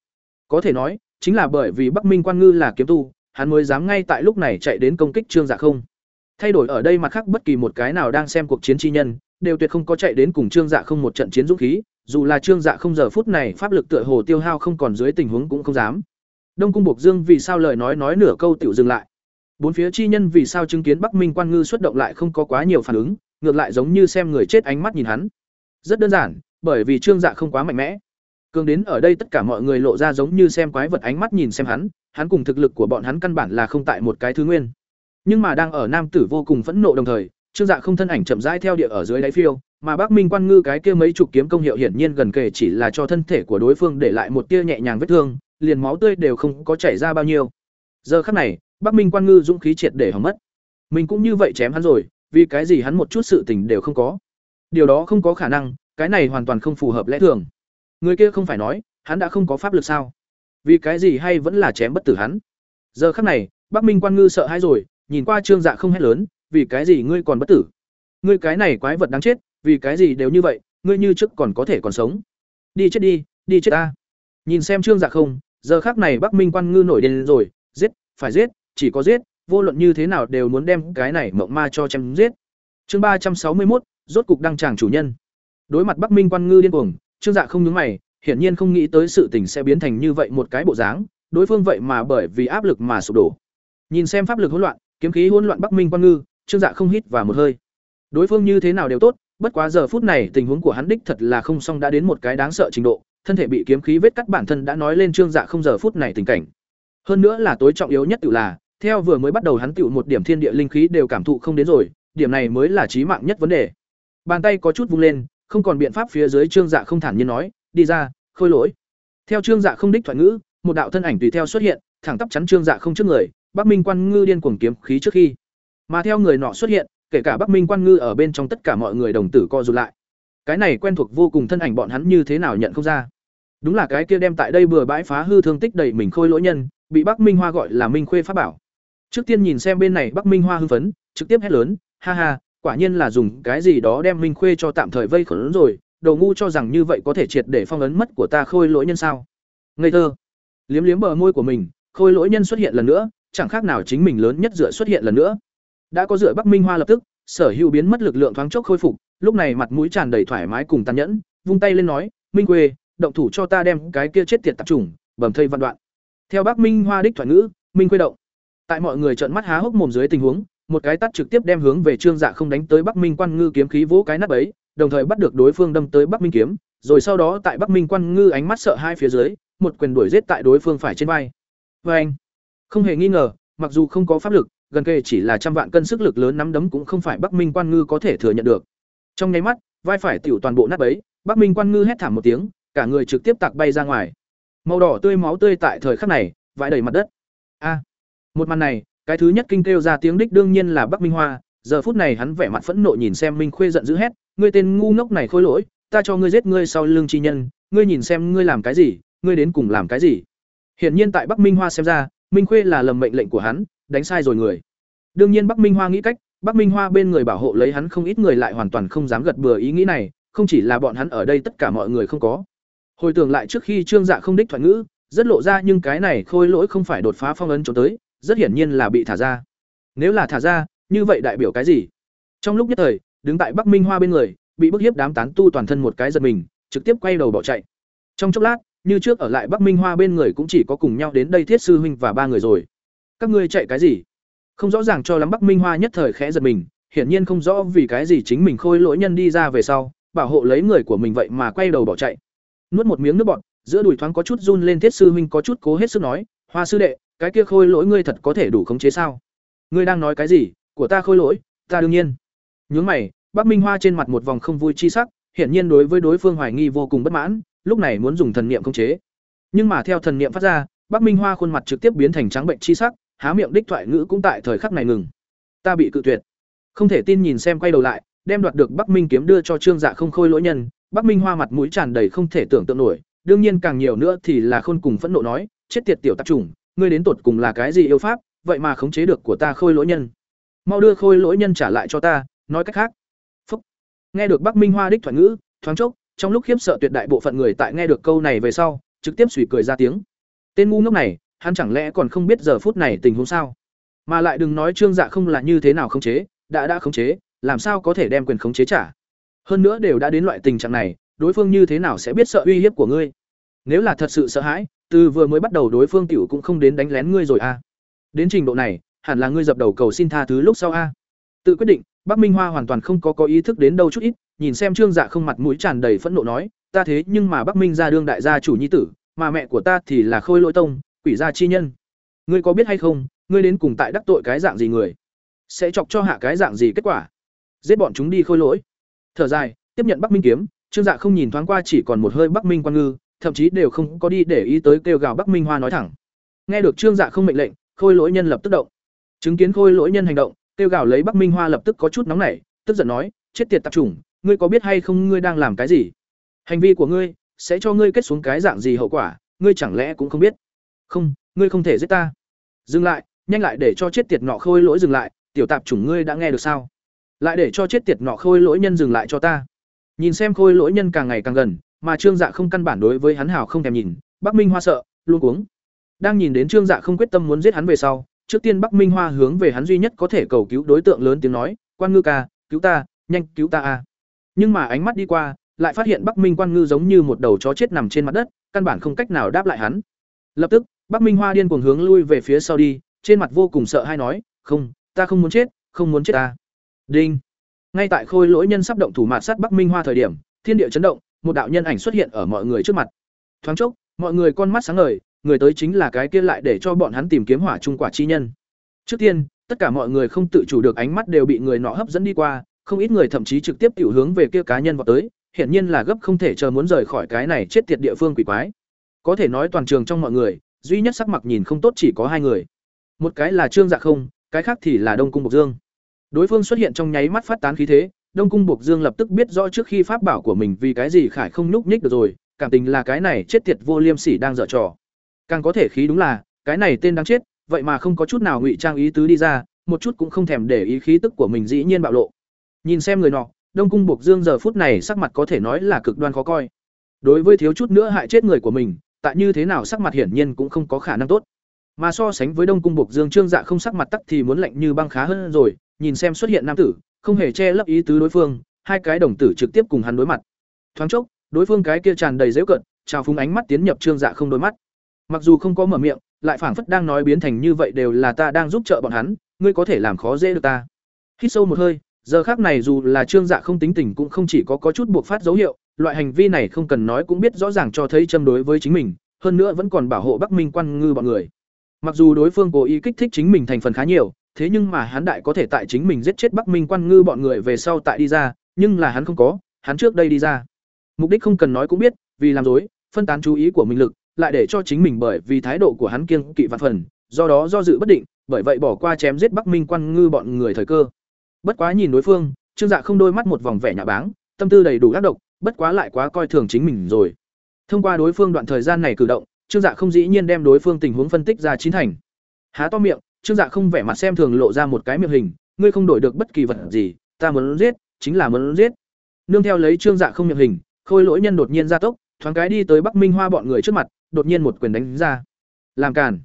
Có thể nói, chính là bởi vì bắc minh quan ngư là kiếm tu, hắn mới dám ngay tại lúc này chạy đến công kích trương dạ không. Thay đổi ở đây mặt khác bất kỳ một cái nào đang xem cuộc chiến chi nhân, đều tuyệt không có chạy đến cùng trương dạ không một trận chiến dũng khí, dù là trương dạ không giờ phút này pháp lực tựa hồ tiêu hao không còn dưới tình huống cũng không dám. Đông cung bộc dương vì sao lời nói nói nửa câu tiểu dừng lại? Bốn phía chi nhân vì sao chứng kiến bắc minh quan ngư xuất động lại không có quá nhiều phản ứng, ngược lại giống như xem người chết ánh mắt nhìn hắn. Rất đơn giản bởi vì trương dạ không quá mạnh mẽ cường đến ở đây tất cả mọi người lộ ra giống như xem quái vật ánh mắt nhìn xem hắn hắn cùng thực lực của bọn hắn căn bản là không tại một cái thứ nguyên nhưng mà đang ở nam tử vô cùng phẫn nộ đồng thời trương dạ không thân ảnh chậm rãi theo địa ở dưới đáy phiêu mà Bắc Minh Quan Ngư cái kia mấy chục kiếm công hiệu hiển nhiên gần kề chỉ là cho thân thể của đối phương để lại một tia nhẹ nhàng vết thương, liền máu tươi đều không có chảy ra bao nhiêu. Giờ khắc này, Bắc Minh Quan Ngư dũng khí triệt để hỏng mất. Mình cũng như vậy chém hắn rồi, vì cái gì hắn một chút sự tình đều không có. Điều đó không có khả năng, cái này hoàn toàn không phù hợp lẽ thường. Người kia không phải nói, hắn đã không có pháp lực sao? Vì cái gì hay vẫn là chém bất tử hắn? Giờ khắc này, Bắc Minh Quan Ngư sợ hãi rồi, nhìn qua Trương Dạ không hét lớn, vì cái gì ngươi còn bất tử? Ngươi cái này quái vật đáng chết, vì cái gì đều như vậy, ngươi như trước còn có thể còn sống. Đi chết đi, đi chết ta. Nhìn xem Trương Dạ không, giờ khắc này Bắc Minh Quan Ngư nổi điên rồi, giết, phải giết, chỉ có giết, vô luận như thế nào đều muốn đem cái này mộng ma cho chém giết. Chương ba trăm sáu mươi một, rốt cục đăng tràng chủ nhân. Đối mặt Bắc Minh Quan Ngư điên cuồng, Trương Dạ không nhướng mày, hiển nhiên không nghĩ tới sự tình sẽ biến thành như vậy một cái bộ dáng, đối phương vậy mà bởi vì áp lực mà sụp đổ. Nhìn xem pháp lực hỗn loạn, kiếm khí hỗn loạn Bắc Minh Quan Ngư, Trương Dạ không hít và một hơi. Đối phương như thế nào đều tốt, bất quá giờ phút này tình huống của hắn đích thật là không xong đã đến một cái đáng sợ trình độ, thân thể bị kiếm khí vết cắt bản thân đã nói lên Trương Dạ không giờ phút này tình cảnh. Hơn nữa là tối trọng yếu nhất tự là, theo vừa mới bắt đầu hắn tựu một điểm thiên địa linh khí đều cảm thụ không đến rồi, điểm này mới là chí mạng nhất vấn đề. Bàn tay có chút vung lên, không còn biện pháp phía dưới Trương Dạ không thản nhiên nói, "Đi ra, khôi lỗi." Theo Trương Dạ không đích thoại ngữ, một đạo thân ảnh tùy theo xuất hiện, thẳng tắp chắn Trương Dạ không trước người, Bắc Minh Quan Ngư điên cuồng kiếm khí trước khi. Mà theo người nọ xuất hiện, kể cả Bắc Minh Quan Ngư ở bên trong tất cả mọi người đồng tử co rụt lại. Cái này quen thuộc vô cùng thân ảnh bọn hắn như thế nào nhận không ra. Đúng là cái kia đem tại đây bừa bãi phá hư thương tích đầy mình khôi lỗi nhân, bị Bắc Minh Hoa gọi là Minh Khuê pháp bảo. Trước tiên nhìn xem bên này Bắc Minh Hoa hưng phấn, trực tiếp hét lớn, ha ha, quả nhiên là dùng cái gì đó đem Minh Khuê cho tạm thời vây khốn rồi, đầu ngu cho rằng như vậy có thể triệt để phong ấn mất của ta khôi lỗi nhân sao? Ngây thơ. Liếm liếm bờ môi của mình, khôi lỗi nhân xuất hiện lần nữa, chẳng khác nào chính mình lớn nhất dựa xuất hiện lần nữa. Đã có dựa Bắc Minh Hoa lập tức, sở hữu biến mất lực lượng thoáng chốc khôi phục, lúc này mặt mũi tràn đầy thoải mái cùng tàn nhẫn, vung tay lên nói, "Minh Khuê, động thủ cho ta đem cái kia chết tiệt tạp chủng, bầm thây văn đoạn." Theo Bắc Minh Hoa đích thoại ngữ, Minh Khuê động. Tại mọi người trợn mắt há hốc mồm dưới tình huống, một cái tát trực tiếp đem hướng về Trương Dạ không đánh tới Bắc Minh Quan Ngư kiếm khí vỗ cái nát ấy, đồng thời bắt được đối phương đâm tới Bắc Minh kiếm, rồi sau đó tại Bắc Minh Quan Ngư ánh mắt sợ hai phía dưới, một quyền đuổi giết tại đối phương phải trên vai. vê anh, không hề nghi ngờ, mặc dù không có pháp lực, gần kề chỉ là trăm vạn cân sức lực lớn nắm đấm cũng không phải Bắc Minh Quan Ngư có thể thừa nhận được. Trong nháy mắt, vai phải tiểu toàn bộ nát bấy, Bắc Minh Quan Ngư hét thảm một tiếng, cả người trực tiếp tạc bay ra ngoài. Màu đỏ tươi máu tươi tại thời khắc này, vãi đầy mặt đất. A. một màn này, cái thứ nhất kinh kêu ra tiếng đích đương nhiên là Bắc Minh Hoa, giờ phút này hắn vẻ mặt phẫn nộ nhìn xem Minh Khuê giận dữ hét, ngươi tên ngu ngốc này khôi lỗi, ta cho ngươi giết ngươi sau lưng chi nhân, ngươi nhìn xem ngươi làm cái gì, ngươi đến cùng làm cái gì. Hiển nhiên tại Bắc Minh Hoa xem ra, Minh Khuê là lầm mệnh lệnh của hắn, đánh sai rồi người. Đương nhiên Bắc Minh Hoa nghĩ cách, Bắc Minh Hoa bên người bảo hộ lấy hắn không ít người lại hoàn toàn không dám gật bừa ý nghĩ này, không chỉ là bọn hắn ở đây tất cả mọi người không có. Hồi tưởng lại trước khi Trương Dạ không đích thoại ngữ, rất lộ ra nhưng cái này khôi lỗi không phải đột phá phong ấn trốn tới, rất hiển nhiên là bị thả ra. Nếu là thả ra, như vậy đại biểu cái gì? Trong lúc nhất thời, đứng tại Bắc Minh Hoa bên người, bị bức hiếp đám tán tu toàn thân một cái giật mình, trực tiếp quay đầu bỏ chạy. Trong chốc lát, như trước ở lại Bắc Minh Hoa bên người cũng chỉ có cùng nhau đến đây Thiết sư huynh và ba người rồi. Các ngươi chạy cái gì? Không rõ ràng cho lắm Bắc Minh Hoa nhất thời khẽ giật mình, hiển nhiên không rõ vì cái gì chính mình khôi lỗi nhân đi ra về sau, bảo hộ lấy người của mình vậy mà quay đầu bỏ chạy. Nuốt một miếng nước bọt, giữa đùi thoáng có chút run lên Thiết sư huynh có chút cố hết sức nói, "Hoa sư đệ, cái kia khôi lỗi ngươi thật có thể đủ khống chế sao? Ngươi đang nói cái gì? Của ta khôi lỗi, ta đương nhiên." Nhướng mày, Bắc Minh Hoa trên mặt một vòng không vui chi sắc, hiển nhiên đối với đối phương hoài nghi vô cùng bất mãn, lúc này muốn dùng thần niệm khống chế. Nhưng mà theo thần niệm phát ra, Bắc Minh Hoa khuôn mặt trực tiếp biến thành trắng bệnh chi sắc, há miệng đích thoại ngữ cũng tại thời khắc này ngừng. Ta bị cự tuyệt. Không thể tin nhìn xem quay đầu lại, đem đoạt được Bắc Minh kiếm đưa cho Trương Dạ không khôi lỗi nhân, Bắc Minh Hoa mặt mũi tràn đầy không thể tưởng tượng nổi, đương nhiên càng nhiều nữa thì là khôn cùng phẫn nộ nói, chết tiệt tiểu tạp chủng, ngươi đến tột cùng là cái gì yêu pháp, vậy mà khống chế được của ta khôi lỗi nhân. Mau đưa khôi lỗi nhân trả lại cho ta, nói cách khác. Phúc. Nghe được Bắc Minh Hoa đích thoại ngữ, thoáng chốc, trong lúc khiếp sợ tuyệt đại bộ phận người tại nghe được câu này về sau trực tiếp suy cười ra tiếng tên ngu ngốc này hắn chẳng lẽ còn không biết giờ phút này tình huống sao mà lại đừng nói trương dạ không là như thế nào khống chế đã đã khống chế làm sao có thể đem quyền khống chế trả hơn nữa đều đã đến loại tình trạng này đối phương như thế nào sẽ biết sợ uy hiếp của ngươi nếu là thật sự sợ hãi từ vừa mới bắt đầu đối phương tiểu cũng không đến đánh lén ngươi rồi a đến trình độ này, hẳn là ngươi dập đầu cầu xin tha thứ lúc sau a tự quyết định, bắc minh hoa hoàn toàn không có có ý thức đến đâu chút ít, nhìn xem trương dạ không mặt mũi tràn đầy phẫn nộ nói, ta thế nhưng mà bắc minh ra đương đại gia chủ nhi tử, mà mẹ của ta thì là khôi lỗi tông, quỷ gia chi nhân. Ngươi có biết hay không, ngươi đến cùng tại đắc tội cái dạng gì người? Sẽ chọc cho hạ cái dạng gì kết quả? Giết bọn chúng đi khôi lỗi. Thở dài, tiếp nhận bắc minh kiếm, trương dạ không nhìn thoáng qua chỉ còn một hơi bắc minh quan ngư thậm chí đều không có đi để ý tới kêu gào bắc minh hoa nói thẳng. Nghe được trương dạ không mệnh lệnh, khôi lỗi nhân lập tức động. Chứng kiến khôi lỗi nhân hành động, kêu gào lấy bắc minh hoa lập tức có chút nóng nảy, tức giận nói, chết tiệt tạp chủng, ngươi có biết hay không ngươi đang làm cái gì? Hành vi của ngươi sẽ cho ngươi kết xuống cái dạng gì hậu quả, ngươi chẳng lẽ cũng không biết? Không, ngươi không thể giết ta. Dừng lại, nhanh lại để cho chết tiệt nọ khôi lỗi dừng lại, tiểu tạp chủng ngươi đã nghe được sao? Lại để cho chết tiệt nọ khôi lỗi nhân dừng lại cho ta. Nhìn xem khôi lỗi nhân càng ngày càng gần mà trương dạ không căn bản đối với hắn hào không thèm nhìn, bắc minh hoa sợ, luôn cuống. Đang nhìn đến trương dạ không quyết tâm muốn giết hắn về sau, trước tiên bắc minh hoa hướng về hắn duy nhất có thể cầu cứu đối tượng lớn tiếng nói, quan ngư ca, cứu ta, nhanh cứu ta a. Nhưng mà ánh mắt đi qua, lại phát hiện bắc minh quan ngư giống như một đầu chó chết nằm trên mặt đất, căn bản không cách nào đáp lại hắn. Lập tức, bắc minh hoa điên cuồng hướng lui về phía sau đi, trên mặt vô cùng sợ hay nói, không, ta không muốn chết, không muốn chết ta. Đinh. Ngay tại khôi lỗi nhân sắp động thủ mạt sát bắc minh hoa thời điểm, thiên địa chấn động một đạo nhân ảnh xuất hiện ở mọi người trước mặt. Thoáng chốc, mọi người con mắt sáng ngời, người tới chính là cái kia lại để cho bọn hắn tìm kiếm hỏa trung quả chi nhân. Trước tiên, tất cả mọi người không tự chủ được ánh mắt đều bị người nọ hấp dẫn đi qua, không ít người thậm chí trực tiếp tiểu hướng về kia cá nhân vào tới, hiển nhiên là gấp không thể chờ muốn rời khỏi cái này chết tiệt địa phương quỷ quái. Có thể nói toàn trường trong mọi người, duy nhất sắc mặt nhìn không tốt chỉ có hai người. Một cái là trương dạ không, cái khác thì là đông cung bộc dương. Đối phương xuất hiện trong nháy mắt phát tán khí thế đông cung bộc dương lập tức biết rõ trước khi pháp bảo của mình vì cái gì khải không nhúc nhích được rồi, cảm tình là cái này chết tiệt vô liêm sỉ đang dở trò. Càng có thể khí đúng là, cái này tên đáng chết, vậy mà không có chút nào ngụy trang ý tứ đi ra, một chút cũng không thèm để ý khí tức của mình dĩ nhiên bạo lộ. Nhìn xem người nọ, đông cung bộc dương giờ phút này sắc mặt có thể nói là cực đoan khó coi. Đối với thiếu chút nữa hại chết người của mình tại như thế nào sắc mặt hiển nhiên cũng không có khả năng tốt. Mà so sánh với đông cung bộc dương trương dạ không sắc mặt tắc thì muốn lạnh như băng khá hơn rồi, nhìn xem xuất hiện nam tử không hề che lấp ý tứ đối phương, hai cái đồng tử trực tiếp cùng hắn đối mặt. Thoáng chốc, đối phương cái kia tràn đầy giễu cận trào phúng ánh mắt tiến nhập trương dạ không đôi mắt. Mặc dù không có mở miệng, lại phảng phất đang nói biến thành như vậy đều là ta đang giúp trợ bọn hắn, ngươi có thể làm khó dễ được ta. Hít sâu một hơi, giờ khác này dù là trương dạ không tính tình cũng không chỉ có có chút buộc phát dấu hiệu, loại hành vi này không cần nói cũng biết rõ ràng cho thấy châm đối với chính mình, hơn nữa vẫn còn bảo hộ bắc minh quan ngư bọn người. Mặc dù đối phương cố ý kích thích chính mình thành phần khá nhiều thế nhưng mà hắn đại có thể tại chính mình giết chết bắc minh quan ngư bọn người về sau tại đi ra, nhưng là hắn không có, hắn trước đây đi ra. Mục đích không cần nói cũng biết, vì làm dối phân tán chú ý của mình lực, lại để cho chính mình bởi vì thái độ của hắn kiêng kỵ vạn phần, do đó do dự bất định, bởi vậy bỏ qua chém giết bắc minh quan ngư bọn người thời cơ. Bất quá nhìn đối phương, trương dạ không đôi mắt một vòng vẻ nhà báng, tâm tư đầy đủ ác độc, bất quá lại quá coi thường chính mình rồi. Thông qua đối phương đoạn thời gian này cử động, trương dạ không dĩ nhiên đem đối phương tình huống phân tích ra chín thành. Há to miệng trương dạ không vẻ mặt xem thường lộ ra một cái miệng hình ngươi không đổi được bất kỳ vật gì ta muốn giết chính là muốn giết. Nương theo lấy trương dạ không miệng hình khôi lỗi nhân đột nhiên ra tốc thoáng cái đi tới bắc minh hoa bọn người trước mặt đột nhiên một quyền đánh ra. Làm cản,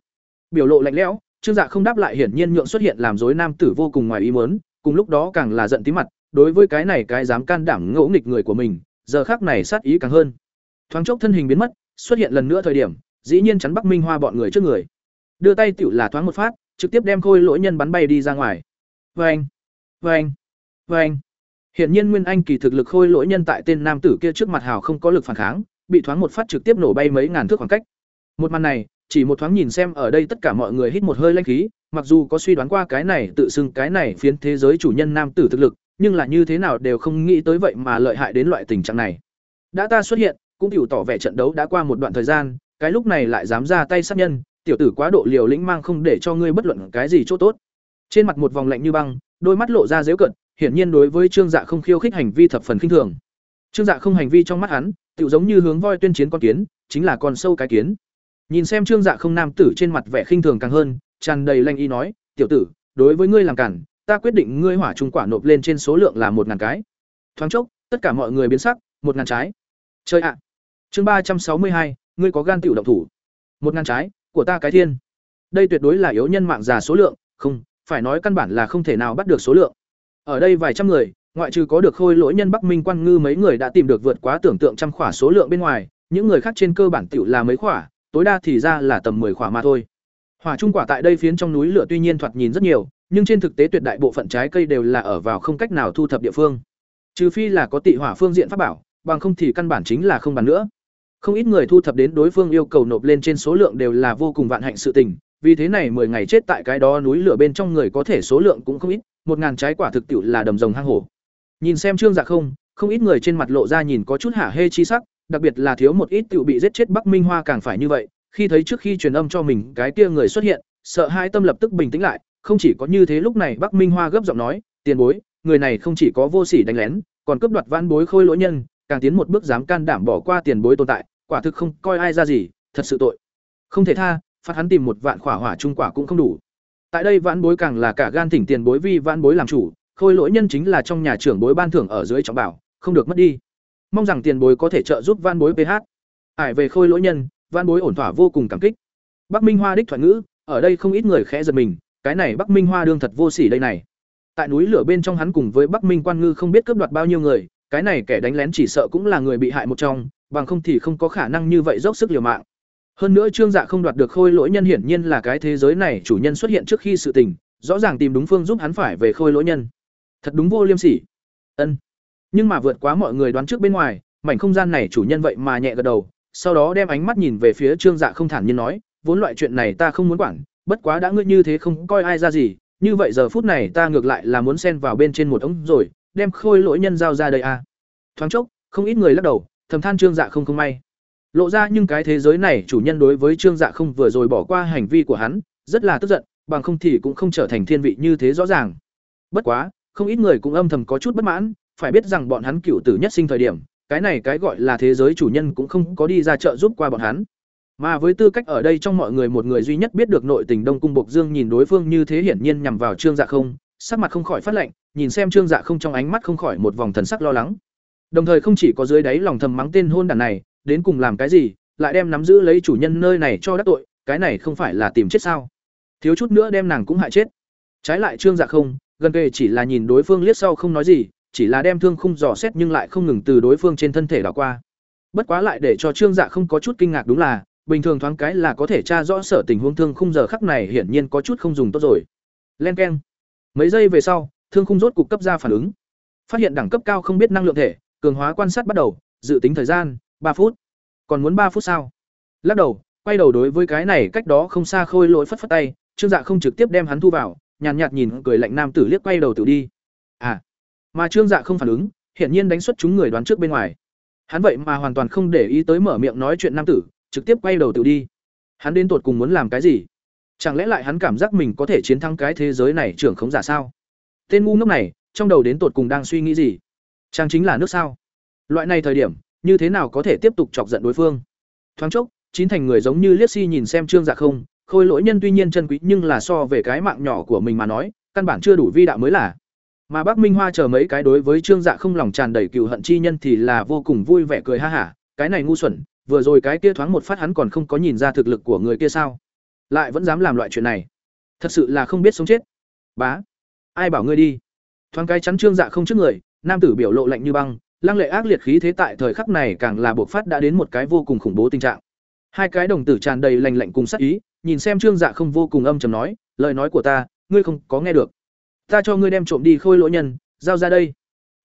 biểu lộ lạnh lẽo trương dạ không đáp lại hiển nhiên nhượng xuất hiện làm rối nam tử vô cùng ngoài ý muốn cùng lúc đó càng là giận tí mặt đối với cái này cái dám can đảm ngỗ nghịch người của mình giờ khác này sát ý càng hơn. Thoáng chốc thân hình biến mất xuất hiện lần nữa thời điểm dĩ nhiên chắn bắc minh hoa bọn người trước người. Đưa tay tiểu là thoáng một phát trực tiếp đem khôi lỗi nhân bắn bay đi ra ngoài vâng vâng vâng Hiển nhiên Nguyên Anh kỳ thực lực khôi lỗi nhân tại tên nam tử kia trước mặt hào không có lực phản kháng, bị thoáng một phát trực tiếp nổ bay mấy ngàn thước khoảng cách. Một màn này, chỉ một thoáng nhìn xem ở đây tất cả mọi người hít một hơi lãnh khí, mặc dù có suy đoán qua cái này tự xưng cái này phiến thế giới chủ nhân nam tử thực lực, nhưng là như thế nào đều không nghĩ tới vậy mà lợi hại đến loại tình trạng này. Đã ta xuất hiện, cũng hiểu tỏ vẻ trận đấu đã qua một đoạn thời gian, cái lúc này lại dám ra tay sát nhân, tiểu tử quá độ liều lĩnh mang không để cho ngươi bất luận cái gì chỗ tốt. Trên mặt một vòng lạnh như băng, đôi mắt lộ ra giễu cận, hiển nhiên đối với Trương Dạ không khiêu khích hành vi thập phần khinh thường. Trương Dạ không hành vi trong mắt hắn, tựu giống như hướng voi tuyên chiến con kiến, chính là con sâu cái kiến. Nhìn xem Trương Dạ không nam tử trên mặt vẻ khinh thường càng hơn, tràn đầy lanh y nói, "Tiểu tử, đối với ngươi làm cản, ta quyết định ngươi hỏa trung quả nộp lên trên số lượng là một ngàn cái." Thoáng chốc, tất cả mọi người biến sắc, một ngàn trái. chơi ạ chương ba trăm sáu mươi hai ngươi có gan tiểu động thủ một ngàn trái của ta cái thiên. Đây tuyệt đối là yếu nhân mạng già số lượng, không, phải nói căn bản là không thể nào bắt được số lượng. Ở đây vài trăm người, ngoại trừ có được khôi lỗi nhân bắc minh quan ngư mấy người đã tìm được vượt quá tưởng tượng trăm khỏa số lượng bên ngoài, những người khác trên cơ bản tiểu là mấy khỏa, tối đa thì ra là tầm 10 khỏa mà thôi. Hỏa trung quả tại đây phiến trong núi lửa tuy nhiên thoạt nhìn rất nhiều, nhưng trên thực tế tuyệt đại bộ phận trái cây đều là ở vào không cách nào thu thập địa phương. Trừ phi là có tị hỏa phương diện pháp bảo, bằng không thì căn bản chính là không bàn nữa không ít người thu thập đến đối phương yêu cầu nộp lên trên số lượng đều là vô cùng vạn hạnh sự tình, vì thế này 10 ngày chết tại cái đó núi lửa bên trong người có thể số lượng cũng không ít, một ngàn trái quả thực tiệu là đầm rồng hang hổ. Nhìn xem trương dạ không không ít người trên mặt lộ ra nhìn có chút hả hê chi sắc, đặc biệt là thiếu một ít tiểu bị giết chết bắc minh hoa càng phải như vậy, khi thấy trước khi truyền âm cho mình, cái kia người xuất hiện, sợ hai tâm lập tức bình tĩnh lại, không chỉ có như thế lúc này bắc minh hoa gấp giọng nói, tiền bối, người này không chỉ có vô sỉ đánh lén, còn cướp đoạt văn bối khôi lỗi nhân càng tiến một bước dám can đảm bỏ qua tiền bối tồn tại, quả thực không coi ai ra gì, thật sự tội. Không thể tha phạt hắn tìm một vạn khỏa hỏa trung quả cũng không đủ. Tại đây vãn bối càng là cả gan thỉnh tiền bối vi vãn bối làm chủ, khôi lỗi nhân chính là trong nhà trưởng bối ban thưởng ở dưới trọng bảo, không được mất đi. Mong rằng tiền bối có thể trợ giúp vãn bối ph ải về khôi lỗi nhân, vãn bối ổn thỏa vô cùng cảm kích. Bắc minh hoa đích thoại ngữ, ở đây không ít người khẽ giật mình, cái này bắc minh hoa đương thật vô sỉ đây này. Tại núi lửa bên trong hắn cùng với bắc minh quan ngư không biết cướp đoạt bao nhiêu người cái này kẻ đánh lén chỉ sợ cũng là người bị hại một trong, bằng không thì không có khả năng như vậy dốc sức liều mạng. Hơn nữa trương dạ không đoạt được khôi lỗi nhân hiển nhiên là cái thế giới này chủ nhân xuất hiện trước khi sự tình, rõ ràng tìm đúng phương giúp hắn phải về khôi lỗi nhân. Thật đúng vô liêm sỉ. Ân. Nhưng mà vượt quá mọi người đoán trước bên ngoài, mảnh không gian này chủ nhân vậy mà nhẹ gật đầu, sau đó đem ánh mắt nhìn về phía trương dạ không thản nhiên nói, vốn loại chuyện này ta không muốn quản, bất quá đã ngươi như thế không coi ai ra gì, như vậy giờ phút này ta ngược lại là muốn xen vào bên trên một ống rồi đem khôi lỗi nhân giao ra đây à. thoáng chốc, không ít người lắc đầu, thầm than trương dạ không không may. Lộ ra nhưng cái thế giới này chủ nhân đối với trương dạ không vừa rồi bỏ qua hành vi của hắn, rất là tức giận, bằng không thì cũng không trở thành thiên vị như thế rõ ràng. Bất quá, không ít người cũng âm thầm có chút bất mãn, phải biết rằng bọn hắn cựu tử nhất sinh thời điểm, cái này cái gọi là thế giới chủ nhân cũng không có đi ra chợ giúp qua bọn hắn. Mà với tư cách ở đây trong mọi người một người duy nhất biết được nội tình đông cung bộc dương nhìn đối phương như thế hiển nhiên nhằm vào trương dạ không, sắc mặt không khỏi phát lệnh nhìn xem trương dạ không trong ánh mắt không khỏi một vòng thần sắc lo lắng. Đồng thời không chỉ có dưới đáy lòng thầm mắng tên hôn đàn này, đến cùng làm cái gì, lại đem nắm giữ lấy chủ nhân nơi này cho đắc tội, cái này không phải là tìm chết sao? Thiếu chút nữa đem nàng cũng hại chết. Trái lại trương dạ không, gần kề chỉ là nhìn đối phương liếc sau không nói gì, chỉ là đem thương khung dò xét nhưng lại không ngừng từ đối phương trên thân thể đảo qua. Bất quá lại để cho trương dạ không có chút kinh ngạc đúng là, bình thường thoáng cái là có thể tra rõ sở tình huống thương khung giờ khắc này hiển nhiên có chút không dùng tốt rồi. Len keng. Mấy giây về sau thương khung rốt cục cấp ra phản ứng. Phát hiện đẳng cấp cao không biết năng lượng thể cường hóa quan sát bắt đầu dự tính thời gian ba phút. Còn muốn ba phút sao? Lắc đầu quay đầu đối với cái này cách đó không xa khôi lỗi phất phất tay trương dạ không trực tiếp đem hắn thu vào nhàn nhạt, nhạt nhìn cười lạnh nam tử liếc quay đầu tự đi. À mà trương dạ không phản ứng hiển nhiên đánh xuất chúng người đoán trước bên ngoài. Hắn vậy mà hoàn toàn không để ý tới mở miệng nói chuyện nam tử trực tiếp quay đầu tự đi. Hắn đến tột cùng muốn làm cái gì? Chẳng lẽ lại hắn cảm giác mình có thể chiến thắng cái thế giới này trưởng khống giả sao? Tên ngu ngốc này, trong đầu đến tột cùng đang suy nghĩ gì? Trang chính là nước sao? Loại này thời điểm, như thế nào có thể tiếp tục chọc giận đối phương? Thoáng chốc, chín thành người giống như liếc si nhìn xem trương dạ không, khôi lỗi nhân tuy nhiên chân quý nhưng là so về cái mạng nhỏ của mình mà nói, căn bản chưa đủ vi đạo mới là. Mà bác minh hoa chờ mấy cái đối với trương dạ không lòng tràn đầy cựu hận chi nhân thì là vô cùng vui vẻ cười ha hả, cái này ngu xuẩn, vừa rồi cái kia thoáng một phát hắn còn không có nhìn ra thực lực của người kia sao? Lại vẫn dám làm loại chuyện này. Thật sự là không biết sống chết. Bá ai bảo ngươi đi? Thoáng cái chắn trương dạ không trước người, nam tử biểu lộ lạnh như băng, lăng lệ ác liệt khí thế tại thời khắc này càng là bộc phát đã đến một cái vô cùng khủng bố tình trạng. Hai cái đồng tử tràn đầy lành lạnh cùng sắc ý, nhìn xem trương dạ không vô cùng âm trầm nói, lời nói của ta, ngươi không có nghe được. Ta cho ngươi đem trộm đi khôi lỗ nhân, giao ra đây.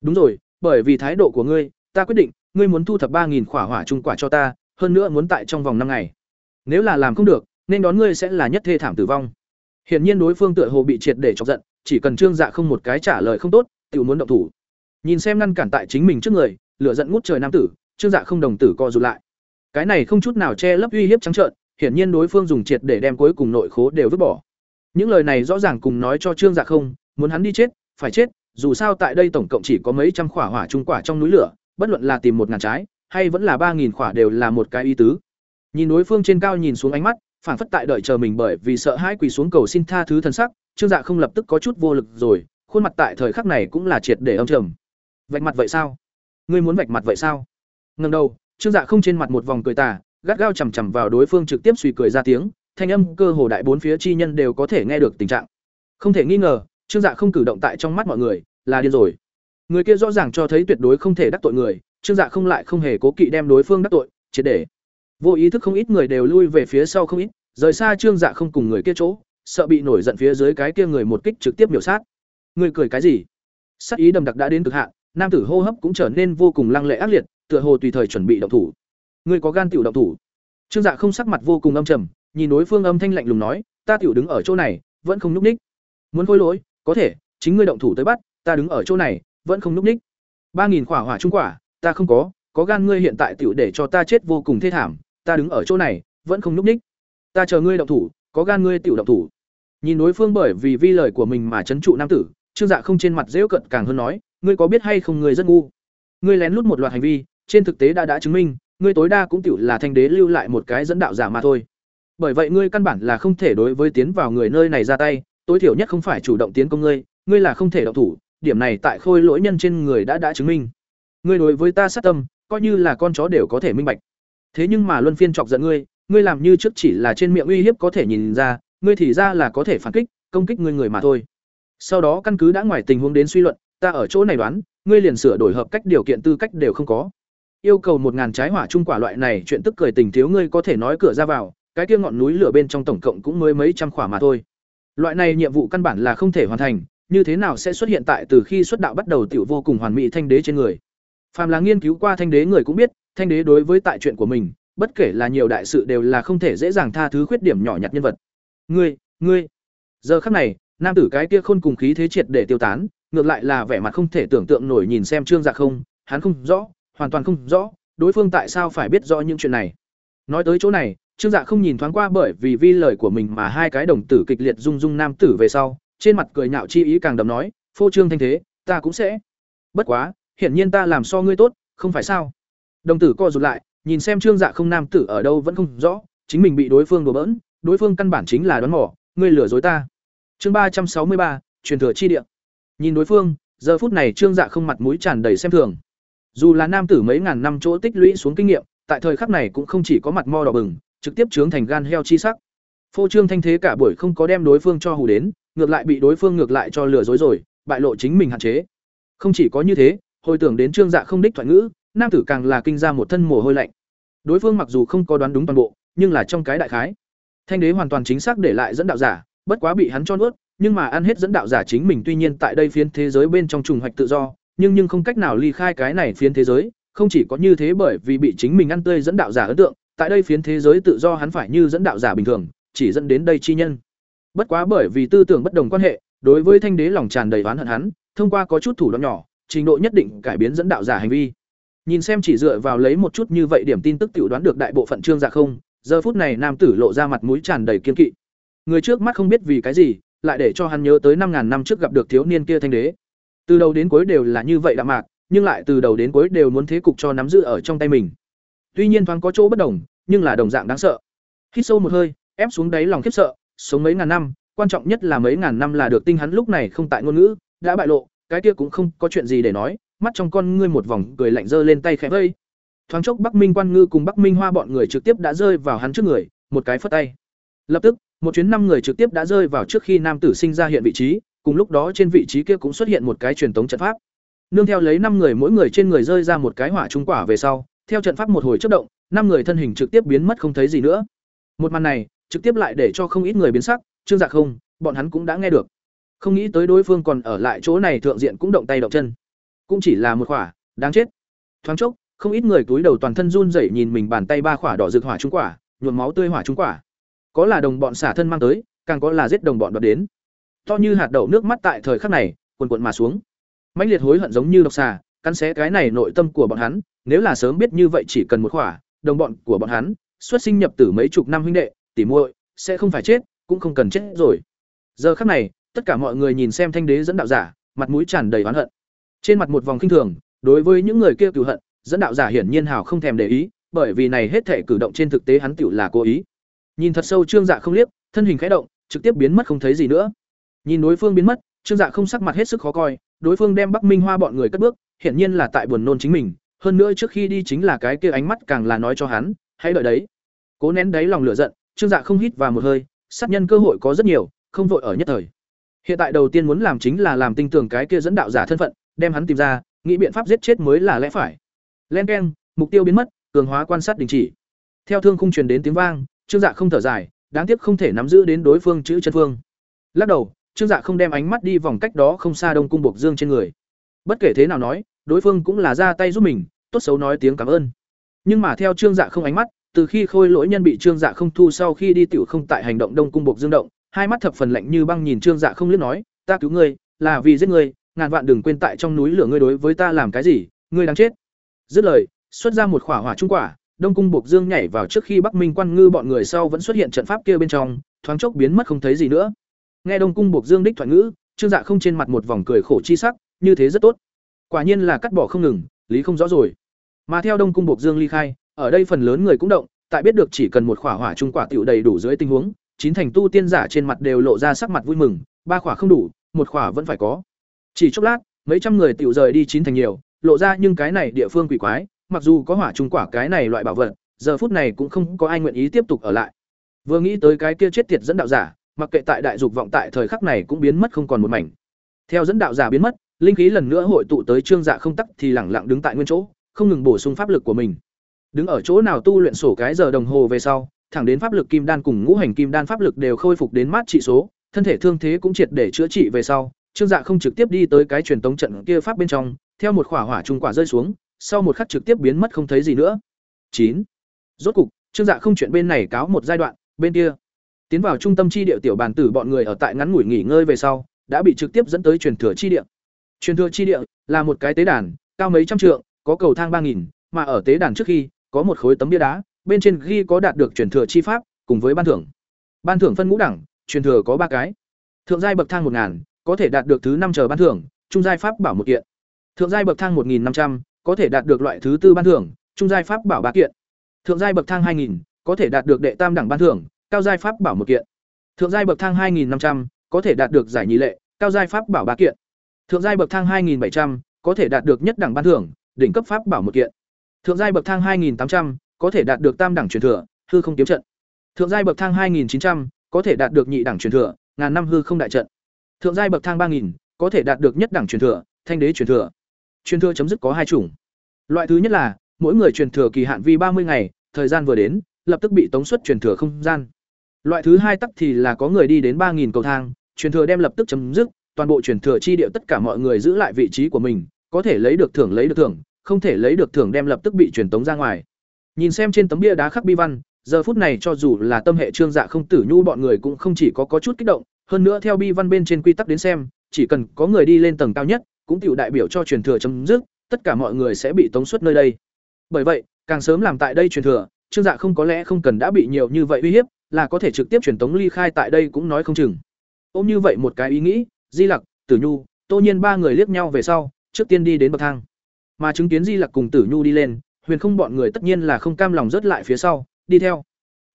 Đúng rồi, bởi vì thái độ của ngươi, ta quyết định, ngươi muốn thu thập ba nghìn khỏa hỏa trung quả cho ta, hơn nữa muốn tại trong vòng năm ngày. Nếu là làm không được, nên đón ngươi sẽ là nhất thê thảm tử vong. Hiển nhiên đối phương tựa hồ bị triệt để chọc giận chỉ cần trương dạ không một cái trả lời không tốt tự muốn động thủ. Nhìn xem ngăn cản tại chính mình trước người, lửa giận ngút trời nam tử, trương dạ không đồng tử co rụt lại. Cái này không chút nào che lấp uy hiếp trắng trợn, hiển nhiên đối phương dùng triệt để đem cuối cùng nội khố đều vứt bỏ. Những lời này rõ ràng cùng nói cho trương dạ không, muốn hắn đi chết, phải chết, dù sao tại đây tổng cộng chỉ có mấy trăm khỏa hỏa trung quả trong núi lửa, bất luận là tìm một ngàn trái, hay vẫn là ba nghìn khỏa đều là một cái ý tứ. Nhìn đối phương trên cao nhìn xuống ánh mắt phản phất tại đợi chờ mình bởi vì sợ hãi quỳ xuống cầu xin tha thứ thân sắc trương dạ không lập tức có chút vô lực rồi khuôn mặt tại thời khắc này cũng là triệt để âm trầm vạch mặt vậy sao ngươi muốn vạch mặt vậy sao Ngẩng đầu Trương Dạ không trên mặt một vòng cười tà, gắt gao chằm chằm vào đối phương trực tiếp suy cười ra tiếng, thanh âm cơ hồ đại bốn phía chi nhân đều có thể nghe được tình trạng. Không thể nghi ngờ, Trương Dạ không cử động tại trong mắt mọi người, là điên rồi. Người kia rõ ràng cho thấy tuyệt đối không thể đắc tội người, Trương Dạ không lại không hề cố kỵ đem đối phương đắc tội, triệt để. Vô ý thức không ít người đều lui về phía sau không ít, rời xa Trương Dạ không cùng người kia chỗ, sợ bị nổi giận phía dưới cái kia người một kích trực tiếp miểu sát. Người cười cái gì? Sát ý đầm đặc đã đến cực hạn, nam tử hô hấp cũng trở nên vô cùng lăng lệ ác liệt, tựa hồ tùy thời chuẩn bị động thủ. Người có gan tiểu động thủ. Trương Dạ không sắc mặt vô cùng âm trầm, nhìn đối phương âm thanh lạnh lùng nói, ta tiểu đứng ở chỗ này, vẫn không núp ních. Muốn khôi lỗi, có thể, chính ngươi động thủ tới bắt, ta đứng ở chỗ này, vẫn không núp ních. Ba nghìn quả hỏa trung quả, ta không có, có gan ngươi hiện tại tiểu để cho ta chết vô cùng thê thảm, ta đứng ở chỗ này, vẫn không núp ních. Ta chờ ngươi động thủ, có gan ngươi tiểu động thủ. Nhìn đối phương bởi vì vi lời của mình mà chấn trụ nam tử, Trương Dạ không trên mặt giễu cận càng hơn nói, ngươi có biết hay không ngươi rất ngu. Ngươi lén lút một loạt hành vi, trên thực tế đã đã chứng minh, ngươi tối đa cũng tiểu là thanh đế lưu lại một cái dẫn đạo giả mà thôi. Bởi vậy ngươi căn bản là không thể đối với tiến vào người nơi này ra tay, tối thiểu nhất không phải chủ động tiến công ngươi, ngươi là không thể động thủ, điểm này tại khôi lỗi nhân trên người đã đã chứng minh. Ngươi đối với ta sát tâm, coi như là con chó đều có thể minh bạch. Thế nhưng mà luân phiên chọc giận ngươi, ngươi làm như trước chỉ là trên miệng uy hiếp có thể nhìn ra, ngươi thì ra là có thể phản kích, công kích ngươi người mà thôi. Sau đó căn cứ đã ngoài tình huống đến suy luận, ta ở chỗ này đoán, ngươi liền sửa đổi hợp cách điều kiện tư cách đều không có. Yêu cầu một ngàn trái hỏa trung quả loại này chuyện tức cười tình thiếu ngươi có thể nói cửa ra vào, cái kia ngọn núi lửa bên trong tổng cộng cũng mới mấy trăm quả mà thôi. Loại này nhiệm vụ căn bản là không thể hoàn thành, như thế nào sẽ xuất hiện tại từ khi xuất đạo bắt đầu tiểu vô cùng hoàn mỹ thanh đế trên người. Phàm là nghiên cứu qua thanh đế người cũng biết, thanh đế đối với tại chuyện của mình, bất kể là nhiều đại sự đều là không thể dễ dàng tha thứ khuyết điểm nhỏ nhặt nhân vật. Ngươi, ngươi. Giờ khắc này, nam tử cái kia khôn cùng khí thế triệt để tiêu tán, ngược lại là vẻ mặt không thể tưởng tượng nổi nhìn xem Trương Dạ không, hắn không rõ, hoàn toàn không rõ, đối phương tại sao phải biết rõ những chuyện này. Nói tới chỗ này, Trương Dạ không nhìn thoáng qua bởi vì vi lời của mình mà hai cái đồng tử kịch liệt rung rung nam tử về sau, trên mặt cười nhạo chi ý càng đậm nói, "Phô trương thanh thế, ta cũng sẽ." Bất quá, hiển nhiên ta làm so ngươi tốt, không phải sao? Đồng tử co rụt lại, nhìn xem Trương Dạ không nam tử ở đâu vẫn không rõ, chính mình bị đối phương đùa bỡn, đối phương căn bản chính là đoán mò, ngươi lừa dối ta. Chương ba trăm sáu mươi ba, truyền thừa chi địa. Nhìn đối phương, giờ phút này Trương Dạ không mặt mũi tràn đầy xem thường. Dù là nam tử mấy ngàn năm chỗ tích lũy xuống kinh nghiệm, tại thời khắc này cũng không chỉ có mặt mo đỏ bừng, trực tiếp trướng thành gan heo chi sắc. Phô Trương thanh thế cả buổi không có đem đối phương cho hù đến, ngược lại bị đối phương ngược lại cho lừa dối rồi, bại lộ chính mình hạn chế. Không chỉ có như thế, hồi tưởng đến Trương Dạ không đích thoại ngữ, nam tử càng là kinh ra một thân mồ hôi lạnh. Đối phương mặc dù không có đoán đúng toàn bộ, nhưng là trong cái đại khái. Thanh đế hoàn toàn chính xác để lại dẫn đạo giả, bất quá bị hắn cho nuốt, nhưng mà ăn hết dẫn đạo giả chính mình tuy nhiên tại đây phiến thế giới bên trong trùng hoạch tự do, nhưng nhưng không cách nào ly khai cái này phiến thế giới, không chỉ có như thế bởi vì bị chính mình ăn tươi dẫn đạo giả ấn tượng, tại đây phiến thế giới tự do hắn phải như dẫn đạo giả bình thường, chỉ dẫn đến đây chi nhân. Bất quá bởi vì tư tưởng bất đồng quan hệ, đối với thanh đế lòng tràn đầy oán hận hắn, thông qua có chút thủ đoạn nhỏ, trình độ nhất định cải biến dẫn đạo giả hành vi. Nhìn xem chỉ dựa vào lấy một chút như vậy điểm tin tức tiểu đoán được đại bộ phận trương dạ không, giờ phút này nam tử lộ ra mặt mũi tràn đầy kiên kỵ. Người trước mắt không biết vì cái gì, lại để cho hắn nhớ tới năm ngàn năm trước gặp được thiếu niên kia thanh đế. Từ đầu đến cuối đều là như vậy đạm mạc, nhưng lại từ đầu đến cuối đều muốn thế cục cho nắm giữ ở trong tay mình. Tuy nhiên thoáng có chỗ bất đồng, nhưng là đồng dạng đáng sợ. Hít sâu một hơi, ép xuống đáy lòng khiếp sợ, sống mấy ngàn năm, quan trọng nhất là mấy ngàn năm là được tinh hắn lúc này không tại ngôn ngữ, đã bại lộ, cái kia cũng không có chuyện gì để nói, mắt trong con ngươi một vòng cười lạnh giơ lên tay khẽ vây. Thoáng chốc Bắc Minh Quan Ngư cùng Bắc Minh Hoa bọn người trực tiếp đã rơi vào hắn trước người, một cái phất tay. Lập tức, một chuyến năm người trực tiếp đã rơi vào trước khi nam tử sinh ra hiện vị trí, cùng lúc đó trên vị trí kia cũng xuất hiện một cái truyền tống trận pháp. Nương theo lấy năm người mỗi người trên người rơi ra một cái hỏa trung quả về sau, theo trận pháp một hồi chớp động, năm người thân hình trực tiếp biến mất không thấy gì nữa. Một màn này, trực tiếp lại để cho không ít người biến sắc, Trương Dạ không, bọn hắn cũng đã nghe được. Không nghĩ tới đối phương còn ở lại chỗ này thượng diện cũng động tay động chân. Cũng chỉ là một quả, đáng chết. Thoáng chốc, không ít người túi đầu toàn thân run rẩy nhìn mình bàn tay ba quả đỏ rực hỏa trung quả, nhuộm máu tươi hỏa trung quả. Có là đồng bọn xả thân mang tới, càng có là giết đồng bọn đoạt đến. To như hạt đậu nước mắt tại thời khắc này, cuồn cuộn mà xuống. mãnh liệt hối hận giống như độc xà, cắn xé cái này nội tâm của bọn hắn, nếu là sớm biết như vậy chỉ cần một quả, đồng bọn của bọn hắn, xuất sinh nhập tử mấy chục năm huynh đệ, tỉ muội, sẽ không phải chết, cũng không cần chết rồi. Giờ khắc này, tất cả mọi người nhìn xem thanh đế dẫn đạo giả, mặt mũi tràn đầy oán hận. Trên mặt một vòng kinh thường, đối với những người kia cừu hận, dẫn đạo giả hiển nhiên hào không thèm để ý, bởi vì này hết thể cử động trên thực tế hắn tiểu là cố ý. Nhìn thật sâu Trương Dạ không liếc, thân hình khẽ động, trực tiếp biến mất không thấy gì nữa. Nhìn đối phương biến mất, Trương Dạ không sắc mặt hết sức khó coi, đối phương đem Bắc Minh Hoa bọn người cất bước, hiển nhiên là tại buồn nôn chính mình, hơn nữa trước khi đi chính là cái kia ánh mắt càng là nói cho hắn, hãy đợi đấy. Cố nén đáy lòng lửa giận, Trương Dạ không hít vào một hơi, sát nhân cơ hội có rất nhiều, không vội ở nhất thời. Hiện tại đầu tiên muốn làm chính là làm tinh tường cái kia dẫn đạo giả thân phận, đem hắn tìm ra, nghĩ biện pháp giết chết mới là lẽ phải. Len keng, mục tiêu biến mất, cường hóa quan sát đình chỉ. Theo thương khung truyền đến tiếng vang, Trương Dạ không thở dài, đáng tiếc không thể nắm giữ đến đối phương chữ chân phương. Lắc đầu, Trương Dạ không đem ánh mắt đi vòng cách đó không xa Đông cung Bộc Dương trên người. Bất kể thế nào nói, đối phương cũng là ra tay giúp mình, tốt xấu nói tiếng cảm ơn. Nhưng mà theo Trương Dạ không ánh mắt, từ khi Khôi Lỗi Nhân bị Trương Dạ không thu sau khi đi tiểu không tại hành động Đông cung Bộc Dương động, hai mắt thập phần lạnh như băng nhìn Trương Dạ không liếc nói, "Ta cứu ngươi, là vì giết ngươi, ngàn vạn đừng quên tại trong núi lửa ngươi đối với ta làm cái gì, ngươi đáng chết." Dứt lời, xuất ra một khỏa hỏa trung quả, Đông cung Bộc Dương nhảy vào trước khi Bắc Minh Quan Ngư bọn người sau vẫn xuất hiện trận pháp kia bên trong, thoáng chốc biến mất không thấy gì nữa. Nghe Đông cung Bộc Dương đích thoại ngữ, Trương Dạ không trên mặt một vòng cười khổ chi sắc, như thế rất tốt. Quả nhiên là cắt bỏ không ngừng, lý không rõ rồi. Mà theo Đông cung Bộc Dương ly khai, ở đây phần lớn người cũng động, tại biết được chỉ cần một khỏa hỏa trung quả tiểu đầy đủ dưới tình huống, chín thành tu tiên giả trên mặt đều lộ ra sắc mặt vui mừng, ba khỏa không đủ, một khỏa vẫn phải có. Chỉ chốc lát, mấy trăm người tiểu rời đi chín thành nhiều, lộ ra nhưng cái này địa phương quỷ quái, mặc dù có hỏa trung quả cái này loại bảo vật, giờ phút này cũng không có ai nguyện ý tiếp tục ở lại. Vừa nghĩ tới cái kia chết tiệt dẫn đạo giả, mặc kệ tại đại dục vọng tại thời khắc này cũng biến mất không còn một mảnh. Theo dẫn đạo giả biến mất, linh khí lần nữa hội tụ tới trương dạ không tắc thì lẳng lặng đứng tại nguyên chỗ, không ngừng bổ sung pháp lực của mình. Đứng ở chỗ nào tu luyện sổ cái giờ đồng hồ về sau, thẳng đến pháp lực kim đan cùng ngũ hành kim đan pháp lực đều khôi phục đến mát trị số, thân thể thương thế cũng triệt để chữa trị về sau, Trương Dạ không trực tiếp đi tới cái truyền tống trận kia pháp bên trong, theo một khỏa hỏa trung quả rơi xuống, sau một khắc trực tiếp biến mất không thấy gì nữa. chín Rốt cục, Trương Dạ không chuyện bên này cáo một giai đoạn, bên kia tiến vào trung tâm chi địa tiểu bàn tử bọn người ở tại ngắn ngủi nghỉ ngơi về sau, đã bị trực tiếp dẫn tới truyền thừa chi địa. Truyền thừa chi địa là một cái tế đàn, cao mấy trăm trượng, có cầu thang ba nghìn, mà ở tế đàn trước khi có một khối tấm bia đá, bên trên ghi có đạt được truyền thừa chi pháp, cùng với ban thưởng. Ban thưởng phân ngũ đẳng, truyền thừa có ba cái. Thượng giai bậc thang một ngàn có thể đạt được thứ năm chờ ban thưởng, trung giai pháp bảo một kiện. Thượng giai bậc thang một nghìn năm trăm có thể đạt được loại thứ tư ban thưởng, trung giai pháp bảo ba kiện. Thượng giai bậc thang hai nghìn có thể đạt được đệ tam đẳng ban thưởng, cao giai pháp bảo một kiện. Thượng giai bậc thang hai nghìn năm trăm có thể đạt được giải nhị lệ, cao giai pháp bảo ba kiện. Thượng giai bậc thang hai nghìn bảy trăm có thể đạt được nhất đẳng ban thưởng, đỉnh cấp pháp bảo một kiện. Thượng giai bậc thang 2800, có thể đạt được tam đẳng truyền thừa, hư không kiếm trận. Thượng giai bậc thang 2900, có thể đạt được nhị đẳng truyền thừa, ngàn năm hư không đại trận. Thượng giai bậc thang 3000, có thể đạt được nhất đẳng truyền thừa, thanh đế truyền thừa. Truyền thừa chấm dứt có hai chủng. Loại thứ nhất là, mỗi người truyền thừa kỳ hạn vi 30 ngày, thời gian vừa đến, lập tức bị tống xuất truyền thừa không gian. Loại thứ hai tắc thì là có người đi đến 3000 cầu thang, truyền thừa đem lập tức chấm dứt, toàn bộ truyền thừa chi địa tất cả mọi người giữ lại vị trí của mình, có thể lấy được thưởng lấy được thưởng, không thể lấy được thưởng đem lập tức bị truyền tống ra ngoài. Nhìn xem trên tấm bia đá khắc bi văn, giờ phút này cho dù là tâm hệ trương dạ không tử nhu bọn người cũng không chỉ có có chút kích động, hơn nữa theo bi văn bên trên quy tắc đến xem, chỉ cần có người đi lên tầng cao nhất, cũng tự đại biểu cho truyền thừa chấm dứt, tất cả mọi người sẽ bị tống xuất nơi đây. Bởi vậy, càng sớm làm tại đây truyền thừa, trương dạ không có lẽ không cần đã bị nhiều như vậy uy hiếp, là có thể trực tiếp truyền tống ly khai tại đây cũng nói không chừng. Ôm như vậy một cái ý nghĩ, Di Lặc, Tử Nhu, Tô Nhiên ba người liếc nhau về sau, trước tiên đi đến bậc thang mà chứng kiến di lặc cùng tử nhu đi lên huyền không bọn người tất nhiên là không cam lòng rớt lại phía sau đi theo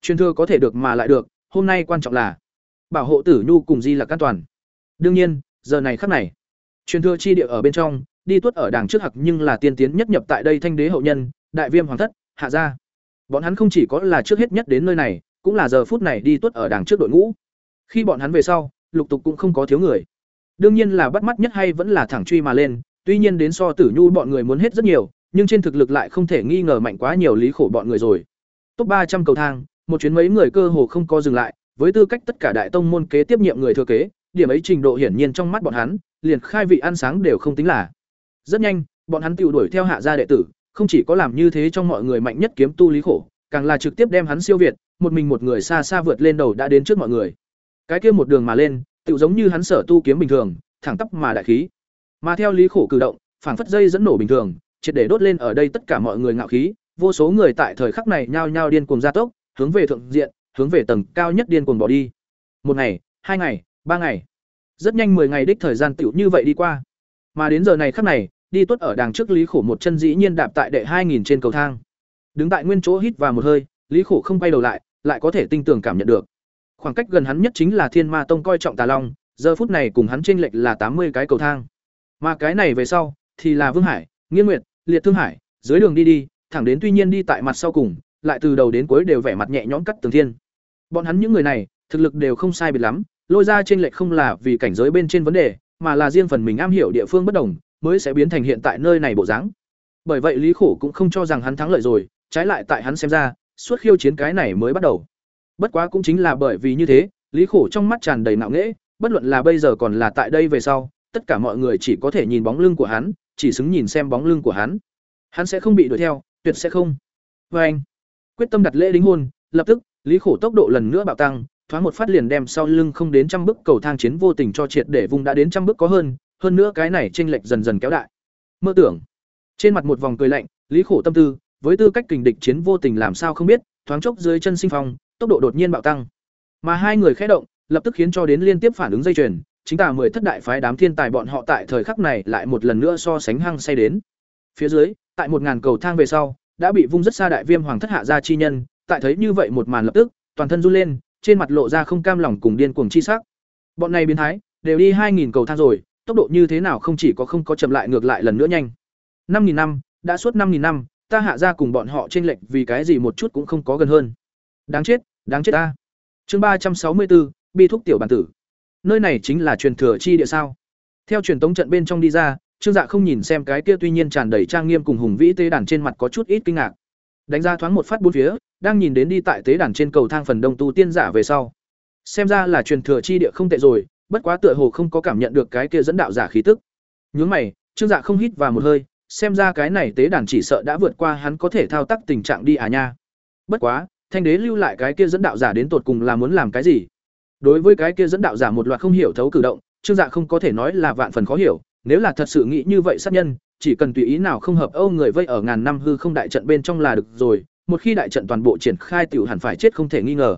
truyền thừa có thể được mà lại được hôm nay quan trọng là bảo hộ tử nhu cùng di lặc an toàn. Đương nhiên giờ này khắc này truyền thừa chi địa ở bên trong đi tuất ở đàng trước hặc nhưng là tiên tiến nhất nhập tại đây thanh đế hậu nhân đại viêm hoàng thất hạ gia. Bọn hắn không chỉ có là trước hết nhất đến nơi này cũng là giờ phút này đi tuất ở đàng trước đội ngũ. Khi bọn hắn về sau lục tục cũng không có thiếu người. Đương nhiên là bắt mắt nhất hay vẫn là thẳng truy mà lên Tuy nhiên đến so Tử Nhu bọn người muốn hết rất nhiều, nhưng trên thực lực lại không thể nghi ngờ mạnh quá nhiều lý khổ bọn người rồi. Top ba trăm cầu thang, một chuyến mấy người cơ hồ không có dừng lại, với tư cách tất cả đại tông môn kế tiếp nhiệm người thừa kế, điểm ấy trình độ hiển nhiên trong mắt bọn hắn, liền khai vị ăn sáng đều không tính là. Rất nhanh, bọn hắn tiểu đuổi theo hạ gia đệ tử, không chỉ có làm như thế trong mọi người mạnh nhất kiếm tu lý khổ, càng là trực tiếp đem hắn siêu việt, một mình một người xa xa vượt lên đầu đã đến trước mọi người. Cái kia một đường mà lên, tựu giống như hắn sở tu kiếm bình thường, thẳng tắp mà đại khí. Mà theo lý khổ cử động, phảng phất dây dẫn nổ bình thường, triệt để đốt lên ở đây tất cả mọi người ngạo khí, vô số người tại thời khắc này nhao nhao điên cuồng gia tốc, hướng về thượng diện, hướng về tầng cao nhất điên cuồng bỏ đi. Một ngày, hai ngày, ba ngày. Rất nhanh 10 ngày đích thời gian tiểu như vậy đi qua. Mà đến giờ này khắc này, đi tuất ở đằng trước Lý Khổ một chân dĩ nhiên đạp tại đệ 2000 trên cầu thang. Đứng tại nguyên chỗ hít vào một hơi, Lý Khổ không quay đầu lại, lại có thể tinh tường cảm nhận được. Khoảng cách gần hắn nhất chính là Thiên Ma Tông coi trọng Tà Long, giờ phút này cùng hắn chênh lệch là 80 cái cầu thang. Mà cái này về sau thì là Vương Hải, Nghiên Nguyệt, Liệt Thương Hải, dưới đường đi đi thẳng đến tuy nhiên đi tại mặt sau cùng lại từ đầu đến cuối đều vẻ mặt nhẹ nhõm cắt tường thiên bọn hắn những người này, thực lực đều không sai biệt lắm, lôi ra trên lệch không là vì cảnh giới bên trên vấn đề, mà là riêng phần mình am hiểu địa phương bất đồng, mới sẽ biến thành hiện tại nơi này bộ dáng. Bởi vậy lý khổ cũng không cho rằng hắn thắng lợi rồi, trái lại tại hắn xem ra, suốt khiêu chiến cái này mới bắt đầu. Bất quá cũng chính là bởi vì như thế, lý khổ trong mắt tràn đầy nạo nghễ, bất luận là bây giờ còn là tại đây về sau, tất cả mọi người chỉ có thể nhìn bóng lưng của hắn, chỉ xứng nhìn xem bóng lưng của hắn. Hắn sẽ không bị đuổi theo, tuyệt sẽ không. Vê anh, quyết tâm đặt lễ đính hôn, lập tức lý khổ tốc độ lần nữa bạo tăng, thoáng một phát liền đem sau lưng không đến trăm bước cầu thang chiến vô tình cho triệt để vùng đã đến trăm bước có hơn hơn nữa cái này chênh lệch dần dần kéo đại. Mơ tưởng. Trên mặt một vòng cười lạnh, lý khổ tâm tư, với tư cách kình địch chiến vô tình làm sao không biết, thoáng chốc dưới chân sinh phong, tốc độ đột nhiên bạo tăng. Mà hai người khẽ động, lập tức khiến cho đến liên tiếp phản ứng dây chuyền, chính tả mười thất đại phái đám thiên tài bọn họ tại thời khắc này lại một lần nữa so sánh hăng say đến. Phía dưới, tại một ngàn cầu thang về sau, đã bị vung rất xa đại viêm hoàng thất hạ gia chi nhân tại thấy như vậy một màn lập tức, toàn thân run lên, trên mặt lộ ra không cam lòng cùng điên cuồng chi sắc. Bọn này biến thái, đều đi hai nghìn cầu thang rồi, tốc độ như thế nào không chỉ có không có chậm lại ngược lại lần nữa nhanh. năm nghìn năm, đã suốt năm nghìn năm, ta hạ ra cùng bọn họ trên lệch vì cái gì một chút cũng không có gần hơn. Đáng chết đáng chết ta. Chương ba trăm sáu mươi bốn bi thúc tiểu bản tử. Nơi này chính là truyền thừa chi địa sao? Theo truyền tống trận bên trong đi ra, trương dạ không nhìn xem cái kia tuy nhiên tràn đầy trang nghiêm cùng hùng vĩ tế đàn trên mặt có chút ít kinh ngạc. Đánh ra thoáng một phát bốn phía đang nhìn đến đi tại tế đàn trên cầu thang phần đông tu tiên giả về sau. Xem ra là truyền thừa chi địa không tệ rồi, bất quá tựa hồ không có cảm nhận được cái kia dẫn đạo giả khí tức. Nhướng mày, trương dạ không hít vào một hơi, xem ra cái này tế đàn chỉ sợ đã vượt qua hắn có thể thao tác tình trạng đi à nha. Bất quá, thanh đế lưu lại cái kia dẫn đạo giả đến tột cùng là muốn làm cái gì? Đối với cái kia dẫn đạo giả một loạt không hiểu thấu cử động, trương dạ không có thể nói là vạn phần khó hiểu, nếu là thật sự nghĩ như vậy sát nhân, chỉ cần tùy ý nào không hợp âu người vây ở ngàn năm hư không đại trận bên trong là được rồi một khi đại trận toàn bộ triển khai tiểu hẳn phải chết không thể nghi ngờ.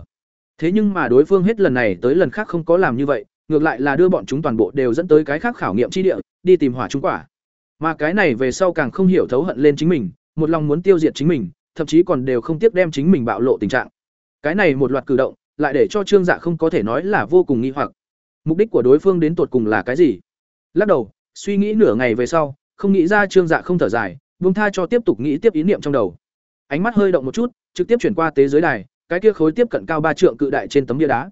Thế nhưng mà đối phương hết lần này tới lần khác không có làm như vậy, ngược lại là đưa bọn chúng toàn bộ đều dẫn tới cái khác khảo nghiệm chi địa, đi tìm hỏa trung quả. Mà cái này về sau càng không hiểu thấu hận lên chính mình, một lòng muốn tiêu diệt chính mình, thậm chí còn đều không tiếc đem chính mình bạo lộ tình trạng. Cái này một loạt cử động, lại để cho trương dạ không có thể nói là vô cùng nghi hoặc. Mục đích của đối phương đến tột cùng là cái gì? Lắc đầu, suy nghĩ nửa ngày về sau, không nghĩ ra trương dạ không thở dài, buông tha cho tiếp tục nghĩ tiếp ý niệm trong đầu ánh mắt hơi động một chút, trực tiếp chuyển qua tế giới đài, cái kia khối tiếp cận cao ba trượng cự đại trên tấm bia đá.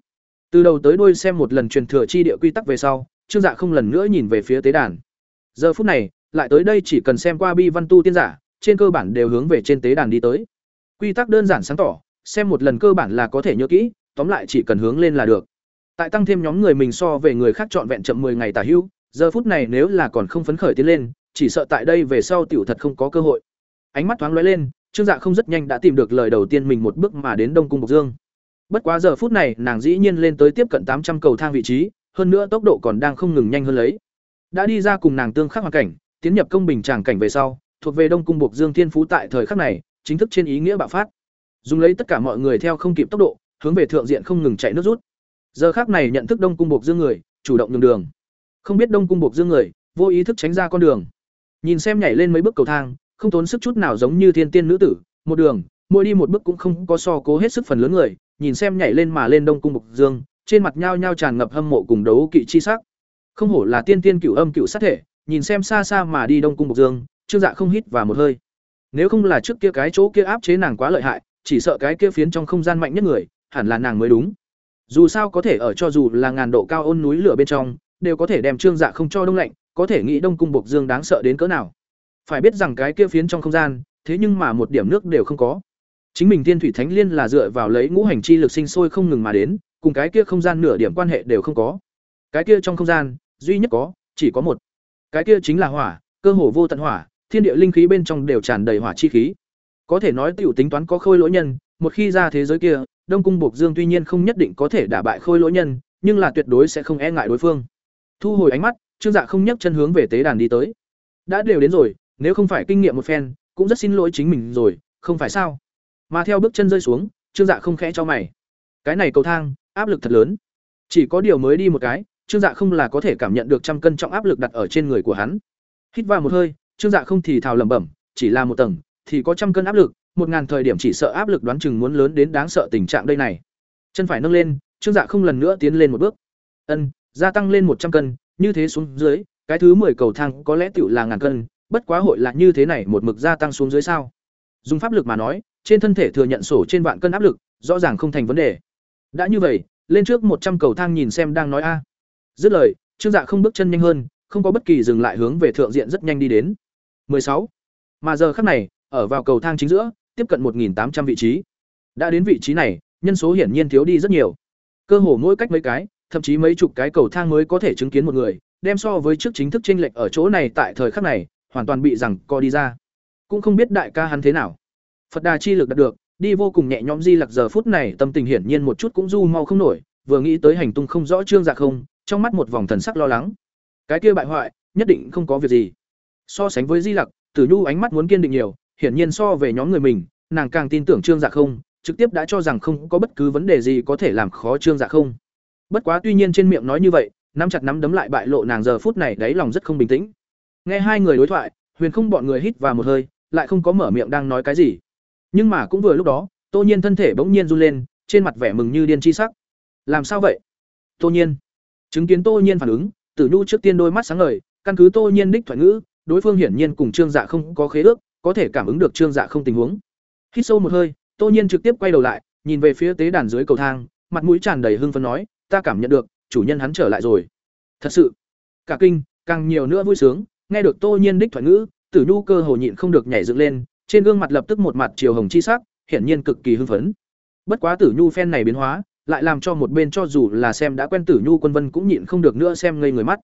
Từ đầu tới đuôi xem một lần truyền thừa chi địa quy tắc về sau, trương dạ không lần nữa nhìn về phía tế đàn. Giờ phút này, lại tới đây chỉ cần xem qua bi văn tu tiên giả, trên cơ bản đều hướng về trên tế đàn đi tới. Quy tắc đơn giản sáng tỏ, xem một lần cơ bản là có thể nhớ kỹ, tóm lại chỉ cần hướng lên là được. Tại tăng thêm nhóm người mình so về người khác trọn vẹn chậm 10 ngày tả hữu giờ phút này nếu là còn không phấn khởi tiến lên, chỉ sợ tại đây về sau tiểu thật không có cơ hội. Ánh mắt thoáng lóe lên trương dạ không rất nhanh đã tìm được lời đầu tiên mình một bước mà đến đông cung bộc dương. Bất quá giờ phút này, nàng dĩ nhiên lên tới tiếp cận tám trăm cầu thang vị trí, hơn nữa tốc độ còn đang không ngừng nhanh hơn lấy. Đã đi ra cùng nàng tương khắc hoàn cảnh, tiến nhập công bình tràng cảnh về sau, thuộc về đông cung bộc dương thiên phú tại thời khắc này, chính thức trên ý nghĩa bạo phát. Dùng lấy tất cả mọi người theo không kịp tốc độ, hướng về thượng diện không ngừng chạy nước rút. Giờ khắc này nhận thức đông cung bộc dương người, chủ động nhường đường. Không biết đông cung bộc dương người, vô ý thức tránh ra con đường. Nhìn xem nhảy lên mấy bước cầu thang không tốn sức chút nào giống như thiên tiên nữ tử, một đường, mỗi đi một bước cũng không có so cố hết sức phần lớn người, nhìn xem nhảy lên mà lên đông cung bộc dương, trên mặt nhao nhao tràn ngập hâm mộ cùng đấu kỵ chi sắc. Không hổ là tiên tiên cửu âm cửu sát thể, nhìn xem xa xa mà đi đông cung bộc dương, trương dạ không hít vào một hơi. Nếu không là trước kia cái chỗ kia áp chế nàng quá lợi hại, chỉ sợ cái kia phiến trong không gian mạnh nhất người, hẳn là nàng mới đúng. Dù sao có thể ở cho dù là ngàn độ cao ôn núi lửa bên trong, đều có thể đem trương dạ không cho đông lạnh, có thể nghĩ đông cung bộc dương đáng sợ đến cỡ nào phải biết rằng cái kia phiến trong không gian, thế nhưng mà một điểm nước đều không có. Chính mình thiên thủy thánh liên là dựa vào lấy ngũ hành chi lực sinh sôi không ngừng mà đến, cùng cái kia không gian nửa điểm quan hệ đều không có. Cái kia trong không gian, duy nhất có, chỉ có một. Cái kia chính là hỏa, cơ hồ vô tận hỏa, thiên địa linh khí bên trong đều tràn đầy hỏa chi khí. Có thể nói tiểu tính toán có khôi lỗi nhân, một khi ra thế giới kia, đông cung bộc dương tuy nhiên không nhất định có thể đả bại khôi lỗi nhân, nhưng là tuyệt đối sẽ không e ngại đối phương. Thu hồi ánh mắt, trương dạ không nhấc chân hướng về tế đàn đi tới. Đã đều đến rồi nếu không phải kinh nghiệm một phen, cũng rất xin lỗi chính mình rồi, không phải sao? Mà theo bước chân rơi xuống, trương dạ không khẽ cho mày. Cái này cầu thang, áp lực thật lớn. Chỉ có điều mới đi một cái, trương dạ không là có thể cảm nhận được trăm cân trọng áp lực đặt ở trên người của hắn. Hít vào một hơi, trương dạ không thì thào lẩm bẩm, chỉ là một tầng, thì có trăm cân áp lực, một ngàn thời điểm chỉ sợ áp lực đoán chừng muốn lớn đến đáng sợ tình trạng đây này. Chân phải nâng lên, trương dạ không lần nữa tiến lên một bước. Ân, gia tăng lên một trăm cân, như thế xuống dưới, cái thứ mười cầu thang có lẽ tựu là ngàn cân bất quá hội là như thế này một mực gia tăng xuống dưới sao? Dùng pháp lực mà nói, trên thân thể thừa nhận sổ trên vạn cân áp lực, rõ ràng không thành vấn đề. Đã như vậy, lên trước một trăm cầu thang nhìn xem đang nói a. Dứt lời, trương dạ không bước chân nhanh hơn, không có bất kỳ dừng lại hướng về thượng diện rất nhanh đi đến. 16. mà giờ khắc này, ở vào cầu thang chính giữa, tiếp cận 1.800 vị trí. Đã đến vị trí này, nhân số hiển nhiên thiếu đi rất nhiều. Cơ hồ mỗi cách mấy cái, thậm chí mấy chục cái cầu thang mới có thể chứng kiến một người, đem so với trước chính thức chênh lệch ở chỗ này tại thời khắc này hoàn toàn bị rằng co đi ra. Cũng không biết đại ca hắn thế nào. Phật đà chi lực đạt được, đi vô cùng nhẹ nhõm di lặc giờ phút này tâm tình hiển nhiên một chút cũng du mau không nổi, vừa nghĩ tới hành tung không rõ trương dạ không, trong mắt một vòng thần sắc lo lắng. Cái kia bại hoại, nhất định không có việc gì. So sánh với di lặc, tử nhu ánh mắt muốn kiên định nhiều, hiển nhiên so về nhóm người mình, nàng càng tin tưởng trương dạ không, trực tiếp đã cho rằng không có bất cứ vấn đề gì có thể làm khó trương dạ không. Bất quá tuy nhiên trên miệng nói như vậy, nắm chặt nắm đấm lại bại lộ nàng giờ phút này, đáy lòng rất không bình tĩnh nghe hai người đối thoại, huyền không bọn người hít vào một hơi, lại không có mở miệng đang nói cái gì. Nhưng mà cũng vừa lúc đó, tô nhiên thân thể bỗng nhiên run lên, trên mặt vẻ mừng như điên chi sắc. Làm sao vậy? Tô nhiên. Chứng kiến tô nhiên phản ứng, tử nhu trước tiên đôi mắt sáng ngời, căn cứ tô nhiên đích thoại ngữ, đối phương hiển nhiên cùng trương dạ không có khế ước, có thể cảm ứng được trương dạ không tình huống. Hít sâu một hơi, tô nhiên trực tiếp quay đầu lại, nhìn về phía tế đàn dưới cầu thang, mặt mũi tràn đầy hưng phấn nói, ta cảm nhận được, chủ nhân hắn trở lại rồi. Thật sự? Cả kinh, càng nhiều nữa vui sướng nghe được tô nhiên đích thoại ngữ, tử nhu cơ hồ nhịn không được nhảy dựng lên, trên gương mặt lập tức một mặt chiều hồng chi sắc, hiển nhiên cực kỳ hưng phấn. Bất quá tử nhu phen này biến hóa, lại làm cho một bên cho dù là xem đã quen tử nhu quân vân cũng nhịn không được nữa xem ngây người mắt.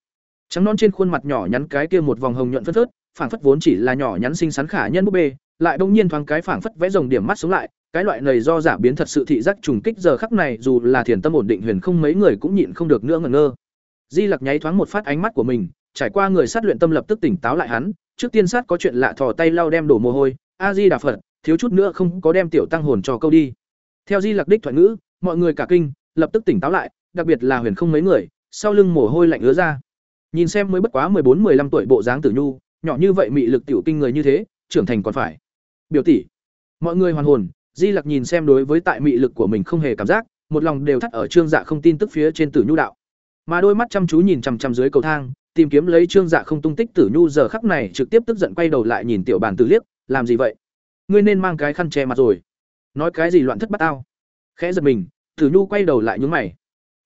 Trắng non trên khuôn mặt nhỏ nhắn cái kia một vòng hồng nhuận phất phớt, phảng phất vốn chỉ là nhỏ nhắn xinh xắn khả nhân búp bê, lại bỗng nhiên thoáng cái phảng phất vẽ rồng điểm mắt xuống lại, cái loại này do giả biến thật sự thị giác trùng kích giờ khắc này dù là thiền tâm ổn định huyền không mấy người cũng nhịn không được nữa ngẩn ngơ. Di lặc nháy thoáng một phát ánh mắt của mình trải qua người sát luyện tâm lập tức tỉnh táo lại hắn, trước tiên sát có chuyện lạ thò tay lau đem đổ mồ hôi, a di đà phật, thiếu chút nữa không có đem tiểu tăng hồn cho câu đi. Theo di lặc đích thoại ngữ, mọi người cả kinh, lập tức tỉnh táo lại, đặc biệt là huyền không mấy người, sau lưng mồ hôi lạnh ứa ra. Nhìn xem mới bất quá mười bốn, mười lăm tuổi bộ dáng tử nhu, nhỏ như vậy mị lực tiểu kinh người như thế, trưởng thành còn phải. Biểu tỷ, mọi người hoàn hồn, di lặc nhìn xem đối với tại mị lực của mình không hề cảm giác, một lòng đều thắt ở trương dạ không tin tức phía trên tử nhu đạo. Mà đôi mắt chăm chú nhìn chằm chằm dưới cầu thang tìm kiếm lấy trương dạ không tung tích tử nhu giờ khắc này trực tiếp tức giận quay đầu lại nhìn tiểu bàn tử liếc, làm gì vậy? Ngươi nên mang cái khăn che mặt rồi. Nói cái gì loạn thất bát tao? Khẽ giật mình, tử nhu quay đầu lại nhún mày.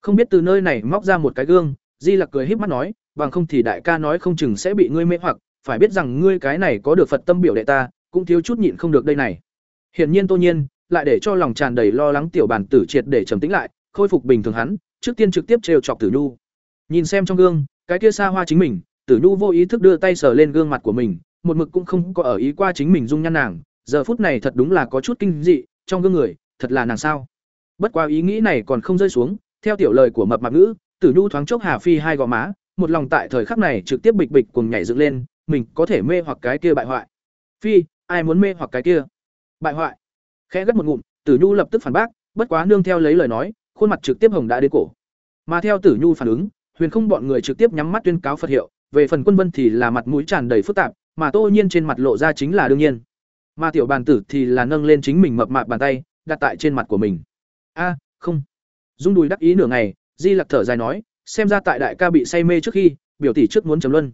Không biết từ nơi này móc ra một cái gương, di lặc cười híp mắt nói, bằng không thì đại ca nói không chừng sẽ bị ngươi mê hoặc, phải biết rằng ngươi cái này có được phật tâm biểu đệ ta, cũng thiếu chút nhịn không được đây này. Hiển nhiên tô nhiên, lại để cho lòng tràn đầy lo lắng tiểu bản tử triệt để trầm tĩnh lại, khôi phục bình thường hắn, trước tiên trực tiếp trêu chọc tử nhu. Nhìn xem trong gương cái kia xa hoa chính mình, tử nhu vô ý thức đưa tay sờ lên gương mặt của mình, một mực cũng không có ở ý qua chính mình dung nhan nàng, giờ phút này thật đúng là có chút kinh dị, trong gương người, thật là nàng sao? Bất qua ý nghĩ này còn không rơi xuống, theo tiểu lời của mập mạp ngữ, tử nhu thoáng chốc hà phi hai gò má, một lòng tại thời khắc này trực tiếp bịch bịch cùng nhảy dựng lên, mình có thể mê hoặc cái kia bại hoại. Phi, ai muốn mê hoặc cái kia? Bại hoại. Khẽ gắt một ngụm, tử nhu lập tức phản bác, bất quá nương theo lấy lời nói, khuôn mặt trực tiếp hồng đã đến cổ. Mà theo tử nhu phản ứng huyền không bọn người trực tiếp nhắm mắt tuyên cáo phật hiệu, về phần quân vân thì là mặt mũi tràn đầy phức tạp, mà tô nhiên trên mặt lộ ra chính là đương nhiên. Mà tiểu bàn tử thì là nâng lên chính mình mập mạp bàn tay, đặt tại trên mặt của mình. A, không. Dung đùi đắc ý nửa ngày, di lặc thở dài nói, xem ra tại đại ca bị say mê trước khi, biểu tỷ trước muốn chấm luân.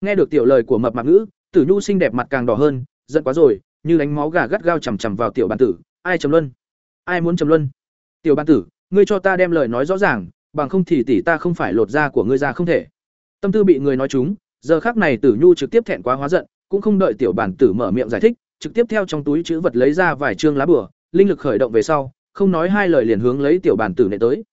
Nghe được tiểu lời của mập mạp ngữ, tử nhu xinh đẹp mặt càng đỏ hơn, giận quá rồi, như đánh máu gà gắt gao chằm chằm vào tiểu bàn tử. Ai chấm luân? Ai muốn chấm luân? Tiểu bàn tử, ngươi cho ta đem lời nói rõ ràng bằng không thì tỷ ta không phải lột da của ngươi ra không thể. Tâm tư bị người nói chúng giờ khắc này tử nhu trực tiếp thẹn quá hóa giận cũng không đợi tiểu bản tử mở miệng giải thích trực tiếp theo trong túi chữ vật lấy ra vài chương lá bùa, linh lực khởi động về sau không nói hai lời liền hướng lấy tiểu bản tử nệ tới.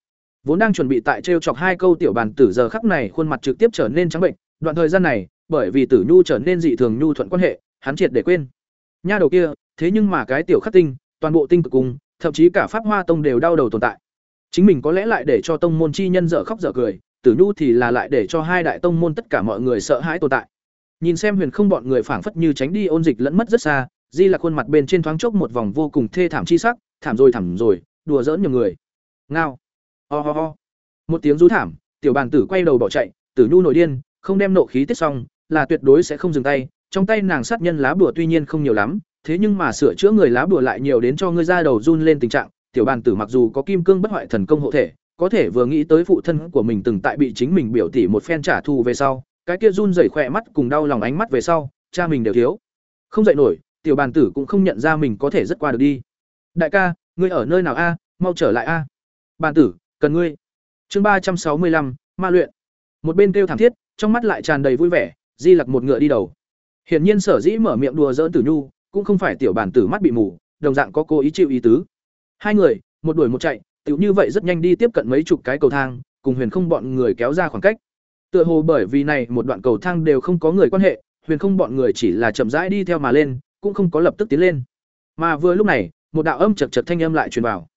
Vốn đang chuẩn bị tại trêu chọc hai câu tiểu bản tử giờ khắc này khuôn mặt trực tiếp trở nên trắng bệnh đoạn thời gian này bởi vì tử nhu trở nên dị thường nhu thuận quan hệ hắn triệt để quên. Nha đầu kia thế nhưng mà cái tiểu khắc tinh toàn bộ tinh cực cùng thậm chí cả pháp hoa tông đều đau đầu tồn tại chính mình có lẽ lại để cho tông môn chi nhân dở khóc dở cười, tử nhu thì là lại để cho hai đại tông môn tất cả mọi người sợ hãi tồn tại. Nhìn xem huyền không bọn người phảng phất như tránh đi ôn dịch lẫn mất rất xa, di là khuôn mặt bên trên thoáng chốc một vòng vô cùng thê thảm chi sắc, thảm rồi thảm rồi, đùa giỡn nhiều người. Ngao. Ho ho ho. Một tiếng rú thảm, tiểu bàn tử quay đầu bỏ chạy, tử nhu nổi điên, không đem nộ khí tiết xong, là tuyệt đối sẽ không dừng tay, trong tay nàng sát nhân lá bùa tuy nhiên không nhiều lắm, thế nhưng mà sửa chữa người lá bùa lại nhiều đến cho ngươi ra đầu run lên tình trạng tiểu bàn tử mặc dù có kim cương bất hoại thần công hộ thể, có thể vừa nghĩ tới phụ thân của mình từng tại bị chính mình biểu tỷ một phen trả thù về sau, cái kia run rẩy khỏe mắt cùng đau lòng ánh mắt về sau, cha mình đều thiếu. Không dậy nổi, tiểu bàn tử cũng không nhận ra mình có thể rất qua được đi. Đại ca, ngươi ở nơi nào a? Mau trở lại a. Bàn tử, cần ngươi. Chương ba trăm sáu mươi lăm, ma luyện. Một bên kêu thảm thiết, trong mắt lại tràn đầy vui vẻ, di lặc một ngựa đi đầu. Hiển nhiên sở dĩ mở miệng đùa dỡn tử nhu, cũng không phải tiểu bàn tử mắt bị mù, đồng dạng có cố ý chịu ý tứ hai người, một đuổi một chạy, tiểu như vậy rất nhanh đi tiếp cận mấy chục cái cầu thang, cùng huyền không bọn người kéo ra khoảng cách. Tựa hồ bởi vì này một đoạn cầu thang đều không có người quan hệ, huyền không bọn người chỉ là chậm rãi đi theo mà lên, cũng không có lập tức tiến lên. Mà vừa lúc này, một đạo âm chật chật thanh âm lại truyền vào.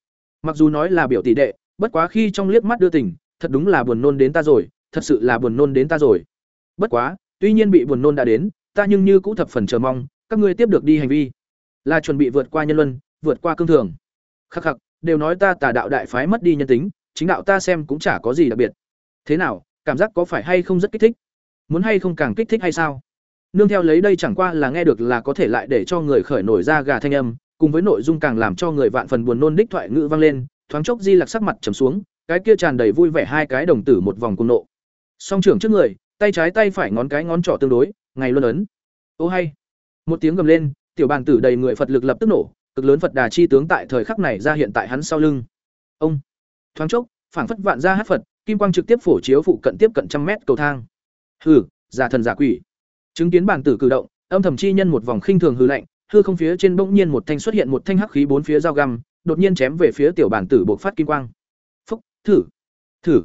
Mặc dù nói là biểu tỷ đệ, bất quá khi trong liếc mắt đưa tình, thật đúng là buồn nôn đến ta rồi, thật sự là buồn nôn đến ta rồi. Bất quá, tuy nhiên bị buồn nôn đã đến, ta nhưng như cũ thập phần chờ mong, các ngươi tiếp được đi hành vi. Là chuẩn bị vượt qua nhân luân, vượt qua cương thường khắc khắc, đều nói ta tà đạo đại phái mất đi nhân tính, chính đạo ta xem cũng chả có gì đặc biệt. Thế nào, cảm giác có phải hay không rất kích thích? Muốn hay không càng kích thích hay sao? Nương theo lấy đây chẳng qua là nghe được là có thể lại để cho người khởi nổi ra gà thanh âm, cùng với nội dung càng làm cho người vạn phần buồn nôn đích thoại ngữ vang lên, thoáng chốc di lặc sắc mặt trầm xuống, cái kia tràn đầy vui vẻ hai cái đồng tử một vòng cùng nộ. Song trưởng trước người, tay trái tay phải ngón cái ngón trỏ tương đối, ngày luôn ấn. Ô hay. Một tiếng gầm lên, tiểu bàn tử đầy người phật lực lập tức nổ cực lớn phật đà chi tướng tại thời khắc này ra hiện tại hắn sau lưng. Ông, thoáng chốc, phảng phất vạn ra hát phật, kim quang trực tiếp phổ chiếu phụ cận tiếp cận trăm mét cầu thang. Hừ, giả thần giả quỷ. Chứng kiến bản tử cử động, âm thầm chi nhân một vòng khinh thường hư lạnh, hư không phía trên bỗng nhiên một thanh xuất hiện một thanh hắc khí bốn phía dao găm, đột nhiên chém về phía tiểu bản tử buộc phát kim quang. Phúc, thử thử.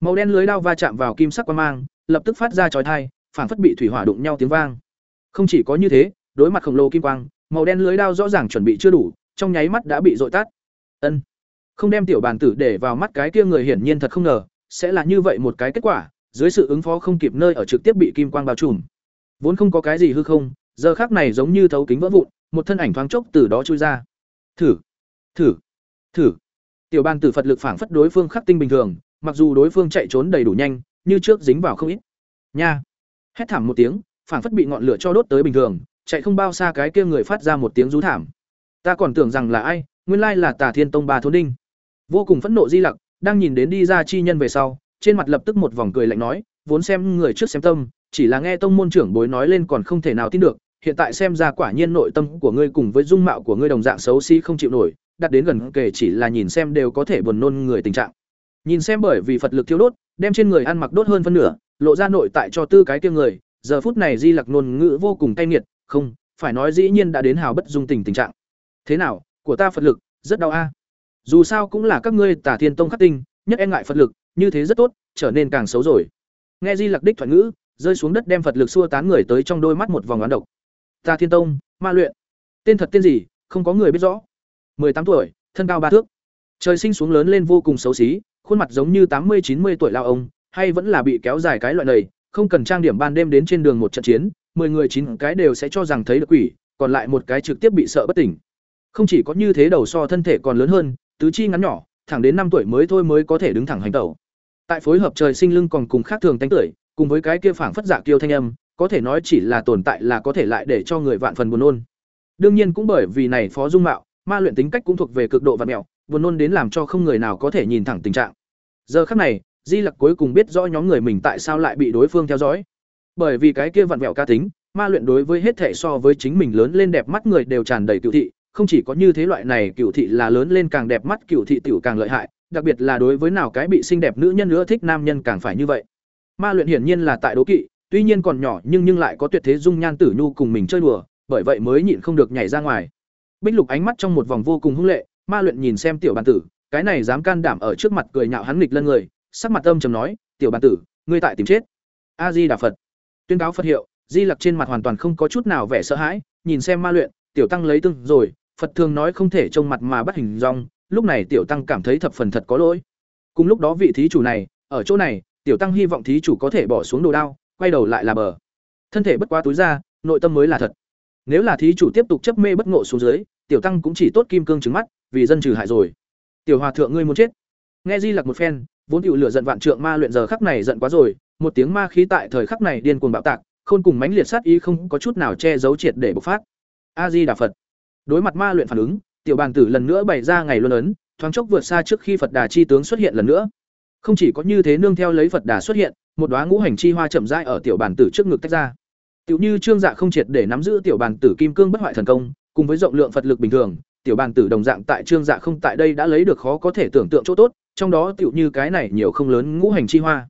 Màu đen lưới đao va chạm vào kim sắc quang mang, lập tức phát ra chói thai phản phất bị thủy hỏa đụng nhau tiếng vang. Không chỉ có như thế, đối mặt khổng lồ kim quang màu đen lưới đao rõ ràng chuẩn bị chưa đủ, trong nháy mắt đã bị dội tắt. Ân. Không đem tiểu bàn tử để vào mắt cái kia người hiển nhiên thật không ngờ, sẽ là như vậy một cái kết quả, dưới sự ứng phó không kịp nơi ở trực tiếp bị kim quang bao trùm. Vốn không có cái gì hư không, giờ khác này giống như thấu kính vỡ vụn, một thân ảnh thoáng chốc từ đó trôi ra. Thử thử thử. Tiểu bàn tử phật lực phảng phất đối phương khắc tinh bình thường, mặc dù đối phương chạy trốn đầy đủ nhanh, như trước dính vào không ít. Nha. Hét thảm một tiếng, phảng phất bị ngọn lửa cho đốt tới bình thường chạy không bao xa cái kia người phát ra một tiếng rú thảm. Ta còn tưởng rằng là ai, nguyên lai là tà thiên tông ba thốn đinh. Vô cùng phẫn nộ di lặc, đang nhìn đến đi ra chi nhân về sau, trên mặt lập tức một vòng cười lạnh nói, vốn xem người trước xem tâm, chỉ là nghe tông môn trưởng bối nói lên còn không thể nào tin được, hiện tại xem ra quả nhiên nội tâm của ngươi cùng với dung mạo của ngươi đồng dạng xấu xí không chịu nổi, đặt đến gần kể chỉ là nhìn xem đều có thể buồn nôn người tình trạng. Nhìn xem bởi vì phật lực thiêu đốt, đem trên người ăn mặc đốt hơn phân nửa, lộ ra nội tại cho tư cái kia người, giờ phút này di lặc nôn ngữ vô cùng cay nghiệt không, phải nói dĩ nhiên đã đến hào bất dung tình tình trạng. Thế nào, của ta phật lực, rất đau a. Dù sao cũng là các ngươi tả thiên tông khắc tinh, nhất e ngại phật lực, như thế rất tốt, trở nên càng xấu rồi. Nghe di lặc đích thoại ngữ, rơi xuống đất đem phật lực xua tán người tới trong đôi mắt một vòng oán độc. Tà thiên tông, ma luyện. Tên thật tên gì, không có người biết rõ. Mười tám tuổi, thân cao ba thước. Trời sinh xuống lớn lên vô cùng xấu xí, khuôn mặt giống như tám mươi, chín mươi tuổi lao ông, hay vẫn là bị kéo dài cái loại này, không cần trang điểm ban đêm đến trên đường một trận chiến mười người chín cái đều sẽ cho rằng thấy được quỷ, còn lại một cái trực tiếp bị sợ bất tỉnh. Không chỉ có như thế đầu so thân thể còn lớn hơn, tứ chi ngắn nhỏ, thẳng đến năm tuổi mới thôi mới có thể đứng thẳng hành tẩu. Tại phối hợp trời sinh lưng còn cùng khác thường tánh tuổi, cùng với cái kia phảng phất giả kiêu thanh âm, có thể nói chỉ là tồn tại là có thể lại để cho người vạn phần buồn nôn. Đương nhiên cũng bởi vì này phó dung mạo, ma luyện tính cách cũng thuộc về cực độ và mẹo, buồn nôn đến làm cho không người nào có thể nhìn thẳng tình trạng. Giờ khắc này, di lặc cuối cùng biết rõ nhóm người mình tại sao lại bị đối phương theo dõi bởi vì cái kia vặn vẹo ca tính, ma luyện đối với hết thể so với chính mình lớn lên đẹp mắt người đều tràn đầy cựu thị, không chỉ có như thế loại này cựu thị là lớn lên càng đẹp mắt cựu thị tiểu càng lợi hại, đặc biệt là đối với nào cái bị xinh đẹp nữ nhân nữa thích nam nhân càng phải như vậy. Ma luyện hiển nhiên là tại đố kỵ, tuy nhiên còn nhỏ nhưng nhưng lại có tuyệt thế dung nhan tử nhu cùng mình chơi đùa, bởi vậy mới nhịn không được nhảy ra ngoài. Bích lục ánh mắt trong một vòng vô cùng hung lệ, ma luyện nhìn xem tiểu bàn tử, cái này dám can đảm ở trước mặt cười nhạo hắn nghịch lân người, sắc mặt âm trầm nói, tiểu bàn tử, ngươi tại tìm chết. A di đà phật tuyên cáo phật hiệu, di lặc trên mặt hoàn toàn không có chút nào vẻ sợ hãi, nhìn xem ma luyện, tiểu tăng lấy tương rồi, phật thường nói không thể trông mặt mà bắt hình dong, lúc này tiểu tăng cảm thấy thập phần thật có lỗi. Cùng lúc đó vị thí chủ này, ở chỗ này, tiểu tăng hy vọng thí chủ có thể bỏ xuống đồ đao, quay đầu lại là bờ. Thân thể bất quá túi ra, nội tâm mới là thật. Nếu là thí chủ tiếp tục chấp mê bất ngộ xuống dưới, tiểu tăng cũng chỉ tốt kim cương trứng mắt, vì dân trừ hại rồi. Tiểu hòa thượng ngươi muốn chết. Nghe di lặc một phen, vốn tiểu lửa giận vạn trượng ma luyện giờ khắc này giận quá rồi một tiếng ma khí tại thời khắc này điên cuồng bạo tạc khôn cùng mãnh liệt sát ý không có chút nào che giấu triệt để bộc phát. A di đà phật. Đối mặt ma luyện phản ứng tiểu bàn tử lần nữa bày ra ngày luân ấn thoáng chốc vượt xa trước khi phật đà chi tướng xuất hiện lần nữa. Không chỉ có như thế nương theo lấy phật đà xuất hiện một đóa ngũ hành chi hoa chậm rãi ở tiểu bàn tử trước ngực tách ra. Tiểu như Trương Dạ không triệt để nắm giữ tiểu bàn tử kim cương bất hoại thần công, cùng với rộng lượng Phật lực bình thường, tiểu bàn tử đồng dạng tại Trương Dạ không tại đây đã lấy được khó có thể tưởng tượng chỗ tốt, trong đó tiểu như cái này nhiều không lớn ngũ hành chi hoa.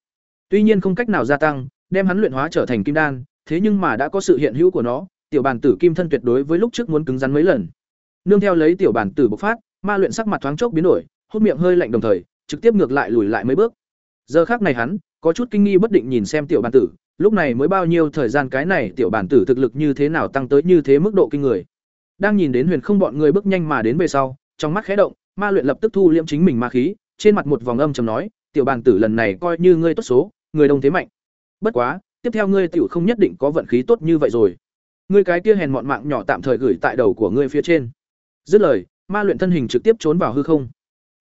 Tuy nhiên không cách nào gia tăng, đem hắn luyện hóa trở thành kim đan, thế nhưng mà đã có sự hiện hữu của nó, tiểu bản tử kim thân tuyệt đối với lúc trước muốn cứng rắn mấy lần. Nương theo lấy tiểu bản tử bộc phát, ma luyện sắc mặt thoáng chốc biến đổi, hút miệng hơi lạnh đồng thời, trực tiếp ngược lại lùi lại mấy bước. Giờ khắc này hắn, có chút kinh nghi bất định nhìn xem tiểu bản tử, lúc này mới bao nhiêu thời gian cái này tiểu bản tử thực lực như thế nào tăng tới như thế mức độ kinh người. Đang nhìn đến Huyền Không bọn người bước nhanh mà đến về sau, trong mắt khẽ động, ma luyện lập tức thu liễm chính mình ma khí, trên mặt một vòng âm trầm nói, tiểu bản tử lần này coi như ngươi tốt số, người đông thế mạnh. Bất quá, tiếp theo ngươi tiểu không nhất định có vận khí tốt như vậy rồi. Ngươi cái kia hèn mọn mạng nhỏ tạm thời gửi tại đầu của ngươi phía trên. Dứt lời, ma luyện thân hình trực tiếp trốn vào hư không.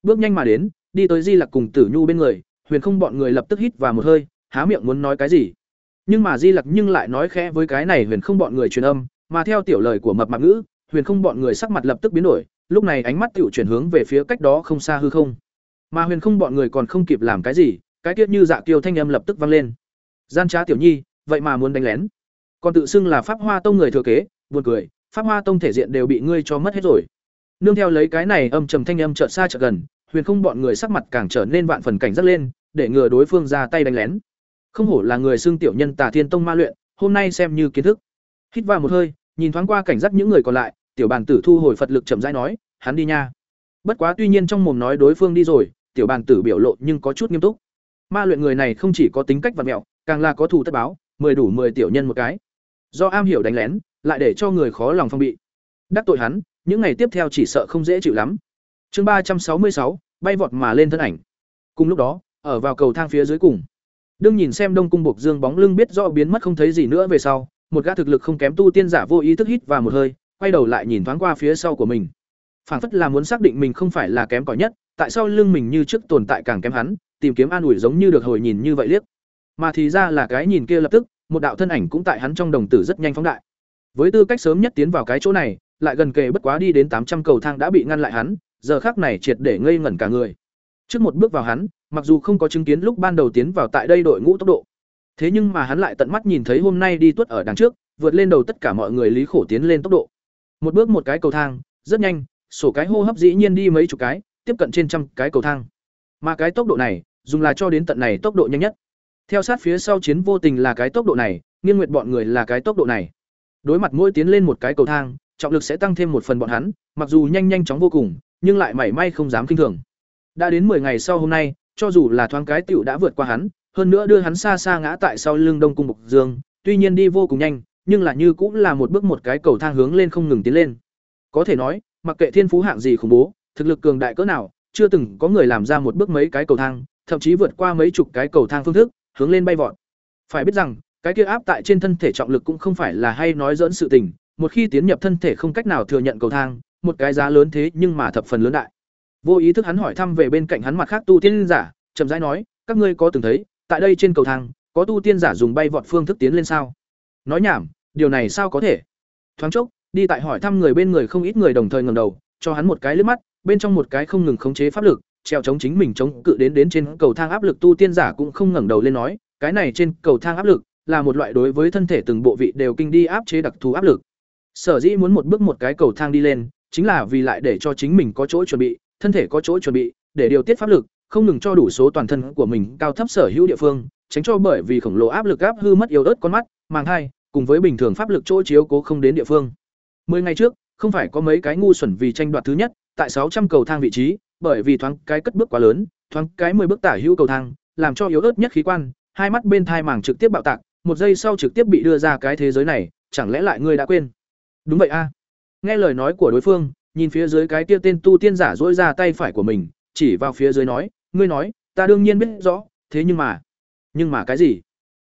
Bước nhanh mà đến, đi tới Di Lặc cùng Tử Nhu bên người, Huyền Không bọn người lập tức hít vào một hơi, há miệng muốn nói cái gì. Nhưng mà Di Lặc nhưng lại nói khẽ với cái này Huyền Không bọn người truyền âm, mà theo tiểu lời của mập mạp ngữ, Huyền Không bọn người sắc mặt lập tức biến đổi, lúc này ánh mắt tiểu chuyển hướng về phía cách đó không xa hư không. Mà Huyền Không bọn người còn không kịp làm cái gì, cái tiết như dạ kiêu thanh âm lập tức vang lên. Gian trá tiểu nhi, vậy mà muốn đánh lén. Còn tự xưng là Pháp Hoa Tông người thừa kế, buồn cười, Pháp Hoa Tông thể diện đều bị ngươi cho mất hết rồi. Nương theo lấy cái này âm trầm thanh âm chợt xa chợt gần, Huyền Không bọn người sắc mặt càng trở nên vạn phần cảnh giác lên, để ngừa đối phương ra tay đánh lén. Không hổ là người xưng tiểu nhân Tà Thiên Tông ma luyện, hôm nay xem như kiến thức. Hít vào một hơi, nhìn thoáng qua cảnh giác những người còn lại, tiểu bàn tử thu hồi Phật lực chậm rãi nói, hắn đi nha. Bất quá tuy nhiên trong mồm nói đối phương đi rồi, tiểu bàn tử biểu lộ nhưng có chút nghiêm túc. Ma luyện người này không chỉ có tính cách vật mẹo, càng là có thù tất báo, mười đủ mười tiểu nhân một cái. Do am hiểu đánh lén, lại để cho người khó lòng phong bị. Đắc tội hắn, những ngày tiếp theo chỉ sợ không dễ chịu lắm. Chương ba trăm sáu mươi sáu bay vọt mà lên thân ảnh. Cùng lúc đó, ở vào cầu thang phía dưới cùng, đương nhìn xem Đông cung Bộc Dương bóng lưng biết rõ biến mất không thấy gì nữa về sau, một gã thực lực không kém tu tiên giả vô ý thức hít vào một hơi, quay đầu lại nhìn thoáng qua phía sau của mình. Phảng phất là muốn xác định mình không phải là kém cỏi nhất, tại sao lưng mình như trước tồn tại càng kém hắn, tìm kiếm an ủi giống như được hồi nhìn như vậy liếc. Mà thì ra là cái nhìn kia lập tức, một đạo thân ảnh cũng tại hắn trong đồng tử rất nhanh phóng đại. Với tư cách sớm nhất tiến vào cái chỗ này, lại gần kề bất quá đi đến tám trăm cầu thang đã bị ngăn lại hắn, giờ khắc này triệt để ngây ngẩn cả người. Trước một bước vào hắn, mặc dù không có chứng kiến lúc ban đầu tiến vào tại đây đội ngũ tốc độ, thế nhưng mà hắn lại tận mắt nhìn thấy hôm nay đi tuất ở đằng trước, vượt lên đầu tất cả mọi người lý khổ tiến lên tốc độ. Một bước một cái cầu thang, rất nhanh, sổ cái hô hấp dĩ nhiên đi mấy chục cái, tiếp cận trên trăm cái cầu thang. Mà cái tốc độ này, dùng là cho đến tận này tốc độ nhanh nhất. Theo sát phía sau chiến vô tình là cái tốc độ này, nghiên nguyệt bọn người là cái tốc độ này. Đối mặt mỗi tiến lên một cái cầu thang, trọng lực sẽ tăng thêm một phần bọn hắn, mặc dù nhanh nhanh chóng vô cùng, nhưng lại mảy may không dám kinh thường. Đã đến 10 ngày sau hôm nay, cho dù là thoáng cái tiểu đã vượt qua hắn, hơn nữa đưa hắn xa xa ngã tại sau lưng Đông cung Bộc Dương, tuy nhiên đi vô cùng nhanh, nhưng là như cũng là một bước một cái cầu thang hướng lên không ngừng tiến lên. Có thể nói, mặc kệ thiên phú hạng gì khủng bố, thực lực cường đại cỡ nào, chưa từng có người làm ra một bước mấy cái cầu thang, thậm chí vượt qua mấy chục cái cầu thang phương thức, hướng lên bay vọt. Phải biết rằng, cái kia áp tại trên thân thể trọng lực cũng không phải là hay nói dỡn sự tình, một khi tiến nhập thân thể không cách nào thừa nhận cầu thang, một cái giá lớn thế nhưng mà thập phần lớn đại. Vô ý thức hắn hỏi thăm về bên cạnh hắn mặt khác tu tiên giả, chậm rãi nói, các ngươi có từng thấy, tại đây trên cầu thang, có tu tiên giả dùng bay vọt phương thức tiến lên sao? Nói nhảm, điều này sao có thể? Thoáng chốc, đi tại hỏi thăm người bên người không ít người đồng thời ngẩng đầu, cho hắn một cái liếc mắt, bên trong một cái không ngừng khống chế pháp lực, treo chống chính mình chống cự đến đến trên cầu thang áp lực tu tiên giả cũng không ngẩng đầu lên nói, cái này trên cầu thang áp lực là một loại đối với thân thể từng bộ vị đều kinh đi áp chế đặc thù áp lực. Sở dĩ muốn một bước một cái cầu thang đi lên, chính là vì lại để cho chính mình có chỗ chuẩn bị, thân thể có chỗ chuẩn bị, để điều tiết pháp lực, không ngừng cho đủ số toàn thân của mình cao thấp sở hữu địa phương, tránh cho bởi vì khổng lồ áp lực áp hư mất yếu ớt con mắt, màng hai, cùng với bình thường pháp lực chỗ chiếu cố không đến địa phương. Mười ngày trước, không phải có mấy cái ngu xuẩn vì tranh đoạt thứ nhất, tại sáu trăm cầu thang vị trí, bởi vì thoáng cái cất bước quá lớn, thoáng cái mười bước tả hữu cầu thang, làm cho yếu ớt nhất khí quan, hai mắt bên thai màng trực tiếp bạo tạc, một giây sau trực tiếp bị đưa ra cái thế giới này, chẳng lẽ lại ngươi đã quên? Đúng vậy a. Nghe lời nói của đối phương, nhìn phía dưới cái kia tên tu tiên giả duỗi ra tay phải của mình, chỉ vào phía dưới nói, ngươi nói, ta đương nhiên biết rõ, thế nhưng mà, nhưng mà cái gì?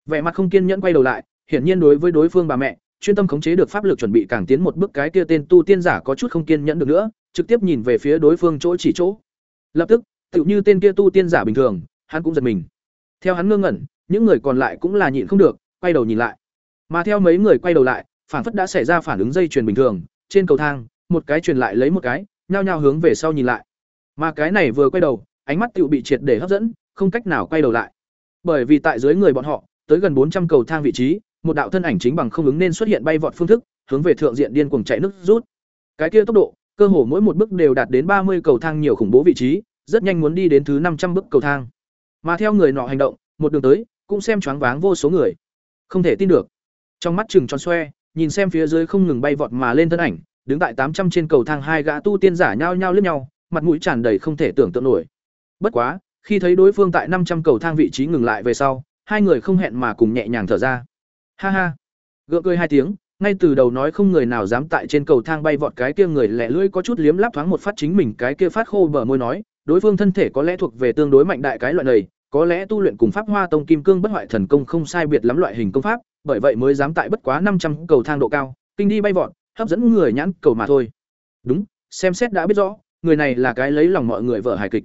Vẻ mặt không kiên nhẫn quay đầu lại, hiển nhiên đối với đối phương bà mẹ, chuyên tâm khống chế được pháp lực chuẩn bị càng tiến một bước cái kia tên tu tiên giả có chút không kiên nhẫn được nữa, trực tiếp nhìn về phía đối phương chỗ chỉ chỗ. Lập tức, tựu như tên kia tu tiên giả bình thường, hắn cũng giật mình. Theo hắn ngơ ngẩn, những người còn lại cũng là nhịn không được, quay đầu nhìn lại. Mà theo mấy người quay đầu lại, phản phất đã xảy ra phản ứng dây chuyền bình thường, trên cầu thang, một cái truyền lại lấy một cái, nhao nhao hướng về sau nhìn lại. Mà cái này vừa quay đầu, ánh mắt tựu bị triệt để hấp dẫn, không cách nào quay đầu lại. Bởi vì tại dưới người bọn họ, tới gần bốn trăm cầu thang vị trí, một đạo thân ảnh chính bằng không ứng nên xuất hiện bay vọt phương thức, hướng về thượng diện điên cuồng chạy nước rút. Cái kia tốc độ, cơ hồ mỗi một bước đều đạt đến ba mươi cầu thang nhiều khủng bố vị trí, rất nhanh muốn đi đến thứ năm trăm bước cầu thang. Mà theo người nọ hành động, một đường tới, cũng xem choáng váng vô số người. Không thể tin được. Trong mắt trừng tròn xoe, nhìn xem phía dưới không ngừng bay vọt mà lên thân ảnh, đứng tại tám trăm trên cầu thang hai gã tu tiên giả nhao nhao liếc nhau, mặt mũi tràn đầy không thể tưởng tượng nổi. Bất quá, khi thấy đối phương tại năm trăm cầu thang vị trí ngừng lại về sau, hai người không hẹn mà cùng nhẹ nhàng thở ra. Ha ha. Gượng cười hai tiếng, ngay từ đầu nói không người nào dám tại trên cầu thang bay vọt cái kia người lẻ lưỡi có chút liếm láp thoáng một phát chính mình cái kia phát khô bờ môi nói, đối phương thân thể có lẽ thuộc về tương đối mạnh đại cái loại này, có lẽ tu luyện cùng pháp hoa tông kim cương bất hoại thần công không sai biệt lắm loại hình công pháp, bởi vậy mới dám tại bất quá năm trăm cầu thang độ cao, kinh đi bay vọt, hấp dẫn người nhãn cầu mà thôi. Đúng, xem xét đã biết rõ, người này là cái lấy lòng mọi người vợ hài kịch.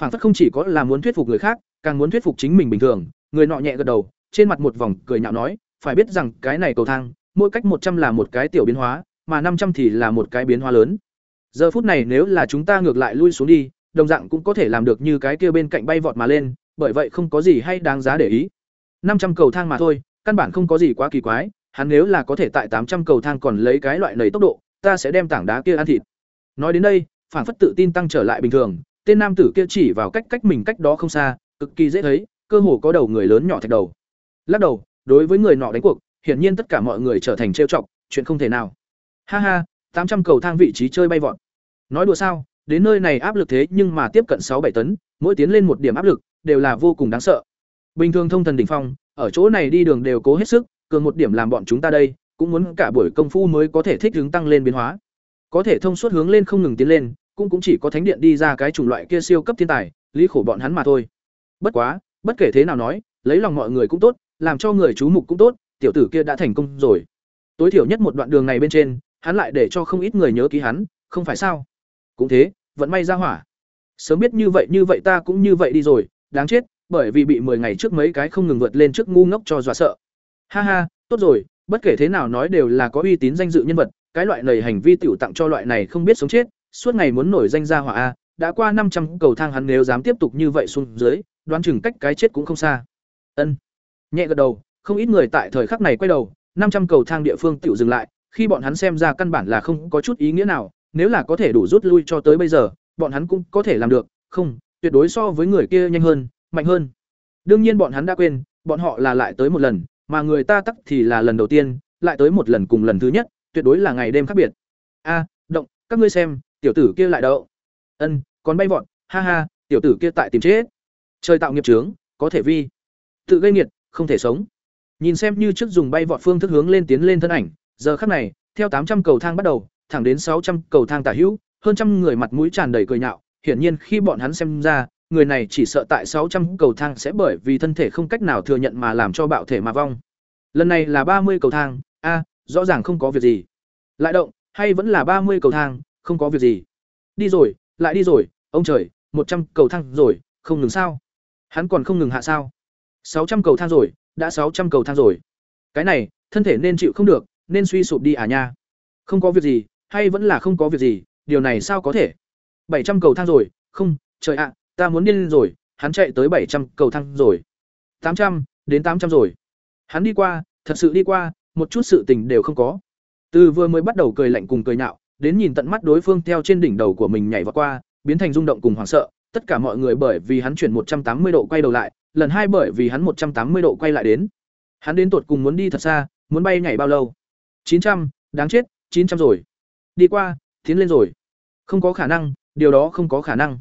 Phản phất không chỉ có là muốn thuyết phục người khác, càng muốn thuyết phục chính mình bình thường, người nọ nhẹ gật đầu, trên mặt một vòng cười nhạo nói, phải biết rằng cái này cầu thang, mỗi cách một trăm là một cái tiểu biến hóa, mà năm trăm thì là một cái biến hóa lớn. Giờ phút này nếu là chúng ta ngược lại lui xuống đi, đồng dạng cũng có thể làm được như cái kia bên cạnh bay vọt mà lên, bởi vậy không có gì hay đáng giá để ý. năm trăm cầu thang mà thôi, căn bản không có gì quá kỳ quái, hắn nếu là có thể tại tám trăm cầu thang còn lấy cái loại nảy tốc độ, ta sẽ đem tảng đá kia ăn thịt. Nói đến đây, phản phất tự tin tăng trở lại bình thường, tên nam tử kia chỉ vào cách cách mình cách đó không xa, cực kỳ dễ thấy, cơ hồ có đầu người lớn nhỏ thạch đầu. Lắc đầu, đối với người nọ đánh cuộc, hiển nhiên tất cả mọi người trở thành trêu chọc, chuyện không thể nào. Ha ha, tám trăm cầu thang vị trí chơi bay vọt. Nói đùa sao, đến nơi này áp lực thế nhưng mà tiếp cận sáu bảy tấn, mỗi tiến lên một điểm áp lực đều là vô cùng đáng sợ. Bình thường thông thần đỉnh phong, ở chỗ này đi đường đều cố hết sức, cường một điểm làm bọn chúng ta đây, cũng muốn cả buổi công phu mới có thể thích ứng tăng lên biến hóa. Có thể thông suốt hướng lên không ngừng tiến lên, cũng cũng chỉ có thánh điện đi ra cái chủng loại kia siêu cấp thiên tài, lý khổ bọn hắn mà thôi. Bất quá, bất kể thế nào nói, lấy lòng mọi người cũng tốt, làm cho người chú mục cũng tốt, tiểu tử kia đã thành công rồi. Tối thiểu nhất một đoạn đường này bên trên, hắn lại để cho không ít người nhớ ký hắn, không phải sao? Cũng thế, vẫn may ra hỏa. Sớm biết như vậy như vậy ta cũng như vậy đi rồi, đáng chết, bởi vì bị 10 ngày trước mấy cái không ngừng vượt lên trước ngu ngốc cho dọa sợ. Ha ha, tốt rồi, bất kể thế nào nói đều là có uy tín danh dự nhân vật, cái loại này hành vi tiểu tặng cho loại này không biết sống chết, suốt ngày muốn nổi danh ra hỏa a, đã qua năm trăm cầu thang hắn nếu dám tiếp tục như vậy xuống dưới, đoán chừng cách cái chết cũng không xa. Ân. Nhẹ gật đầu, không ít người tại thời khắc này quay đầu, năm trăm cầu thang địa phương tiểu dừng lại, khi bọn hắn xem ra căn bản là không có chút ý nghĩa nào, nếu là có thể đủ rút lui cho tới bây giờ, bọn hắn cũng có thể làm được, không, tuyệt đối so với người kia nhanh hơn, mạnh hơn. Đương nhiên bọn hắn đã quên, bọn họ là lại tới một lần, mà người ta tắc thì là lần đầu tiên, lại tới một lần cùng lần thứ nhất, tuyệt đối là ngày đêm khác biệt. A, động, các ngươi xem, tiểu tử kia lại đậu. Ân, còn bay vọt, ha ha, tiểu tử kia tại tìm chết. Trời tạo nghiệp chướng, có thể vi. Tự gây nghiệt, không thể sống. Nhìn xem như trước dùng bay vọt phương thức hướng lên tiến lên thân ảnh, giờ khắc này, theo tám trăm cầu thang bắt đầu, thẳng đến sáu trăm cầu thang tả hữu, hơn trăm người mặt mũi tràn đầy cười nhạo, hiển nhiên khi bọn hắn xem ra, người này chỉ sợ tại sáu trăm cầu thang sẽ bởi vì thân thể không cách nào thừa nhận mà làm cho bạo thể mà vong. Lần này là ba mươi cầu thang, a, rõ ràng không có việc gì. Lại động, hay vẫn là ba mươi cầu thang, không có việc gì. Đi rồi, lại đi rồi, ông trời, một trăm cầu thang rồi, không ngừng sao? Hắn còn không ngừng hạ sao? sáu trăm cầu thang rồi, đã sáu trăm cầu thang rồi. Cái này, thân thể nên chịu không được, nên suy sụp đi à nha. Không có việc gì, hay vẫn là không có việc gì, điều này sao có thể? bảy trăm cầu thang rồi, không, trời ạ, ta muốn điên rồi, hắn chạy tới bảy trăm cầu thang rồi. tám trăm đến tám trăm rồi. Hắn đi qua, thật sự đi qua, một chút sự tình đều không có. Từ vừa mới bắt đầu cười lạnh cùng cười nhạo, đến nhìn tận mắt đối phương theo trên đỉnh đầu của mình nhảy vọt qua, biến thành rung động cùng hoảng sợ, tất cả mọi người bởi vì hắn chuyển một trăm tám mươi độ quay đầu lại, lần hai bởi vì hắn một trăm tám mươi độ quay lại đến. Hắn đến tột cùng muốn đi thật xa, muốn bay nhảy bao lâu? chín trăm đáng chết, chín trăm rồi. Đi qua, tiến lên rồi. Không có khả năng, điều đó không có khả năng.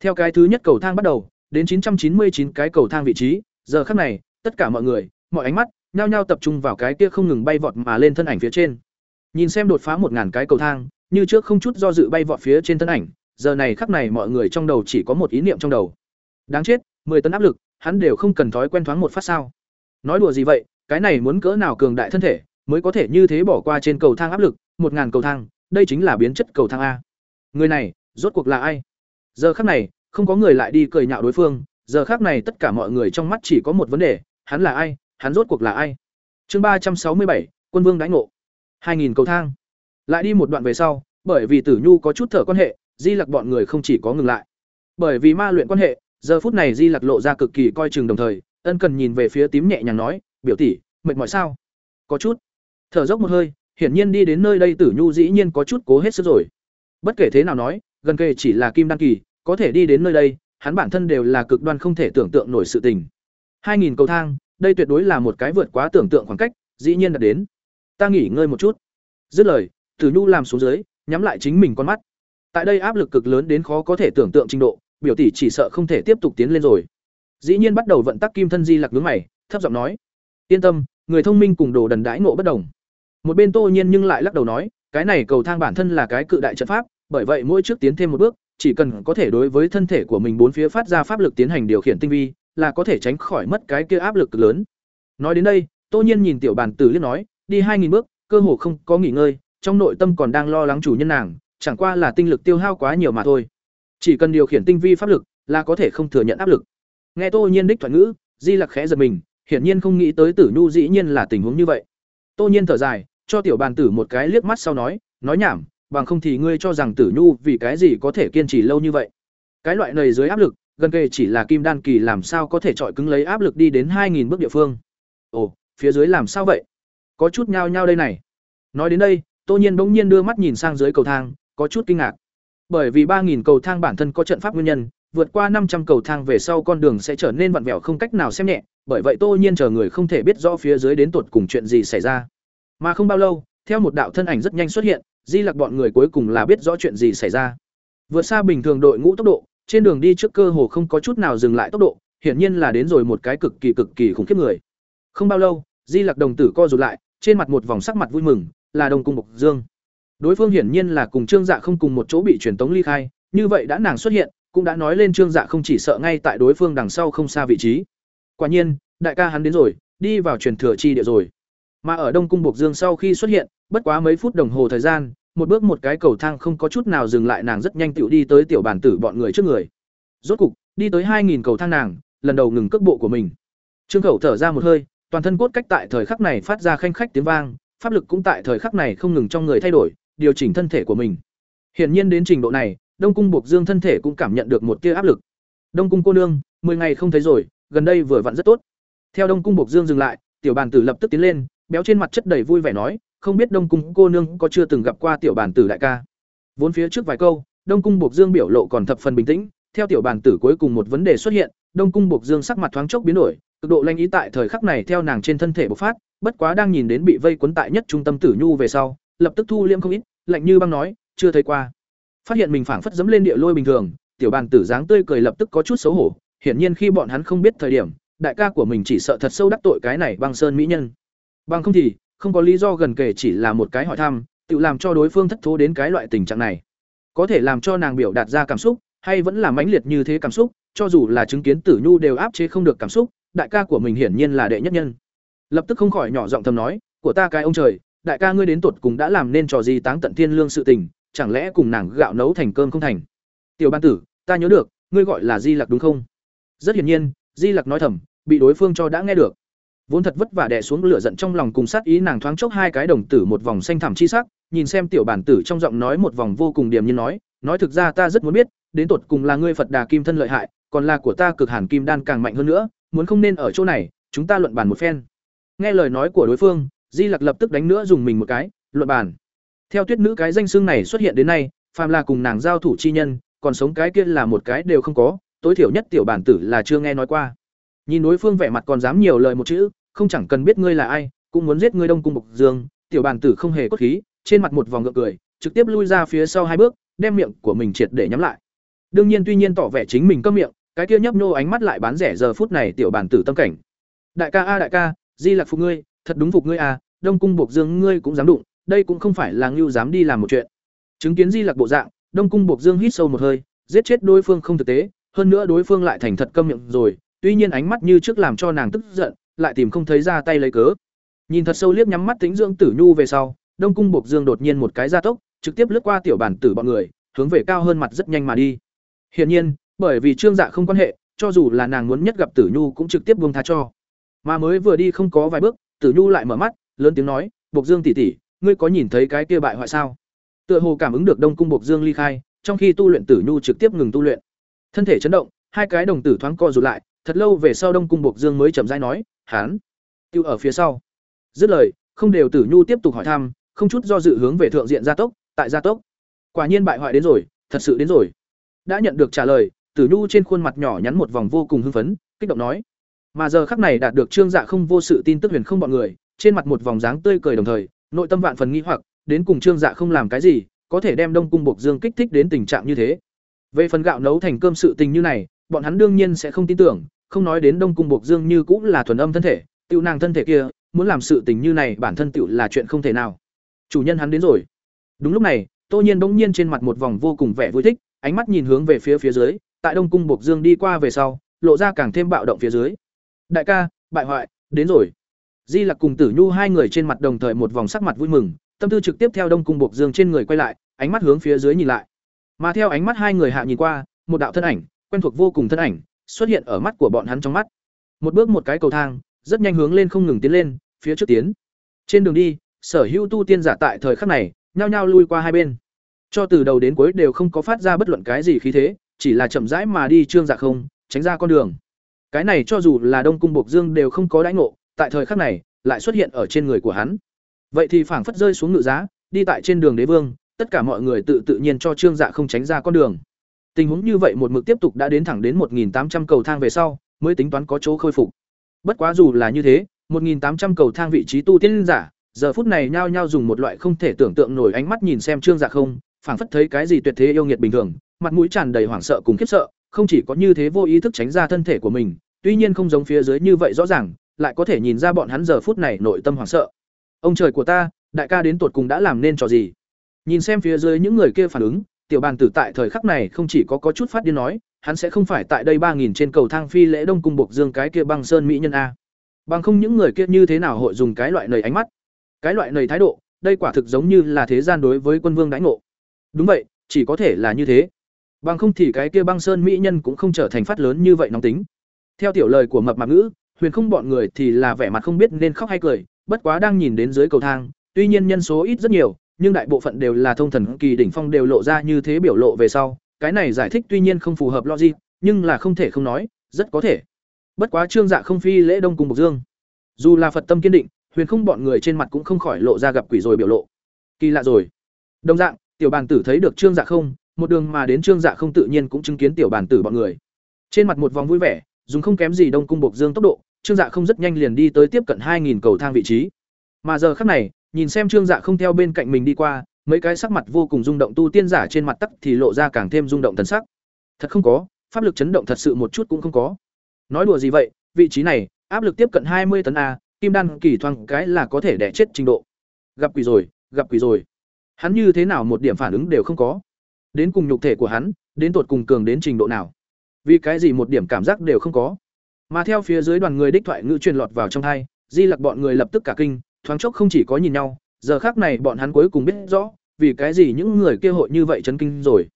Theo cái thứ nhất cầu thang bắt đầu, đến chín trăm chín mươi chín cái cầu thang vị trí, giờ khắc này, tất cả mọi người, mọi ánh mắt nhao nhao tập trung vào cái kia không ngừng bay vọt mà lên thân ảnh phía trên. Nhìn xem đột phá một ngàn cái cầu thang, như trước không chút do dự bay vọt phía trên thân ảnh, giờ này khắc này mọi người trong đầu chỉ có một ý niệm trong đầu. Đáng chết, mười tấn áp lực, hắn đều không cần thói quen thoáng một phát sao? Nói đùa gì vậy, cái này muốn cỡ nào cường đại thân thể, mới có thể như thế bỏ qua trên cầu thang áp lực, một ngàn cầu thang, đây chính là biến chất cầu thang a. Người này, rốt cuộc là ai? Giờ khắc này, không có người lại đi cười nhạo đối phương, giờ khắc này tất cả mọi người trong mắt chỉ có một vấn đề, hắn là ai, hắn rốt cuộc là ai? Chương ba trăm sáu mươi bảy, Quân Vương đánh ngộ. 2000 cầu thang. Lại đi một đoạn về sau, bởi vì Tử Nhu có chút thở quan hệ, Di Lặc bọn người không chỉ có ngừng lại. Bởi vì ma luyện quan hệ, giờ phút này Di Lặc lộ ra cực kỳ coi chừng đồng thời, ân cần nhìn về phía tím nhẹ nhàng nói, "Biểu tỷ, mệt mỏi sao?" có chút. Thở dốc một hơi, hiển nhiên đi đến nơi đây Tử Nhu dĩ nhiên có chút cố hết sức rồi. Bất kể thế nào nói, gần kề chỉ là kim đan kỳ, có thể đi đến nơi đây, hắn bản thân đều là cực đoan không thể tưởng tượng nổi sự tình. 2000 cầu thang, đây tuyệt đối là một cái vượt quá tưởng tượng khoảng cách, dĩ nhiên đã đến. Ta nghỉ ngơi một chút. Dứt lời, Tử Nhu làm xuống dưới, nhắm lại chính mình con mắt. Tại đây áp lực cực lớn đến khó có thể tưởng tượng trình độ, biểu tỷ chỉ sợ không thể tiếp tục tiến lên rồi. Dĩ nhiên bắt đầu vận tắc kim thân di lặc nhướng mày, thấp giọng nói: "Yên tâm, người thông minh cùng đồ đần đãi ngộ bất đồng." Một bên Tô Nhiên nhưng lại lắc đầu nói: "Cái này cầu thang bản thân là cái cự đại trận pháp, bởi vậy mỗi trước tiến thêm một bước, chỉ cần có thể đối với thân thể của mình bốn phía phát ra pháp lực tiến hành điều khiển tinh vi, là có thể tránh khỏi mất cái kia áp lực cực lớn." Nói đến đây, Tô Nhiên nhìn tiểu bản tử liếc nói: "Đi hai nghìn bước, cơ hồ không có nghỉ ngơi, trong nội tâm còn đang lo lắng chủ nhân nàng, chẳng qua là tinh lực tiêu hao quá nhiều mà thôi. Chỉ cần điều khiển tinh vi pháp lực, là có thể không thừa nhận áp lực." Nghe Tô Nhiên đích thoại ngữ, Di Lặc khẽ giật mình, hiển nhiên không nghĩ tới Tử Nhu dĩ nhiên là tình huống như vậy. Tô Nhiên thở dài, cho tiểu bàn tử một cái liếc mắt sau nói, nói nhảm, bằng không thì ngươi cho rằng Tử Nhu vì cái gì có thể kiên trì lâu như vậy. Cái loại này dưới áp lực, gần kề chỉ là kim đan kỳ làm sao có thể trọi cứng lấy áp lực đi đến 2000 bước địa phương. Ồ, phía dưới làm sao vậy? Có chút nhao nhao đây này. Nói đến đây, Tô Nhiên bỗng nhiên đưa mắt nhìn sang dưới cầu thang, có chút kinh ngạc. Bởi vì 3000 cầu thang bản thân có trận pháp nguyên nhân, vượt qua 500 cầu thang về sau con đường sẽ trở nên vặn vẹo không cách nào xem nhẹ, bởi vậy Tô Nhiên chờ người không thể biết rõ phía dưới đến tột cùng chuyện gì xảy ra. Mà không bao lâu, theo một đạo thân ảnh rất nhanh xuất hiện, Di Lặc bọn người cuối cùng là biết rõ chuyện gì xảy ra. Vượt xa bình thường đội ngũ tốc độ, trên đường đi trước cơ hồ không có chút nào dừng lại tốc độ, hiển nhiên là đến rồi một cái cực kỳ cực kỳ khủng khiếp người. Không bao lâu, Di Lặc đồng tử co rụt lại, trên mặt một vòng sắc mặt vui mừng, là Đông Cung Mộc Dương. Đối phương hiển nhiên là cùng Trương Dạ không cùng một chỗ bị truyền tống ly khai, như vậy đã nàng xuất hiện, cũng đã nói lên Trương Dạ không chỉ sợ ngay tại đối phương đằng sau không xa vị trí. Quả nhiên, đại ca hắn đến rồi, đi vào truyền thừa chi địa rồi. Mà ở Đông cung Bộc Dương sau khi xuất hiện, bất quá mấy phút đồng hồ thời gian, một bước một cái cầu thang không có chút nào dừng lại nàng rất nhanh tựu đi tới tiểu bản tử bọn người trước người. Rốt cục, đi tới 2000 cầu thang nàng, lần đầu ngừng cước bộ của mình. Trương Khẩu thở ra một hơi, toàn thân cốt cách tại thời khắc này phát ra khanh khách tiếng vang, pháp lực cũng tại thời khắc này không ngừng trong người thay đổi, điều chỉnh thân thể của mình. Hiển nhiên đến trình độ này, Đông cung Bộc Dương thân thể cũng cảm nhận được một tia áp lực. Đông cung cô nương, 10 ngày không thấy rồi, gần đây vừa vặn rất tốt. Theo Đông cung Bộc Dương dừng lại, tiểu bàn tử lập tức tiến lên, béo trên mặt chất đầy vui vẻ nói, không biết Đông cung cô nương có chưa từng gặp qua tiểu bàn tử đại ca. Vốn phía trước vài câu, Đông cung Bộc Dương biểu lộ còn thập phần bình tĩnh, theo tiểu bàn tử cuối cùng một vấn đề xuất hiện, Đông cung Bộc Dương sắc mặt thoáng chốc biến đổi, cực độ lanh ý tại thời khắc này theo nàng trên thân thể bộc phát, bất quá đang nhìn đến bị vây quấn tại nhất trung tâm Tử Nhu về sau, lập tức thu liêm không ít, lạnh như băng nói, chưa thấy qua. Phát hiện mình phảng phất dẫm lên địa lôi bình thường tiểu bàn tử dáng tươi cười lập tức có chút xấu hổ hiển nhiên khi bọn hắn không biết thời điểm đại ca của mình chỉ sợ thật sâu đắc tội cái này băng sơn mỹ nhân. Bằng không thì không có lý do gần kể chỉ là một cái hỏi thăm tự làm cho đối phương thất thố đến cái loại tình trạng này. Có thể làm cho nàng biểu đạt ra cảm xúc hay vẫn là mãnh liệt như thế cảm xúc cho dù là chứng kiến tử nhu đều áp chế không được cảm xúc đại ca của mình hiển nhiên là đệ nhất nhân. Lập tức không khỏi nhỏ giọng thầm nói của ta cái ông trời đại ca ngươi đến tột cùng đã làm nên trò gì táng tận thiên lương sự tình, chẳng lẽ cùng nàng gạo nấu thành cơm không thành? Tiểu ban tử, ta nhớ được, ngươi gọi là di lặc đúng không? Rất hiển nhiên, di lặc nói thầm, bị đối phương cho đã nghe được. Vốn thật vất vả đè xuống lửa giận trong lòng cùng sát ý nàng thoáng chốc hai cái đồng tử một vòng xanh thẳm chi sắc, nhìn xem tiểu bản tử trong giọng nói một vòng vô cùng điềm nhiên nói nói thực ra ta rất muốn biết, đến tột cùng là ngươi phật đà kim thân lợi hại, còn là của ta cực hàn kim đan càng mạnh hơn nữa, muốn không nên ở chỗ này, chúng ta luận bàn một phen. Nghe lời nói của đối phương di lặc lập tức đánh nữa dùng mình một cái luận bàn theo tuyết nữ cái danh xương này xuất hiện đến nay, phàm là cùng nàng giao thủ chi nhân, còn sống cái kia là một cái đều không có, tối thiểu nhất tiểu bản tử là chưa nghe nói qua. Nhìn đối phương vẻ mặt còn dám nhiều lời một chữ, không chẳng cần biết ngươi là ai, cũng muốn giết ngươi Đông cung Bộc Dương, tiểu bản tử không hề cốt khí, trên mặt một vòng ngượng cười, trực tiếp lui ra phía sau hai bước, đem miệng của mình triệt để nhắm lại. Đương nhiên tuy nhiên tỏ vẻ chính mình câm miệng, cái kia nhấp nhô ánh mắt lại bán rẻ giờ phút này tiểu bản tử tâm cảnh. Đại ca a đại ca, Di Lạc phụ ngươi, thật đúng phục ngươi à, Đông cung buộc Dương ngươi cũng dám đụng, đây cũng không phải là ngưu dám đi làm một chuyện. Chứng kiến di lặc bộ dạng đông cung buộc dương hít sâu một hơi giết chết đối phương không thực tế hơn nữa đối phương lại thành thật câm miệng rồi tuy nhiên ánh mắt như trước làm cho nàng tức giận lại tìm không thấy ra tay lấy cớ. Nhìn thật sâu liếc nhắm mắt tính dưỡng tử nhu về sau đông cung buộc dương đột nhiên một cái gia tốc trực tiếp lướt qua tiểu bản tử bọn người hướng về cao hơn mặt rất nhanh mà đi. Hiển nhiên bởi vì trương dạ không quan hệ cho dù là nàng muốn nhất gặp tử nhu cũng trực tiếp buông tha cho. Mà mới vừa đi không có vài bước tử nhu lại mở mắt lớn tiếng nói "Bộc dương tỷ tỷ ngươi có nhìn thấy cái kia bại hoại sao tựa hồ cảm ứng được đông cung bộc dương ly khai trong khi tu luyện tử nhu trực tiếp ngừng tu luyện thân thể chấn động hai cái đồng tử thoáng co rụt lại thật lâu về sau đông cung bộc dương mới chậm rãi nói hán tiêu ở phía sau dứt lời không đều Tử Nhu tiếp tục hỏi thăm, không chút do dự hướng về thượng diện gia tốc, tại gia tốc. Quả nhiên bại hoại đến rồi, thật sự đến rồi. Đã nhận được trả lời, Tử Nhu trên khuôn mặt nhỏ nhắn một vòng vô cùng hưng phấn, kích động nói. Mà giờ khắc này đạt được Trương Dạ không vô sự tin tức huyền không bọn người, trên mặt một vòng dáng tươi cười đồng thời, nội tâm vạn phần nghi hoặc, đến cùng Trương Dạ không làm cái gì, có thể đem Đông cung Bộc Dương kích thích đến tình trạng như thế. Về phần gạo nấu thành cơm sự tình như này, bọn hắn đương nhiên sẽ không tin tưởng, không nói đến Đông cung Bộc Dương như cũng là thuần âm thân thể, tiêu nàng thân thể kia, muốn làm sự tình như này bản thân tiểu là chuyện không thể nào. Chủ nhân hắn đến rồi. Đúng lúc này, Tô Nhiên bỗng nhiên trên mặt một vòng vô cùng vẻ vui thích, ánh mắt nhìn hướng về phía phía dưới, tại Đông cung Bộc Dương đi qua về sau, lộ ra càng thêm bạo động phía dưới. Đại ca, bại hoại, đến rồi. Di Lặc cùng Tử Nhu hai người trên mặt đồng thời một vòng sắc mặt vui mừng, tâm tư trực tiếp theo Đông cung Bộc Dương trên người quay lại, ánh mắt hướng phía dưới nhìn lại. Mà theo ánh mắt hai người hạ nhìn qua, một đạo thân ảnh, quen thuộc vô cùng thân ảnh, xuất hiện ở mắt của bọn hắn trong mắt. Một bước một cái cầu thang, rất nhanh hướng lên không ngừng tiến lên, phía trước tiến. Trên đường đi, sở hữu tu tiên giả tại thời khắc này, nhao nhao lui qua hai bên. Cho từ đầu đến cuối đều không có phát ra bất luận cái gì khí thế, chỉ là chậm rãi mà đi trương dạ không, tránh ra con đường. Cái này cho dù là Đông cung Bộc Dương đều không có đãi ngộ, tại thời khắc này, lại xuất hiện ở trên người của hắn. Vậy thì phảng phất rơi xuống ngự giá, đi tại trên đường đế vương, tất cả mọi người tự tự nhiên cho trương dạ không tránh ra con đường. Tình huống như vậy một mực tiếp tục đã đến thẳng đến 1800 cầu thang về sau, mới tính toán có chỗ khôi phục. Bất quá dù là như thế, 1800 cầu thang vị trí tu tiên giả, giờ phút này nhao nhao dùng một loại không thể tưởng tượng nổi ánh mắt nhìn xem Trương Dạ không, phảng phất thấy cái gì tuyệt thế yêu nghiệt bình thường, mặt mũi tràn đầy hoảng sợ cùng khiếp sợ, không chỉ có như thế vô ý thức tránh ra thân thể của mình, tuy nhiên không giống phía dưới như vậy rõ ràng, lại có thể nhìn ra bọn hắn giờ phút này nội tâm hoảng sợ. Ông trời của ta, đại ca đến tột cùng đã làm nên trò gì? Nhìn xem phía dưới những người kia phản ứng, tiểu bàn tử tại thời khắc này không chỉ có có chút phát điên nói, hắn sẽ không phải tại đây ba nghìn trên cầu thang phi lễ đông cung buộc dương cái kia băng sơn mỹ nhân a. Bằng không những người kia như thế nào hội dùng cái loại nầy ánh mắt, cái loại nầy thái độ, đây quả thực giống như là thế gian đối với quân vương đãi ngộ. Đúng vậy, chỉ có thể là như thế. Bằng không thì cái kia băng sơn mỹ nhân cũng không trở thành phát lớn như vậy nóng tính. Theo tiểu lời của mập mạp ngữ, huyền không bọn người thì là vẻ mặt không biết nên khóc hay cười, bất quá đang nhìn đến dưới cầu thang, tuy nhiên nhân số ít rất nhiều, nhưng đại bộ phận đều là thông thần kỳ đỉnh phong đều lộ ra như thế biểu lộ về sau, cái này giải thích tuy nhiên không phù hợp logic, nhưng là không thể không nói, rất có thể. Bất quá Trương Dạ không phi lễ đông cùng Bộc Dương. Dù là Phật tâm kiên định, huyền không bọn người trên mặt cũng không khỏi lộ ra gặp quỷ rồi biểu lộ. Kỳ lạ rồi. Đồng dạng, tiểu bàn tử thấy được Trương Dạ không, một đường mà đến Trương Dạ không tự nhiên cũng chứng kiến tiểu bàn tử bọn người. Trên mặt một vòng vui vẻ, dùng không kém gì đông cung Bộc Dương tốc độ, Trương Dạ không rất nhanh liền đi tới tiếp cận 2000 cầu thang vị trí. Mà giờ khắc này, nhìn xem Trương Dạ không theo bên cạnh mình đi qua, mấy cái sắc mặt vô cùng rung động tu tiên giả trên mặt tắc thì lộ ra càng thêm rung động thần sắc. Thật không có, pháp lực chấn động thật sự một chút cũng không có. Nói đùa gì vậy, vị trí này, áp lực tiếp cận hai mươi tấn a, kim đan kỳ thoang cái là có thể đẻ chết trình độ. Gặp quỷ rồi, gặp quỷ rồi. Hắn như thế nào một điểm phản ứng đều không có. Đến cùng nhục thể của hắn, đến tột cùng cường đến trình độ nào? Vì cái gì một điểm cảm giác đều không có. Mà theo phía dưới đoàn người đích thoại ngữ truyền lọt vào trong thai Di Lặc bọn người lập tức cả kinh, thoáng chốc không chỉ có nhìn nhau, giờ khác này bọn hắn cuối cùng biết rõ, vì cái gì những người kia hội như vậy chấn kinh rồi.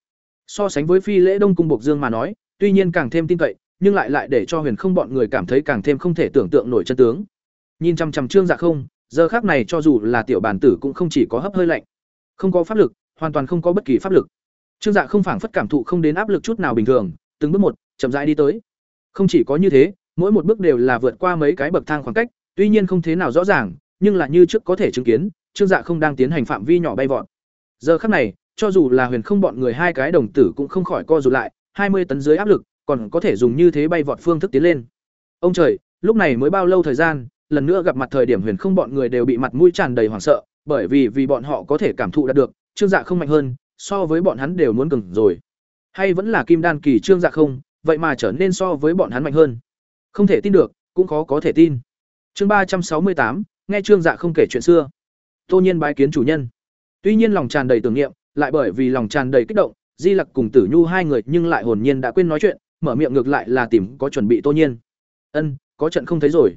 So sánh với phi lễ Đông cung Bộc Dương mà nói, tuy nhiên càng thêm tin cậy, nhưng lại lại để cho Huyền Không bọn người cảm thấy càng thêm không thể tưởng tượng nổi chân tướng. Nhìn chăm chăm Trương Dạ không, giờ khác này cho dù là tiểu bản tử cũng không chỉ có hấp hơi lạnh, không có pháp lực, hoàn toàn không có bất kỳ pháp lực. Trương Dạ không phảng phất cảm thụ không đến áp lực chút nào bình thường, từng bước một, chậm rãi đi tới. Không chỉ có như thế, mỗi một bước đều là vượt qua mấy cái bậc thang khoảng cách, tuy nhiên không thế nào rõ ràng, nhưng là như trước có thể chứng kiến, Trương Dạ không đang tiến hành phạm vi nhỏ bay vọt. Giờ khắc này, cho dù là Huyền Không bọn người hai cái đồng tử cũng không khỏi co rụt lại, hai mươi tấn dưới áp lực, còn có thể dùng như thế bay vọt phương thức tiến lên. Ông trời, lúc này mới bao lâu thời gian, lần nữa gặp mặt thời điểm Huyền Không bọn người đều bị mặt mũi tràn đầy hoảng sợ, bởi vì vì bọn họ có thể cảm thụ được, Trương Dạ không mạnh hơn, so với bọn hắn đều muốn cứng rồi. Hay vẫn là Kim Đan kỳ Trương Dạ không, vậy mà trở nên so với bọn hắn mạnh hơn. Không thể tin được, cũng khó có thể tin. Chương ba trăm sáu mươi tám nghe Trương Dạ không kể chuyện xưa. Tô Nhiên bái kiến chủ nhân. Tuy nhiên lòng tràn đầy tưởng niệm, lại bởi vì lòng tràn đầy kích động, Di Lặc cùng Tử Nhu hai người nhưng lại hồn nhiên đã quên nói chuyện, mở miệng ngược lại là tìm có chuẩn bị Tô Nhiên. Ân, có trận không thấy rồi.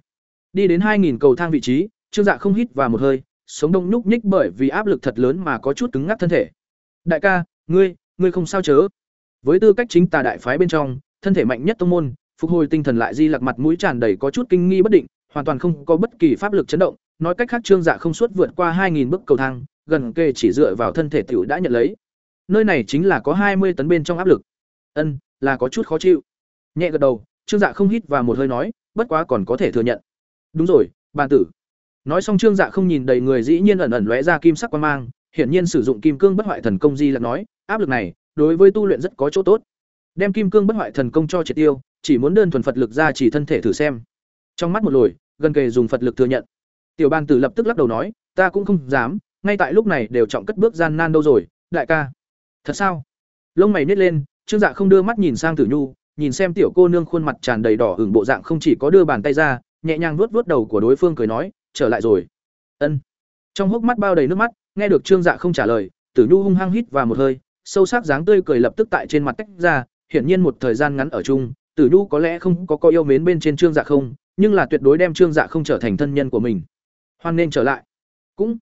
Đi đến hai nghìn cầu thang vị trí, Trương Dạ không hít vào một hơi, sống đông nhúc nhích bởi vì áp lực thật lớn mà có chút cứng ngắc thân thể. Đại ca, ngươi, ngươi không sao chớ? Với tư cách chính tà đại phái bên trong, thân thể mạnh nhất tông môn, phục hồi tinh thần lại Di Lặc mặt mũi tràn đầy có chút kinh nghi bất định, hoàn toàn không có bất kỳ pháp lực chấn động, nói cách khác Trương Dạ không suốt vượt qua 2000 bước cầu thang, gần kề chỉ dựa vào thân thể tiểu đã nhận lấy. Nơi này chính là có 20 tấn bên trong áp lực. Ân, là có chút khó chịu. Nhẹ gật đầu, Trương Dạ không hít và một hơi nói, bất quá còn có thể thừa nhận. Đúng rồi, bàn tử. nói xong trương dạ không nhìn đầy người dĩ nhiên ẩn ẩn lóe ra kim sắc quan mang hiển nhiên sử dụng kim cương bất hoại thần công di lặc nói áp lực này đối với tu luyện rất có chỗ tốt. Đem kim cương bất hoại thần công cho triệt tiêu, chỉ muốn đơn thuần phật lực ra chỉ thân thể thử xem. Trong mắt một lồi, gần kề dùng phật lực thừa nhận. Tiểu bang tử lập tức lắc đầu nói, ta cũng không dám, ngay tại lúc này đều trọng cất bước gian nan đâu rồi, đại ca. Thật sao? Lông mày nhếch lên, trương dạ không đưa mắt nhìn sang tử nhu, nhìn xem tiểu cô nương khuôn mặt tràn đầy đỏ hửng bộ dạng không chỉ có đưa bàn tay ra, nhẹ nhàng vuốt vuốt đầu của đối phương cười nói, trở lại rồi. Ân. Trong hốc mắt bao đầy nước mắt, nghe được trương dạ không trả lời, tử nhu hung hăng hít vào một hơi sâu sắc dáng tươi cười lập tức tại trên mặt tách ra, hiển nhiên một thời gian ngắn ở chung, tử nhu có lẽ không có có yêu mến bên trên trương dạ không, nhưng là tuyệt đối đem trương dạ không trở thành thân nhân của mình. Hoan nên trở lại. Cũng,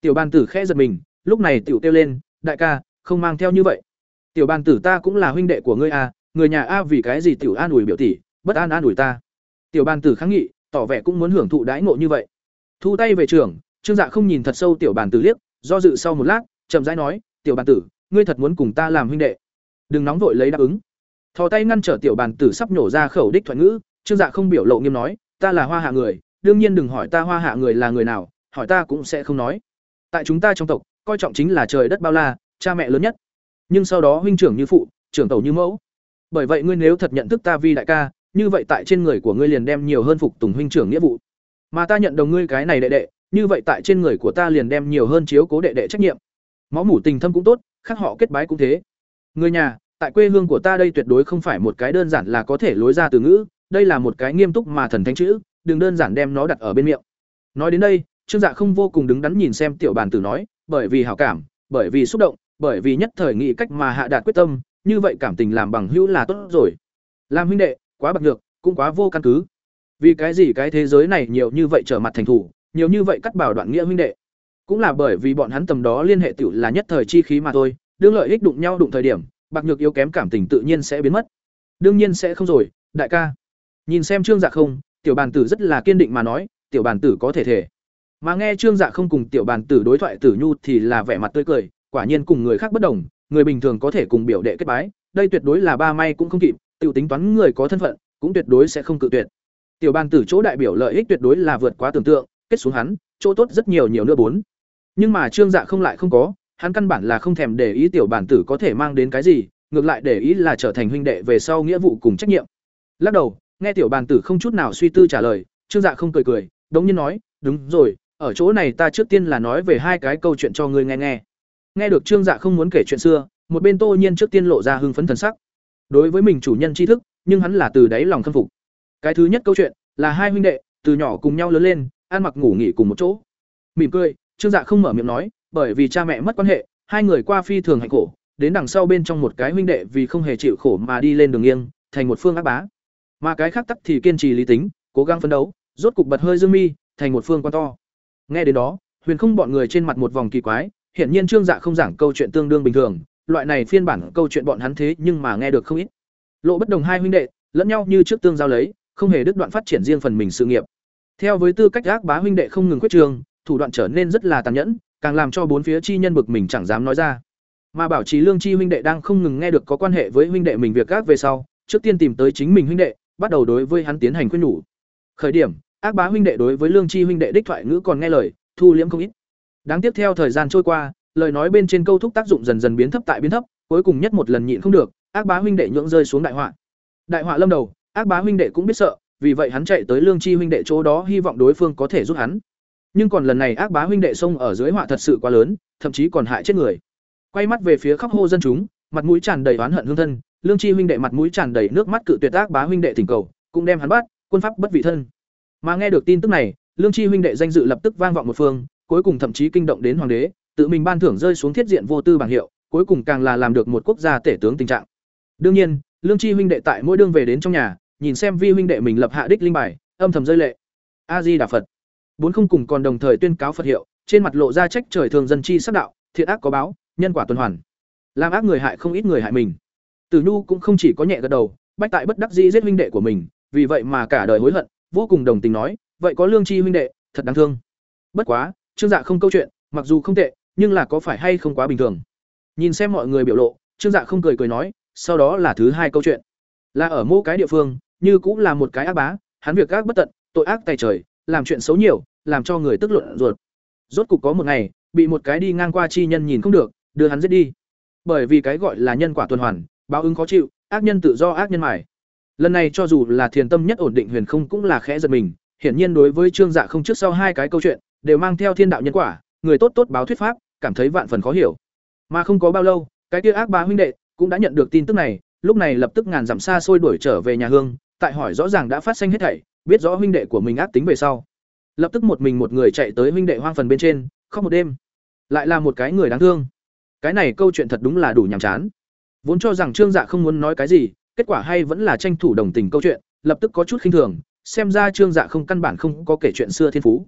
tiểu Ban tử khẽ giật mình, lúc này tiểu kêu lên, đại ca, không mang theo như vậy. Tiểu Ban tử ta cũng là huynh đệ của ngươi à người nhà a vì cái gì tiểu an ủi biểu tỷ, bất an an ủi ta? Tiểu Ban tử kháng nghị, tỏ vẻ cũng muốn hưởng thụ đãi ngộ như vậy. Thu tay về trường, trương dạ không nhìn thật sâu tiểu Ban tử liếc, do dự sau một lát, chậm rãi nói, tiểu Ban tử ngươi thật muốn cùng ta làm huynh đệ. Đừng nóng vội lấy đáp ứng. Thò tay ngăn trở tiểu bàn tử sắp nhổ ra khẩu đích thoại ngữ, trương dạ không biểu lộ nghiêm nói, ta là hoa hạ người, đương nhiên đừng hỏi ta hoa hạ người là người nào, hỏi ta cũng sẽ không nói. Tại chúng ta trong tộc, coi trọng chính là trời đất bao la, cha mẹ lớn nhất. Nhưng sau đó huynh trưởng như phụ, trưởng tàu như mẫu. Bởi vậy ngươi nếu thật nhận thức ta vi đại ca, như vậy tại trên người của ngươi liền đem nhiều hơn phục tùng huynh trưởng nghĩa vụ. Mà ta nhận đồng ngươi cái này đệ đệ, như vậy tại trên người của ta liền đem nhiều hơn chiếu cố đệ đệ trách nhiệm. Máu mủ tình thâm cũng tốt khác họ kết bái cũng thế. Người nhà, tại quê hương của ta đây tuyệt đối không phải một cái đơn giản là có thể lối ra từ ngữ, đây là một cái nghiêm túc mà thần thánh chữ, đừng đơn giản đem nó đặt ở bên miệng. Nói đến đây, trương dạ không vô cùng đứng đắn nhìn xem tiểu bàn tử nói, bởi vì hảo cảm, bởi vì xúc động, bởi vì nhất thời nghĩ cách mà hạ đạt quyết tâm, như vậy cảm tình làm bằng hữu là tốt rồi. Làm huynh đệ, quá bạc nhược, cũng quá vô căn cứ. Vì cái gì cái thế giới này nhiều như vậy trở mặt thành thủ, nhiều như vậy cắt bảo đoạn nghĩa huynh đệ? Cũng là bởi vì bọn hắn tầm đó liên hệ tiểu là nhất thời chi khí mà thôi, đương lợi ích đụng nhau đụng thời điểm, bạc nhược yếu kém cảm tình tự nhiên sẽ biến mất. Đương nhiên sẽ không rồi, đại ca. Nhìn xem trương dạ không, tiểu bàn tử rất là kiên định mà nói, tiểu bàn tử có thể thể. Mà nghe trương dạ không cùng tiểu bàn tử đối thoại tử nhu thì là vẻ mặt tươi cười, quả nhiên cùng người khác bất đồng, người bình thường có thể cùng biểu đệ kết bái, đây tuyệt đối là ba may cũng không kịp, tiểu tính toán người có thân phận, cũng tuyệt đối sẽ không cự tuyệt. Tiểu bàn tử chỗ đại biểu lợi ích tuyệt đối là vượt quá tưởng tượng, kết xuống hắn, chỗ tốt rất nhiều nhiều nữa bốn nhưng mà trương dạ không lại không có, hắn căn bản là không thèm để ý tiểu bản tử có thể mang đến cái gì, ngược lại để ý là trở thành huynh đệ về sau nghĩa vụ cùng trách nhiệm. Lắc đầu, nghe tiểu bản tử không chút nào suy tư trả lời, trương dạ không cười cười, đống nhiên nói, đúng rồi, ở chỗ này ta trước tiên là nói về hai cái câu chuyện cho ngươi nghe nghe. Nghe được trương dạ không muốn kể chuyện xưa, một bên tô nhiên trước tiên lộ ra hưng phấn thần sắc. Đối với mình chủ nhân tri thức, nhưng hắn là từ đáy lòng khâm phục. Cái thứ nhất câu chuyện là hai huynh đệ từ nhỏ cùng nhau lớn lên, ăn mặc ngủ nghỉ cùng một chỗ. Mỉm cười trương dạ không mở miệng nói, bởi vì cha mẹ mất quan hệ, hai người qua phi thường hạnh khổ, đến đằng sau bên trong một cái huynh đệ vì không hề chịu khổ mà đi lên đường nghiêng, thành một phương ác bá. Mà cái khác tắc thì kiên trì lý tính, cố gắng phấn đấu, rốt cục bật hơi dương mi, thành một phương quan to. Nghe đến đó, huyền không bọn người trên mặt một vòng kỳ quái, hiển nhiên trương dạ không giảng câu chuyện tương đương bình thường, loại này phiên bản câu chuyện bọn hắn thế nhưng mà nghe được không ít. Lộ bất đồng hai huynh đệ, lẫn nhau như trước tương giao lấy, không hề đứt đoạn phát triển riêng phần mình sự nghiệp. Theo với tư cách ác bá huynh đệ không ngừng quyết trường thủ đoạn trở nên rất là tàn nhẫn, càng làm cho bốn phía chi nhân bực mình chẳng dám nói ra. Mà bảo trì lương chi huynh đệ đang không ngừng nghe được có quan hệ với huynh đệ mình việc gác về sau, trước tiên tìm tới chính mình huynh đệ, bắt đầu đối với hắn tiến hành khuyên nhủ. Khởi điểm, ác bá huynh đệ đối với lương chi huynh đệ đích thoại ngữ còn nghe lời, thu liễm không ít. Đáng tiếp theo thời gian trôi qua, lời nói bên trên câu thúc tác dụng dần dần biến thấp tại biến thấp, cuối cùng nhất một lần nhịn không được, ác bá huynh đệ nhưỡng rơi xuống đại họa. Đại họa lâm đầu, ác bá huynh đệ cũng biết sợ, vì vậy hắn chạy tới lương chi huynh đệ chỗ đó, hy vọng đối phương có thể giúp hắn nhưng còn lần này ác bá huynh đệ xông ở dưới họa thật sự quá lớn, thậm chí còn hại chết người. Quay mắt về phía khóc hô dân chúng, mặt mũi tràn đầy oán hận hương thân, lương chi huynh đệ mặt mũi tràn đầy nước mắt cự tuyệt ác bá huynh đệ thỉnh cầu, cũng đem hắn bắt, quân pháp bất vị thân. Mà nghe được tin tức này, lương chi huynh đệ danh dự lập tức vang vọng một phương, cuối cùng thậm chí kinh động đến hoàng đế, tự mình ban thưởng rơi xuống thiết diện vô tư bảng hiệu, cuối cùng càng là làm được một quốc gia tể tướng tình trạng. Đương nhiên, lương chi huynh đệ tại mỗi đương về đến trong nhà, nhìn xem vi huynh đệ mình lập hạ đích linh bài, âm thầm rơi lệ. A di đà phật bốn không cùng còn đồng thời tuyên cáo phật hiệu, trên mặt lộ ra trách trời thường dân chi sắc đạo, thiện ác có báo, nhân quả tuần hoàn. Làm ác người hại không ít người hại mình. Tử nhu cũng không chỉ có nhẹ gật đầu, bách tại bất đắc dĩ giết huynh đệ của mình, vì vậy mà cả đời hối hận, vô cùng đồng tình nói, vậy có lương chi huynh đệ, thật đáng thương. Bất quá, trương dạ không câu chuyện, mặc dù không tệ, nhưng là có phải hay không quá bình thường. Nhìn xem mọi người biểu lộ, trương dạ không cười cười nói, sau đó là thứ hai câu chuyện. Là ở mỗi cái địa phương, như cũng là một cái ác bá, hắn việc ác bất tận, tội ác tài trời làm chuyện xấu nhiều, làm cho người tức luận ruột. Rốt cục có một ngày, bị một cái đi ngang qua chi nhân nhìn không được, đưa hắn giết đi. Bởi vì cái gọi là nhân quả tuần hoàn, báo ứng khó chịu, ác nhân tự do ác nhân mải. Lần này cho dù là thiền tâm nhất ổn định huyền không cũng là khẽ giật mình, hiển nhiên đối với Trương Dạ không trước sau hai cái câu chuyện, đều mang theo thiên đạo nhân quả, người tốt tốt báo thuyết pháp, cảm thấy vạn phần khó hiểu. Mà không có bao lâu, cái kia ác ba huynh đệ cũng đã nhận được tin tức này, lúc này lập tức ngàn dặm xa xôi đuổi trở về nhà hương, tại hỏi rõ ràng đã phát sinh hết thảy, biết rõ huynh đệ của mình ác tính về sau. Lập tức một mình một người chạy tới huynh đệ hoang phần bên trên, khóc một đêm. Lại là một cái người đáng thương. Cái này câu chuyện thật đúng là đủ nhàm chán. Vốn cho rằng Trương Dạ không muốn nói cái gì, kết quả hay vẫn là tranh thủ đồng tình câu chuyện, lập tức có chút khinh thường, xem ra Trương Dạ không căn bản không có kể chuyện xưa thiên phú.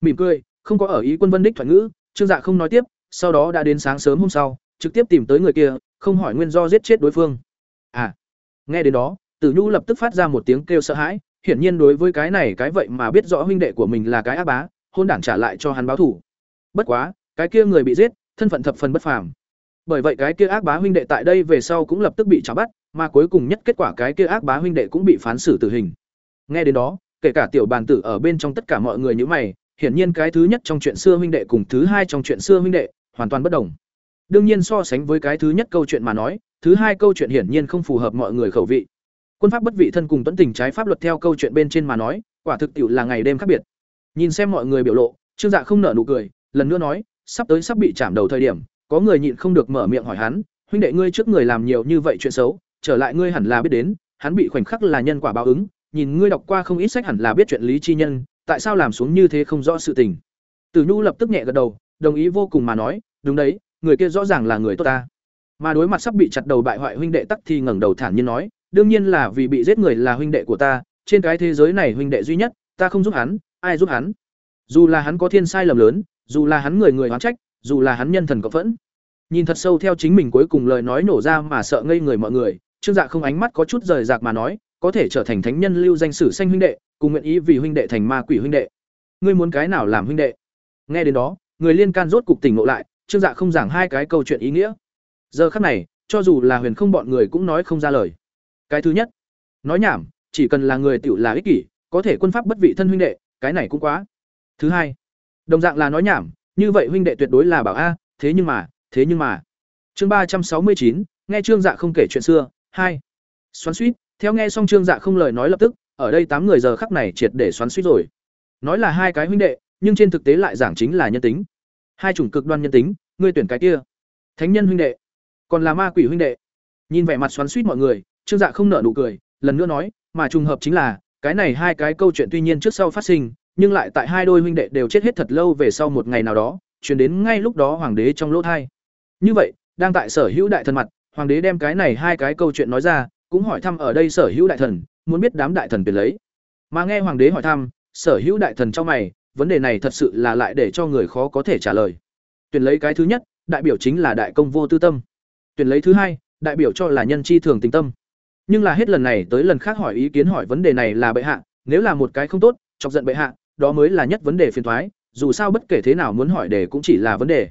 Mỉm cười, không có ở ý quân vân đích thoại ngữ, Trương Dạ không nói tiếp, sau đó đã đến sáng sớm hôm sau, trực tiếp tìm tới người kia, không hỏi nguyên do giết chết đối phương. À. Nghe đến đó, Tử Nhu lập tức phát ra một tiếng kêu sợ hãi, hiển nhiên đối với cái này cái vậy mà biết rõ huynh đệ của mình là cái ác bá, hôn đản trả lại cho hắn báo thủ. Bất quá, cái kia người bị giết, thân phận thập phần bất phàm. Bởi vậy cái kia ác bá huynh đệ tại đây về sau cũng lập tức bị trả bắt, mà cuối cùng nhất kết quả cái kia ác bá huynh đệ cũng bị phán xử tử hình. Nghe đến đó, kể cả tiểu bàn tử ở bên trong tất cả mọi người như mày, hiển nhiên cái thứ nhất trong chuyện xưa huynh đệ cùng thứ hai trong chuyện xưa huynh đệ hoàn toàn bất đồng. Đương nhiên so sánh với cái thứ nhất câu chuyện mà nói, thứ hai câu chuyện hiển nhiên không phù hợp mọi người khẩu vị. Quân pháp bất vị thân cùng tuấn tình trái pháp luật theo câu chuyện bên trên mà nói, quả thực tiểu là ngày đêm khác biệt. Nhìn xem mọi người biểu lộ, Trương Dạ không nở nụ cười, lần nữa nói, sắp tới sắp bị chạm đầu thời điểm, có người nhịn không được mở miệng hỏi hắn, huynh đệ ngươi trước người làm nhiều như vậy chuyện xấu, trở lại ngươi hẳn là biết đến, hắn bị khoảnh khắc là nhân quả báo ứng, nhìn ngươi đọc qua không ít sách hẳn là biết chuyện lý chi nhân, tại sao làm xuống như thế không rõ sự tình. Tử Nhu lập tức nhẹ gật đầu, đồng ý vô cùng mà nói, đúng đấy, người kia rõ ràng là người tốt ta. Mà đối mặt sắp bị chặt đầu bại hoại huynh đệ tắc thì ngẩng đầu thản nhiên nói, đương nhiên là vì bị giết người là huynh đệ của ta, trên cái thế giới này huynh đệ duy nhất, ta không giúp hắn, ai giúp hắn? Dù là hắn có thiên sai lầm lớn, dù là hắn người người oán trách, dù là hắn nhân thần cộng phẫn. Nhìn thật sâu theo chính mình cuối cùng lời nói nổ ra mà sợ ngây người mọi người, Trương Dạ không ánh mắt có chút rời rạc mà nói, có thể trở thành thánh nhân lưu danh sử sanh huynh đệ, cùng nguyện ý vì huynh đệ thành ma quỷ huynh đệ. Ngươi muốn cái nào làm huynh đệ? Nghe đến đó, người liên can rốt cục tỉnh ngộ lại, Trương Dạ không giảng hai cái câu chuyện ý nghĩa. Giờ khắc này, cho dù là huyền không bọn người cũng nói không ra lời. Cái thứ nhất, nói nhảm, chỉ cần là người tiểu là ích kỷ, có thể quân pháp bất vị thân huynh đệ, cái này cũng quá. Thứ hai, đồng dạng là nói nhảm, như vậy huynh đệ tuyệt đối là bảo a, thế nhưng mà, thế nhưng mà. Chương ba trăm sáu mươi chín nghe Trương Dạ không kể chuyện xưa, hai. Xoắn xuýt, theo nghe xong Trương Dạ không lời nói lập tức, ở đây tám người giờ khắc này triệt để xoắn xuýt rồi. Nói là hai cái huynh đệ, nhưng trên thực tế lại giảng chính là nhân tính. Hai chủng cực đoan nhân tính, ngươi tuyển cái kia. Thánh nhân huynh đệ, còn là ma quỷ huynh đệ. Nhìn vẻ mặt xoắn xuýt mọi người, Trương Dạ không nở nụ cười, lần nữa nói, mà trùng hợp chính là, cái này hai cái câu chuyện tuy nhiên trước sau phát sinh, nhưng lại tại hai đôi huynh đệ đều chết hết thật lâu về sau một ngày nào đó, truyền đến ngay lúc đó hoàng đế trong lỗ thai. Như vậy, đang tại sở hữu đại thần mặt, hoàng đế đem cái này hai cái câu chuyện nói ra, cũng hỏi thăm ở đây sở hữu đại thần, muốn biết đám đại thần tiền lấy. Mà nghe hoàng đế hỏi thăm, sở hữu đại thần trong mày, vấn đề này thật sự là lại để cho người khó có thể trả lời. Tuyển lấy cái thứ nhất, đại biểu chính là đại công vô tư tâm. Tuyển lấy thứ hai, đại biểu cho là nhân chi thường tình tâm. Nhưng là hết lần này tới lần khác hỏi ý kiến hỏi vấn đề này là bệ hạ, nếu là một cái không tốt, chọc giận bệ hạ, đó mới là nhất vấn đề phiền toái, dù sao bất kể thế nào muốn hỏi đề cũng chỉ là vấn đề.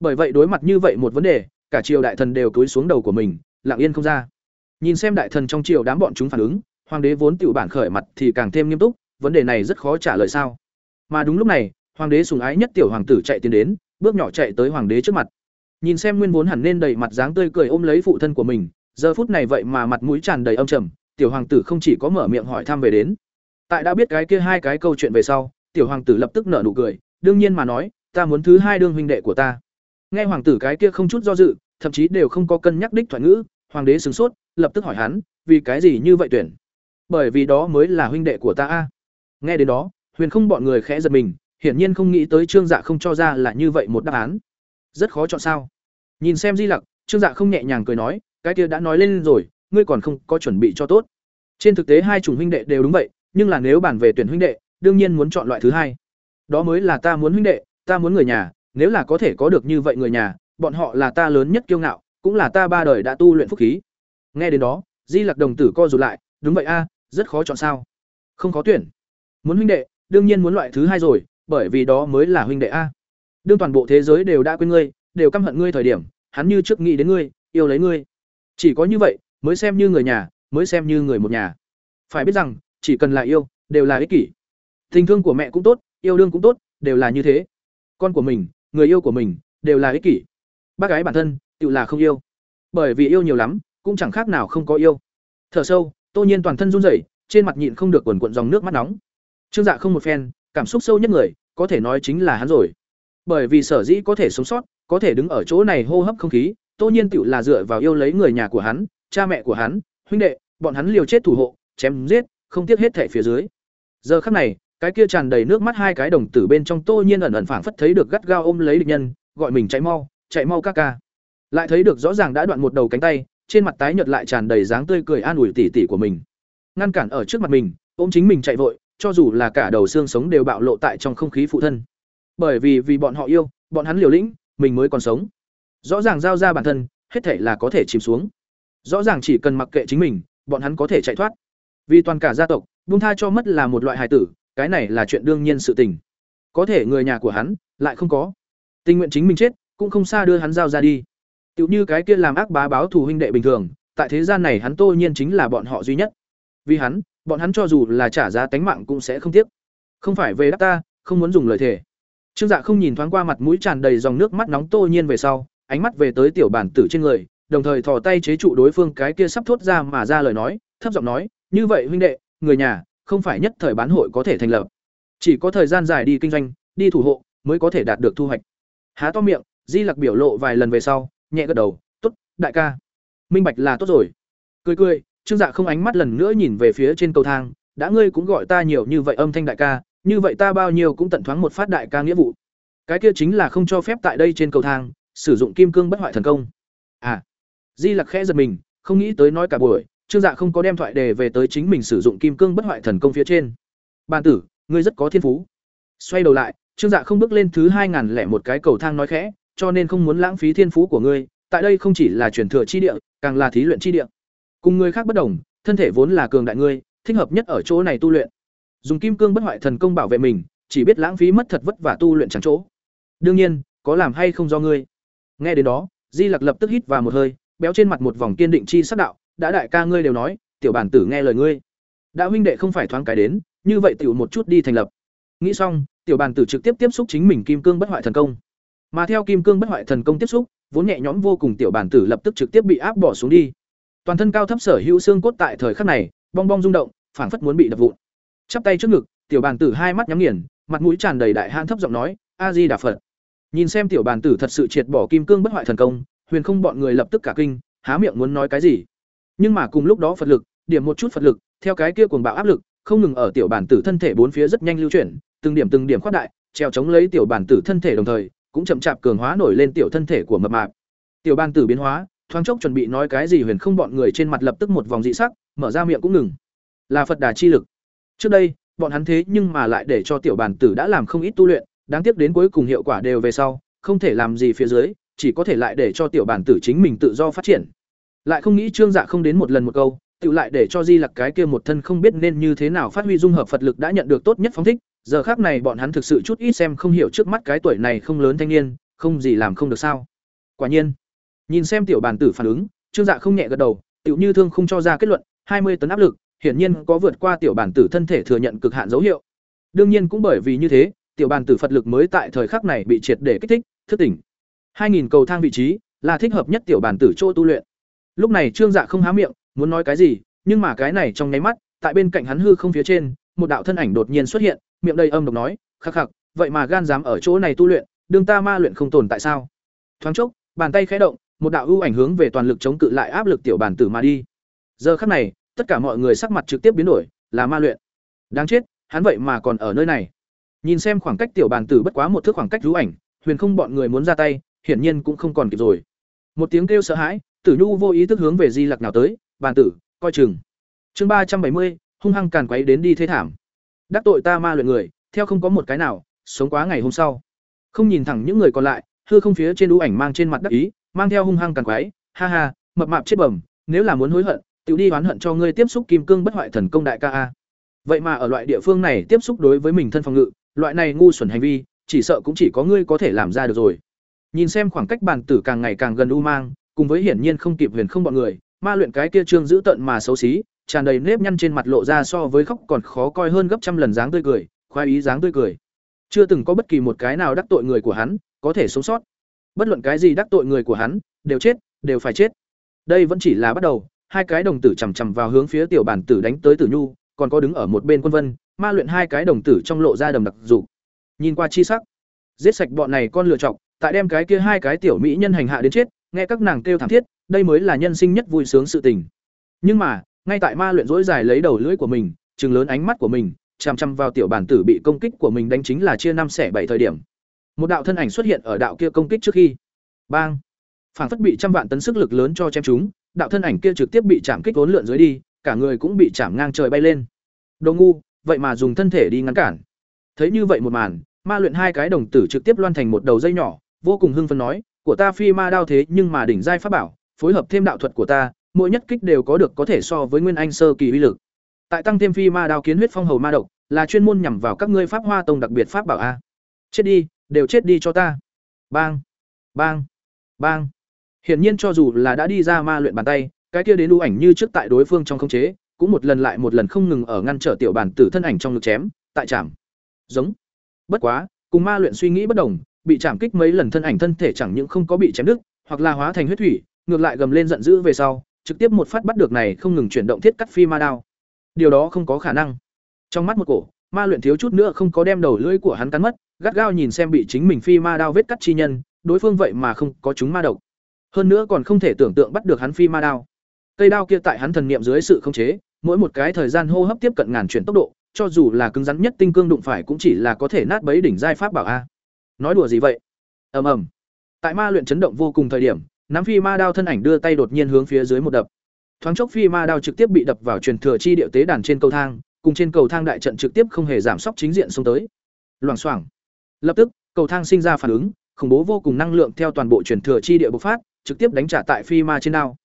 Bởi vậy đối mặt như vậy một vấn đề, cả triều đại thần đều cúi xuống đầu của mình, lặng yên không ra. Nhìn xem đại thần trong triều đám bọn chúng phản ứng, hoàng đế vốn tiểu bản khởi mặt thì càng thêm nghiêm túc, vấn đề này rất khó trả lời sao. Mà đúng lúc này, hoàng đế sùng ái nhất tiểu hoàng tử chạy tiến đến, bước nhỏ chạy tới hoàng đế trước mặt. Nhìn xem nguyên vốn hẳn nên đầy mặt dáng tươi cười ôm lấy phụ thân của mình, giờ phút này vậy mà mặt mũi tràn đầy âm trầm, tiểu hoàng tử không chỉ có mở miệng hỏi thăm về đến. Tại đã biết cái kia hai cái câu chuyện về sau, tiểu hoàng tử lập tức nở nụ cười, đương nhiên mà nói, ta muốn thứ hai đương huynh đệ của ta. Nghe hoàng tử cái kia không chút do dự, thậm chí đều không có cân nhắc đích thoại ngữ, hoàng đế sửng sốt, lập tức hỏi hắn, vì cái gì như vậy tuyển? Bởi vì đó mới là huynh đệ của ta a. Nghe đến đó, Huyền không bọn người khẽ giật mình, hiển nhiên không nghĩ tới Trương Dạ không cho ra là như vậy một đáp án. Rất khó chọn sao? Nhìn xem Di Lặc, Trương Dạ không nhẹ nhàng cười nói, cái kia đã nói lên rồi, ngươi còn không có chuẩn bị cho tốt. Trên thực tế hai chủng huynh đệ đều đúng vậy, nhưng là nếu bản về tuyển huynh đệ, đương nhiên muốn chọn loại thứ hai. Đó mới là ta muốn huynh đệ, ta muốn người nhà, nếu là có thể có được như vậy người nhà, bọn họ là ta lớn nhất kiêu ngạo, cũng là ta ba đời đã tu luyện phúc khí. Nghe đến đó, Di Lặc đồng tử co rụt lại, đúng vậy a, rất khó chọn sao? Không khó tuyển. Muốn huynh đệ, đương nhiên muốn loại thứ hai rồi, bởi vì đó mới là huynh đệ a. Đương toàn bộ thế giới đều đã quên ngươi, đều căm hận ngươi thời điểm, hắn như trước nghĩ đến ngươi, yêu lấy ngươi. Chỉ có như vậy, mới xem như người nhà, mới xem như người một nhà. Phải biết rằng, chỉ cần là yêu, đều là ích kỷ. tình thương của mẹ cũng tốt yêu đương cũng tốt đều là như thế. Con của mình người yêu của mình đều là ích kỷ. Bác gái bản thân tự là không yêu. Bởi vì yêu nhiều lắm cũng chẳng khác nào không có yêu. Thở sâu tô nhiên toàn thân run rẩy trên mặt nhịn không được quần cuộn dòng nước mắt nóng. Trương dạ không một phen cảm xúc sâu nhất người có thể nói chính là hắn rồi. Bởi vì sở dĩ có thể sống sót có thể đứng ở chỗ này hô hấp không khí tô nhiên tiểu là dựa vào yêu lấy người nhà của hắn, cha mẹ của hắn, huynh đệ, bọn hắn liều chết thủ hộ, chém giết, không tiếc hết thảy phía dưới. Giờ khắc này, cái kia tràn đầy nước mắt hai cái đồng tử bên trong tô nhiên ẩn ẩn phảng phất thấy được gắt gao ôm lấy địch nhân, gọi mình chạy mau chạy mau ca ca. Lại thấy được rõ ràng đã đoạn một đầu cánh tay, trên mặt tái nhợt lại tràn đầy dáng tươi cười an ủi tỉ tỉ của mình. Ngăn cản ở trước mặt mình, ôm chính mình chạy vội, cho dù là cả đầu xương sống đều bạo lộ tại trong không khí phụ thân. Bởi vì vì bọn họ yêu, bọn hắn liều lĩnh, mình mới còn sống rõ ràng giao ra bản thân, hết thể là có thể chìm xuống. Rõ ràng chỉ cần mặc kệ chính mình, bọn hắn có thể chạy thoát. Vì toàn cả gia tộc, buông tha cho mất là một loại hài tử, cái này là chuyện đương nhiên sự tình. Có thể người nhà của hắn, lại không có. Tình nguyện chính mình chết, cũng không xa đưa hắn giao ra đi. Tựu như cái kia làm ác bá báo thù huynh đệ bình thường, tại thế gian này hắn tô nhiên chính là bọn họ duy nhất. Vì hắn, bọn hắn cho dù là trả giá tánh mạng cũng sẽ không tiếc. Không phải về đáp ta, không muốn dùng lời thề. Trương dạ không nhìn thoáng qua mặt mũi tràn đầy dòng nước mắt nóng tô nhiên về sau ánh mắt về tới tiểu bản tử trên người, đồng thời thò tay chế trụ đối phương cái kia sắp thốt ra mà ra lời nói, thấp giọng nói, như vậy huynh đệ, người nhà, không phải nhất thời bán hội có thể thành lập. Chỉ có thời gian dài đi kinh doanh, đi thủ hộ, mới có thể đạt được thu hoạch. Há to miệng, di lặc biểu lộ vài lần về sau, nhẹ gật đầu, tốt, đại ca. Minh bạch là tốt rồi. Cười cười, trương dạ không ánh mắt lần nữa nhìn về phía trên cầu thang, đã ngươi cũng gọi ta nhiều như vậy âm thanh đại ca, như vậy ta bao nhiêu cũng tận thoáng một phát đại ca nghĩa vụ. Cái kia chính là không cho phép tại đây trên cầu thang sử dụng kim cương bất hoại thần công. À di lặc khẽ giật mình, không nghĩ tới nói cả buổi, trương dạ không có đem thoại đề về tới chính mình sử dụng kim cương bất hoại thần công phía trên. Ban tử, ngươi rất có thiên phú. Xoay đầu lại, trương dạ không bước lên thứ hai ngàn lẻ một cái cầu thang nói khẽ, cho nên không muốn lãng phí thiên phú của ngươi, tại đây không chỉ là truyền thừa chi địa, càng là thí luyện chi địa. Cùng người khác bất đồng, thân thể vốn là cường đại ngươi, thích hợp nhất ở chỗ này tu luyện. Dùng kim cương bất hoại thần công bảo vệ mình, chỉ biết lãng phí mất thật vất vả tu luyện chẳng chỗ. Đương nhiên, có làm hay không do ngươi? Nghe đến đó, di lặc lập tức hít vào một hơi, béo trên mặt một vòng kiên định chi sắc đạo, đã đại ca ngươi đều nói, tiểu bản tử nghe lời ngươi. Đã huynh đệ không phải thoáng cái đến, như vậy tiểu một chút đi thành lập. Nghĩ xong, tiểu bản tử trực tiếp tiếp xúc chính mình kim cương bất hoại thần công. Mà theo kim cương bất hoại thần công tiếp xúc, vốn nhẹ nhõm vô cùng tiểu bản tử lập tức trực tiếp bị áp bỏ xuống đi. Toàn thân cao thấp sở hữu xương cốt tại thời khắc này, bong bong rung động, phảng phất muốn bị đập vụn. Chắp tay trước ngực, tiểu bản tử hai mắt nhắm nghiền, mặt mũi tràn đầy đại hãn thấp giọng nói, a di đà phật nhìn xem tiểu bản tử thật sự triệt bỏ kim cương bất hoại thần công, huyền không bọn người lập tức cả kinh, há miệng muốn nói cái gì. Nhưng mà cùng lúc đó phật lực, điểm một chút phật lực, theo cái kia cuồng bạo áp lực, không ngừng ở tiểu bản tử thân thể bốn phía rất nhanh lưu chuyển, từng điểm từng điểm khoát đại, treo chống lấy tiểu bản tử thân thể đồng thời, cũng chậm chạp cường hóa nổi lên tiểu thân thể của mập mạp. Tiểu bản tử biến hóa, thoáng chốc chuẩn bị nói cái gì huyền không bọn người trên mặt lập tức một vòng dị sắc, mở ra miệng cũng ngừng. Là phật đà chi lực. Trước đây, bọn hắn thế nhưng mà lại để cho tiểu bản tử đã làm không ít tu luyện đáng tiếc đến cuối cùng hiệu quả đều về sau, không thể làm gì phía dưới, chỉ có thể lại để cho tiểu bản tử chính mình tự do phát triển. Lại không nghĩ trương dạ không đến một lần một câu, tự lại để cho di lặc cái kia một thân không biết nên như thế nào phát huy dung hợp phật lực đã nhận được tốt nhất phóng thích, giờ khác này bọn hắn thực sự chút ít xem không hiểu trước mắt cái tuổi này không lớn thanh niên, không gì làm không được sao. Quả nhiên, nhìn xem tiểu bản tử phản ứng, trương dạ không nhẹ gật đầu tự như thương không cho ra kết luận, hai mươi tấn áp lực, hiển nhiên có vượt qua tiểu bản tử thân thể thừa nhận cực hạn dấu hiệu. Đương nhiên cũng bởi vì như thế tiểu bản tử phật lực mới tại thời khắc này bị triệt để kích thích thức tỉnh 2000 cầu thang vị trí là thích hợp nhất tiểu bản tử chỗ tu luyện. Lúc này Trương Dạ không há miệng, muốn nói cái gì, nhưng mà cái này trong nháy mắt, tại bên cạnh hắn hư không phía trên, một đạo thân ảnh đột nhiên xuất hiện, miệng đầy âm độc nói, khắc khắc, vậy mà gan dám ở chỗ này tu luyện, đương ta ma luyện không tồn tại sao? Thoáng chốc, bàn tay khẽ động, một đạo ưu ảnh hướng về toàn lực chống cự lại áp lực tiểu bản tử mà đi. Giờ khắc này, tất cả mọi người sắc mặt trực tiếp biến đổi, là ma luyện. Đáng chết, hắn vậy mà còn ở nơi này. Nhìn xem khoảng cách tiểu bàn tử bất quá một thước khoảng cách rú ảnh, huyền không bọn người muốn ra tay, hiển nhiên cũng không còn kịp rồi. Một tiếng kêu sợ hãi, Tử Nhu vô ý thức hướng về Di Lặc nào tới, "Bàn tử, coi chừng." Chương ba trăm bảy mươi, hung hăng càn quấy đến đi thế thảm. Đắc tội ta ma luyện người, theo không có một cái nào, sống quá ngày hôm sau. Không nhìn thẳng những người còn lại, hư không phía trên đũ ảnh mang trên mặt đắc ý, mang theo hung hăng càn quấy, "Ha ha, mập mạp chết bẩm, nếu là muốn hối hận, tiểu đi oán hận cho ngươi tiếp xúc kim cương bất hoại thần công đại ca a." Vậy mà ở loại địa phương này tiếp xúc đối với mình thân phòng ngự, loại này ngu xuẩn hành vi, chỉ sợ cũng chỉ có ngươi có thể làm ra được rồi. Nhìn xem khoảng cách bàn tử càng ngày càng gần u mang, cùng với hiển nhiên không kịp huyền không bọn người, ma luyện cái kia trương giữ tận mà xấu xí, tràn đầy nếp nhăn trên mặt lộ ra so với khóc còn khó coi hơn gấp trăm lần dáng tươi cười, khoái ý dáng tươi cười. Chưa từng có bất kỳ một cái nào đắc tội người của hắn, có thể sống sót. Bất luận cái gì đắc tội người của hắn, đều chết, đều phải chết. Đây vẫn chỉ là bắt đầu, hai cái đồng tử chằm chằm vào hướng phía tiểu bản tử đánh tới Tử Nhu, còn có đứng ở một bên Quân Vân, ma luyện hai cái đồng tử trong lộ ra đầm đặc dục. Nhìn qua chi sắc, giết sạch bọn này con lựa chọc, tại đem cái kia hai cái tiểu mỹ nhân hành hạ đến chết, nghe các nàng kêu thảm thiết, đây mới là nhân sinh nhất vui sướng sự tình. Nhưng mà, ngay tại ma luyện rỗi dài lấy đầu lưỡi của mình, trừng lớn ánh mắt của mình, chằm chằm vào tiểu bản tử bị công kích của mình đánh chính là chia năm xẻ bảy thời điểm. Một đạo thân ảnh xuất hiện ở đạo kia công kích trước khi. Bang! Phản phất bị trăm vạn tấn sức lực lớn cho chém chúng, đạo thân ảnh kia trực tiếp bị chạm kích vốn lượn dưới đi, cả người cũng bị chạm ngang trời bay lên. Đồ ngu, vậy mà dùng thân thể đi ngăn cản. Thấy như vậy một màn, ma luyện hai cái đồng tử trực tiếp loan thành một đầu dây nhỏ, vô cùng hưng phấn nói, của ta phi ma đao thế nhưng mà đỉnh giai pháp bảo, phối hợp thêm đạo thuật của ta, mỗi nhất kích đều có được có thể so với nguyên anh sơ kỳ uy lực. Tại tăng thêm phi ma đao kiến huyết phong hầu ma độc, là chuyên môn nhằm vào các ngươi pháp hoa tông đặc biệt pháp bảo a. Chết đi, đều chết đi cho ta. Bang, bang, bang. Hiển nhiên cho dù là đã đi ra ma luyện bàn tay, cái kia đến u ảnh như trước tại đối phương trong khống chế, cũng một lần lại một lần không ngừng ở ngăn trở tiểu bản tử thân ảnh trong lực chém, tại chạm. Giống. Bất quá, cùng ma luyện suy nghĩ bất đồng, bị chạm kích mấy lần thân ảnh thân thể chẳng những không có bị chém đứt, hoặc là hóa thành huyết thủy, ngược lại gầm lên giận dữ về sau, trực tiếp một phát bắt được này không ngừng chuyển động thiết cắt phi ma đao. Điều đó không có khả năng. Trong mắt một cổ, ma luyện thiếu chút nữa không có đem đầu lưỡi của hắn cắn mất, gắt gao nhìn xem bị chính mình phi ma đao vết cắt chi nhân, đối phương vậy mà không có chúng ma độc. Hơn nữa còn không thể tưởng tượng bắt được hắn phi ma đao. Cây đao kia tại hắn thần niệm dưới sự khống chế, mỗi một cái thời gian hô hấp tiếp cận ngàn chuyển tốc độ, cho dù là cứng rắn nhất tinh cương đụng phải cũng chỉ là có thể nát bấy đỉnh giai pháp bảo a. Nói đùa gì vậy? Ầm ầm. Tại ma luyện chấn động vô cùng thời điểm, nắm phi ma đao thân ảnh đưa tay đột nhiên hướng phía dưới một đập. Thoáng chốc phi ma đao trực tiếp bị đập vào truyền thừa chi địa tế đàn trên cầu thang, cùng trên cầu thang đại trận trực tiếp không hề giảm sóc chính diện xông tới. Loảng xoảng. Lập tức, cầu thang sinh ra phản ứng, khủng bố vô cùng năng lượng theo toàn bộ truyền thừa chi địa bộc phát, trực tiếp đánh trả tại phi ma trên đao.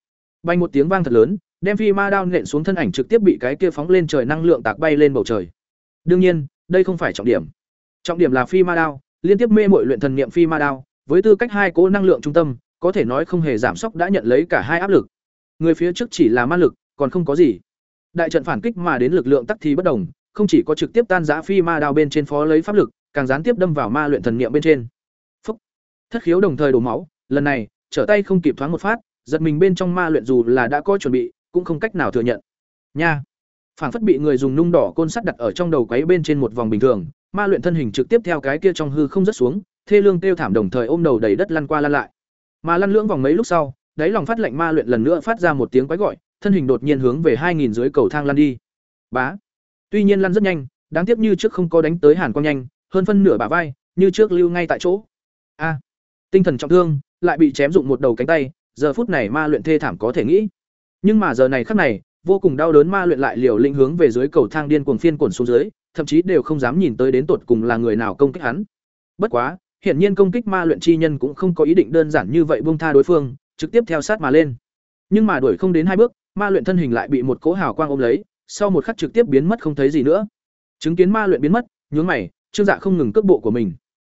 Bay một tiếng vang thật lớn, đem phi ma đao nện xuống thân ảnh trực tiếp bị cái kia phóng lên trời năng lượng tạc bay lên bầu trời. Đương nhiên, đây không phải trọng điểm. Trọng điểm là phi ma đao, liên tiếp mê muội luyện thần niệm phi ma đao, với tư cách hai cố năng lượng trung tâm, có thể nói không hề giảm sốc đã nhận lấy cả hai áp lực. Người phía trước chỉ là ma lực, còn không có gì. Đại trận phản kích mà đến lực lượng tắc thì bất đồng, không chỉ có trực tiếp tan rã phi ma đao bên trên phó lấy pháp lực, càng gián tiếp đâm vào ma luyện thần niệm bên trên. Phúc. Thất khiếu đồng thời đổ máu, lần này, trở tay không kịp thoáng một phát, giật mình bên trong ma luyện dù là đã có chuẩn bị, cũng không cách nào thừa nhận. Nha. Phản phất bị người dùng nung đỏ côn sắt đặt ở trong đầu quấy bên trên một vòng bình thường, ma luyện thân hình trực tiếp theo cái kia trong hư không rất xuống, thê lương kêu thảm đồng thời ôm đầu đầy đất lăn qua lăn lại. Mà lăn lưỡng vòng mấy lúc sau, đáy lòng phát lạnh ma luyện lần nữa phát ra một tiếng quái gọi, thân hình đột nhiên hướng về 2000 dưới cầu thang lăn đi. Bá. Tuy nhiên lăn rất nhanh, đáng tiếc như trước không có đánh tới Hàn Quang nhanh, hơn phân nửa bả vai, như trước lưu ngay tại chỗ. A. tinh thần trọng thương, lại bị chém dụng một đầu cánh tay, giờ phút này ma luyện thê thảm có thể nghĩ. Nhưng mà giờ này khắc này, vô cùng đau đớn ma luyện lại liều lĩnh hướng về dưới cầu thang điên cuồng phiên cuồn xuống dưới, thậm chí đều không dám nhìn tới đến tột cùng là người nào công kích hắn. Bất quá, hiển nhiên công kích ma luyện chi nhân cũng không có ý định đơn giản như vậy buông tha đối phương, trực tiếp theo sát mà lên. Nhưng mà đuổi không đến hai bước, ma luyện thân hình lại bị một cỗ hào quang ôm lấy, sau một khắc trực tiếp biến mất không thấy gì nữa. Chứng kiến ma luyện biến mất, nhướng mày, Trương Dạ không ngừng cước bộ của mình.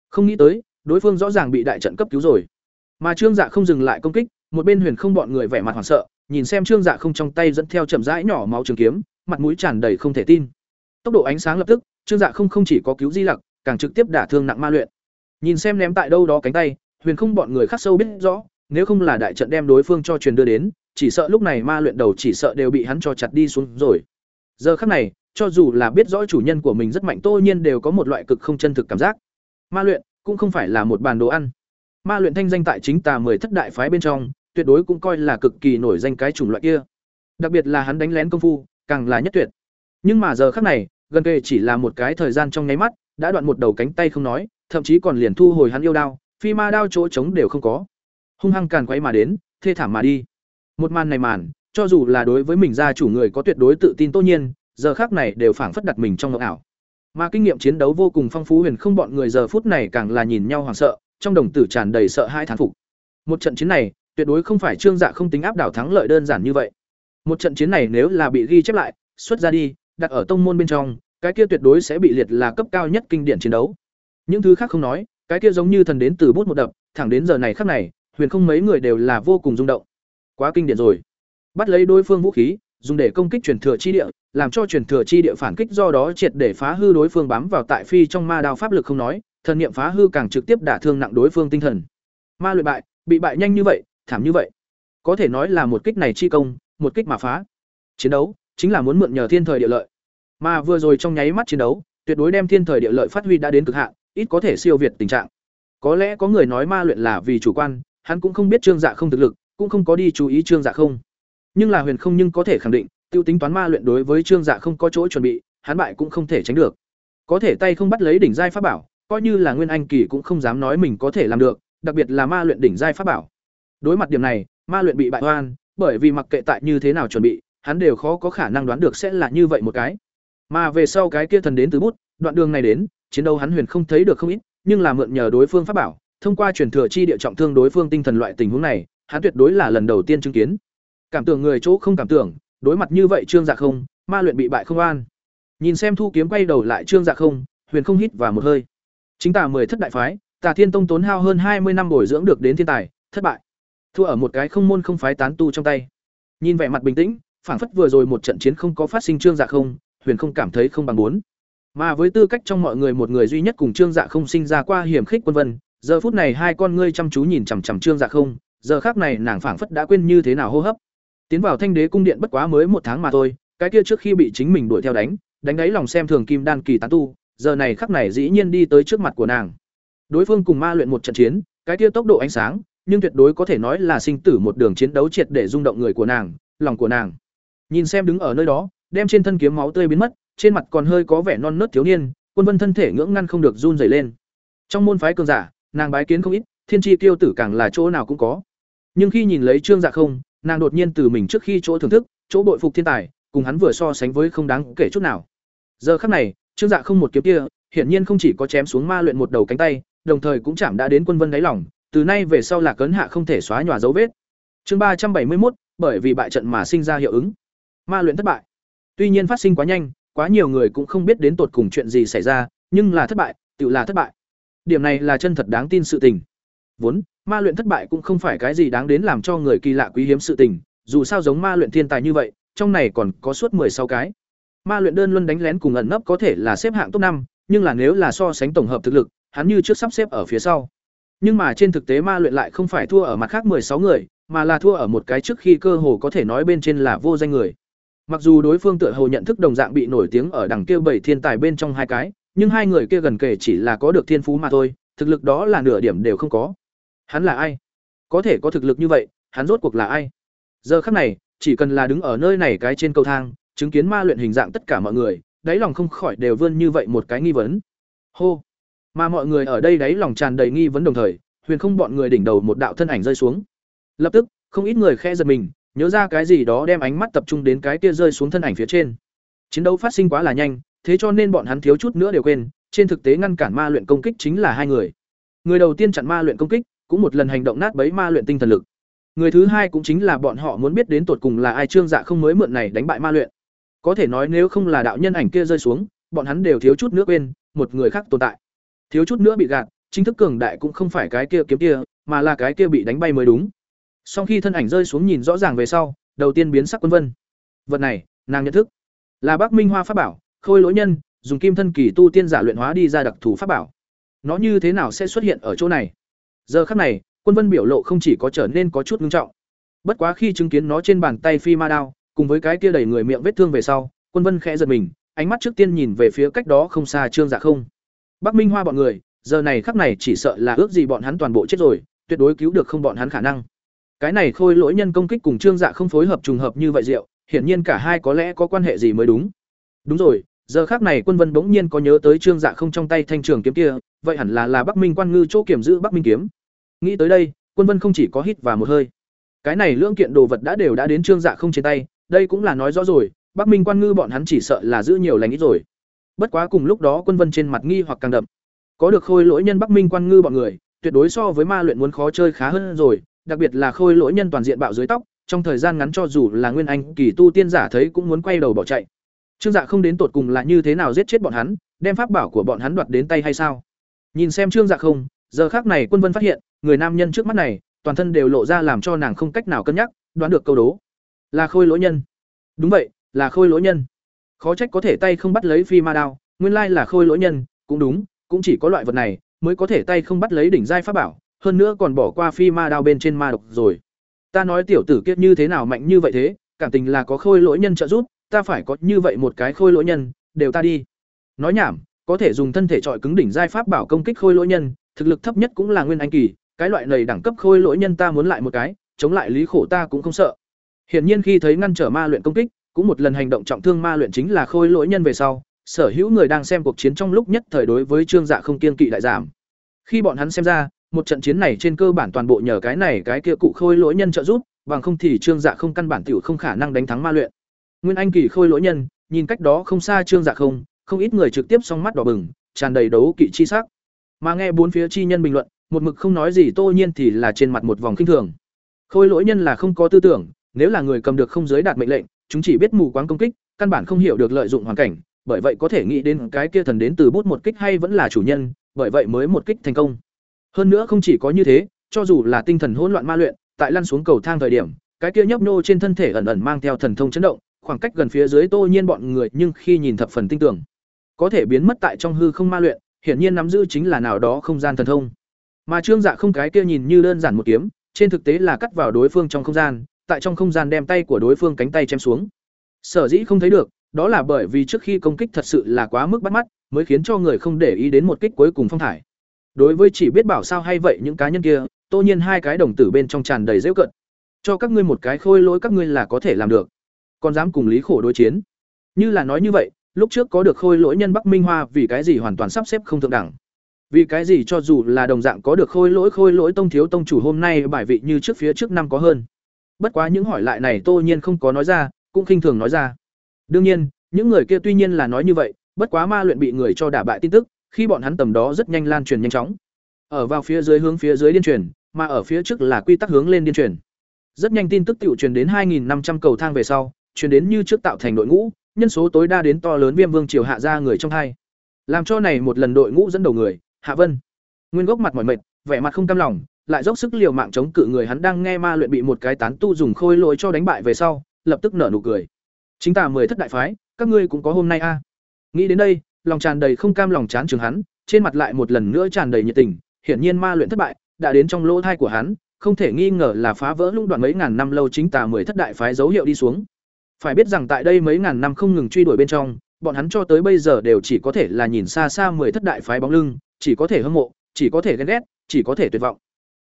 Không nghĩ tới, đối phương rõ ràng bị đại trận cấp cứu rồi. Mà Trương Dạ không dừng lại công kích, một bên Huyền không bọn người vẻ mặt hoảng sợ, nhìn xem Trương Dạ không trong tay dẫn theo chậm rãi nhỏ máu trường kiếm, mặt mũi tràn đầy không thể tin. Tốc độ ánh sáng lập tức, Trương Dạ không không chỉ có cứu Di Lặc, càng trực tiếp đả thương nặng ma luyện. Nhìn xem ném tại đâu đó cánh tay, Huyền không bọn người khắc sâu biết rõ, nếu không là đại trận đem đối phương cho truyền đưa đến, chỉ sợ lúc này ma luyện đầu chỉ sợ đều bị hắn cho chặt đi xuống rồi. Giờ khắc này, cho dù là biết rõ chủ nhân của mình rất mạnh Tô Nhiên đều có một loại cực không chân thực cảm giác. Ma luyện cũng không phải là một bàn đồ ăn. Ma luyện thanh danh tại chính tà mười thất đại phái bên trong, tuyệt đối cũng coi là cực kỳ nổi danh cái chủng loại kia. Đặc biệt là hắn đánh lén công phu, càng là nhất tuyệt. Nhưng mà giờ khắc này, gần kề chỉ là một cái thời gian trong nháy mắt, đã đoạn một đầu cánh tay không nói, thậm chí còn liền thu hồi hắn yêu đao, phi ma đao chỗ trống đều không có. Hung hăng càn quấy mà đến, thê thảm mà đi. Một màn này màn, cho dù là đối với mình gia chủ người có tuyệt đối tự tin tốt nhiên, giờ khắc này đều phảng phất đặt mình trong mộng ảo. Mà kinh nghiệm chiến đấu vô cùng phong phú huyền không bọn người giờ phút này càng là nhìn nhau hoảng sợ, trong đồng tử tràn đầy sợ hãi thán phục. Một trận chiến này, tuyệt đối không phải trương dạ không tính áp đảo thắng lợi đơn giản như vậy. Một trận chiến này nếu là bị ghi chép lại, xuất ra đi, đặt ở tông môn bên trong, cái kia tuyệt đối sẽ bị liệt là cấp cao nhất kinh điển chiến đấu. Những thứ khác không nói, cái kia giống như thần đến từ bút một đập, thẳng đến giờ này khắc này, huyền không mấy người đều là vô cùng rung động. Quá kinh điển rồi. Bắt lấy đối phương vũ khí, dùng để công kích truyền thừa chi địa, làm cho truyền thừa chi địa phản kích do đó triệt để phá hư đối phương bám vào tại phi trong ma đao pháp lực không nói, thần niệm phá hư càng trực tiếp đả thương nặng đối phương tinh thần. Ma luyện bại, bị bại nhanh như vậy, thảm như vậy. Có thể nói là một kích này chi công, một kích mà phá. Chiến đấu chính là muốn mượn nhờ thiên thời địa lợi. Mà vừa rồi trong nháy mắt chiến đấu, tuyệt đối đem thiên thời địa lợi phát huy đã đến cực hạn, ít có thể siêu việt tình trạng. Có lẽ có người nói ma luyện là vì chủ quan, hắn cũng không biết Trương Dạ không thực lực, cũng không có đi chú ý Trương Dạ không. Nhưng là Huyền không nhưng có thể khẳng định, tiêu tính toán ma luyện đối với Trương Dạ không có chỗ chuẩn bị, hắn bại cũng không thể tránh được. Có thể tay không bắt lấy đỉnh giai pháp bảo, coi như là Nguyên Anh kỳ cũng không dám nói mình có thể làm được, đặc biệt là ma luyện đỉnh giai pháp bảo. Đối mặt điểm này, ma luyện bị bại oan, bởi vì mặc kệ tại như thế nào chuẩn bị, hắn đều khó có khả năng đoán được sẽ là như vậy một cái. Mà về sau cái kia thần đến từ bút, đoạn đường này đến, chiến đấu hắn huyền không thấy được không ít, nhưng là mượn nhờ đối phương pháp bảo, thông qua truyền thừa chi địa trọng thương đối phương tinh thần loại tình huống này, hắn tuyệt đối là lần đầu tiên chứng kiến. Cảm tưởng người chỗ không cảm tưởng, đối mặt như vậy Trương Dạ không, ma luyện bị bại không an. Nhìn xem Thu kiếm quay đầu lại Trương Dạ không, huyền không hít vào một hơi. Chính tà mười thất đại phái, Tà Thiên Tông tốn hao hơn hai mươi năm bồi dưỡng được đến thiên tài, thất bại. Thua ở một cái không môn không phái tán tu trong tay. Nhìn vẻ mặt bình tĩnh, phảng phất vừa rồi một trận chiến không có phát sinh Trương Dạ không, huyền không cảm thấy không bằng muốn. Mà với tư cách trong mọi người một người duy nhất cùng Trương Dạ không sinh ra qua hiểm khích quân vân, giờ phút này hai con ngươi chăm chú nhìn chằm chằm Trương Dạ không, giờ khác này nàng phảng phất đã quên như thế nào hô hấp. Tiến vào Thanh Đế cung điện bất quá mới một tháng mà thôi, cái kia trước khi bị chính mình đuổi theo đánh, đánh đáy lòng xem thường Kim Đan kỳ tán tu, giờ này khắc này dĩ nhiên đi tới trước mặt của nàng. Đối phương cùng ma luyện một trận chiến, cái kia tốc độ ánh sáng, nhưng tuyệt đối có thể nói là sinh tử một đường chiến đấu triệt để rung động người của nàng, lòng của nàng. Nhìn xem đứng ở nơi đó, đem trên thân kiếm máu tươi biến mất, trên mặt còn hơi có vẻ non nớt thiếu niên, Quân Vân thân thể ngưỡng ngăn không được run rẩy lên. Trong môn phái cường giả, nàng bái kiến không ít, thiên chi tiêu tử càng là chỗ nào cũng có. Nhưng khi nhìn lấy Trương Dạ không, nàng đột nhiên từ mình trước khi chỗ thưởng thức, chỗ bội phục thiên tài, cùng hắn vừa so sánh với không đáng kể chút nào. Giờ khắc này, Trương Dạ không một kiếm kia, hiển nhiên không chỉ có chém xuống ma luyện một đầu cánh tay, đồng thời cũng chạm đã đến Quân Vân đáy lòng, từ nay về sau là cấn hạ không thể xóa nhòa dấu vết. Chương ba trăm bảy mươi một, bởi vì bại trận mà sinh ra hiệu ứng. Ma luyện thất bại. Tuy nhiên phát sinh quá nhanh, quá nhiều người cũng không biết đến tột cùng chuyện gì xảy ra, nhưng là thất bại, tự là thất bại. Điểm này là chân thật đáng tin sự tình. Vốn, ma luyện thất bại cũng không phải cái gì đáng đến làm cho người kỳ lạ quý hiếm sự tình, dù sao giống ma luyện thiên tài như vậy, trong này còn có suốt sáu cái. Ma luyện đơn luân đánh lén cùng ẩn nấp có thể là xếp hạng top năm, nhưng là nếu là so sánh tổng hợp thực lực, hắn như trước sắp xếp ở phía sau. Nhưng mà trên thực tế ma luyện lại không phải thua ở mặt khác sáu người, mà là thua ở một cái trước khi cơ hồ có thể nói bên trên là vô danh người. Mặc dù đối phương tựa hồ nhận thức đồng dạng bị nổi tiếng ở đằng kia bảy thiên tài bên trong hai cái, nhưng hai người kia gần kể chỉ là có được thiên phú mà thôi, thực lực đó là nửa điểm đều không có. Hắn là ai? Có thể có thực lực như vậy, hắn rốt cuộc là ai? Giờ khắc này, chỉ cần là đứng ở nơi này cái trên cầu thang, chứng kiến ma luyện hình dạng tất cả mọi người, đáy lòng không khỏi đều vươn như vậy một cái nghi vấn. Hô. Mà mọi người ở đây đáy lòng tràn đầy nghi vấn đồng thời, huyền không bọn người đỉnh đầu một đạo thân ảnh rơi xuống. Lập tức, không ít người khe giật mình, nhớ ra cái gì đó đem ánh mắt tập trung đến cái kia rơi xuống thân ảnh phía trên. Chiến đấu phát sinh quá là nhanh, thế cho nên bọn hắn thiếu chút nữa đều quên, trên thực tế ngăn cản ma luyện công kích chính là hai người. Người đầu tiên chặn ma luyện công kích, cũng một lần hành động nát bấy ma luyện tinh thần lực. Người thứ hai cũng chính là bọn họ muốn biết đến tột cùng là ai Trương Dạ không mới mượn này đánh bại ma luyện. Có thể nói nếu không là đạo nhân ảnh kia rơi xuống, bọn hắn đều thiếu chút nữa quên, một người khác tồn tại. Thiếu chút nữa bị gạt, chính thức cường đại cũng không phải cái kia kiếm kia, mà là cái kia bị đánh bay mới đúng. Sau khi thân ảnh rơi xuống nhìn rõ ràng về sau, đầu tiên biến sắc quân vân. Vật này, nàng nhận thức, là Bắc Minh Hoa pháp bảo, khôi lỗi nhân, dùng kim thân kỳ tu tiên giả luyện hóa đi ra đặc thù pháp bảo. Nó như thế nào sẽ xuất hiện ở chỗ này? Giờ khắc này, Quân Vân biểu lộ không chỉ có trở nên có chút nghiêm trọng. Bất quá khi chứng kiến nó trên bàn tay phi ma đao, cùng với cái kia đầy người miệng vết thương về sau, Quân Vân khẽ giật mình, ánh mắt trước tiên nhìn về phía cách đó không xa Trương Dạ không. Bắc Minh Hoa bọn người, giờ này khắc này chỉ sợ là ước gì bọn hắn toàn bộ chết rồi, tuyệt đối cứu được không bọn hắn khả năng. Cái này khôi lỗi nhân công kích cùng Trương Dạ không phối hợp trùng hợp như vậy diệu, hiển nhiên cả hai có lẽ có quan hệ gì mới đúng. Đúng rồi, giờ khắc này Quân Vân bỗng nhiên có nhớ tới Trương Dạ không trong tay thanh trường kiếm kia, vậy hẳn là là Bắc Minh Quan Ngư chỗ kiểm giữ Bắc Minh kiếm. Nghĩ tới đây, Quân Vân không chỉ có hít và một hơi. Cái này lưỡng kiện đồ vật đã đều đã đến Trương Dạ không trên tay, đây cũng là nói rõ rồi, Bắc Minh Quan Ngư bọn hắn chỉ sợ là giữ nhiều lành ít rồi. Bất quá cùng lúc đó Quân Vân trên mặt nghi hoặc càng đậm. Có được khôi lỗi nhân Bắc Minh Quan Ngư bọn người, tuyệt đối so với ma luyện muốn khó chơi khá hơn rồi, đặc biệt là khôi lỗi nhân toàn diện bạo dưới tóc, trong thời gian ngắn cho dù là nguyên anh kỳ tu tiên giả thấy cũng muốn quay đầu bỏ chạy. Trương Dạ không đến tột cùng là như thế nào giết chết bọn hắn, đem pháp bảo của bọn hắn đoạt đến tay hay sao? Nhìn xem Trương Dạ không, giờ khác này Quân Vân phát hiện, người nam nhân trước mắt này, toàn thân đều lộ ra làm cho nàng không cách nào cân nhắc, đoán được câu đố. Là khôi lỗi nhân. Đúng vậy, là khôi lỗi nhân khó trách có thể tay không bắt lấy phi ma đao, nguyên lai là khôi lỗi nhân, cũng đúng, cũng chỉ có loại vật này mới có thể tay không bắt lấy đỉnh giai pháp bảo, hơn nữa còn bỏ qua phi ma đao bên trên ma độc rồi. Ta nói tiểu tử kiết như thế nào mạnh như vậy thế, cảm tình là có khôi lỗi nhân trợ giúp, ta phải có như vậy một cái khôi lỗi nhân, đều ta đi. Nói nhảm, có thể dùng thân thể trọi cứng đỉnh giai pháp bảo công kích khôi lỗi nhân, thực lực thấp nhất cũng là nguyên anh kỳ, cái loại này đẳng cấp khôi lỗi nhân ta muốn lại một cái, chống lại lý khổ ta cũng không sợ. Hiển nhiên khi thấy ngăn trở ma luyện công kích cũng một lần hành động trọng thương ma luyện chính là khôi lỗi nhân về sau, sở hữu người đang xem cuộc chiến trong lúc nhất thời đối với trương dạ không kiên kỵ đại giảm. Khi bọn hắn xem ra, một trận chiến này trên cơ bản toàn bộ nhờ cái này cái kia cụ khôi lỗi nhân trợ giúp, bằng không thì trương dạ không căn bản tiểu không khả năng đánh thắng ma luyện. Nguyên anh kỳ khôi lỗi nhân, nhìn cách đó không xa trương dạ không không ít người trực tiếp song mắt đỏ bừng, tràn đầy đấu kỵ chi sắc. Mà nghe bốn phía chi nhân bình luận, một mực không nói gì tô nhiên thì là trên mặt một vòng kinh thường. Khôi lỗi nhân là không có tư tưởng, nếu là người cầm được không giới đạt mệnh lệnh chúng chỉ biết mù quáng công kích, căn bản không hiểu được lợi dụng hoàn cảnh, bởi vậy có thể nghĩ đến cái kia thần đến từ bút một kích hay vẫn là chủ nhân, bởi vậy mới một kích thành công. Hơn nữa không chỉ có như thế, cho dù là tinh thần hỗn loạn ma luyện, tại lăn xuống cầu thang thời điểm, cái kia nhấp nô trên thân thể ẩn ẩn mang theo thần thông chấn động, khoảng cách gần phía dưới tô nhiên bọn người nhưng khi nhìn thập phần tinh tưởng. Có thể biến mất tại trong hư không ma luyện, hiển nhiên nắm giữ chính là nào đó không gian thần thông. Mà trương dạ không cái kia nhìn như đơn giản một kiếm, trên thực tế là cắt vào đối phương trong không gian tại trong không gian đem tay của đối phương cánh tay chém xuống. Sở dĩ không thấy được, đó là bởi vì trước khi công kích thật sự là quá mức bắt mắt, mới khiến cho người không để ý đến một kích cuối cùng phong thải. Đối với chỉ biết bảo sao hay vậy những cá nhân kia, tô nhiên hai cái đồng tử bên trong tràn đầy giễu cận cho các ngươi một cái khôi lỗi các ngươi là có thể làm được. Còn dám cùng lý khổ đối chiến. Như là nói như vậy, lúc trước có được khôi lỗi nhân bắc minh hoa vì cái gì hoàn toàn sắp xếp không thượng đẳng. Vì cái gì cho dù là đồng dạng có được khôi lỗi khôi lỗi tông thiếu tông chủ hôm nay bài vị như trước phía trước năm có hơn bất quá những hỏi lại này tô nhiên không có nói ra, cũng khinh thường nói ra. Đương nhiên, những người kia tuy nhiên là nói như vậy, bất quá ma luyện bị người cho đả bại tin tức, khi bọn hắn tầm đó rất nhanh lan truyền nhanh chóng. Ở vào phía dưới hướng phía dưới điên truyền, mà ở phía trước là quy tắc hướng lên điên truyền. Rất nhanh tin tức tiểu truyền đến 2.500 cầu thang về sau, truyền đến như trước tạo thành đội ngũ, nhân số tối đa đến to lớn viêm vương triều hạ ra người trong hai. Làm cho này một lần đội ngũ dẫn đầu người, hạ vân. Nguyên gốc mặt mỏi mệt, vẻ mặt không cam lòng lại dốc sức liều mạng chống cự người hắn đang nghe ma luyện bị một cái tán tu dùng khôi lỗi cho đánh bại về sau, lập tức nở nụ cười. Chính tà mười thất đại phái, các ngươi cũng có hôm nay a. Nghĩ đến đây, lòng tràn đầy không cam lòng chán trường hắn, trên mặt lại một lần nữa tràn đầy nhiệt tình, hiển nhiên ma luyện thất bại, đã đến trong lỗ thai của hắn, không thể nghi ngờ là phá vỡ lũng đoạn mấy ngàn năm lâu chính tà mười thất đại phái dấu hiệu đi xuống. Phải biết rằng tại đây mấy ngàn năm không ngừng truy đuổi bên trong, bọn hắn cho tới bây giờ đều chỉ có thể là nhìn xa xa mười thất đại phái bóng lưng, chỉ có thể hâm mộ, chỉ có thể ghen ghét, chỉ có thể tuyệt vọng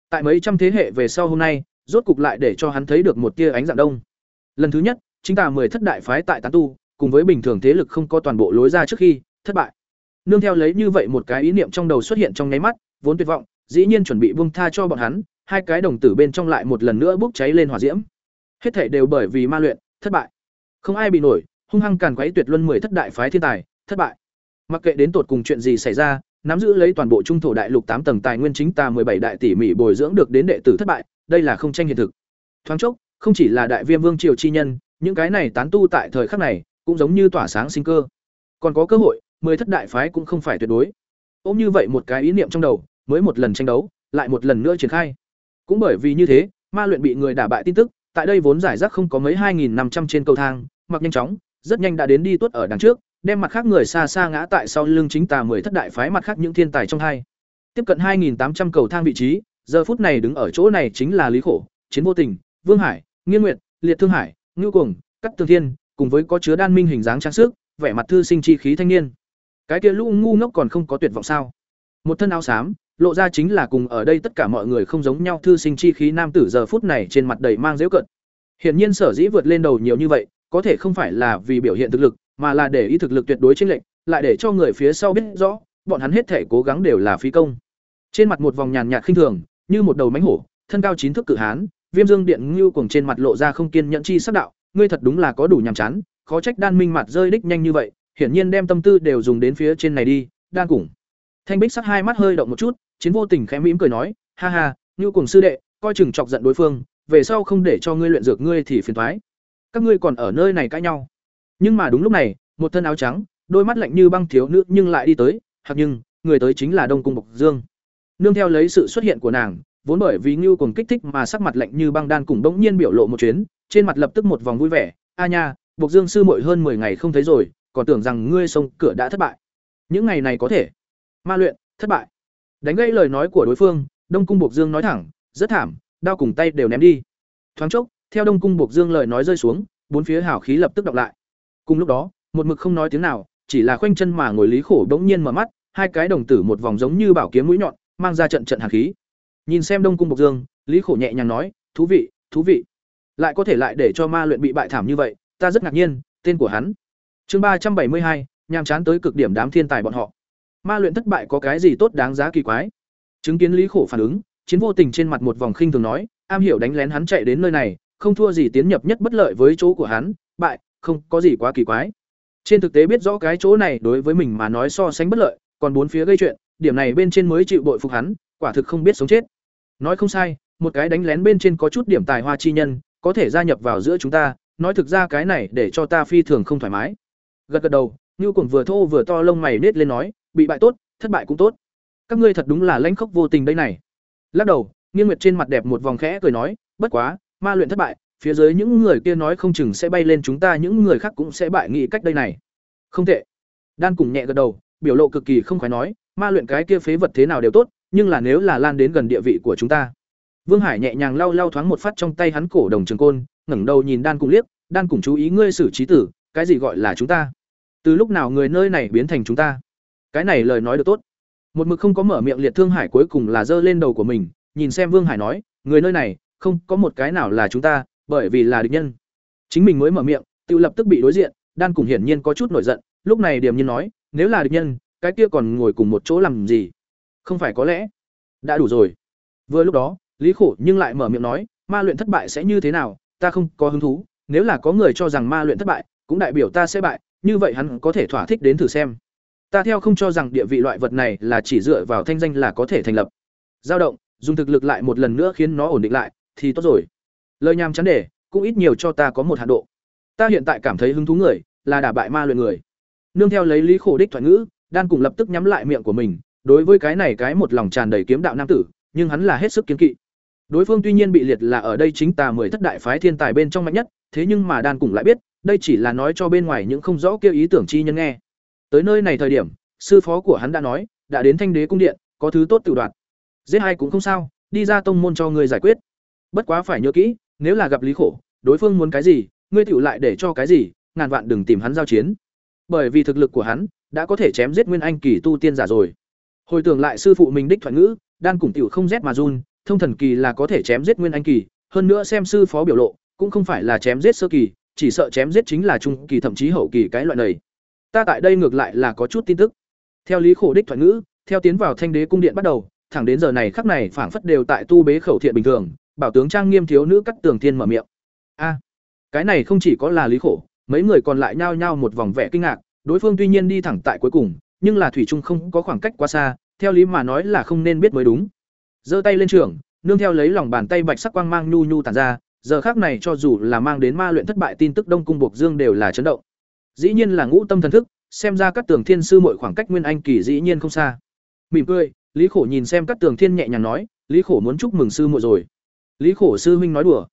tại mấy trăm thế hệ về sau hôm nay, rốt cục lại để cho hắn thấy được một tia ánh dạng đông. Lần thứ nhất, chính tà mười thất đại phái tại tán tu, cùng với bình thường thế lực không có toàn bộ lối ra trước khi, thất bại. Nương theo lấy như vậy một cái ý niệm trong đầu xuất hiện trong nháy mắt, vốn tuyệt vọng, dĩ nhiên chuẩn bị buông tha cho bọn hắn, hai cái đồng tử bên trong lại một lần nữa bốc cháy lên hỏa diễm. Hết thể đều bởi vì ma luyện, thất bại. Không ai bị nổi, hung hăng càn quấy tuyệt luân mười thất đại phái thiên tài, thất bại. Mặc kệ đến tột cùng chuyện gì xảy ra nắm giữ lấy toàn bộ trung thổ đại lục tám tầng tài nguyên chính tà bảy đại tỷ mỹ bồi dưỡng được đến đệ tử thất bại, đây là không tranh hiện thực. Thoáng chốc, không chỉ là đại viêm vương triều chi nhân, những cái này tán tu tại thời khắc này cũng giống như tỏa sáng sinh cơ. Còn có cơ hội, mười thất đại phái cũng không phải tuyệt đối. Ôm như vậy một cái ý niệm trong đầu, mới một lần tranh đấu, lại một lần nữa triển khai. Cũng bởi vì như thế, ma luyện bị người đả bại tin tức, tại đây vốn giải rác không có mấy hai nghìn năm trăm trên cầu thang, mặc nhanh chóng, rất nhanh đã đến đi tuốt ở đằng trước đem mặt khác người xa xa ngã tại sau lưng chính tà mười thất đại phái mặt khác những thiên tài trong hai. Tiếp cận hai nghìn tám trăm cầu thang vị trí, giờ phút này đứng ở chỗ này chính là lý khổ, chiến vô tình, vương hải, nghiên nguyện liệt thương hải, ngưu cuồng cắt tường thiên, cùng với có chứa đan minh hình dáng trang sức, vẻ mặt thư sinh chi khí thanh niên. Cái kia lũ ngu ngốc còn không có tuyệt vọng sao? Một thân áo xám, lộ ra chính là cùng ở đây tất cả mọi người không giống nhau, thư sinh chi khí nam tử giờ phút này trên mặt đầy mang dễu cận hiển nhiên sở dĩ vượt lên đầu nhiều như vậy, có thể không phải là vì biểu hiện thực lực mà là để ý thực lực tuyệt đối chênh lệnh lại để cho người phía sau biết rõ bọn hắn hết thể cố gắng đều là phí công. Trên mặt một vòng nhàn nhạt khinh thường như một đầu mánh hổ thân cao chín thước cự hán viêm dương điện ngưu cùng trên mặt lộ ra không kiên nhẫn chi sắc đạo ngươi thật đúng là có đủ nhàm chán khó trách đan minh mặt rơi đích nhanh như vậy hiển nhiên đem tâm tư đều dùng đến phía trên này đi đang cùng. Thanh bích sắc hai mắt hơi động một chút chiến vô tình khẽ mỉm cười nói ha ha ngưu cùng sư đệ coi chừng chọc giận đối phương về sau không để cho ngươi luyện dược ngươi thì phiền toái, các ngươi còn ở nơi này cãi nhau nhưng mà đúng lúc này, một thân áo trắng, đôi mắt lạnh như băng thiếu nữ nhưng lại đi tới hoặc nhưng, người tới chính là đông cung bộc dương. Nương theo lấy sự xuất hiện của nàng, vốn bởi vì ngưu cùng kích thích mà sắc mặt lạnh như băng đan cùng bỗng nhiên biểu lộ một chuyến, trên mặt lập tức một vòng vui vẻ, a nha, bộc dương sư muội hơn 10 ngày không thấy rồi, còn tưởng rằng ngươi sông cửa đã thất bại. Những ngày này có thể. Ma luyện, thất bại. Đánh gãy lời nói của đối phương, đông cung Bộc dương nói thẳng, rất thảm, đao cùng tay đều ném đi. Thoáng chốc, theo đông cung Bộc dương lời nói rơi xuống, bốn phía hào khí lập tức đọc lại cùng lúc đó, một mực không nói tiếng nào, chỉ là khoanh chân mà ngồi lý khổ bỗng nhiên mở mắt, hai cái đồng tử một vòng giống như bảo kiếm mũi nhọn, mang ra trận trận hàn khí. Nhìn xem đông cung bộc dương, lý khổ nhẹ nhàng nói, thú vị thú vị. Lại có thể lại để cho ma luyện bị bại thảm như vậy, ta rất ngạc nhiên, tên của hắn. Chương ba trăm bảy mươi hai, nhàm chán tới cực điểm đám thiên tài bọn họ. Ma luyện thất bại có cái gì tốt đáng giá kỳ quái? Chứng kiến lý khổ phản ứng, chiến vô tình trên mặt một vòng khinh thường nói, am hiểu đánh lén hắn chạy đến nơi này, không thua gì tiến nhập nhất bất lợi với chỗ của hắn, bại không có gì quá kỳ quái. Trên thực tế biết rõ cái chỗ này đối với mình mà nói so sánh bất lợi, còn bốn phía gây chuyện, điểm này bên trên mới chịu bội phục hắn, quả thực không biết sống chết. Nói không sai, một cái đánh lén bên trên có chút điểm tài hoa chi nhân, có thể gia nhập vào giữa chúng ta, nói thực ra cái này để cho ta phi thường không thoải mái. Gật gật đầu Ngưu cùng vừa thô vừa to lông mày nết lên nói, bị bại tốt, thất bại cũng tốt. Các ngươi thật đúng là lãnh khốc vô tình đây này. Lắc đầu nghiêng nguyệt trên mặt đẹp một vòng khẽ cười nói, bất quá, ma luyện thất bại phía dưới những người kia nói không chừng sẽ bay lên chúng ta, những người khác cũng sẽ bại nghị cách đây này. Không tệ. Đan cùng nhẹ gật đầu, biểu lộ cực kỳ không phải nói, ma luyện cái kia phế vật thế nào đều tốt, nhưng là nếu là lan đến gần địa vị của chúng ta. Vương hải nhẹ nhàng lau lau thoáng một phát trong tay hắn cổ đồng trường côn, ngẩng đầu nhìn đan cùng liếc, đan cùng chú ý ngươi xử trí tử, cái gì gọi là chúng ta? Từ lúc nào người nơi này biến thành chúng ta? Cái này lời nói được tốt. Một mực không có mở miệng liệt thương hải cuối cùng là giơ lên đầu của mình, nhìn xem vương hải nói, người nơi này, không có một cái nào là chúng ta bởi vì là địch nhân. Chính mình mới mở miệng tự lập tức bị đối diện, đan cùng hiển nhiên có chút nổi giận, lúc này điềm nhiên nói, nếu là địch nhân, cái kia còn ngồi cùng một chỗ làm gì? Không phải có lẽ đã đủ rồi. Vừa lúc đó, lý khổ nhưng lại mở miệng nói, ma luyện thất bại sẽ như thế nào? Ta không có hứng thú. Nếu là có người cho rằng ma luyện thất bại, cũng đại biểu ta sẽ bại, như vậy hắn có thể thỏa thích đến thử xem. Ta theo không cho rằng địa vị loại vật này là chỉ dựa vào thanh danh là có thể thành lập. Dao động, dùng thực lực lại một lần nữa khiến nó ổn định lại, thì tốt rồi lời nhàm chán để, cũng ít nhiều cho ta có một hạ độ. Ta hiện tại cảm thấy hứng thú người, là đả bại ma luyện người. Nương theo lấy lý khổ đích thoại ngữ, đan cùng lập tức nhắm lại miệng của mình, đối với cái này cái một lòng tràn đầy kiếm đạo nam tử, nhưng hắn là hết sức kiếm kỵ. Đối phương tuy nhiên bị liệt là ở đây chính tà mười thất đại phái thiên tài bên trong mạnh nhất, thế nhưng mà đan cùng lại biết, đây chỉ là nói cho bên ngoài những không rõ kêu ý tưởng chi nhân nghe. Tới nơi này thời điểm, sư phó của hắn đã nói, đã đến thanh đế cung điện, có thứ tốt tự đoạt giết hai cũng không sao, đi ra tông môn cho người giải quyết. Bất quá phải nhớ kỹ nếu là gặp lý khổ, đối phương muốn cái gì, ngươi tựu lại để cho cái gì, ngàn vạn đừng tìm hắn giao chiến. Bởi vì thực lực của hắn đã có thể chém giết nguyên anh kỳ tu tiên giả rồi. Hồi tưởng lại sư phụ mình đích thoại ngữ, đan cùng tiểu không rét mà run, thông thần kỳ là có thể chém giết nguyên anh kỳ, hơn nữa xem sư phó biểu lộ, cũng không phải là chém giết sơ kỳ, chỉ sợ chém giết chính là trung kỳ thậm chí hậu kỳ cái loại này. Ta tại đây ngược lại là có chút tin tức. Theo lý khổ đích thoại ngữ, theo tiến vào thanh đế cung điện bắt đầu, thẳng đến giờ này khắc này phảng phất đều tại tu bế khẩu thiện bình thường bảo tướng trang nghiêm thiếu nữ cắt tường thiên mở miệng. A, cái này không chỉ có là lý khổ, mấy người còn lại nhao nhao một vòng vẻ kinh ngạc, đối phương tuy nhiên đi thẳng tại cuối cùng, nhưng là thủy trung không có khoảng cách quá xa, theo lý mà nói là không nên biết mới đúng. Giơ tay lên trường nương theo lấy lòng bàn tay bạch sắc quang mang nhu nhu tàn ra, giờ khác này cho dù là mang đến ma luyện thất bại tin tức đông cung buộc dương đều là chấn động. Dĩ nhiên là ngũ tâm thần thức, xem ra các tường thiên sư mọi khoảng cách nguyên anh kỳ dĩ nhiên không xa. Mỉm cười, lý khổ nhìn xem các tường thiên nhẹ nhàng nói, lý khổ muốn chúc mừng sư muội rồi lý khổ sư huynh nói đùa.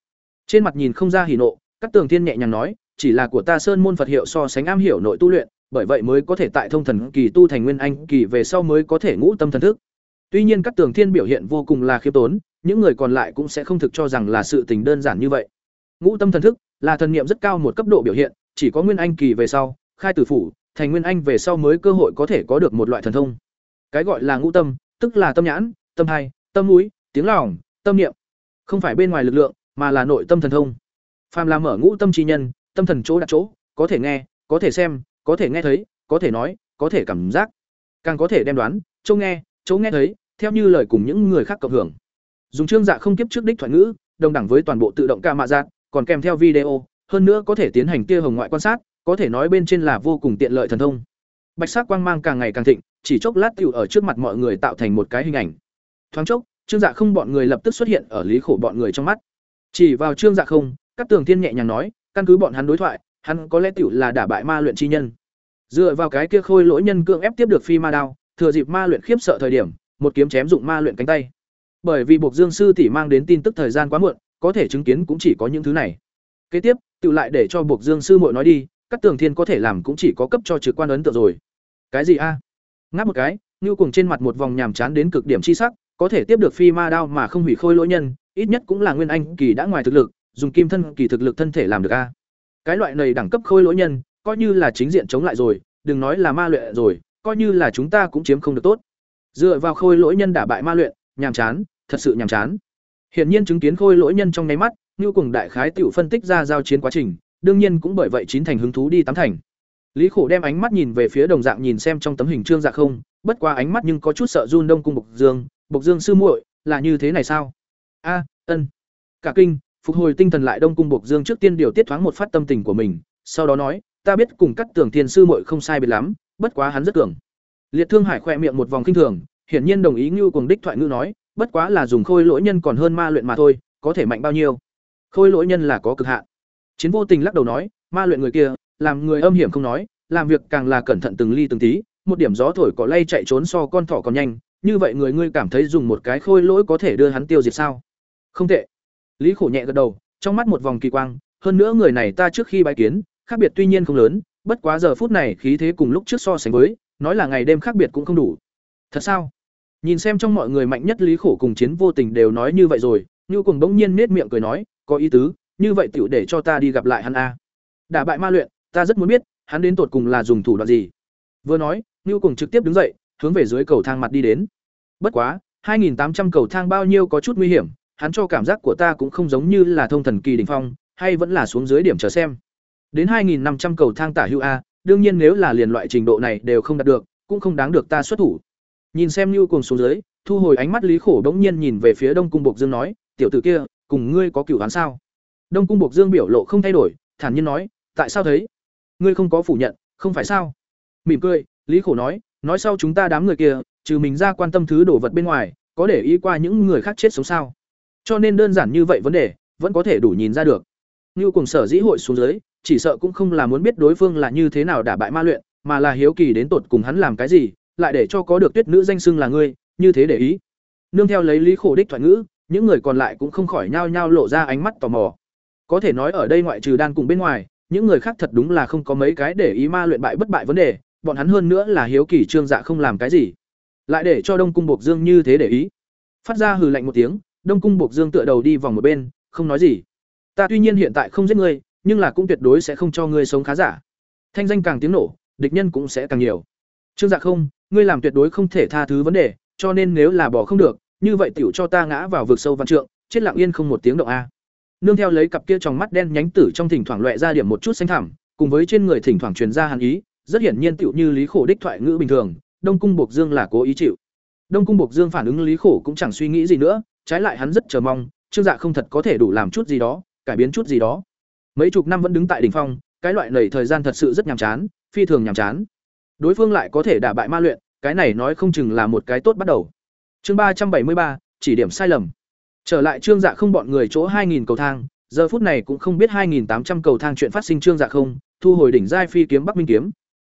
Trên mặt nhìn không ra hỉ nộ, Cát tường thiên nhẹ nhàng nói, chỉ là của ta sơn môn phật hiệu so sánh am hiểu nội tu luyện, bởi vậy mới có thể tại thông thần kỳ tu thành nguyên anh, kỳ về sau mới có thể ngũ tâm thần thức. Tuy nhiên Cát tường thiên biểu hiện vô cùng là khiêm tốn, những người còn lại cũng sẽ không thực cho rằng là sự tình đơn giản như vậy. Ngũ tâm thần thức là thần niệm rất cao một cấp độ biểu hiện, chỉ có nguyên anh, kỳ về sau, khai tử phủ, thành nguyên anh về sau mới cơ hội có thể có được một loại thần thông. Cái gọi là ngũ tâm, tức là tâm nhãn, tâm hai, tâm mũi, tiếng lòng, tâm niệm không phải bên ngoài lực lượng mà là nội tâm thần thông. Phàm là mở ngũ tâm chi nhân tâm thần chỗ đặt chỗ có thể nghe có thể xem có thể nghe thấy có thể nói có thể cảm giác. Càng có thể đem đoán chỗ nghe chỗ nghe thấy theo như lời cùng những người khác cộng hưởng. Dùng trương dạ không kiếp trước đích thoại ngữ đồng đẳng với toàn bộ tự động ca mạ dạng, còn kèm theo video hơn nữa có thể tiến hành tia hồng ngoại quan sát có thể nói bên trên là vô cùng tiện lợi thần thông. Bạch sắc quang mang càng ngày càng thịnh chỉ chốc lát tựu ở trước mặt mọi người tạo thành một cái hình ảnh. Thoáng chốc trương dạ không bọn người lập tức xuất hiện ở lý khổ bọn người trong mắt. Chỉ vào trương dạ không, các tường thiên nhẹ nhàng nói, căn cứ bọn hắn đối thoại, hắn có lẽ tiểu là đả bại ma luyện chi nhân. Dựa vào cái kia khôi lỗi nhân cưỡng ép tiếp được phi ma đao, thừa dịp ma luyện khiếp sợ thời điểm, một kiếm chém dụng ma luyện cánh tay. Bởi vì buộc dương sư tỷ mang đến tin tức thời gian quá muộn, có thể chứng kiến cũng chỉ có những thứ này. Kế tiếp tự lại để cho buộc dương sư muội nói đi, các tường thiên có thể làm cũng chỉ có cấp cho trực quan ấn tượng rồi. Cái gì a? Ngáp một cái Nưu Cuồng trên mặt một vòng nhàm chán đến cực điểm chi sắc có thể tiếp được phi ma đao mà không hủy khôi lỗi nhân, ít nhất cũng là nguyên anh kỳ đã ngoài thực lực, dùng kim thân kỳ thực lực thân thể làm được a. Cái loại này đẳng cấp khôi lỗi nhân, coi như là chính diện chống lại rồi, đừng nói là ma luyện rồi, coi như là chúng ta cũng chiếm không được tốt. Dựa vào khôi lỗi nhân đả bại ma luyện, nhàm chán, thật sự nhàm chán. Hiển nhiên chứng kiến khôi lỗi nhân trong nháy mắt, như cùng đại khái tiểu phân tích ra giao chiến quá trình, đương nhiên cũng bởi vậy chín thành hứng thú đi tám thành. Lý khổ đem ánh mắt nhìn về phía đồng dạng nhìn xem trong tấm hình trương dạ không, bất qua ánh mắt nhưng có chút sợ run đông cung bục dương bộc dương sư muội, là như thế này sao? A, ân. Cả kinh, phục hồi tinh thần lại đông cung bộc dương trước tiên điều tiết thoáng một phát tâm tình của mình, sau đó nói, ta biết cùng cắt tưởng thiên sư muội không sai biệt lắm, bất quá hắn rất cường. Liệt thương hải khoe miệng một vòng kinh thường, hiển nhiên đồng ý như cùng đích thoại ngữ nói, bất quá là dùng khôi lỗi nhân còn hơn ma luyện mà thôi, có thể mạnh bao nhiêu? Khôi lỗi nhân là có cực hạn. Chiến vô tình lắc đầu nói, ma luyện người kia, làm người âm hiểm không nói, làm việc càng là cẩn thận từng ly từng tí, một điểm gió thổi cỏ lay chạy trốn so con thỏ còn nhanh như vậy người ngươi cảm thấy dùng một cái khôi lỗi có thể đưa hắn tiêu diệt sao? Không tệ. Lý khổ nhẹ gật đầu, trong mắt một vòng kỳ quang, hơn nữa người này ta trước khi bái kiến, khác biệt tuy nhiên không lớn, bất quá giờ phút này khí thế cùng lúc trước so sánh với, nói là ngày đêm khác biệt cũng không đủ. Thật sao? Nhìn xem trong mọi người mạnh nhất lý khổ cùng chiến vô tình đều nói như vậy rồi như cùng bỗng nhiên nết miệng cười nói, có ý tứ, như vậy tiểu để cho ta đi gặp lại hắn a. Đả bại ma luyện, ta rất muốn biết, hắn đến tột cùng là dùng thủ đoạn gì? Vừa nói như cùng trực tiếp đứng dậy hướng về dưới cầu thang mặt đi đến. Bất quá 2.800 cầu thang bao nhiêu có chút nguy hiểm, hắn cho cảm giác của ta cũng không giống như là thông thần kỳ đỉnh phong, hay vẫn là xuống dưới điểm chờ xem. Đến 2.500 cầu thang tả hữu a, đương nhiên nếu là liền loại trình độ này đều không đạt được, cũng không đáng được ta xuất thủ. Nhìn xem Nưu cùng xuống dưới, thu hồi ánh mắt lý khổ bỗng nhiên nhìn về phía đông cung bộc dương nói, tiểu tử kia, cùng ngươi có cửu oán sao? Đông cung bộc dương biểu lộ không thay đổi, thản nhiên nói, tại sao thấy ngươi không có phủ nhận, không phải sao? Mỉm cười, lý khổ nói nói sau chúng ta đám người kia, trừ mình ra quan tâm thứ đồ vật bên ngoài, có để ý qua những người khác chết sống sao? Cho nên đơn giản như vậy vấn đề, vẫn có thể đủ nhìn ra được. Như cùng sở dĩ hội xuống dưới, chỉ sợ cũng không là muốn biết đối phương là như thế nào đả bại ma luyện, mà là hiếu kỳ đến tột cùng hắn làm cái gì, lại để cho có được tuyết nữ danh xưng là ngươi, như thế để ý. Nương theo lấy lý khổ đích thoại ngữ, những người còn lại cũng không khỏi nhao nhao lộ ra ánh mắt tò mò. Có thể nói ở đây ngoại trừ đan cùng bên ngoài, những người khác thật đúng là không có mấy cái để ý ma luyện bại bất bại vấn đề bọn hắn hơn nữa là hiếu kỳ trương dạ không làm cái gì. Lại để cho đông cung bộc dương như thế để ý. Phát ra hừ lạnh một tiếng, đông cung bộc dương tựa đầu đi vòng một bên, không nói gì. Ta tuy nhiên hiện tại không giết ngươi, nhưng là cũng tuyệt đối sẽ không cho ngươi sống khá giả. Thanh danh càng tiếng nổ, địch nhân cũng sẽ càng nhiều. Trương dạ không, ngươi làm tuyệt đối không thể tha thứ vấn đề, cho nên nếu là bỏ không được, như vậy tiểu cho ta ngã vào vực sâu văn trượng, chết lặng yên không một tiếng động a. Nương theo lấy cặp kia trong mắt đen nhánh tử trong thỉnh thoảng loẹ ra điểm một chút xanh thẳm, cùng với trên người thỉnh thoảng truyền ra hàn ý rất hiển nhiên tựu như lý khổ đích thoại ngữ bình thường, đông cung bộc dương là cố ý chịu. Đông cung bộc dương phản ứng lý khổ cũng chẳng suy nghĩ gì nữa, trái lại hắn rất chờ mong, trương dạ không thật có thể đủ làm chút gì đó, cải biến chút gì đó. Mấy chục năm vẫn đứng tại đỉnh phong, cái loại nầy thời gian thật sự rất nhàm chán, phi thường nhàm chán. Đối phương lại có thể đả bại ma luyện, cái này nói không chừng là một cái tốt bắt đầu. Chương ba trăm bảy mươi ba, chỉ điểm sai lầm. Trở lại trương dạ không bọn người chỗ hai nghìn cầu thang, giờ phút này cũng không biết hai nghìn tám trăm cầu thang chuyện phát sinh trương dạ không, thu hồi đỉnh giai phi kiếm bắc minh kiếm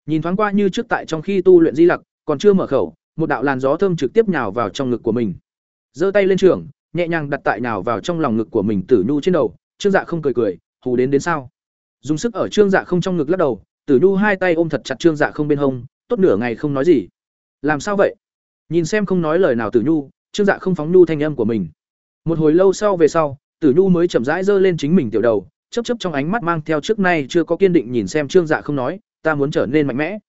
nhìn thoáng qua như trước tại trong khi tu luyện di lặc, còn chưa mở khẩu, một đạo làn gió thơm trực tiếp nhào vào trong ngực của mình. Giơ tay lên trường nhẹ nhàng đặt tại nhào vào trong lòng ngực của mình tử nhu trên đầu, trương dạ không cười cười, hù đến đến sao? Dùng sức ở trương dạ không trong ngực lắc đầu, tử nhu hai tay ôm thật chặt trương dạ không bên hông, tốt nửa ngày không nói gì. Làm sao vậy? Nhìn xem không nói lời nào tử nhu, trương dạ không phóng nhu thanh âm của mình. Một hồi lâu sau về sau, tử nhu mới chậm rãi giơ lên chính mình tiểu đầu chấp chấp trong ánh mắt mang theo trước nay chưa có kiên định nhìn xem trương dạ không nói ta muốn trở nên mạnh mẽ.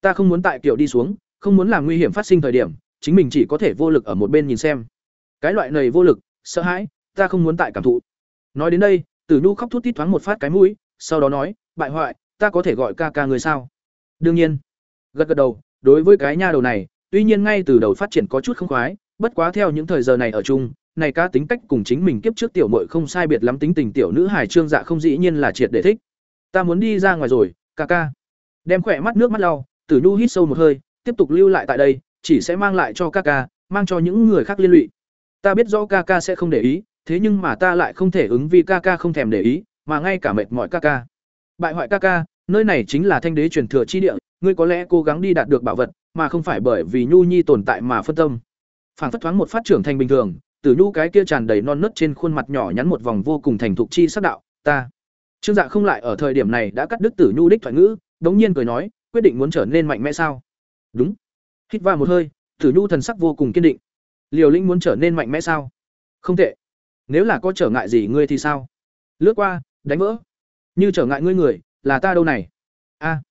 Ta không muốn tại kiểu đi xuống, không muốn làm nguy hiểm phát sinh thời điểm, chính mình chỉ có thể vô lực ở một bên nhìn xem. Cái loại này vô lực, sợ hãi, ta không muốn tại cảm thụ. Nói đến đây, tử nhu khóc thút tít thoáng một phát cái mũi, sau đó nói, bại hoại, ta có thể gọi ca ca người sao? Đương nhiên. Gật gật đầu, đối với cái nha đầu này, tuy nhiên ngay từ đầu phát triển có chút không khoái, bất quá theo những thời giờ này ở chung, này ca tính cách cùng chính mình kiếp trước tiểu muội không sai biệt lắm tính tình tiểu nữ hài trương dạ không dĩ nhiên là triệt để thích. Ta muốn đi ra ngoài rồi, ca ca đem khỏe mắt nước mắt lau tử nhu hít sâu một hơi tiếp tục lưu lại tại đây chỉ sẽ mang lại cho ca ca mang cho những người khác liên lụy. Ta biết rõ ca ca sẽ không để ý thế nhưng mà ta lại không thể ứng vì ca ca không thèm để ý mà ngay cả mệt mỏi ca ca. Bại hoại ca ca nơi này chính là thanh đế truyền thừa chi địa ngươi có lẽ cố gắng đi đạt được bảo vật mà không phải bởi vì nhu nhi tồn tại mà phân tâm. Phản phất thoáng một phát trưởng thành bình thường tử nhu cái kia tràn đầy non nớt trên khuôn mặt nhỏ nhắn một vòng vô cùng thành thục chi sắc đạo ta. Trương Dạ không lại ở thời điểm này đã cắt đứt Tử Nhu đích thoại ngữ, đống nhiên cười nói, quyết định muốn trở nên mạnh mẽ sao? Đúng. Hít vào một hơi, Tử Nhu thần sắc vô cùng kiên định. Liều lĩnh muốn trở nên mạnh mẽ sao? Không tệ. Nếu là có trở ngại gì ngươi thì sao? Lướt qua, đánh vỡ. Như trở ngại ngươi người, là ta đâu này? A.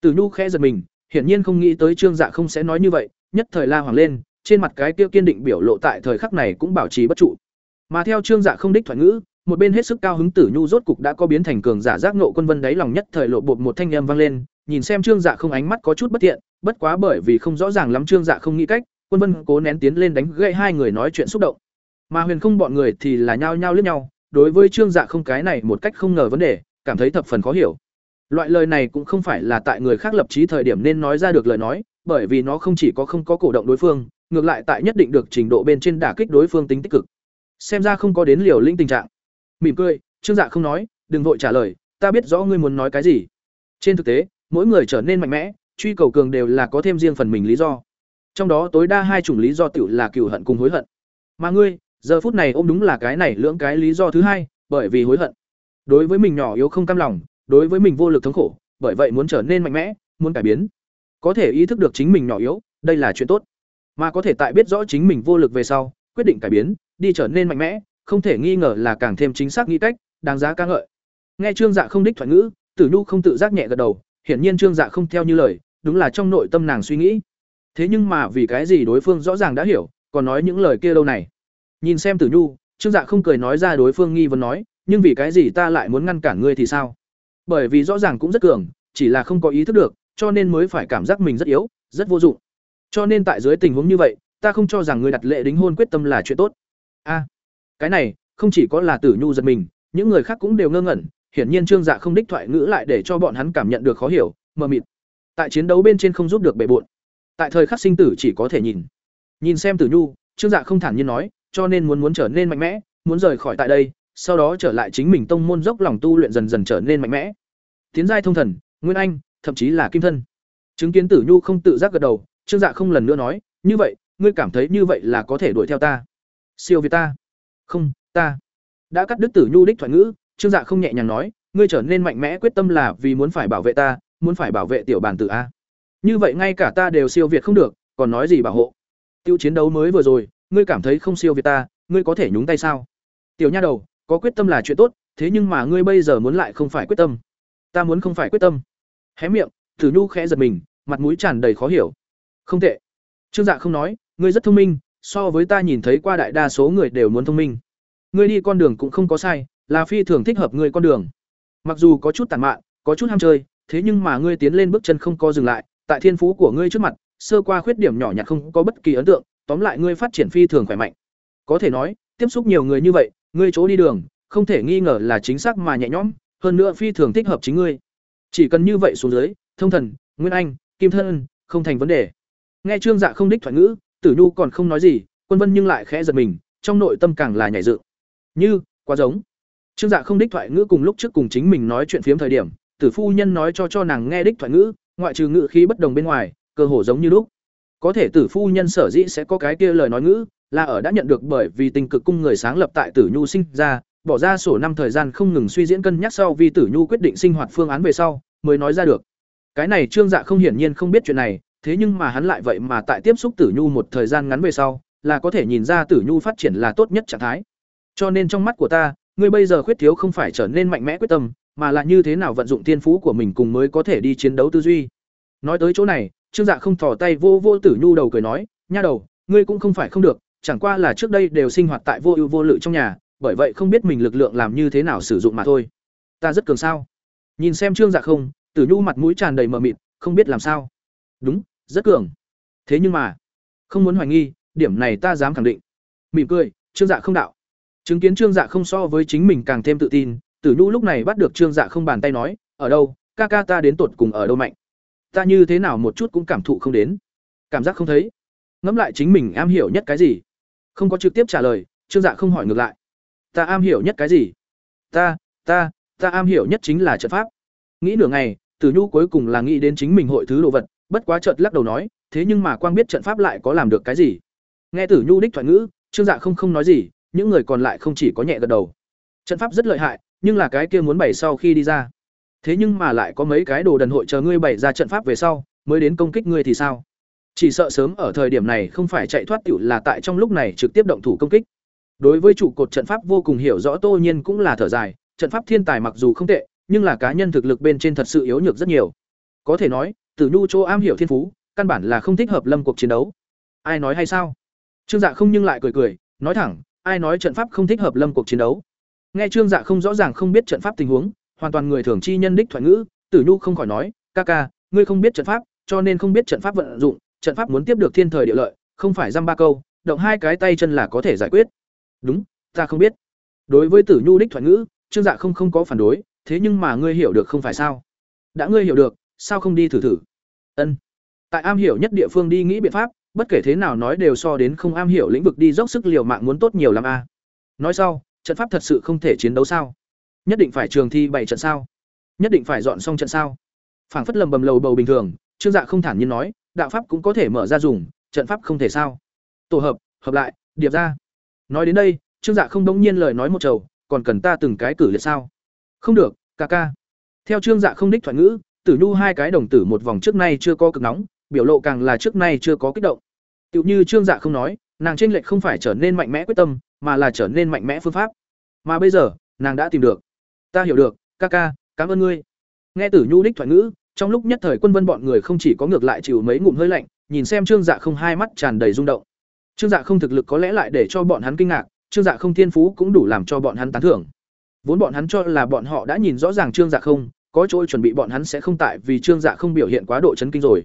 Tử Nhu khẽ giật mình, hiển nhiên không nghĩ tới Trương Dạ không sẽ nói như vậy, nhất thời la hoàng lên, trên mặt cái kia kiên định biểu lộ tại thời khắc này cũng bảo trì bất trụ. Mà theo Trương Dạ không đích thoại ngữ, một bên hết sức cao hứng Tử Nhu rốt cục đã có biến thành cường giả giác nộ quân vân đáy lòng nhất thời lộ bột một thanh âm vang lên, nhìn xem Trương Dạ không ánh mắt có chút bất thiện, bất quá bởi vì không rõ ràng lắm Trương Dạ không nghĩ cách, quân vân cố nén tiến lên đánh gãy hai người nói chuyện xúc động. Mà Huyền không bọn người thì là nhao nhao liếc nhau, đối với Trương Dạ không cái này một cách không ngờ vấn đề, cảm thấy thập phần khó hiểu. Loại lời này cũng không phải là tại người khác lập trí thời điểm nên nói ra được lời nói, bởi vì nó không chỉ có không có cổ động đối phương, ngược lại tại nhất định được trình độ bên trên đả kích đối phương tính tích cực. Xem ra không có đến liều lĩnh tình trạng. Mỉm cười, Trương Dạ không nói, đừng vội trả lời, ta biết rõ ngươi muốn nói cái gì. Trên thực tế, mỗi người trở nên mạnh mẽ, truy cầu cường đều là có thêm riêng phần mình lý do. Trong đó tối đa hai chủng lý do tiểu là cừu hận cùng hối hận. Mà ngươi, giờ phút này ôm đúng là cái này lưỡng cái lý do thứ hai, bởi vì hối hận. Đối với mình nhỏ yếu không cam lòng, đối với mình vô lực thống khổ, bởi vậy muốn trở nên mạnh mẽ, muốn cải biến. Có thể ý thức được chính mình nhỏ yếu, đây là chuyện tốt. Mà có thể tại biết rõ chính mình vô lực về sau, quyết định cải biến, đi trở nên mạnh mẽ, không thể nghi ngờ là càng thêm chính xác nghĩ cách, đáng giá ca ngợi. Nghe Trương Dạ không đích thoại ngữ, Tử Nhu không tự giác nhẹ gật đầu, hiển nhiên Trương Dạ không theo như lời, đúng là trong nội tâm nàng suy nghĩ. Thế nhưng mà vì cái gì đối phương rõ ràng đã hiểu, còn nói những lời kia đâu này? Nhìn xem Tử Nhu, Trương Dạ không cười nói ra đối phương nghi vấn nói, nhưng vì cái gì ta lại muốn ngăn cản ngươi thì sao? Bởi vì rõ ràng cũng rất cường, chỉ là không có ý thức được, cho nên mới phải cảm giác mình rất yếu, rất vô dụng. Cho nên tại dưới tình huống như vậy, ta không cho rằng ngươi đặt lệ đính hôn quyết tâm là chuyện tốt. A, cái này, không chỉ có là Tử Nhu giật mình, những người khác cũng đều ngơ ngẩn, hiển nhiên Trương Dạ không đích thoại ngữ lại để cho bọn hắn cảm nhận được khó hiểu, mờ mịt. Tại chiến đấu bên trên không giúp được bề bộn Tại thời khắc sinh tử chỉ có thể nhìn. Nhìn xem Tử Nhu, Trương Dạ không thản nhiên nói, cho nên muốn muốn trở nên mạnh mẽ, muốn rời khỏi tại đây, sau đó trở lại chính mình tông môn dốc lòng tu luyện dần dần trở nên mạnh mẽ. Tiến giai thông thần, nguyên anh, thậm chí là kim thân. Chứng kiến Tử Nhu không tự giác gật đầu, Trương Dạ không lần nữa nói, như vậy, ngươi cảm thấy như vậy là có thể đuổi theo ta? Siêu việt ta? Không, ta. Đã cắt đứt Tử Nhu đích thoại ngữ, Trương Dạ không nhẹ nhàng nói, ngươi trở nên mạnh mẽ quyết tâm là vì muốn phải bảo vệ ta, muốn phải bảo vệ tiểu bản tử a. Như vậy ngay cả ta đều siêu việt không được, còn nói gì bảo hộ? Tiêu chiến đấu mới vừa rồi, ngươi cảm thấy không siêu việt ta, ngươi có thể nhúng tay sao? Tiểu nha đầu, có quyết tâm là chuyện tốt, thế nhưng mà ngươi bây giờ muốn lại không phải quyết tâm. Ta muốn không phải quyết tâm. Hé miệng, Tử Nhu khẽ giật mình, mặt mũi tràn đầy khó hiểu. Không tệ. Trương Dạ không nói, ngươi rất thông minh, so với ta nhìn thấy qua đại đa số người đều muốn thông minh. Ngươi đi con đường cũng không có sai, là phi thường thích hợp ngươi con đường. Mặc dù có chút tàn mạn, có chút ham chơi, thế nhưng mà ngươi tiến lên bước chân không có dừng lại, tại thiên phú của ngươi trước mặt, sơ qua khuyết điểm nhỏ nhặt không có bất kỳ ấn tượng, tóm lại ngươi phát triển phi thường khỏe mạnh. Có thể nói, tiếp xúc nhiều người như vậy, ngươi chỗ đi đường, không thể nghi ngờ là chính xác mà nhẹ nhõm, hơn nữa phi thường thích hợp chính ngươi. Chỉ cần như vậy xuống dưới, thông thần, nguyên anh, kim thân, không thành vấn đề. Nghe Trương Dạ không đích thoại ngữ, Tử Nhu còn không nói gì, Quân Vân nhưng lại khẽ giật mình, trong nội tâm càng là nhảy dựng. Như, quá giống. Trương Dạ không đích thoại ngữ cùng lúc trước cùng chính mình nói chuyện phiếm thời điểm, Tử phu nhân nói cho cho nàng nghe đích thoại ngữ, ngoại trừ ngữ khí bất đồng bên ngoài, cơ hồ giống như lúc. Có thể Tử phu nhân sở dĩ sẽ có cái kia lời nói ngữ, là ở đã nhận được bởi vì tình cực cung người sáng lập tại Tử Nhu sinh ra, bỏ ra sổ năm thời gian không ngừng suy diễn cân nhắc sau vì Tử Nhu quyết định sinh hoạt phương án về sau, mới nói ra được. Cái này Trương Dạ không hiển nhiên không biết chuyện này, thế nhưng mà hắn lại vậy mà tại tiếp xúc Tử Nhu một thời gian ngắn về sau, là có thể nhìn ra Tử Nhu phát triển là tốt nhất trạng thái. Cho nên trong mắt của ta, ngươi bây giờ khuyết thiếu không phải trở nên mạnh mẽ quyết tâm, mà là như thế nào vận dụng thiên phú của mình cùng mới có thể đi chiến đấu tư duy. Nói tới chỗ này, Trương Dạ không thò tay vô vô Tử Nhu đầu cười nói, "Nha đầu, ngươi cũng không phải không được, chẳng qua là trước đây đều sinh hoạt tại vô ưu vô lự trong nhà, bởi vậy không biết mình lực lượng làm như thế nào sử dụng mà thôi. Ta rất cường sao?" Nhìn xem Trương Dạ không, Tử Nhu mặt mũi tràn đầy mờ mịt, không biết làm sao. "Đúng, rất cường." Thế nhưng mà, không muốn hoài nghi, điểm này ta dám khẳng định. Mỉm cười, Trương Dạ không đạo. Chứng kiến Trương Dạ không so với chính mình càng thêm tự tin, Tử Nhu lúc này bắt được Trương Dạ không bàn tay nói, "Ở đâu? Ca ca ta đến tột cùng ở đâu mạnh? Ta như thế nào một chút cũng cảm thụ không đến, cảm giác không thấy." Ngẫm lại chính mình am hiểu nhất cái gì? Không có trực tiếp trả lời, Trương Dạ không hỏi ngược lại. "Ta am hiểu nhất cái gì?" "Ta, ta, ta am hiểu nhất chính là trận pháp." Nghĩ nửa ngày, Tử Nhu cuối cùng là nghĩ đến chính mình hội thứ đồ vật, bất quá chợt lắc đầu nói, "Thế nhưng mà quang biết trận pháp lại có làm được cái gì?" Nghe Tử Nhu đích thoại ngữ, Trương Dạ không không nói gì, những người còn lại không chỉ có nhẹ gật đầu. Trận pháp rất lợi hại, nhưng là cái kia muốn bày sau khi đi ra thế nhưng mà lại có mấy cái đồ đần hội chờ ngươi bày ra trận pháp về sau mới đến công kích ngươi thì sao chỉ sợ sớm ở thời điểm này không phải chạy thoát tiểu là tại trong lúc này trực tiếp động thủ công kích đối với trụ cột trận pháp vô cùng hiểu rõ tô nhiên cũng là thở dài trận pháp thiên tài mặc dù không tệ nhưng là cá nhân thực lực bên trên thật sự yếu nhược rất nhiều có thể nói tử nhu chỗ am hiểu thiên phú, căn bản là không thích hợp lâm cuộc chiến đấu. Ai nói hay sao? Trương dạ không nhưng lại cười cười, nói thẳng, ai nói trận pháp không thích hợp lâm cuộc chiến đấu? Nghe trương dạ không rõ ràng không biết trận pháp tình huống, hoàn toàn người thường chi nhân đích thoại ngữ, tử nhu không khỏi nói, ca ca, ngươi không biết trận pháp, cho nên không biết trận pháp vận dụng, trận pháp muốn tiếp được thiên thời địa lợi, không phải dăm ba câu, động hai cái tay chân là có thể giải quyết. Đúng, ta không biết. Đối với tử nhu đích thoại ngữ, trương dạ không không có phản đối, thế nhưng mà ngươi hiểu được không phải sao? Đã ngươi hiểu được, sao không đi thử thử? Ân. Tại am hiểu nhất địa phương đi nghĩ biện pháp, bất kể thế nào nói đều so đến không am hiểu lĩnh vực đi dốc sức liều mạng muốn tốt nhiều lắm a. Nói sau, trận pháp thật sự không thể chiến đấu sao? Nhất định phải trường thi bảy trận sao? Nhất định phải dọn xong trận sao? Phảng phất lầm bầm lầu bầu bình thường, trương dạ không thản nhiên nói, đạo pháp cũng có thể mở ra dùng, trận pháp không thể sao? Tổ hợp hợp lại, điệp ra. Nói đến đây, trương dạ không đống nhiên lời nói một chầu còn cần ta từng cái cử liệt sao? Không được, ca ca. Theo trương dạ không đích thoại ngữ tử nhu hai cái đồng tử một vòng trước nay chưa có cực nóng, biểu lộ càng là trước nay chưa có kích động. Tựu như trương dạ không nói, nàng tranh lệch không phải trở nên mạnh mẽ quyết tâm, mà là trở nên mạnh mẽ phương pháp. Mà bây giờ, nàng đã tìm được. Ta hiểu được, ca ca, cảm ơn ngươi. Nghe tử nhu đích thoại ngữ, trong lúc nhất thời quân vân bọn người không chỉ có ngược lại chịu mấy ngụm hơi lạnh, nhìn xem trương dạ không hai mắt tràn đầy rung động. Trương dạ không thực lực có lẽ lại để cho bọn hắn kinh ngạc, trương dạ không thiên phú cũng đủ làm cho bọn hắn tán thưởng. Vốn bọn hắn cho là bọn họ đã nhìn rõ ràng trương dạ không có chỗ chuẩn bị bọn hắn sẽ không tại vì trương dạ không biểu hiện quá độ chấn kinh rồi.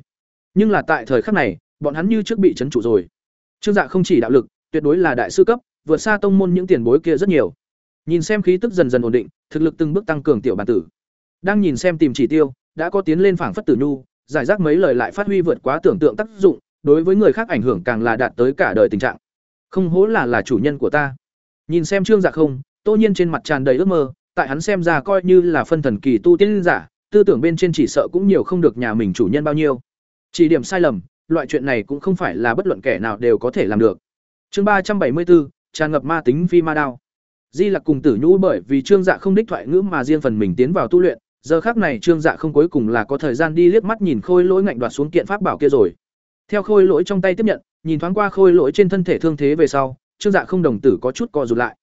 Nhưng là tại thời khắc này, bọn hắn như trước bị chấn trụ rồi. Trương dạ không chỉ đạo lực, tuyệt đối là đại sư cấp, vượt xa tông môn những tiền bối kia rất nhiều. Nhìn xem khí tức dần dần ổn định, thực lực từng bước tăng cường tiểu bản tử. Đang nhìn xem tìm chỉ tiêu, đã có tiến lên phảng phất tử nhu, giải rác mấy lời lại phát huy vượt quá tưởng tượng tác dụng, đối với người khác ảnh hưởng càng là đạt tới cả đời tình trạng. Không hố là là chủ nhân của ta. Nhìn xem trương dạ không, tô nhiên trên mặt tràn đầy ước mơ tại hắn xem ra coi như là phân thần kỳ tu tiên giả, tư tưởng bên trên chỉ sợ cũng nhiều không được nhà mình chủ nhân bao nhiêu. Chỉ điểm sai lầm, loại chuyện này cũng không phải là bất luận kẻ nào đều có thể làm được. Chương ba trăm bảy mươi bốn tràn ngập ma tính phi ma đao. Di lặc cùng tử nhũ bởi vì trương dạ không đích thoại ngữ mà riêng phần mình tiến vào tu luyện, giờ khác này trương dạ không cuối cùng là có thời gian đi liếc mắt nhìn khôi lỗi ngạnh đoạt xuống kiện pháp bảo kia rồi. Theo khôi lỗi trong tay tiếp nhận, nhìn thoáng qua khôi lỗi trên thân thể thương thế về sau, trương dạ không đồng tử có chút co rụt lại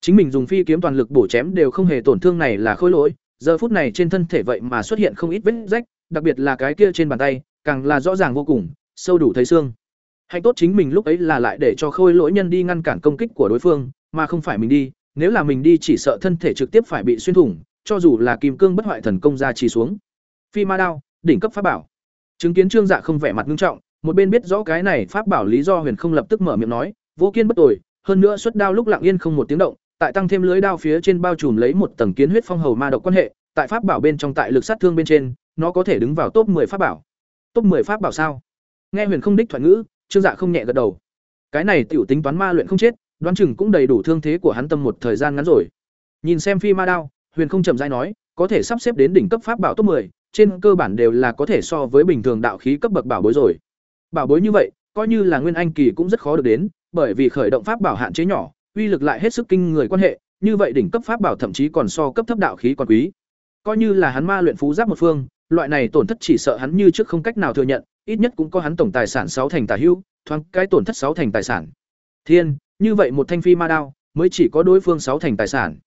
chính mình dùng phi kiếm toàn lực bổ chém đều không hề tổn thương này là khôi lỗi, giờ phút này trên thân thể vậy mà xuất hiện không ít vết rách, đặc biệt là cái kia trên bàn tay, càng là rõ ràng vô cùng, sâu đủ thấy xương. Hạnh tốt chính mình lúc ấy là lại để cho khôi lỗi nhân đi ngăn cản công kích của đối phương, mà không phải mình đi, nếu là mình đi chỉ sợ thân thể trực tiếp phải bị xuyên thủng, cho dù là kim cương bất hoại thần công ra chỉ xuống. Phi ma đao, đỉnh cấp pháp bảo. Chứng kiến trương dạ không vẻ mặt nghiêm trọng, một bên biết rõ cái này pháp bảo lý do huyền không lập tức mở miệng nói, vô kiên bất tồi, hơn nữa xuất đao lúc lặng yên không một tiếng động tại tăng thêm lưới đao phía trên bao trùm lấy một tầng kiến huyết phong hầu ma độc quan hệ tại pháp bảo bên trong tại lực sát thương bên trên nó có thể đứng vào top 10 pháp bảo. Top 10 pháp bảo sao? Nghe huyền không đích thoại ngữ trương dạ không nhẹ gật đầu. Cái này tiểu tính toán ma luyện không chết đoán chừng cũng đầy đủ thương thế của hắn tâm một thời gian ngắn rồi. Nhìn xem phi ma đao huyền không chậm rãi nói có thể sắp xếp đến đỉnh cấp pháp bảo top 10, trên cơ bản đều là có thể so với bình thường đạo khí cấp bậc bảo bối rồi. Bảo bối như vậy coi như là nguyên anh kỳ cũng rất khó được đến bởi vì khởi động pháp bảo hạn chế nhỏ uy lực lại hết sức kinh người quan hệ, như vậy đỉnh cấp pháp bảo thậm chí còn so cấp thấp đạo khí còn quý. Coi như là hắn ma luyện phú giáp một phương, loại này tổn thất chỉ sợ hắn như trước không cách nào thừa nhận, ít nhất cũng có hắn tổng tài sản sáu thành tài hữu, thoáng cái tổn thất sáu thành tài sản. Thiên, như vậy một thanh phi ma đao, mới chỉ có đối phương sáu thành tài sản.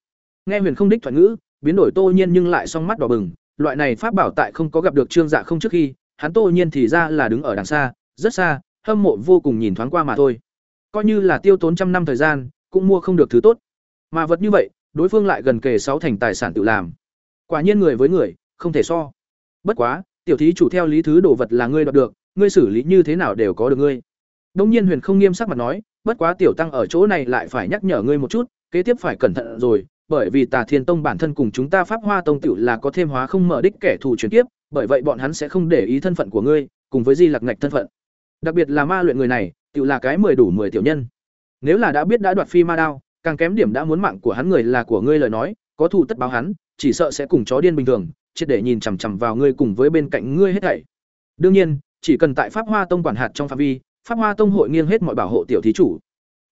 Nghe huyền không đích thuận ngữ, biến đổi tô nhiên nhưng lại song mắt đỏ bừng, loại này pháp bảo tại không có gặp được trương dạ không trước khi, hắn tô nhiên thì ra là đứng ở đằng xa, rất xa, hâm mộ vô cùng nhìn thoáng qua mà thôi. Coi như là tiêu tốn trăm năm thời gian cũng mua không được thứ tốt. Mà vật như vậy, đối phương lại gần kề sáu thành tài sản tự làm. Quả nhiên người với người, không thể so. Bất quá, tiểu thí chủ theo lý thứ đồ vật là ngươi đoạt được, ngươi xử lý như thế nào đều có được ngươi. Đông nhiên huyền không nghiêm sắc mặt nói, bất quá tiểu tăng ở chỗ này lại phải nhắc nhở ngươi một chút, kế tiếp phải cẩn thận rồi, bởi vì tà thiên tông bản thân cùng chúng ta pháp hoa tông tiểu là có thêm hóa không mở đích kẻ thù chuyển tiếp bởi vậy bọn hắn sẽ không để ý thân phận của ngươi, cùng với di lặc ngạch thân phận. Đặc biệt là ma luyện người này, tiểu là cái mười đủ mười tiểu nhân nếu là đã biết đã đoạt phi ma đao, càng kém điểm đã muốn mạng của hắn người là của ngươi lời nói, có thù tất báo hắn, chỉ sợ sẽ cùng chó điên bình thường, triệt để nhìn chằm chằm vào ngươi cùng với bên cạnh ngươi hết thảy. Đương nhiên, chỉ cần tại pháp hoa tông quản hạt trong phạm vi, pháp hoa tông hội nghiêng hết mọi bảo hộ tiểu thí chủ.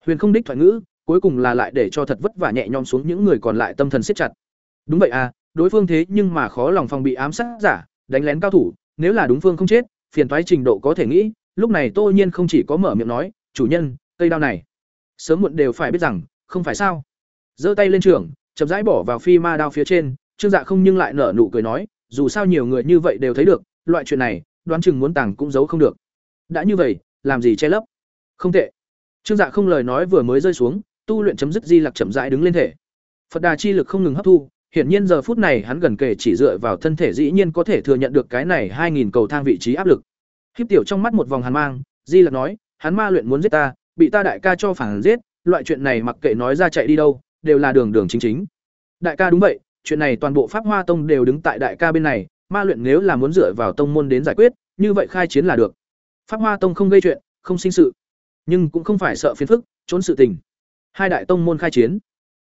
Huyền không đích thoại ngữ, cuối cùng là lại để cho thật vất vả nhẹ nhõm xuống những người còn lại tâm thần siết chặt. Đúng vậy à đối phương thế nhưng mà khó lòng phòng bị ám sát giả, đánh lén cao thủ, nếu là đúng phương không chết, phiền thoái trình độ có thể nghĩ, lúc này tô nhiên không chỉ có mở miệng nói, chủ nhân, cây đao này sớm muộn đều phải biết rằng, không phải sao? Giơ tay lên trường chậm rãi bỏ vào phi ma đao phía trên, trương dạ không nhưng lại nở nụ cười nói, dù sao nhiều người như vậy đều thấy được, loại chuyện này, đoán chừng muốn tàng cũng giấu không được. Đã như vậy, làm gì che lấp? Không tệ. Trương dạ không lời nói vừa mới rơi xuống, tu luyện chấm dứt di lặc chậm rãi đứng lên thể. Phật đà chi lực không ngừng hấp thu, hiển nhiên giờ phút này hắn gần kề chỉ dựa vào thân thể dĩ nhiên có thể thừa nhận được cái này hai nghìn cầu thang vị trí áp lực. Khiếp tiểu trong mắt một vòng hàn mang, di lặc nói, hắn ma luyện muốn giết ta bị ta đại ca cho phản giết, loại chuyện này mặc kệ nói ra chạy đi đâu, đều là đường đường chính chính. Đại ca đúng vậy, chuyện này toàn bộ pháp hoa tông đều đứng tại đại ca bên này, ma luyện nếu là muốn dựa vào tông môn đến giải quyết, như vậy khai chiến là được. Pháp hoa tông không gây chuyện, không sinh sự. Nhưng cũng không phải sợ phiền phức, trốn sự tình. Hai đại tông môn khai chiến.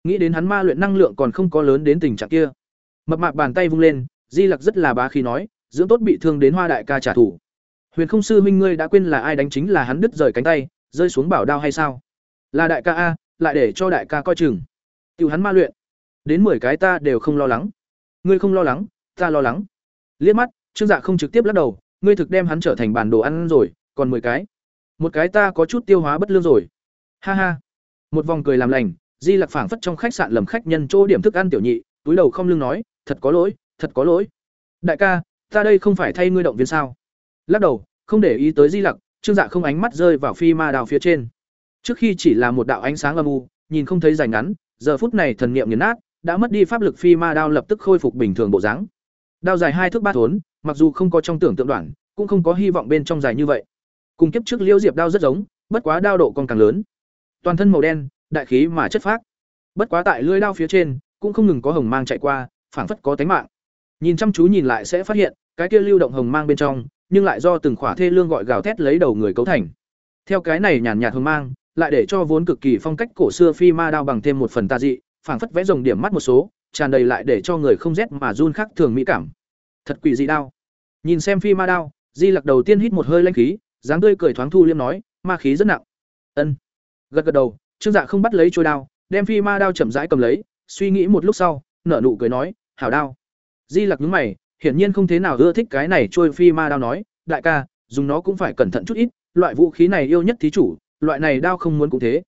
Nghĩ đến hắn ma luyện năng lượng còn không có lớn đến tình trạng kia. Mập mạp bàn tay vung lên, di lặc rất là bá khí nói, dưỡng tốt bị thương đến hoa đại ca trả thù. Huyền không sư huynh ngươi đã quên là ai đánh chính là hắn đứt rời cánh tay rơi xuống bảo đao hay sao? Là đại ca a, lại để cho đại ca coi chừng. Tiểu hắn ma luyện. Đến mười cái ta đều không lo lắng. Ngươi không lo lắng, ta lo lắng. Liếc mắt, trương dạ không trực tiếp lắc đầu, ngươi thực đem hắn trở thành bản đồ ăn rồi, còn mười cái. Một cái ta có chút tiêu hóa bất lương rồi. Ha ha. Một vòng cười làm lành, di lặc phảng phất trong khách sạn lầm khách nhân chỗ điểm thức ăn tiểu nhị, túi đầu không lưng nói, thật có lỗi, thật có lỗi. Đại ca, ta đây không phải thay ngươi động viên sao? Lắc đầu, không để ý tới di lặc trương dạ không ánh mắt rơi vào phi ma đao phía trên. Trước khi chỉ là một đạo ánh sáng âm u, nhìn không thấy dài ngắn, giờ phút này thần niệm nghiền nát, đã mất đi pháp lực phi ma đao lập tức khôi phục bình thường bộ dáng. Đao dài hai thước ba thốn, mặc dù không có trong tưởng tượng đoạn, cũng không có hy vọng bên trong dài như vậy. Cùng kiếp trước liễu diệp đao rất giống, bất quá đao độ còn càng lớn. Toàn thân màu đen, đại khí mà chất phác. Bất quá tại lưỡi đao phía trên, cũng không ngừng có hồng mang chạy qua, phảng phất có tánh mạng. Nhìn chăm chú nhìn lại sẽ phát hiện, cái kia lưu động hồng mang bên trong nhưng lại do từng khỏa thê lương gọi gào thét lấy đầu người cấu thành. Theo cái này nhàn nhạt hương mang, lại để cho vốn cực kỳ phong cách cổ xưa phi ma đao bằng thêm một phần tà dị, phảng phất vẽ rồng điểm mắt một số, tràn đầy lại để cho người không rét mà run khác thường mỹ cảm. Thật quỷ dị đao. Nhìn xem phi ma đao, di lặc đầu tiên hít một hơi lanh khí, dáng tươi cười thoáng thu liêm nói, ma khí rất nặng. Ân. Gật gật đầu, trương dạ không bắt lấy trôi đao, đem phi ma đao chậm rãi cầm lấy, suy nghĩ một lúc sau, nở nụ cười nói, hảo đao. Di lặc nhướng mày hiển nhiên không thế nào ưa thích cái này trôi phi ma đao nói, đại ca, dùng nó cũng phải cẩn thận chút ít, loại vũ khí này yêu nhất thí chủ, loại này đao không muốn cũng thế.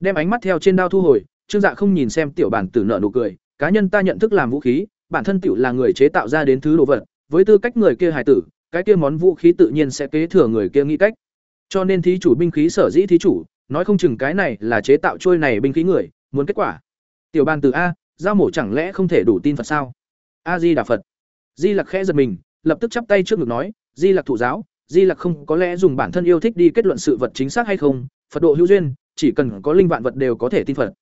Đem ánh mắt theo trên đao thu hồi, trương dạ không nhìn xem tiểu bản tử nợ nụ cười, cá nhân ta nhận thức làm vũ khí, bản thân tiểu là người chế tạo ra đến thứ đồ vật, với tư cách người kia hài tử, cái kia món vũ khí tự nhiên sẽ kế thừa người kia nghĩ cách. Cho nên thí chủ binh khí sở dĩ thí chủ, nói không chừng cái này là chế tạo trôi này binh khí người, muốn kết quả. Tiểu bàn tử a, giao mổ chẳng lẽ không thể đủ tin phật sao? A di đà phật di lặc khẽ giật mình, lập tức chắp tay trước ngực nói, di lặc thụ giáo, di lặc không có lẽ dùng bản thân yêu thích đi kết luận sự vật chính xác hay không? Phật độ hữu duyên, chỉ cần có linh vạn vật đều có thể tin phật.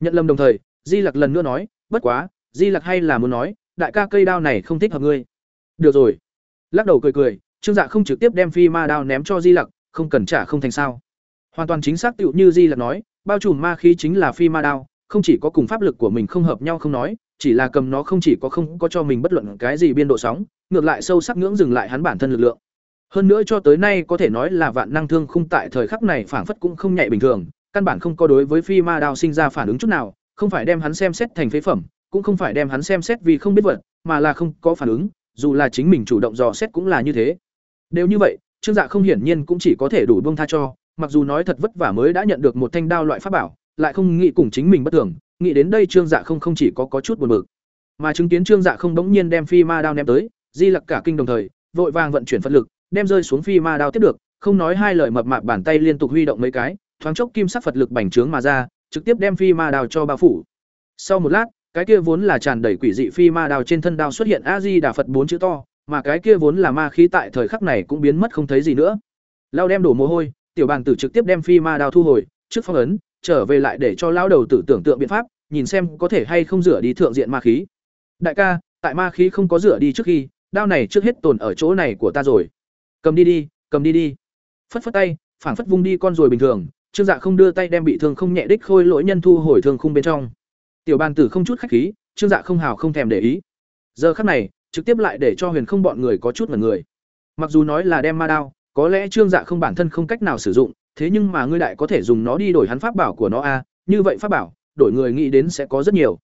Nhận lầm đồng thời, di lặc lần nữa nói, bất quá, di lặc hay là muốn nói, đại ca cây đao này không thích hợp ngươi. Được rồi. Lắc đầu cười cười, trương dạ không trực tiếp đem phi ma đao ném cho di lặc, không cần trả không thành sao? Hoàn toàn chính xác tựu như di lặc nói, bao trùm ma khí chính là phi ma đao, không chỉ có cùng pháp lực của mình không hợp nhau không nói chỉ là cầm nó không chỉ có không có cho mình bất luận cái gì biên độ sóng, ngược lại sâu sắc ngưỡng dừng lại hắn bản thân lực lượng. Hơn nữa cho tới nay có thể nói là vạn năng thương khung tại thời khắc này phảng phất cũng không nhạy bình thường, căn bản không có đối với phi ma đao sinh ra phản ứng chút nào, không phải đem hắn xem xét thành phế phẩm, cũng không phải đem hắn xem xét vì không biết vật, mà là không có phản ứng, dù là chính mình chủ động dò xét cũng là như thế. Đều như vậy, trương dạ không hiển nhiên cũng chỉ có thể đủ buông tha cho, mặc dù nói thật vất vả mới đã nhận được một thanh đao loại pháp bảo, lại không nghĩ cùng chính mình bất thường nghĩ đến đây trương dạ không không chỉ có có chút buồn bực, mà chứng kiến trương dạ không bỗng nhiên đem phi ma đao ném tới, di lặc cả kinh đồng thời, vội vàng vận chuyển phật lực, đem rơi xuống phi ma đao tiếp được, không nói hai lời mập mạp bàn tay liên tục huy động mấy cái, thoáng chốc kim sắc phật lực bành trướng mà ra, trực tiếp đem phi ma đao cho bao phủ. Sau một lát, cái kia vốn là tràn đầy quỷ dị phi ma đao trên thân đao xuất hiện a di đà phật bốn chữ to, mà cái kia vốn là ma khí tại thời khắc này cũng biến mất không thấy gì nữa. Lao đem đổ mồ hôi, tiểu bàn tử trực tiếp đem phi ma đao thu hồi, trước phong ấn trở về lại để cho lão đầu tử tưởng tượng biện pháp, nhìn xem có thể hay không rửa đi thượng diện ma khí. Đại ca, tại ma khí không có rửa đi trước khi, đao này trước hết tồn ở chỗ này của ta rồi. Cầm đi đi, cầm đi đi. Phất phất tay, phảng phất vung đi con rồi bình thường, trương dạ không đưa tay đem bị thương không nhẹ đích khôi lỗi nhân thu hồi thương khung bên trong. Tiểu bàn tử không chút khách khí, trương dạ không hào không thèm để ý. Giờ khắc này, trực tiếp lại để cho huyền không bọn người có chút mật người. Mặc dù nói là đem ma đao, có lẽ trương dạ không bản thân không cách nào sử dụng thế nhưng mà ngươi đại có thể dùng nó đi đổi hắn pháp bảo của nó a, như vậy pháp bảo, đổi người nghĩ đến sẽ có rất nhiều.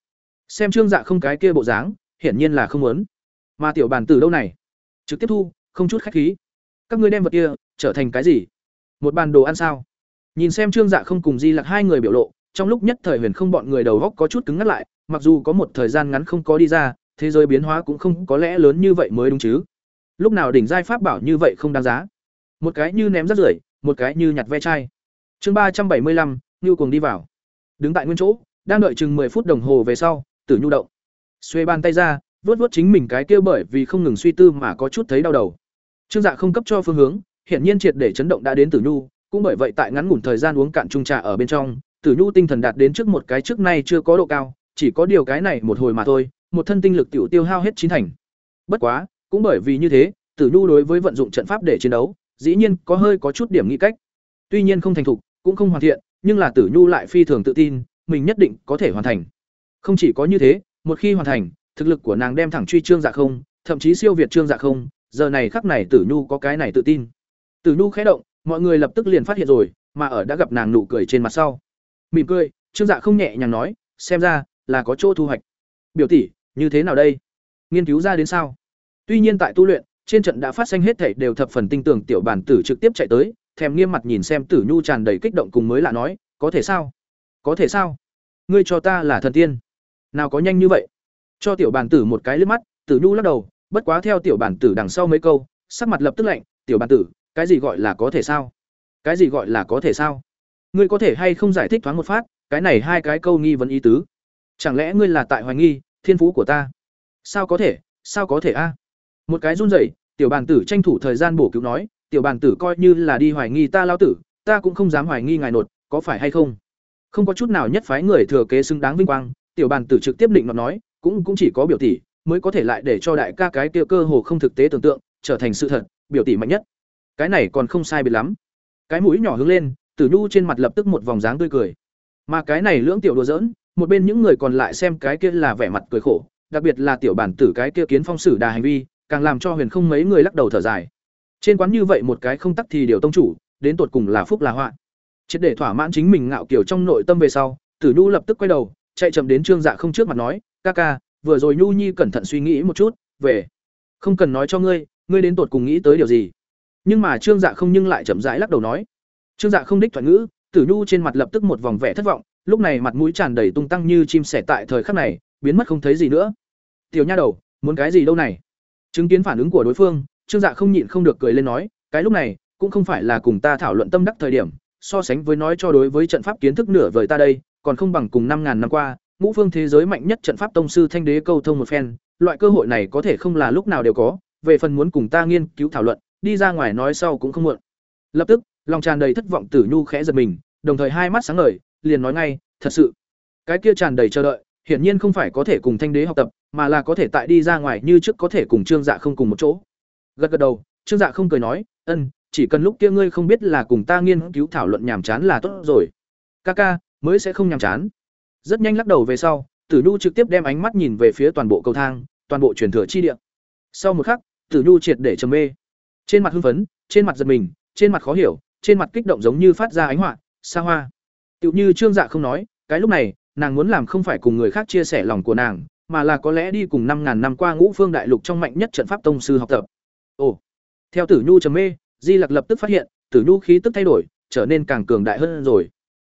Xem trương dạ không cái kia bộ dáng, hiển nhiên là không muốn. Mà tiểu bản tử đâu này? Trực tiếp thu, không chút khách khí. Các ngươi đem vật kia, trở thành cái gì? Một bàn đồ ăn sao? Nhìn xem trương dạ không cùng di lặc hai người biểu lộ, trong lúc nhất thời huyền không bọn người đầu góc có chút cứng ngắt lại, mặc dù có một thời gian ngắn không có đi ra, thế giới biến hóa cũng không có lẽ lớn như vậy mới đúng chứ. Lúc nào đỉnh giai pháp bảo như vậy không đáng giá. Một cái như ném rác rưởi một cái như nhặt ve chai. Chương ba trăm bảy mươi lăm, ngưu cùng đi vào. Đứng tại nguyên chỗ, đang đợi chừng mười phút đồng hồ về sau, tử nhu động. Xuê bàn tay ra, vuốt vuốt chính mình cái kia bởi vì không ngừng suy tư mà có chút thấy đau đầu. Trương dạ không cấp cho phương hướng, hiển nhiên triệt để chấn động đã đến tử nhu, cũng bởi vậy tại ngắn ngủn thời gian uống cạn chung trà ở bên trong, tử nhu tinh thần đạt đến trước một cái trước nay chưa có độ cao, chỉ có điều cái này một hồi mà thôi, một thân tinh lực tiểu tiêu hao hết chín thành. Bất quá, cũng bởi vì như thế, tử nhu đối với vận dụng trận pháp để chiến đấu dĩ nhiên có hơi có chút điểm nghĩ cách. Tuy nhiên không thành thục, cũng không hoàn thiện, nhưng là tử nhu lại phi thường tự tin, mình nhất định có thể hoàn thành. Không chỉ có như thế, một khi hoàn thành, thực lực của nàng đem thẳng truy trương dạ không, thậm chí siêu việt trương dạ không, giờ này khắc này tử nhu có cái này tự tin. Tử nhu khẽ động, mọi người lập tức liền phát hiện rồi, mà ở đã gặp nàng nụ cười trên mặt sau. Mỉm cười, trương dạ không nhẹ nhàng nói, xem ra là có chỗ thu hoạch. Biểu tỷ, như thế nào đây? Nghiên cứu ra đến sao? Tuy nhiên tại tu luyện trên trận đã phát sinh hết thảy đều thập phần tinh tưởng tiểu bản tử trực tiếp chạy tới, thèm nghiêm mặt nhìn xem tử nhu tràn đầy kích động cùng mới lạ nói, có thể sao? Có thể sao? Ngươi cho ta là thần tiên. Nào có nhanh như vậy? Cho tiểu bản tử một cái liếc mắt, tử nhu lắc đầu, bất quá theo tiểu bản tử đằng sau mấy câu, sắc mặt lập tức lạnh, tiểu bản tử, cái gì gọi là có thể sao? Cái gì gọi là có thể sao? Ngươi có thể hay không giải thích thoáng một phát, cái này hai cái câu nghi vấn ý tứ? Chẳng lẽ ngươi là tại hoài nghi, thiên phú của ta? Sao có thể, sao có thể a? Một cái run rẩy, tiểu bàn tử tranh thủ thời gian bổ cứu nói, tiểu bàn tử coi như là đi hoài nghi ta lao tử, ta cũng không dám hoài nghi ngài nột, có phải hay không? Không có chút nào nhất phái người thừa kế xứng đáng vinh quang, tiểu bàn tử trực tiếp định mặt nói, cũng cũng chỉ có biểu tỷ, mới có thể lại để cho đại ca cái kia cơ hồ không thực tế tưởng tượng, trở thành sự thật, biểu tỷ mạnh nhất. Cái này còn không sai biệt lắm. Cái mũi nhỏ hướng lên, tử nhu trên mặt lập tức một vòng dáng tươi cười. Mà cái này lưỡng tiểu đùa giỡn, một bên những người còn lại xem cái kia là vẻ mặt cười khổ, đặc biệt là tiểu bản tử cái kia kiến phong sử đà hành vi càng làm cho huyền không mấy người lắc đầu thở dài. Trên quán như vậy một cái không tắc thì điều tông chủ, đến tột cùng là phúc là họa. Triệt để thỏa mãn chính mình ngạo kiểu trong nội tâm về sau, tử nhu lập tức quay đầu, chạy chậm đến trương dạ không trước mặt nói, ca ca, vừa rồi nhu nhi cẩn thận suy nghĩ một chút, về. Không cần nói cho ngươi ngươi đến tột cùng nghĩ tới điều gì? Nhưng mà trương dạ không nhưng lại chậm rãi lắc đầu nói. Trương dạ không đích thoại ngữ, tử nhu trên mặt lập tức một vòng vẻ thất vọng, lúc này mặt mũi tràn đầy tung tăng như chim sẻ tại thời khắc này, biến mất không thấy gì nữa. Tiểu nha đầu, muốn cái gì đâu này? Chứng kiến phản ứng của đối phương, trương dạ không nhịn không được cười lên nói, cái lúc này, cũng không phải là cùng ta thảo luận tâm đắc thời điểm, so sánh với nói cho đối với trận pháp kiến thức nửa vời ta đây, còn không bằng cùng năm ngàn năm qua, ngũ phương thế giới mạnh nhất trận pháp tông sư thanh đế câu thông một phen, loại cơ hội này có thể không là lúc nào đều có, về phần muốn cùng ta nghiên cứu thảo luận, đi ra ngoài nói sau cũng không muộn. Lập tức, lòng tràn đầy thất vọng tử nhu khẽ giật mình, đồng thời hai mắt sáng ngời, liền nói ngay, thật sự, cái kia tràn đầy chờ đợi hiển nhiên không phải có thể cùng thanh đế học tập, mà là có thể tại đi ra ngoài như trước có thể cùng trương dạ không cùng một chỗ. Gật gật đầu, trương dạ không cười nói, ân, chỉ cần lúc kia ngươi không biết là cùng ta nghiên cứu thảo luận nhàm chán là tốt rồi. Ca ca, mới sẽ không nhàm chán. Rất nhanh lắc đầu về sau, tử nhu trực tiếp đem ánh mắt nhìn về phía toàn bộ cầu thang, toàn bộ truyền thừa chi địa. Sau một khắc, tử nhu triệt để trầm mê. Trên mặt hưng phấn, trên mặt giật mình, trên mặt khó hiểu, trên mặt kích động giống như phát ra ánh họa, xa hoa. Tựu như trương dạ không nói, cái lúc này nàng muốn làm không phải cùng người khác chia sẻ lòng của nàng, mà là có lẽ đi cùng năm ngàn năm qua ngũ phương đại lục trong mạnh nhất trận pháp tông sư học tập. Ồ, theo tử nhu trầm mê, di lặc lập tức phát hiện, tử nhu khí tức thay đổi, trở nên càng cường đại hơn rồi.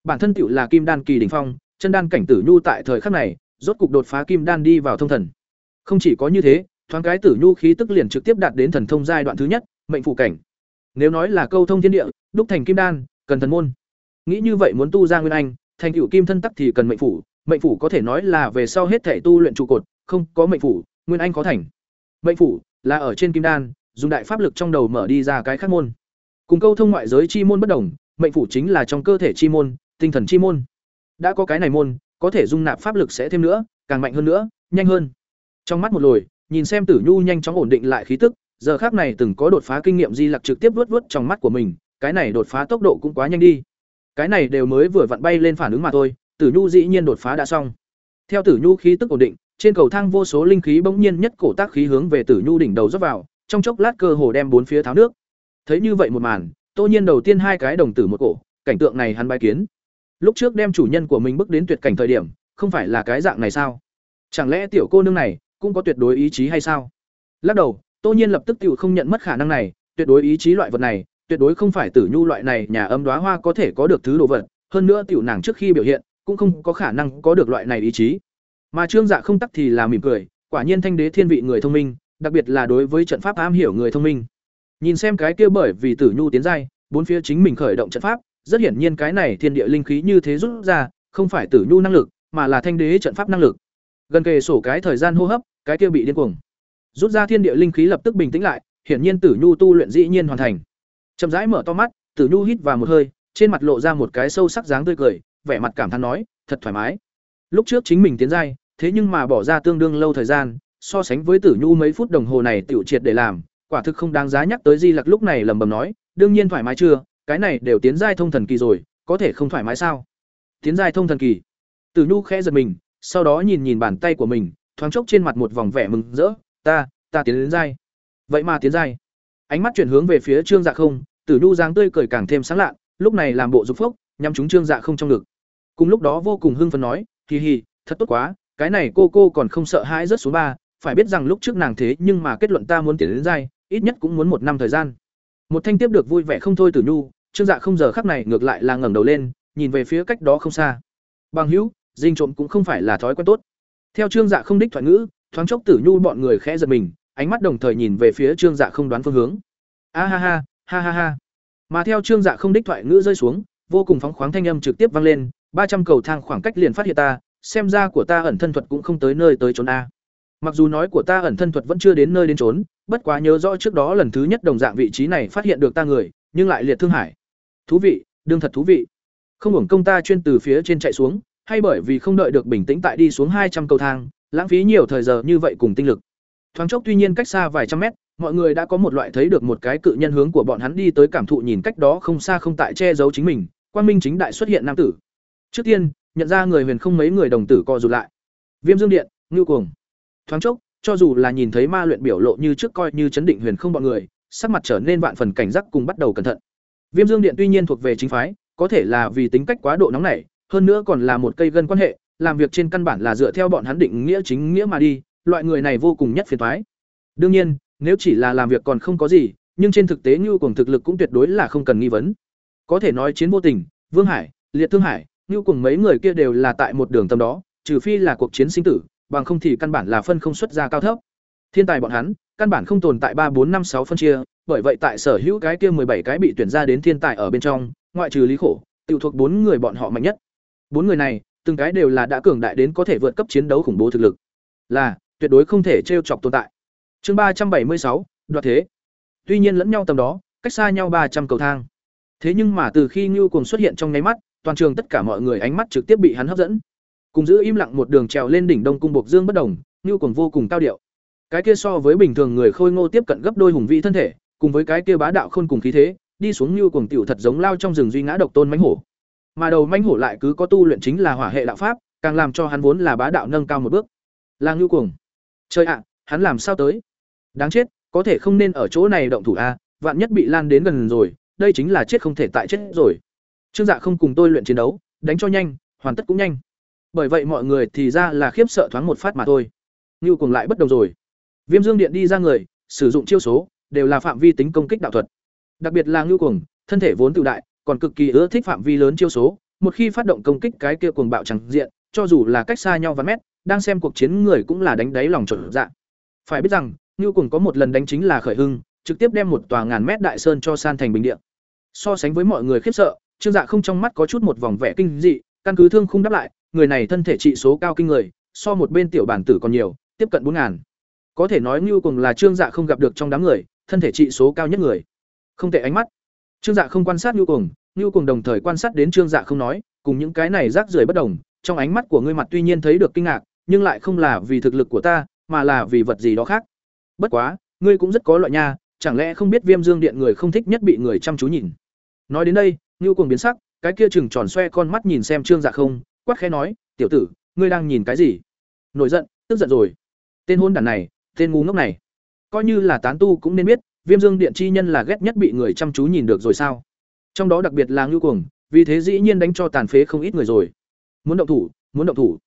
Bản thân tựu là kim đan kỳ đỉnh phong, chân đan cảnh tử nhu tại thời khắc này, rốt cục đột phá kim đan đi vào thông thần. Không chỉ có như thế, thoáng cái tử nhu khí tức liền trực tiếp đạt đến thần thông giai đoạn thứ nhất, mệnh phụ cảnh. Nếu nói là câu thông thiên địa, đúc thành kim đan, cần thần môn. Nghĩ như vậy muốn tu ra nguyên anh thành tựu kim thân tắc thì cần mệnh phủ mệnh phủ có thể nói là về sau hết thể tu luyện trụ cột, không có mệnh phủ, nguyên anh có thành. Mệnh phủ là ở trên kim đan, dùng đại pháp lực trong đầu mở đi ra cái khác môn. Cùng câu thông ngoại giới chi môn bất đồng, mệnh phủ chính là trong cơ thể chi môn, tinh thần chi môn. Đã có cái này môn, có thể dung nạp pháp lực sẽ thêm nữa, càng mạnh hơn nữa, nhanh hơn. Trong mắt một lồi, nhìn xem tử nhu nhanh chóng ổn định lại khí tức, giờ khác này từng có đột phá kinh nghiệm di lặc trực tiếp vớt vớt trong mắt của mình, cái này đột phá tốc độ cũng quá nhanh đi cái này đều mới vừa vặn bay lên phản ứng mà thôi, tử nhu dĩ nhiên đột phá đã xong. Theo tử nhu khí tức ổn định, trên cầu thang vô số linh khí bỗng nhiên nhất cổ tác khí hướng về tử nhu đỉnh đầu dốc vào, trong chốc lát cơ hồ đem bốn phía tháo nước. Thấy như vậy một màn, tô nhiên đầu tiên hai cái đồng tử một cổ, cảnh tượng này hắn bài kiến. Lúc trước đem chủ nhân của mình bước đến tuyệt cảnh thời điểm, không phải là cái dạng này sao? Chẳng lẽ tiểu cô nương này cũng có tuyệt đối ý chí hay sao? Lắc đầu, tô nhiên lập tức tự không nhận mất khả năng này, tuyệt đối ý chí loại vật này tuyệt đối không phải tử nhu loại này nhà âm đoá hoa có thể có được thứ đồ vật, hơn nữa tiểu nàng trước khi biểu hiện, cũng không có khả năng có được loại này ý chí. Mà trương dạ không tắc thì là mỉm cười, quả nhiên thanh đế thiên vị người thông minh, đặc biệt là đối với trận pháp am hiểu người thông minh. Nhìn xem cái kia bởi vì tử nhu tiến giai, bốn phía chính mình khởi động trận pháp, rất hiển nhiên cái này thiên địa linh khí như thế rút ra, không phải tử nhu năng lực, mà là thanh đế trận pháp năng lực. Gần kề sổ cái thời gian hô hấp, cái kia bị điên cuồng. Rút ra thiên địa linh khí lập tức bình tĩnh lại, hiển nhiên tử nhu tu luyện dĩ nhiên hoàn thành chậm rãi mở to mắt, tử nhu hít vào một hơi, trên mặt lộ ra một cái sâu sắc dáng tươi cười, vẻ mặt cảm thán nói, thật thoải mái. Lúc trước chính mình tiến giai, thế nhưng mà bỏ ra tương đương lâu thời gian, so sánh với tử nhu mấy phút đồng hồ này tiểu triệt để làm, quả thực không đáng giá nhắc tới di lặc lúc này lầm bầm nói, đương nhiên thoải mái chưa, cái này đều tiến giai thông thần kỳ rồi, có thể không thoải mái sao? Tiến giai thông thần kỳ. Tử nhu khẽ giật mình, sau đó nhìn nhìn bàn tay của mình, thoáng chốc trên mặt một vòng vẻ mừng rỡ, ta ta tiến đến giai. Vậy mà tiến giai ánh mắt chuyển hướng về phía trương dạ không, tử nhu dáng tươi cười càng thêm sáng lạ, lúc này làm bộ dục phốc nhằm chúng trương dạ không trong ngực. Cùng lúc đó vô cùng hưng phấn nói, hì hì, thật tốt quá, cái này cô cô còn không sợ hãi rớt số ba, phải biết rằng lúc trước nàng thế nhưng mà kết luận ta muốn tiến đến dai, ít nhất cũng muốn một năm thời gian. Một thanh tiếp được vui vẻ không thôi tử nhu trương dạ không giờ khắc này ngược lại là ngẩng đầu lên, nhìn về phía cách đó không xa. Bằng hữu, dinh trộm cũng không phải là thói quen tốt. Theo trương dạ không đích thoại ngữ, thoáng chốc tử nhu bọn người khẽ giật mình ánh mắt đồng thời nhìn về phía trương dạ không đoán phương hướng. A ha ha ha ha ha. Mà theo trương dạ không đích thoại ngữ rơi xuống, vô cùng phóng khoáng thanh âm trực tiếp vang lên, ba trăm cầu thang khoảng cách liền phát hiện ta, xem ra của ta ẩn thân thuật cũng không tới nơi tới trốn a. Mặc dù nói của ta ẩn thân thuật vẫn chưa đến nơi đến trốn bất quá nhớ rõ trước đó lần thứ nhất đồng dạng vị trí này phát hiện được ta người, nhưng lại liệt thương hải thú vị, đương thật thú vị. Không hưởng công ta chuyên từ phía trên chạy xuống, hay bởi vì không đợi được bình tĩnh tại đi xuống hai trăm cầu thang, lãng phí nhiều thời giờ như vậy cùng tinh lực thoáng chốc tuy nhiên cách xa vài trăm mét, mọi người đã có một loại thấy được một cái cự nhân hướng của bọn hắn đi tới cảm thụ nhìn cách đó không xa không tại che giấu chính mình quan minh chính đại xuất hiện nam tử. Trước tiên, nhận ra người huyền không mấy người đồng tử co rụt lại. Viêm dương điện, ngưu cuồng. Thoáng chốc, cho dù là nhìn thấy ma luyện biểu lộ như trước coi như chấn định huyền không bọn người, sắc mặt trở nên vạn phần cảnh giác cùng bắt đầu cẩn thận. Viêm dương điện tuy nhiên thuộc về chính phái, có thể là vì tính cách quá độ nóng nảy, hơn nữa còn là một cây gân quan hệ, làm việc trên căn bản là dựa theo bọn hắn định nghĩa chính nghĩa mà đi loại người này vô cùng nhất phiền toái. Đương nhiên, nếu chỉ là làm việc còn không có gì, nhưng trên thực tế Nưu Cuồng thực lực cũng tuyệt đối là không cần nghi vấn. Có thể nói chiến vô tình, vương hải, liệt thương hải Nưu Cuồng mấy người kia đều là tại một đường tâm đó, trừ phi là cuộc chiến sinh tử, bằng không thì căn bản là phân không xuất ra cao thấp. Thiên tài bọn hắn, căn bản không tồn tại ba, bốn, năm, sáu phân chia, bởi vậy tại sở hữu cái kia bảy cái bị tuyển ra đến thiên tài ở bên trong, ngoại trừ lý khổ tiểu thuộc bốn người bọn họ mạnh nhất. Bốn người này, từng cái đều là đã cường đại đến có thể vượt cấp chiến đấu khủng bố thực lực. Là tuyệt đối không thể trêu chọc tồn tại. Chương ba trăm bảy mươi sáu, đoạt thế. Tuy nhiên lẫn nhau tầm đó, cách xa nhau ba trăm cầu thang. Thế nhưng mà từ khi Nưu Cuồng xuất hiện trong nháy mắt, toàn trường tất cả mọi người ánh mắt trực tiếp bị hắn hấp dẫn. Cùng giữ im lặng một đường trèo lên đỉnh đông cung bộc dương bất đồng Nưu Cuồng vô cùng cao điệu. Cái kia so với bình thường người khôi ngô tiếp cận gấp đôi hùng vĩ thân thể, cùng với cái kia bá đạo khôn cùng khí thế, đi xuống Nưu Cuồng tiểu thật giống lao trong rừng duy ngã độc tôn mãnh hổ. Mà đầu mãnh hổ lại cứ có tu luyện chính là hỏa hệ đạo pháp, càng làm cho hắn vốn là bá đạo nâng cao một bước. Là Nưu Cuồng chơi ạ, hắn làm sao tới? Đáng chết, có thể không nên ở chỗ này động thủ a vạn nhất bị lan đến gần rồi, đây chính là chết không thể tại chết rồi. Trương dạ không cùng tôi luyện chiến đấu, đánh cho nhanh, hoàn tất cũng nhanh. Bởi vậy mọi người thì ra là khiếp sợ thoáng một phát mà thôi. Ngưu cùng lại bất đồng rồi. Viêm dương điện đi ra người, sử dụng chiêu số, đều là phạm vi tính công kích đạo thuật. Đặc biệt là ngưu cuồng, thân thể vốn tự đại, còn cực kỳ ưa thích phạm vi lớn chiêu số, một khi phát động công kích cái kia cuồng bạo chẳng diện, cho dù là cách xa nhau vài mét đang xem cuộc chiến người cũng là đánh đáy lòng chuẩn dạ. Phải biết rằng, ngưu cùng có một lần đánh chính là khởi hưng, trực tiếp đem một tòa ngàn mét đại sơn cho san thành bình địa. So sánh với mọi người khiếp sợ, trương dạ không trong mắt có chút một vòng vẻ kinh dị, căn cứ thương không đáp lại, người này thân thể trị số cao kinh người, so một bên tiểu bản tử còn nhiều, tiếp cận bốn ngàn. Có thể nói ngưu cùng là trương dạ không gặp được trong đám người, thân thể trị số cao nhất người. Không thể ánh mắt. Trương dạ không quan sát ngưu cùng ngưu cùng đồng thời quan sát đến trương dạ không nói, cùng những cái này rác rưởi bất đồng, trong ánh mắt của ngươi mặt tuy nhiên thấy được kinh ngạc nhưng lại không là vì thực lực của ta, mà là vì vật gì đó khác. Bất quá, ngươi cũng rất có loại nha, chẳng lẽ không biết viêm dương điện người không thích nhất bị người chăm chú nhìn. Nói đến đây Nưu Cuồng biến sắc, cái kia chừng tròn xoe con mắt nhìn xem trương dạ không, quát khẽ nói, tiểu tử, ngươi đang nhìn cái gì? Nổi giận, tức giận rồi. Tên hôn đản này, tên ngu ngốc này. Coi như là tán tu cũng nên biết, viêm dương điện chi nhân là ghét nhất bị người chăm chú nhìn được rồi sao? Trong đó đặc biệt là Nưu cuồng, vì thế dĩ nhiên đánh cho tàn phế không ít người rồi. Muốn động thủ, muốn động thủ.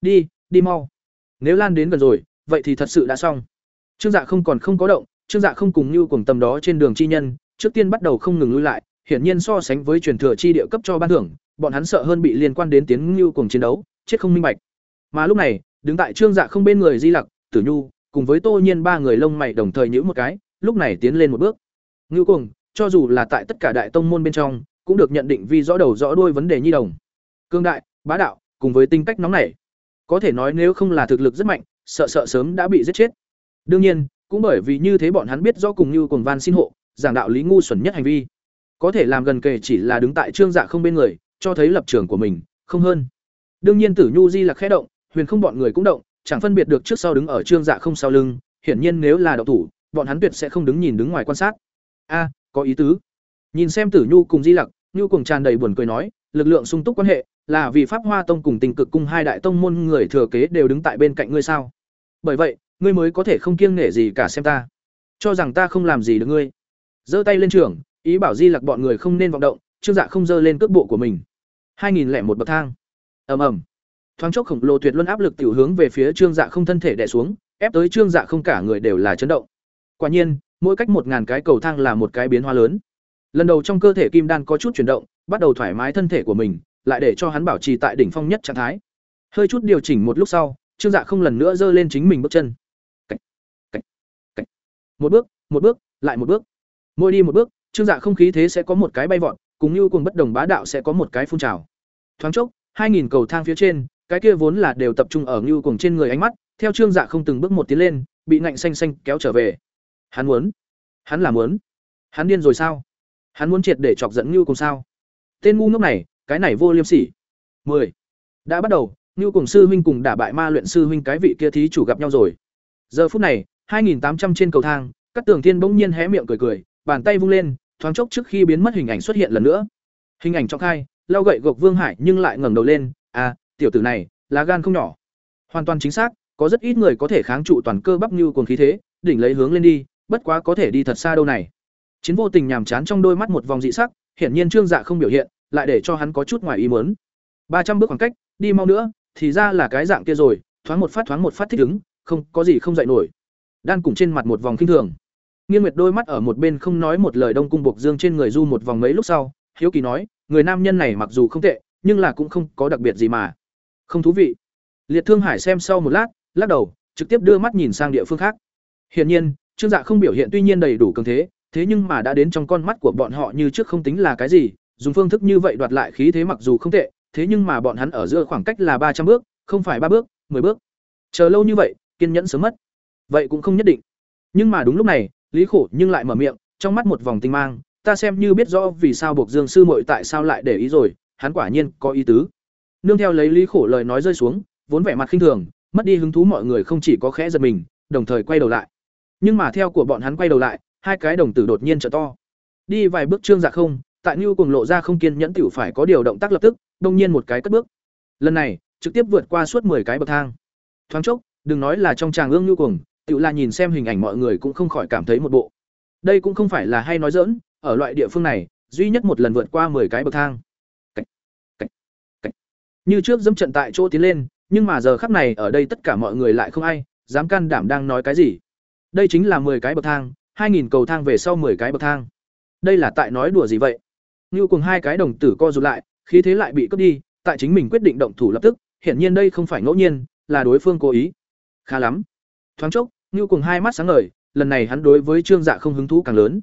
Đi đi mau Nếu lan đến gần rồi, vậy thì thật sự đã xong. Trương Dạ không còn không có động, Trương Dạ không cùng như cùng tầm đó trên đường chi nhân, trước tiên bắt đầu không ngừng lui lại, hiển nhiên so sánh với truyền thừa chi địa cấp cho ban thưởng, bọn hắn sợ hơn bị liên quan đến tiếng như cùng chiến đấu, chết không minh bạch. Mà lúc này, đứng tại Trương Dạ không bên người Di Lặc, Tử Nhu, cùng với Tô Nhiên ba người lông mày đồng thời nhíu một cái, lúc này tiến lên một bước. ngưu cùng, cho dù là tại tất cả đại tông môn bên trong, cũng được nhận định vì rõ đầu rõ đuôi vấn đề nhi đồng. Cương đại, bá đạo, cùng với tinh cách nóng nảy. Có thể nói nếu không là thực lực rất mạnh, sợ sợ sớm đã bị giết chết. Đương nhiên, cũng bởi vì như thế bọn hắn biết rõ cùng như cùng van xin hộ, giảng đạo lý ngu xuẩn nhất hành vi. Có thể làm gần kề chỉ là đứng tại trương dạ không bên người, cho thấy lập trường của mình, không hơn. Đương nhiên Tử Nhu Di là khẽ động, huyền không bọn người cũng động, chẳng phân biệt được trước sau đứng ở trương dạ không sau lưng, hiển nhiên nếu là độc thủ, bọn hắn tuyệt sẽ không đứng nhìn đứng ngoài quan sát. A, có ý tứ. Nhìn xem Tử Nhu cùng Di Lặc, Nhu cùng tràn đầy buồn cười nói, lực lượng sung túc quan hệ, là vì Pháp Hoa Tông cùng Tình Cực cung hai đại tông môn người thừa kế đều đứng tại bên cạnh ngươi sao? Bởi vậy, ngươi mới có thể không kiêng nể gì cả xem ta, cho rằng ta không làm gì được ngươi. Giơ tay lên trường, ý bảo Di Lặc bọn người không nên vọng động, Trương Dạ không giơ lên cước bộ của mình. Hai nghìn lẻ một bậc thang. Ầm ầm. Thoáng chốc khổng lồ tuyệt luân áp lực tiểu hướng về phía Trương Dạ không thân thể đè xuống, ép tới Trương Dạ không cả người đều là chấn động. Quả nhiên, mỗi cách một ngàn cái cầu thang là một cái biến hóa lớn. Lần đầu trong cơ thể Kim Đan có chút chuyển động, bắt đầu thoải mái thân thể của mình, lại để cho hắn bảo trì tại đỉnh phong nhất trạng thái. Hơi chút điều chỉnh một lúc sau, Trương Dạ không lần nữa giơ lên chính mình bước chân. Cách, cách, cách. Một bước, một bước, lại một bước. Mỗi đi một bước, Trương Dạ không khí thế sẽ có một cái bay vọt, cùng như cùng bất đồng bá đạo sẽ có một cái phun trào. Thoáng chốc, hai nghìn cầu thang phía trên, cái kia vốn là đều tập trung ở như cùng trên người ánh mắt, theo Trương Dạ không từng bước một tiến lên, bị ngạnh xanh xanh kéo trở về. Hắn muốn, hắn là muốn, hắn điên rồi sao? Hắn muốn triệt để chọc giận như cùng sao? Tên ngu ngốc này, cái này vô liêm sỉ. 10. Đã bắt đầu, Nưu cùng sư huynh cùng đả bại ma luyện sư huynh cái vị kia thí chủ gặp nhau rồi. Giờ phút này, 2800 trên cầu thang, các tường thiên bỗng nhiên hé miệng cười cười, bàn tay vung lên, thoáng chốc trước khi biến mất hình ảnh xuất hiện lần nữa. Hình ảnh trong khai, lao gậy gộc Vương Hải nhưng lại ngẩng đầu lên, "À, tiểu tử này, lá gan không nhỏ." Hoàn toàn chính xác, có rất ít người có thể kháng trụ toàn cơ bắp như cuồng khí thế, đỉnh lấy hướng lên đi, bất quá có thể đi thật xa đâu này. Chiến vô tình nhàm chán trong đôi mắt một vòng dị sắc, hiển nhiên Trương Dạ không biểu hiện, lại để cho hắn có chút ngoài ý muốn. ba trăm bước khoảng cách, đi mau nữa, thì ra là cái dạng kia rồi, thoáng một phát thoáng một phát thích ứng, không, có gì không dậy nổi. Đan cùng trên mặt một vòng kinh thường. Nghiên Nguyệt đôi mắt ở một bên không nói một lời Đông cung buộc dương trên người du một vòng mấy lúc sau, hiếu kỳ nói, người nam nhân này mặc dù không tệ, nhưng là cũng không có đặc biệt gì mà. Không thú vị. Liệt Thương Hải xem sau một lát, lắc đầu, trực tiếp đưa mắt nhìn sang địa phương khác. Hiển nhiên, Trương Dạ không biểu hiện tuy nhiên đầy đủ cường thế, thế nhưng mà đã đến trong con mắt của bọn họ như trước không tính là cái gì, dùng phương thức như vậy đoạt lại khí thế mặc dù không tệ, thế nhưng mà bọn hắn ở giữa khoảng cách là ba trăm bước, không phải ba bước, 10 bước. Chờ lâu như vậy, kiên nhẫn sớm mất. Vậy cũng không nhất định. Nhưng mà đúng lúc này, Lý Khổ nhưng lại mở miệng, trong mắt một vòng tinh mang, ta xem như biết rõ vì sao buộc Dương sư muội tại sao lại để ý rồi, hắn quả nhiên có ý tứ. Nương theo lấy Lý Khổ lời nói rơi xuống, vốn vẻ mặt khinh thường, mất đi hứng thú mọi người không chỉ có khẽ giật mình, đồng thời quay đầu lại. Nhưng mà theo của bọn hắn quay đầu lại, hai cái đồng tử đột nhiên trợ to. Đi vài bước trương dạ không, tại Nưu cùng lộ ra không kiên nhẫn tiểu phải có điều động tác lập tức, đồng nhiên một cái cất bước. Lần này, trực tiếp vượt qua suốt 10 cái bậc thang. Thoáng chốc, đừng nói là trong tràng ương Nưu cùng, tiểu là nhìn xem hình ảnh mọi người cũng không khỏi cảm thấy một bộ. Đây cũng không phải là hay nói giỡn, ở loại địa phương này, duy nhất một lần vượt qua 10 cái bậc thang. Cách, cách, cách. Như trước dẫm trận tại chỗ tiến lên, nhưng mà giờ khắc này ở đây tất cả mọi người lại không ai dám can đảm đang nói cái gì. Đây chính là 10 cái bậc thang, 2000 cầu thang về sau 10 cái bậc thang. Đây là tại nói đùa gì vậy? Nưu cùng hai cái đồng tử co rụt lại, khí thế lại bị cướp đi, tại chính mình quyết định động thủ lập tức, hiển nhiên đây không phải ngẫu nhiên, là đối phương cố ý. Khá lắm. Thoáng chốc, Nưu cùng hai mắt sáng ngời, lần này hắn đối với Trương Dạ không hứng thú càng lớn.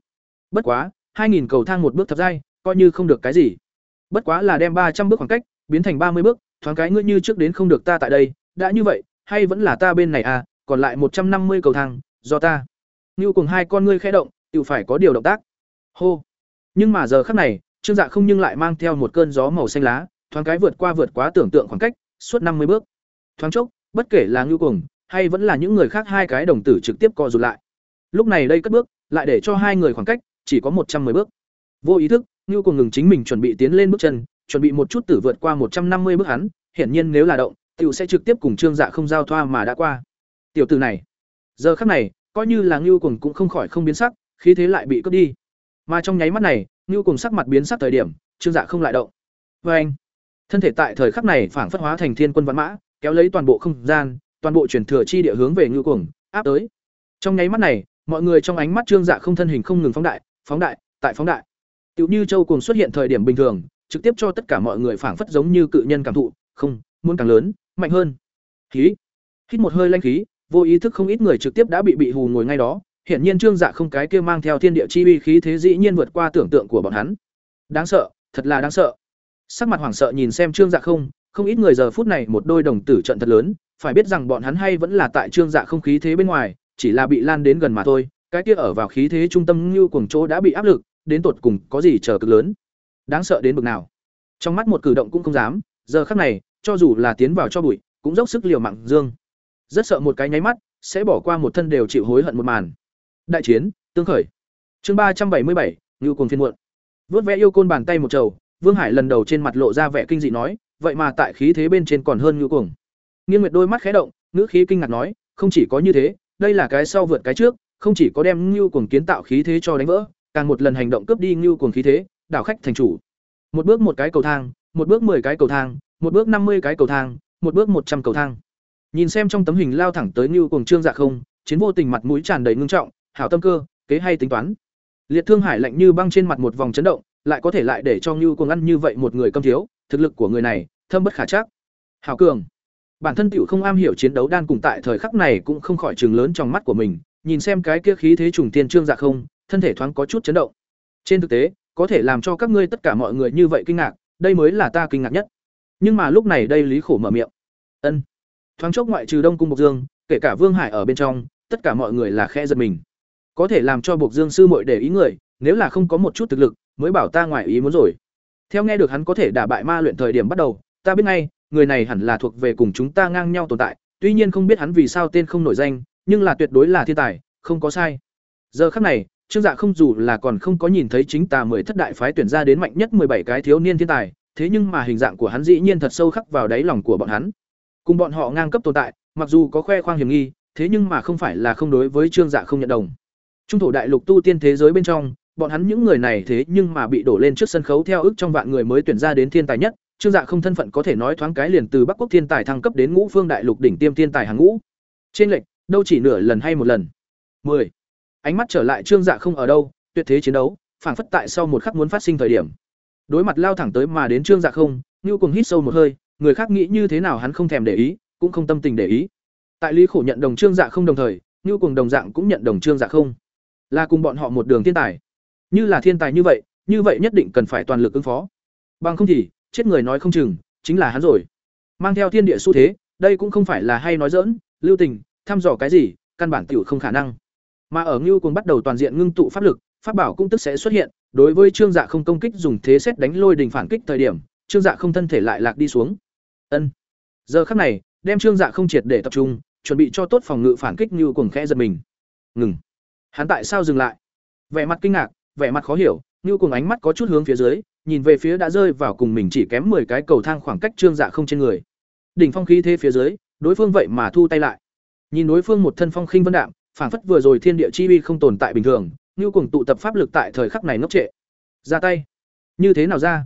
Bất quá, 2000 cầu thang một bước thập giai, coi như không được cái gì. Bất quá là đem 300 bước khoảng cách biến thành 30 bước, thoáng cái ngươi như trước đến không được ta tại đây, đã như vậy, hay vẫn là ta bên này à, còn lại 150 cầu thang, do ta. Nưu cùng hai con ngươi khẽ động, tự phải có điều động tác. Hô. Nhưng mà giờ khắc này, Trương Dạ không nhưng lại mang theo một cơn gió màu xanh lá, thoáng cái vượt qua vượt quá tưởng tượng khoảng cách, suốt năm mươi bước. Thoáng chốc, bất kể là Ngưu cùng hay vẫn là những người khác hai cái đồng tử trực tiếp co rụt lại. Lúc này đây cất bước, lại để cho hai người khoảng cách chỉ có một trăm 110 bước. Vô ý thức, Ngưu cùng ngừng chính mình chuẩn bị tiến lên bước chân, chuẩn bị một chút tử vượt qua một trăm năm mươi bước hắn, hiển nhiên nếu là động, tiểu sẽ trực tiếp cùng Trương Dạ không giao thoa mà đã qua. Tiểu tử này, giờ khắc này, coi như là Ngưu Cuồng cũng không khỏi không biến sắc, khí thế lại bị cướp đi. Mà trong nháy mắt này, Nưu cùng sắc mặt biến sắc thời điểm, Trương Dạ không lại động. Và anh, thân thể tại thời khắc này phản phất hóa thành thiên quân vạn mã, kéo lấy toàn bộ không gian, toàn bộ chuyển thừa chi địa hướng về ngưu cuồng áp tới trong nháy mắt này mọi người trong ánh mắt trương dạ không thân hình không ngừng phóng đại phóng đại tại phóng đại tựu như châu cuồng xuất hiện thời điểm bình thường trực tiếp cho tất cả mọi người phảng phất giống như cự nhân cảm thụ không muốn càng lớn mạnh hơn khí hít một hơi lanh khí vô ý thức không ít người trực tiếp đã bị bị hù ngồi ngay đó. Hiển nhiên trương dạ không cái kia mang theo thiên địa chi uy khí thế dĩ nhiên vượt qua tưởng tượng của bọn hắn. Đáng sợ, thật là đáng sợ. Sắc mặt hoảng sợ nhìn xem trương dạ không không ít người giờ phút này một đôi đồng tử trận thật lớn. Phải biết rằng bọn hắn hay vẫn là tại trương dạ không khí thế bên ngoài, chỉ là bị lan đến gần mà thôi. Cái kia ở vào khí thế trung tâm như cuồng chỗ đã bị áp lực, đến tột cùng có gì chờ cực lớn. Đáng sợ đến bực nào. Trong mắt một cử động cũng không dám. Giờ khắc này, cho dù là tiến vào cho bụi, cũng dốc sức liều mạng dương rất sợ một cái nháy mắt, sẽ bỏ qua một thân đều chịu hối hận một màn. Đại chiến, tương khởi. Chương ba trăm bảy mươi bảy, ngưu cùng phiên muộn. Vớt vẽ yêu côn bàn tay một trầu, vương hải lần đầu trên mặt lộ ra vẻ kinh dị nói, vậy mà tại khí thế bên trên còn hơn ngưu cuồng. Nghiêng nguyệt đôi mắt khé động, ngữ khí kinh ngạc nói, không chỉ có như thế, đây là cái sau vượt cái trước, không chỉ có đem ngưu cuồng kiến tạo khí thế cho đánh vỡ, càng một lần hành động cướp đi ngưu cuồng khí thế, đảo khách thành chủ. Một bước một cái cầu thang, một bước 10 cái cầu thang, một bước năm mươi cái cầu thang, một bước một trăm cầu thang nhìn xem trong tấm hình lao thẳng tới như cuồng trương dạ không, chiến vô tình mặt mũi tràn đầy ngưng trọng, hảo tâm cơ, kế hay tính toán. Liệt thương hải lạnh như băng trên mặt một vòng chấn động, lại có thể lại để cho như cuồng ăn như vậy một người câm thiếu, thực lực của người này, thâm bất khả chắc. Hảo cường. Bản thân tiểu không am hiểu chiến đấu đan cùng tại thời khắc này cũng không khỏi trường lớn trong mắt của mình, nhìn xem cái kia khí thế trùng tiên trương dạ không, thân thể thoáng có chút chấn động. Trên thực tế, có thể làm cho các ngươi tất cả mọi người như vậy kinh ngạc, đây mới là ta kinh ngạc nhất. Nhưng mà lúc này đây lý khổ mở miệng. Ân thoáng chốc ngoại trừ đông cung bộc dương, kể cả vương hải ở bên trong, tất cả mọi người là khe giật mình. Có thể làm cho bộc dương sư muội để ý người, nếu là không có một chút thực lực, mới bảo ta ngoại ý muốn rồi. Theo nghe được hắn có thể đả bại ma luyện thời điểm bắt đầu, ta biết ngay, người này hẳn là thuộc về cùng chúng ta ngang nhau tồn tại, tuy nhiên không biết hắn vì sao tên không nổi danh, nhưng là tuyệt đối là thiên tài, không có sai. Giờ khắc này, trương dạ không dù là còn không có nhìn thấy chính tà mười thất đại phái tuyển ra đến mạnh nhất bảy cái thiếu niên thiên tài, thế nhưng mà hình dạng của hắn dĩ nhiên thật sâu khắc vào đáy lòng của bọn hắn cùng bọn họ ngang cấp tồn tại, mặc dù có khoe khoang hiểm nghi, thế nhưng mà không phải là không đối với trương dạ không nhận đồng. Trung thổ đại lục tu tiên thế giới bên trong, bọn hắn những người này thế nhưng mà bị đổ lên trước sân khấu theo ước trong vạn người mới tuyển ra đến thiên tài nhất, trương dạ không thân phận có thể nói thoáng cái liền từ bắc quốc thiên tài thăng cấp đến ngũ phương đại lục đỉnh tiêm thiên tài hàng ngũ. Trên lệch, đâu chỉ nửa lần hay một lần. 10. ánh mắt trở lại trương dạ không ở đâu, tuyệt thế chiến đấu, phảng phất tại sau một khắc muốn phát sinh thời điểm. Đối mặt lao thẳng tới mà đến trương dạ không như cùng hít sâu một hơi người khác nghĩ như thế nào hắn không thèm để ý, cũng không tâm tình để ý. Tại lý khổ nhận đồng trương dạ không đồng thời như cùng đồng dạng cũng nhận đồng trương dạ không. Là cùng bọn họ một đường thiên tài. Như là thiên tài như vậy như vậy nhất định cần phải toàn lực ứng phó. Bằng không thì, chết người nói không chừng, chính là hắn rồi. Mang theo thiên địa xu thế, đây cũng không phải là hay nói dỡn lưu tình, thăm dò cái gì, căn bản tiểu không khả năng. Mà ở ngưu cùng bắt đầu toàn diện ngưng tụ pháp lực, pháp bảo cũng tức sẽ xuất hiện, đối với trương dạ không công kích dùng thế xét đánh lôi đình phản kích thời điểm trương dạ không thân thể lại lạc đi xuống. Ân. Giờ khắc này, đem trương dạ không triệt để tập trung, chuẩn bị cho tốt phòng ngự phản kích như cuồng khẽ giật mình. Ngừng. Hắn tại sao dừng lại? Vẻ mặt kinh ngạc, vẻ mặt khó hiểu, như cuồng ánh mắt có chút hướng phía dưới, nhìn về phía đã rơi vào cùng mình chỉ kém 10 cái cầu thang khoảng cách trương dạ không trên người. Đỉnh phong khí thế phía dưới, đối phương vậy mà thu tay lại. Nhìn đối phương một thân phong khinh vân đạm, phảng phất vừa rồi thiên địa chi uy không tồn tại bình thường, như cuồng tụ tập pháp lực tại thời khắc này ngốc trệ. Ra tay. Như thế nào ra?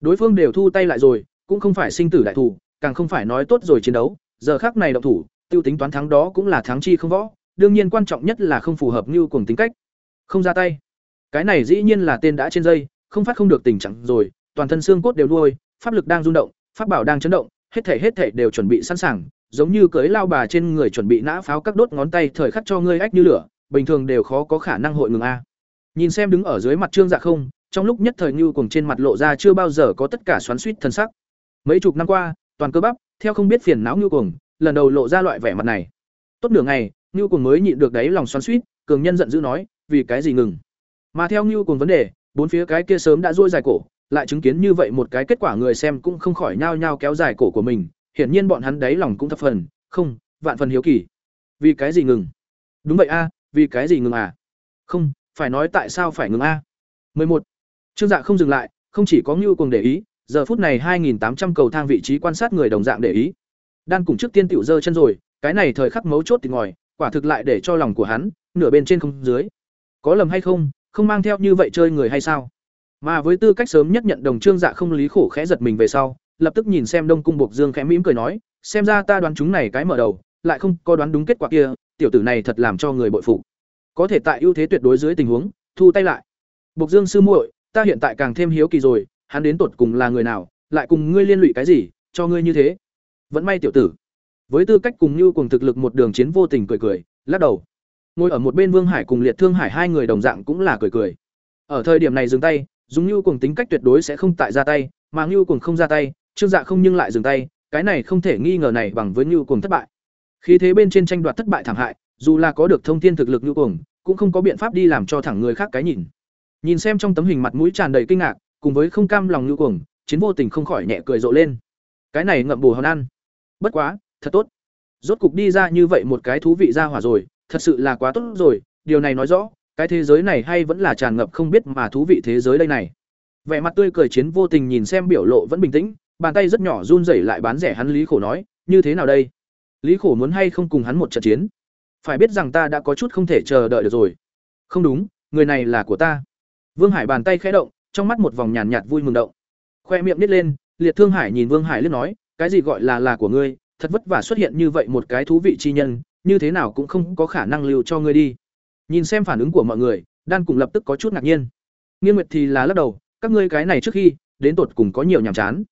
Đối phương đều thu tay lại rồi cũng không phải sinh tử đại thủ càng không phải nói tốt rồi chiến đấu giờ khắc này động thủ tiêu tính toán thắng đó cũng là thắng chi không võ đương nhiên quan trọng nhất là không phù hợp như cùng tính cách. Không ra tay. Cái này dĩ nhiên là tên đã trên dây không phát không được tình trạng rồi toàn thân xương cốt đều đuôi, pháp lực đang rung động pháp bảo đang chấn động hết thể hết thể đều chuẩn bị sẵn sàng giống như cưới lao bà trên người chuẩn bị nã pháo các đốt ngón tay thời khắc cho ngươi ách như lửa bình thường đều khó có khả năng hội ngừng a. Nhìn xem đứng ở dưới mặt trương dạ không trong lúc nhất thời như cùng trên mặt lộ ra chưa bao giờ có tất cả xoắn suýt thân sắc. Mấy chục năm qua, toàn cơ bắp, theo không biết phiền não như cùng lần đầu lộ ra loại vẻ mặt này. Tốt nửa ngày như cùng mới nhịn được đáy lòng xoắn suýt cường nhân giận dữ nói, vì cái gì ngừng? Mà theo như cùng vấn đề, bốn phía cái kia sớm đã duỗi dài cổ, lại chứng kiến như vậy một cái kết quả người xem cũng không khỏi nhao nhao kéo dài cổ của mình, hiển nhiên bọn hắn đáy lòng cũng thập phần, không, vạn phần hiếu kỳ. Vì cái gì ngừng? Đúng vậy a, vì cái gì ngừng à? Không, phải nói tại sao phải ngừng a? Mười một trương dạ không dừng lại không chỉ có ngưu Cuồng để ý giờ phút này hai nghìn tám trăm cầu thang vị trí quan sát người đồng dạng để ý đan cùng trước tiên tiểu giơ chân rồi cái này thời khắc mấu chốt thì ngòi quả thực lại để cho lòng của hắn nửa bên trên không dưới có lầm hay không không mang theo như vậy chơi người hay sao mà với tư cách sớm nhất nhận đồng trương dạ không lý khổ khẽ giật mình về sau lập tức nhìn xem đông cung buộc dương khẽ mỉm cười nói xem ra ta đoán chúng này cái mở đầu lại không có đoán đúng kết quả kia, tiểu tử này thật làm cho người bội phục. Có thể tại ưu thế tuyệt đối dưới tình huống, thu tay lại. Bộc Dương sư muội, ta hiện tại càng thêm hiếu kỳ rồi, hắn đến tột cùng là người nào, lại cùng ngươi liên lụy cái gì, cho ngươi như thế? Vẫn may tiểu tử. Với tư cách cùng như cùng thực lực một đường chiến vô tình cười cười, lắc đầu. Ngồi ở một bên Vương Hải cùng Liệt Thương Hải hai người đồng dạng cũng là cười cười. Ở thời điểm này dừng tay, dùng như cùng tính cách tuyệt đối sẽ không tại ra tay, mà như cùng không ra tay, Trương Dạ không nhưng lại dừng tay, cái này không thể nghi ngờ này bằng với như cùng thất bại. Khí thế bên trên tranh đoạt thất bại thảm hại, dù là có được thông thiên thực lực như cùng, cũng không có biện pháp đi làm cho thẳng người khác cái nhìn. Nhìn xem trong tấm hình mặt mũi tràn đầy kinh ngạc, cùng với không cam lòng như cuồng, chiến vô tình không khỏi nhẹ cười rộ lên. Cái này ngậm bù hòn ăn. Bất quá, thật tốt. Rốt cục đi ra như vậy một cái thú vị ra hỏa rồi, thật sự là quá tốt rồi, điều này nói rõ, cái thế giới này hay vẫn là tràn ngập không biết mà thú vị thế giới đây này. Vẻ mặt tươi cười chiến vô tình nhìn xem biểu lộ vẫn bình tĩnh, bàn tay rất nhỏ run rẩy lại bán rẻ hắn Lý Khổ nói, như thế nào đây? Lý Khổ muốn hay không cùng hắn một trận chiến? Phải biết rằng ta đã có chút không thể chờ đợi được rồi. Không đúng, người này là của ta. Vương Hải bàn tay khẽ động, trong mắt một vòng nhàn nhạt, vui mừng động. Khoe miệng nít lên, Liệt Thương Hải nhìn Vương Hải liếc nói, cái gì gọi là là của ngươi, thật vất vả xuất hiện như vậy một cái thú vị chi nhân, như thế nào cũng không có khả năng lưu cho ngươi đi. Nhìn xem phản ứng của mọi người, Đan cùng lập tức có chút ngạc nhiên. Nghiên Nguyệt thì là lắc đầu, các ngươi cái này trước khi, đến tột cùng có nhiều nhàm chán.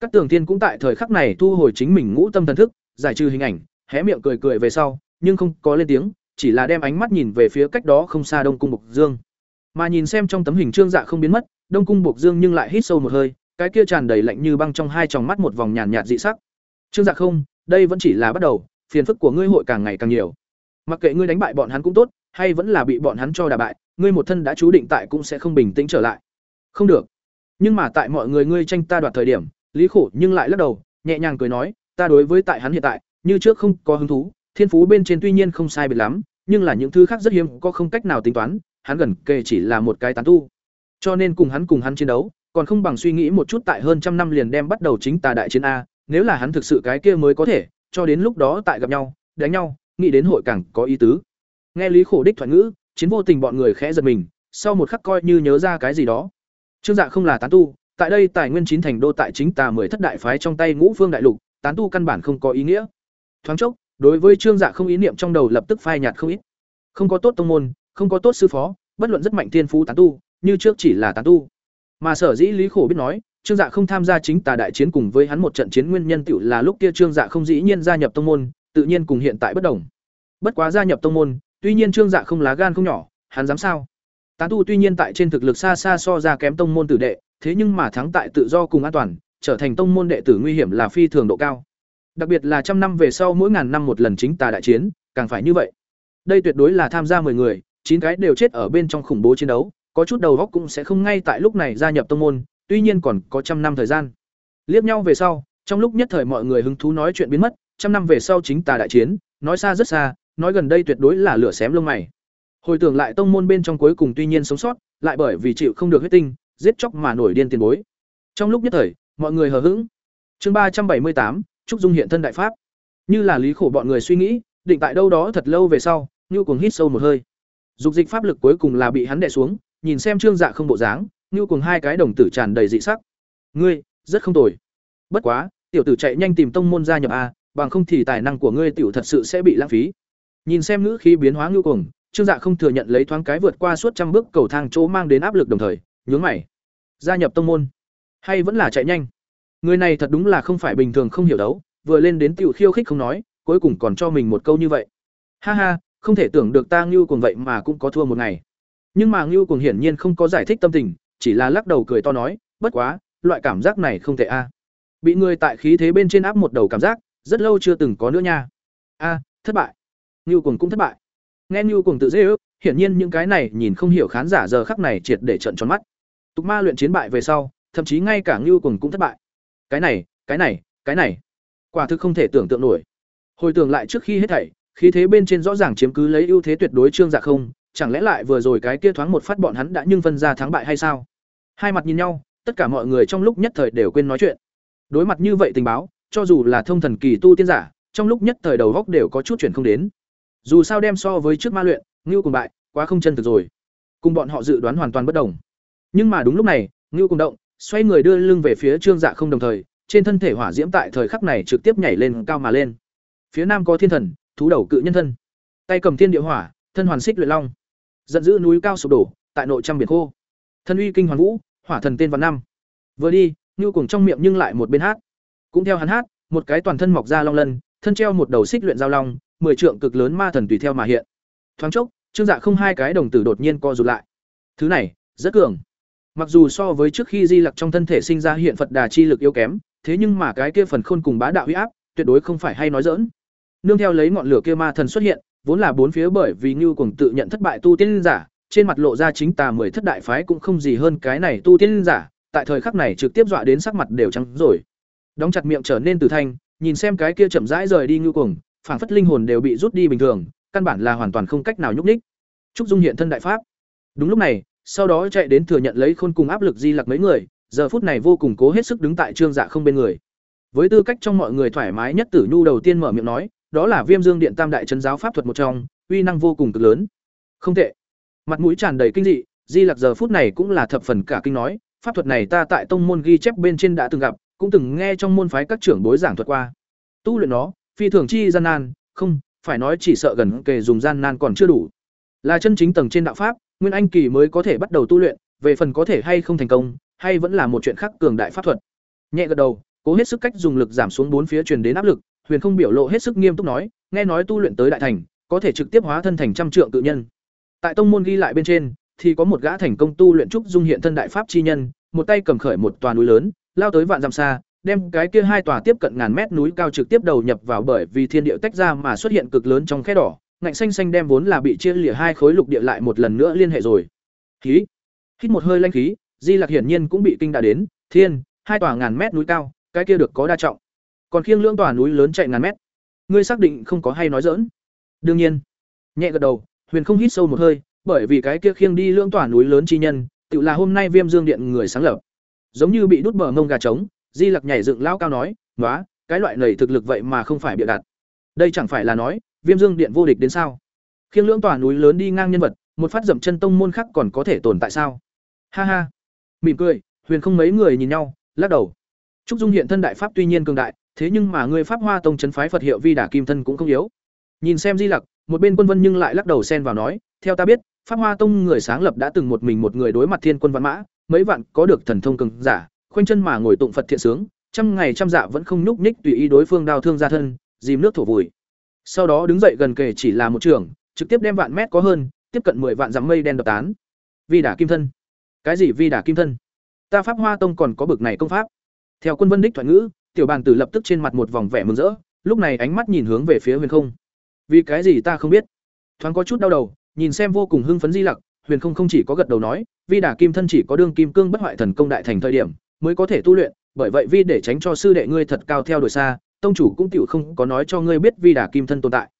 Các Tường Thiên cũng tại thời khắc này thu hồi chính mình ngũ tâm thần thức, giải trừ hình ảnh, hé miệng cười cười về sau, nhưng không có lên tiếng, chỉ là đem ánh mắt nhìn về phía cách đó không xa Đông cung Mục Dương. Mà nhìn xem trong tấm hình trương dạ không biến mất, Đông cung buộc Dương nhưng lại hít sâu một hơi, cái kia tràn đầy lạnh như băng trong hai tròng mắt một vòng nhàn nhạt dị sắc. Trương Dạ không, đây vẫn chỉ là bắt đầu, phiền phức của ngươi hội càng ngày càng nhiều. Mặc kệ ngươi đánh bại bọn hắn cũng tốt, hay vẫn là bị bọn hắn cho đả bại, ngươi một thân đã chú định tại cũng sẽ không bình tĩnh trở lại. Không được. Nhưng mà tại mọi người ngươi tranh ta đoạt thời điểm, Lý Khổ nhưng lại lắc đầu, nhẹ nhàng cười nói, ta đối với tại hắn hiện tại, như trước không có hứng thú, thiên phú bên trên tuy nhiên không sai biệt lắm, nhưng là những thứ khác rất hiếm, có không cách nào tính toán, hắn gần kề chỉ là một cái tán tu. Cho nên cùng hắn cùng hắn chiến đấu, còn không bằng suy nghĩ một chút tại hơn trăm năm liền đem bắt đầu chính tà đại chiến a, nếu là hắn thực sự cái kia mới có thể, cho đến lúc đó tại gặp nhau, đánh nhau, nghĩ đến hội càng có ý tứ. Nghe Lý Khổ đích thoại ngữ, chiến vô tình bọn người khẽ giật mình, sau một khắc coi như nhớ ra cái gì đó. Trương Dạ không là tán tu, tại đây tài nguyên chín thành đô tại chính tà mười thất đại phái trong tay Ngũ Phương đại lục, tán tu căn bản không có ý nghĩa. Thoáng chốc, đối với Trương Dạ không ý niệm trong đầu lập tức phai nhạt không ít. Không có tốt tông môn, không có tốt sư phó, bất luận rất mạnh tiên phú tán tu, như trước chỉ là tán tu. Mà sở dĩ Lý Khổ biết nói, Trương Dạ không tham gia chính tà đại chiến cùng với hắn một trận chiến nguyên nhân tiểu là lúc kia Trương Dạ không dĩ nhiên gia nhập tông môn, tự nhiên cùng hiện tại bất đồng. Bất quá gia nhập tông môn, tuy nhiên Trương Dạ không lá gan không nhỏ, hắn dám sao? Tán tu tuy nhiên tại trên thực lực xa xa so ra kém tông môn tử đệ, thế nhưng mà thắng tại tự do cùng an toàn, trở thành tông môn đệ tử nguy hiểm là phi thường độ cao. Đặc biệt là trăm năm về sau mỗi ngàn năm một lần chính tà đại chiến, càng phải như vậy. Đây tuyệt đối là tham gia 10 người, chín cái đều chết ở bên trong khủng bố chiến đấu, có chút đầu góc cũng sẽ không ngay tại lúc này gia nhập tông môn, tuy nhiên còn có trăm năm thời gian. Liếc nhau về sau, trong lúc nhất thời mọi người hứng thú nói chuyện biến mất, trăm năm về sau chính tà đại chiến, nói xa rất xa, nói gần đây tuyệt đối là lửa xém lông mày. Hồi tưởng lại tông môn bên trong cuối cùng tuy nhiên sống sót, lại bởi vì chịu không được huyết tinh, giết chóc mà nổi điên tiền bối. Trong lúc nhất thời, mọi người hờ hững. Chương ba trăm bảy mươi tám, trúc dung hiện thân đại pháp. Như là lý khổ bọn người suy nghĩ, định tại đâu đó thật lâu về sau, Như cuồng hít sâu một hơi. Dục dịch pháp lực cuối cùng là bị hắn đè xuống, nhìn xem Trương Dạ không bộ dáng, như cùng hai cái đồng tử tràn đầy dị sắc. Ngươi, rất không tồi. Bất quá, tiểu tử chạy nhanh tìm tông môn gia nhập a, bằng không thì tài năng của ngươi tiểu thật sự sẽ bị lãng phí. Nhìn xem ngữ khí biến hóa như cùng, Trương Dạ không thừa nhận lấy thoáng cái vượt qua suốt trăm bước cầu thang chỗ mang đến áp lực đồng thời, nhướng mày. Gia nhập tông môn, hay vẫn là chạy nhanh? Người này thật đúng là không phải bình thường không hiểu đấu, vừa lên đến tiểu khiêu khích không nói, cuối cùng còn cho mình một câu như vậy. Ha ha, không thể tưởng được ta Ngưu cuồng vậy mà cũng có thua một ngày. Nhưng mà Ngưu cuồng hiển nhiên không có giải thích tâm tình, chỉ là lắc đầu cười to nói, bất quá, loại cảm giác này không thể a. Bị người tại khí thế bên trên áp một đầu cảm giác, rất lâu chưa từng có nữa nha. A, thất bại. Ngưu cuồng cũng thất bại. Nghe Ngưu cuồng tự dễ ước, hiển nhiên những cái này nhìn không hiểu khán giả giờ khắc này triệt để trận tròn mắt. Tục ma luyện chiến bại về sau, thậm chí ngay cả Ngưu cuồng cũng thất bại. Cái này, cái này, cái này, quả thực không thể tưởng tượng nổi. Hồi tưởng lại trước khi hết thảy, khí thế bên trên rõ ràng chiếm cứ lấy ưu thế tuyệt đối trương dạ không, chẳng lẽ lại vừa rồi cái kia thoáng một phát bọn hắn đã nhưng phân ra thắng bại hay sao? Hai mặt nhìn nhau, tất cả mọi người trong lúc nhất thời đều quên nói chuyện. Đối mặt như vậy tình báo, cho dù là thông thần kỳ tu tiên giả, trong lúc nhất thời đầu góc đều có chút chuyển không đến. Dù sao đem so với trước ma luyện, Ngưu cùng bại, quá không chân thực rồi. Cùng bọn họ dự đoán hoàn toàn bất đồng. Nhưng mà đúng lúc này, Ngưu cùng động, xoay người đưa lưng về phía Trương Dạ không đồng thời, trên thân thể hỏa diễm tại thời khắc này trực tiếp nhảy lên cao mà lên. phía nam có thiên thần thú đầu cự nhân thân. Tay cầm thiên địa hỏa, thân hoàn xích luyện long. Giận dữ núi cao sụp đổ, tại nội trăm biển khô. Thân uy kinh hoàn vũ, hỏa thần tên văn năm. Vừa đi như cùng trong miệng nhưng lại một bên hát. Cũng theo hắn hát, một cái toàn thân mọc ra long lân, thân treo một đầu xích luyện giao long, mười trượng cực lớn ma thần tùy theo mà hiện. Thoáng chốc, trương dạ không hai cái đồng tử đột nhiên co rụt lại. Thứ này, rất cường. Mặc dù so với trước khi di lặc trong thân thể sinh ra hiện phật đà chi lực yếu kém, thế nhưng mà cái kia phần khôn cùng bá đạo huy áp, tuyệt đối không phải hay nói dỡn nương theo lấy ngọn lửa kia ma thần xuất hiện, vốn là bốn phía bởi vì như cùng tự nhận thất bại tu tiên giả, trên mặt lộ ra chính tà mười thất đại phái cũng không gì hơn cái này tu tiên giả, tại thời khắc này trực tiếp dọa đến sắc mặt đều trắng rồi. Đóng chặt miệng trở nên từ thanh, nhìn xem cái kia chậm rãi rời đi như cuồng, phảng phất linh hồn đều bị rút đi bình thường, căn bản là hoàn toàn không cách nào nhúc ních trúc dung hiện thân đại pháp. Đúng lúc này, sau đó chạy đến thừa nhận lấy khôn cùng áp lực di lặc mấy người, giờ phút này vô cùng cố hết sức đứng tại trương dạ không bên người. Với tư cách trong mọi người thoải mái nhất tử nhu đầu tiên mở miệng nói đó là viêm dương điện tam đại trấn giáo pháp thuật một trong, uy năng vô cùng cực lớn. Không tệ. Mặt mũi tràn đầy kinh dị, di lặc giờ phút này cũng là thập phần cả kinh nói, pháp thuật này ta tại tông môn ghi chép bên trên đã từng gặp, cũng từng nghe trong môn phái các trưởng bối giảng thuật qua. Tu luyện nó, phi thường chi gian nan, không, phải nói chỉ sợ gần kề dùng gian nan còn chưa đủ. Là chân chính tầng trên đạo pháp, nguyên anh kỳ mới có thể bắt đầu tu luyện, về phần có thể hay không thành công, hay vẫn là một chuyện khác cường đại pháp thuật. Nhẹ gật đầu, cố hết sức cách dùng lực giảm xuống bốn phía truyền đến áp lực huyền không biểu lộ hết sức nghiêm túc nói, nghe nói tu luyện tới đại thành, có thể trực tiếp hóa thân thành trăm trượng tự nhân. Tại tông môn ghi lại bên trên, thì có một gã thành công tu luyện trúc dung hiện thân đại pháp chi nhân, một tay cầm khởi một tòa núi lớn, lao tới vạn dặm xa, đem cái kia hai tòa tiếp cận ngàn mét núi cao trực tiếp đầu nhập vào bởi vì thiên địa tách ra mà xuất hiện cực lớn trong khe đỏ, ngạnh xanh xanh đem vốn là bị chia lìa hai khối lục địa lại một lần nữa liên hệ rồi. Khí. Hít một hơi lanh khí, di Lạc hiển nhiên cũng bị kinh đã đến, thiên, hai tòa ngàn mét núi cao, cái kia được có đa trọng còn khiêng lưỡng tòa núi lớn chạy ngàn mét. Ngươi xác định không có hay nói dỡn đương nhiên. Nhẹ gật đầu, huyền không hít sâu một hơi, bởi vì cái kia khiêng đi lưỡng tòa núi lớn chi nhân tự là hôm nay viêm dương điện người sáng lập. Giống như bị đút bờ mông gà trống, di lặc nhảy dựng lao cao nói nói cái loại này thực lực vậy mà không phải bịa đặt. Đây chẳng phải là nói, viêm dương điện vô địch đến sao? Khiêng lưỡng tòa núi lớn đi ngang nhân vật, một phát dậm chân tông môn khác còn có thể tồn tại sao? Ha ha. Mỉm cười, huyền không mấy người nhìn nhau, lắc đầu. Trúc dung hiện thân đại pháp tuy nhiên cường đại thế nhưng mà người pháp hoa tông chấn phái phật hiệu vi Đả kim thân cũng không yếu. Nhìn xem di lặc, một bên quân vân nhưng lại lắc đầu xen vào nói, theo ta biết, pháp hoa tông người sáng lập đã từng một mình một người đối mặt thiên quân văn mã, mấy vạn có được thần thông cường giả, khoanh chân mà ngồi tụng phật thiện sướng, trăm ngày trăm dạ vẫn không nhúc nhích tùy ý đối phương đau thương ra thân, dìm nước thổ vùi. Sau đó đứng dậy gần kề chỉ là một trường, trực tiếp đem vạn mét có hơn, tiếp cận mười vạn dặm mây đen đập tán. Vi đả kim thân. Cái gì vi đả kim thân? Ta pháp hoa tông còn có bực này công pháp. Theo quân vân đích thoại ngữ tiểu bàn tử lập tức trên mặt một vòng vẻ mừng rỡ, lúc này ánh mắt nhìn hướng về phía huyền không. Vì cái gì ta không biết? Thoáng có chút đau đầu, nhìn xem vô cùng hưng phấn di lặc, huyền không không chỉ có gật đầu nói, vi đả kim thân chỉ có đương kim cương bất hoại thần công đại thành thời điểm, mới có thể tu luyện, bởi vậy vi để tránh cho sư đệ ngươi thật cao theo đuổi xa, tông chủ cũng tựu không có nói cho ngươi biết vi đả kim thân tồn tại.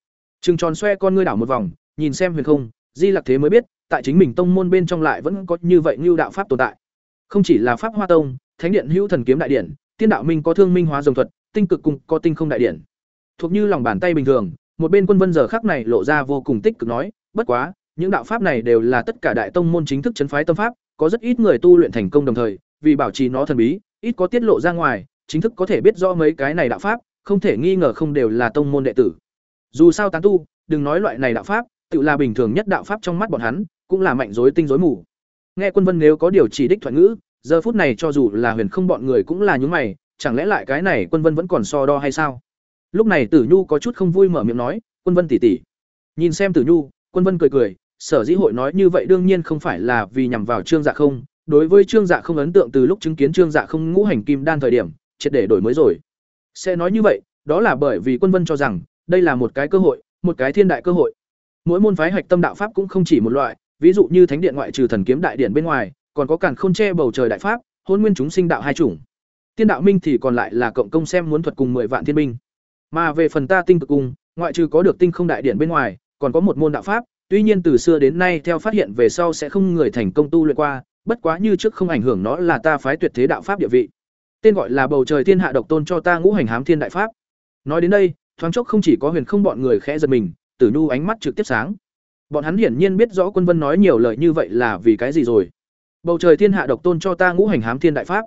Trừng tròn xoe con ngươi đảo một vòng, nhìn xem huyền không, di lặc thế mới biết, tại chính mình tông môn bên trong lại vẫn có như vậy như đạo pháp tồn tại. Không chỉ là pháp hoa tông, thánh điện hữu thần kiếm đại điện tiên đạo minh có thương minh hóa dòng thuật tinh cực cùng có tinh không đại điển, thuộc như lòng bàn tay bình thường một bên quân vân giờ khắc này lộ ra vô cùng tích cực nói bất quá những đạo pháp này đều là tất cả đại tông môn chính thức chấn phái tâm pháp có rất ít người tu luyện thành công đồng thời vì bảo trì nó thần bí ít có tiết lộ ra ngoài chính thức có thể biết rõ mấy cái này đạo pháp không thể nghi ngờ không đều là tông môn đệ tử. Dù sao tán tu đừng nói loại này đạo pháp tự là bình thường nhất đạo pháp trong mắt bọn hắn cũng là mạnh rối tinh rối mù. Nghe quân vân nếu có điều chỉ đích thoại ngữ giờ phút này cho dù là huyền không bọn người cũng là những mày, chẳng lẽ lại cái này quân vân vẫn còn so đo hay sao? Lúc này tử nhu có chút không vui mở miệng nói, quân vân tỉ tỉ nhìn xem tử nhu, quân vân cười cười, sở dĩ hội nói như vậy đương nhiên không phải là vì nhằm vào trương dạ không. Đối với trương dạ không ấn tượng từ lúc chứng kiến trương dạ không ngũ hành kim đan thời điểm, triệt để đổi mới rồi. Sẽ nói như vậy, đó là bởi vì quân vân cho rằng, đây là một cái cơ hội, một cái thiên đại cơ hội. Mỗi môn phái hạch tâm đạo pháp cũng không chỉ một loại, ví dụ như thánh điện ngoại trừ thần kiếm đại điện bên ngoài còn có càn khôn che bầu trời đại pháp, hôn nguyên chúng sinh đạo hai chủng. Tiên đạo minh thì còn lại là cộng công xem muốn thuật cùng mười vạn thiên binh. Mà về phần ta tinh cực cung ngoại trừ có được tinh không đại điện bên ngoài, còn có một môn đạo pháp, tuy nhiên từ xưa đến nay theo phát hiện về sau sẽ không người thành công tu luyện qua, bất quá như trước không ảnh hưởng nó là ta phái tuyệt thế đạo pháp địa vị. Tên gọi là bầu trời thiên hạ độc tôn cho ta ngũ hành hám thiên đại pháp. Nói đến đây, thoáng chốc không chỉ có huyền không bọn người khẽ giật mình, tử nhu ánh mắt trực tiếp sáng. Bọn hắn hiển nhiên biết rõ quân vân nói nhiều lời như vậy là vì cái gì rồi bầu trời thiên hạ độc tôn cho ta ngũ hành hám thiên đại pháp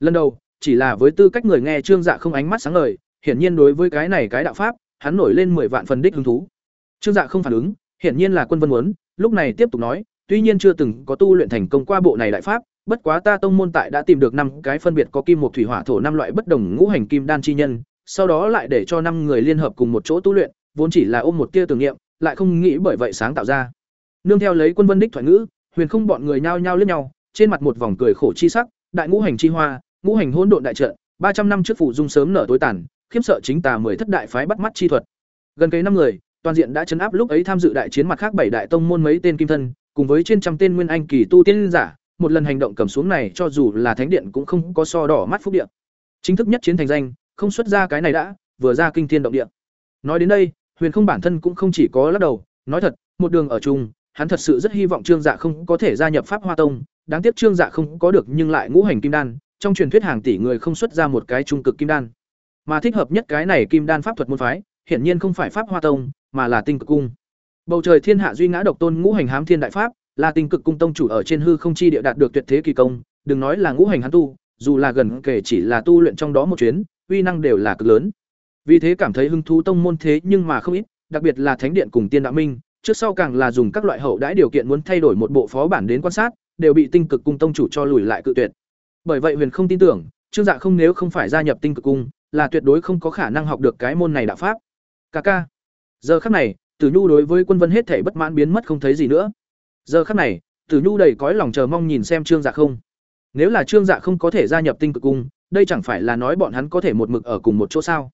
lần đầu chỉ là với tư cách người nghe trương dạ không ánh mắt sáng ngời hiển nhiên đối với cái này cái đạo pháp hắn nổi lên mười vạn phần đích hứng thú. Trương Dạ không phản ứng, hiển nhiên là Quân Vân muốn, lúc này tiếp tục nói, tuy nhiên chưa từng có tu luyện thành công qua bộ này đại pháp, bất quá ta tông môn tại đã tìm được năm cái phân biệt có kim một thủy hỏa thổ năm loại bất đồng ngũ hành kim đan chi nhân, sau đó lại để cho năm người liên hợp cùng một chỗ tu luyện, vốn chỉ là ôm một tia tưởng niệm, lại không nghĩ bởi vậy sáng tạo ra. Nương theo lấy Quân Vân đích thoại ngữ, huyền không bọn người nhao nhao liếc nhau, trên mặt một vòng cười khổ chi sắc, đại ngũ hành chi hoa, ngũ hành hỗn độn đại trận, ba trăm năm trước phủ dung sớm nở tối tàn, khiếp sợ chính tà mười thất đại phái bắt mắt chi thuật. Gần cây năm người, toàn diện đã chấn áp lúc ấy tham dự đại chiến mặt khác bảy đại tông môn mấy tên kim thân, cùng với trên trăm tên nguyên anh kỳ tu tiên giả, một lần hành động cầm xuống này cho dù là thánh điện cũng không có so đỏ mắt phúc điện. Chính thức nhất chiến thành danh, không xuất ra cái này đã, vừa ra kinh thiên động địa. Nói đến đây, Huyền Không bản thân cũng không chỉ có lắc đầu, nói thật, một đường ở chung, hắn thật sự rất hy vọng Trương Dạ không có thể gia nhập Pháp Hoa Tông, đáng tiếc Trương Dạ không có được nhưng lại ngũ hành kim đan, trong truyền thuyết hàng tỷ người không xuất ra một cái trung cực kim đan. Mà thích hợp nhất cái này kim đan pháp thuật môn phái, hiển nhiên không phải Pháp Hoa Tông, mà là Tinh Cực Cung. Bầu trời thiên hạ duy ngã độc tôn ngũ hành hám thiên đại pháp, là Tinh Cực Cung tông chủ ở trên hư không chi địa đạt được tuyệt thế kỳ công, đừng nói là ngũ hành hắn tu, dù là gần kể chỉ là tu luyện trong đó một chuyến, uy năng đều là cực lớn. Vì thế cảm thấy hứng thú tông môn thế nhưng mà không ít, đặc biệt là Thánh điện cùng Tiên Đạo Minh, trước sau càng là dùng các loại hậu đãi điều kiện muốn thay đổi một bộ phó bản đến quan sát, đều bị Tinh Cực Cung tông chủ cho lùi lại cự tuyệt. Bởi vậy Huyền không tin tưởng, Trương Dạ không nếu không phải gia nhập Tinh Cực Cung, là tuyệt đối không có khả năng học được cái môn này đạo pháp. Ca ca. Giờ khắc này, Tử Nhu đối với Quân Vân hết thảy bất mãn biến mất không thấy gì nữa. Giờ khắc này, Tử Nhu đầy cõi lòng chờ mong nhìn xem Trương Dạ không. Nếu là Trương Dạ không có thể gia nhập Tinh Cực Cung, đây chẳng phải là nói bọn hắn có thể một mực ở cùng một chỗ sao?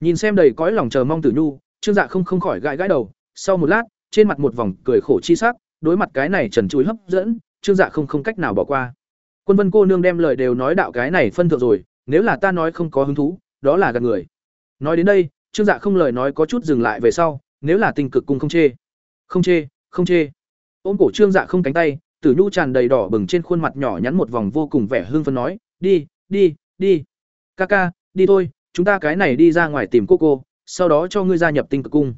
Nhìn xem đầy cõi lòng chờ mong Tử Nhu, Trương Dạ không không khỏi gãi gãi đầu, sau một lát, trên mặt một vòng cười khổ chi sắc, đối mặt cái này trần chuối hấp dẫn, Trương Dạ không không cách nào bỏ qua. Quân Vân cô nương đem lời đều nói đạo cái này phân thượng rồi, nếu là ta nói không có hứng thú, đó là gạt người. Nói đến đây, Trương Dạ không lời nói có chút dừng lại về sau, nếu là tình cực cung không chê. Không chê, không chê. Ôm cổ Trương Dạ không cánh tay, Tử Nhu tràn đầy đỏ bừng trên khuôn mặt nhỏ nhắn một vòng vô cùng vẻ hưng phấn nói, "Đi, đi, đi. Ca ca, đi thôi, chúng ta cái này đi ra ngoài tìm cô cô, sau đó cho ngươi gia nhập tinh cực cung."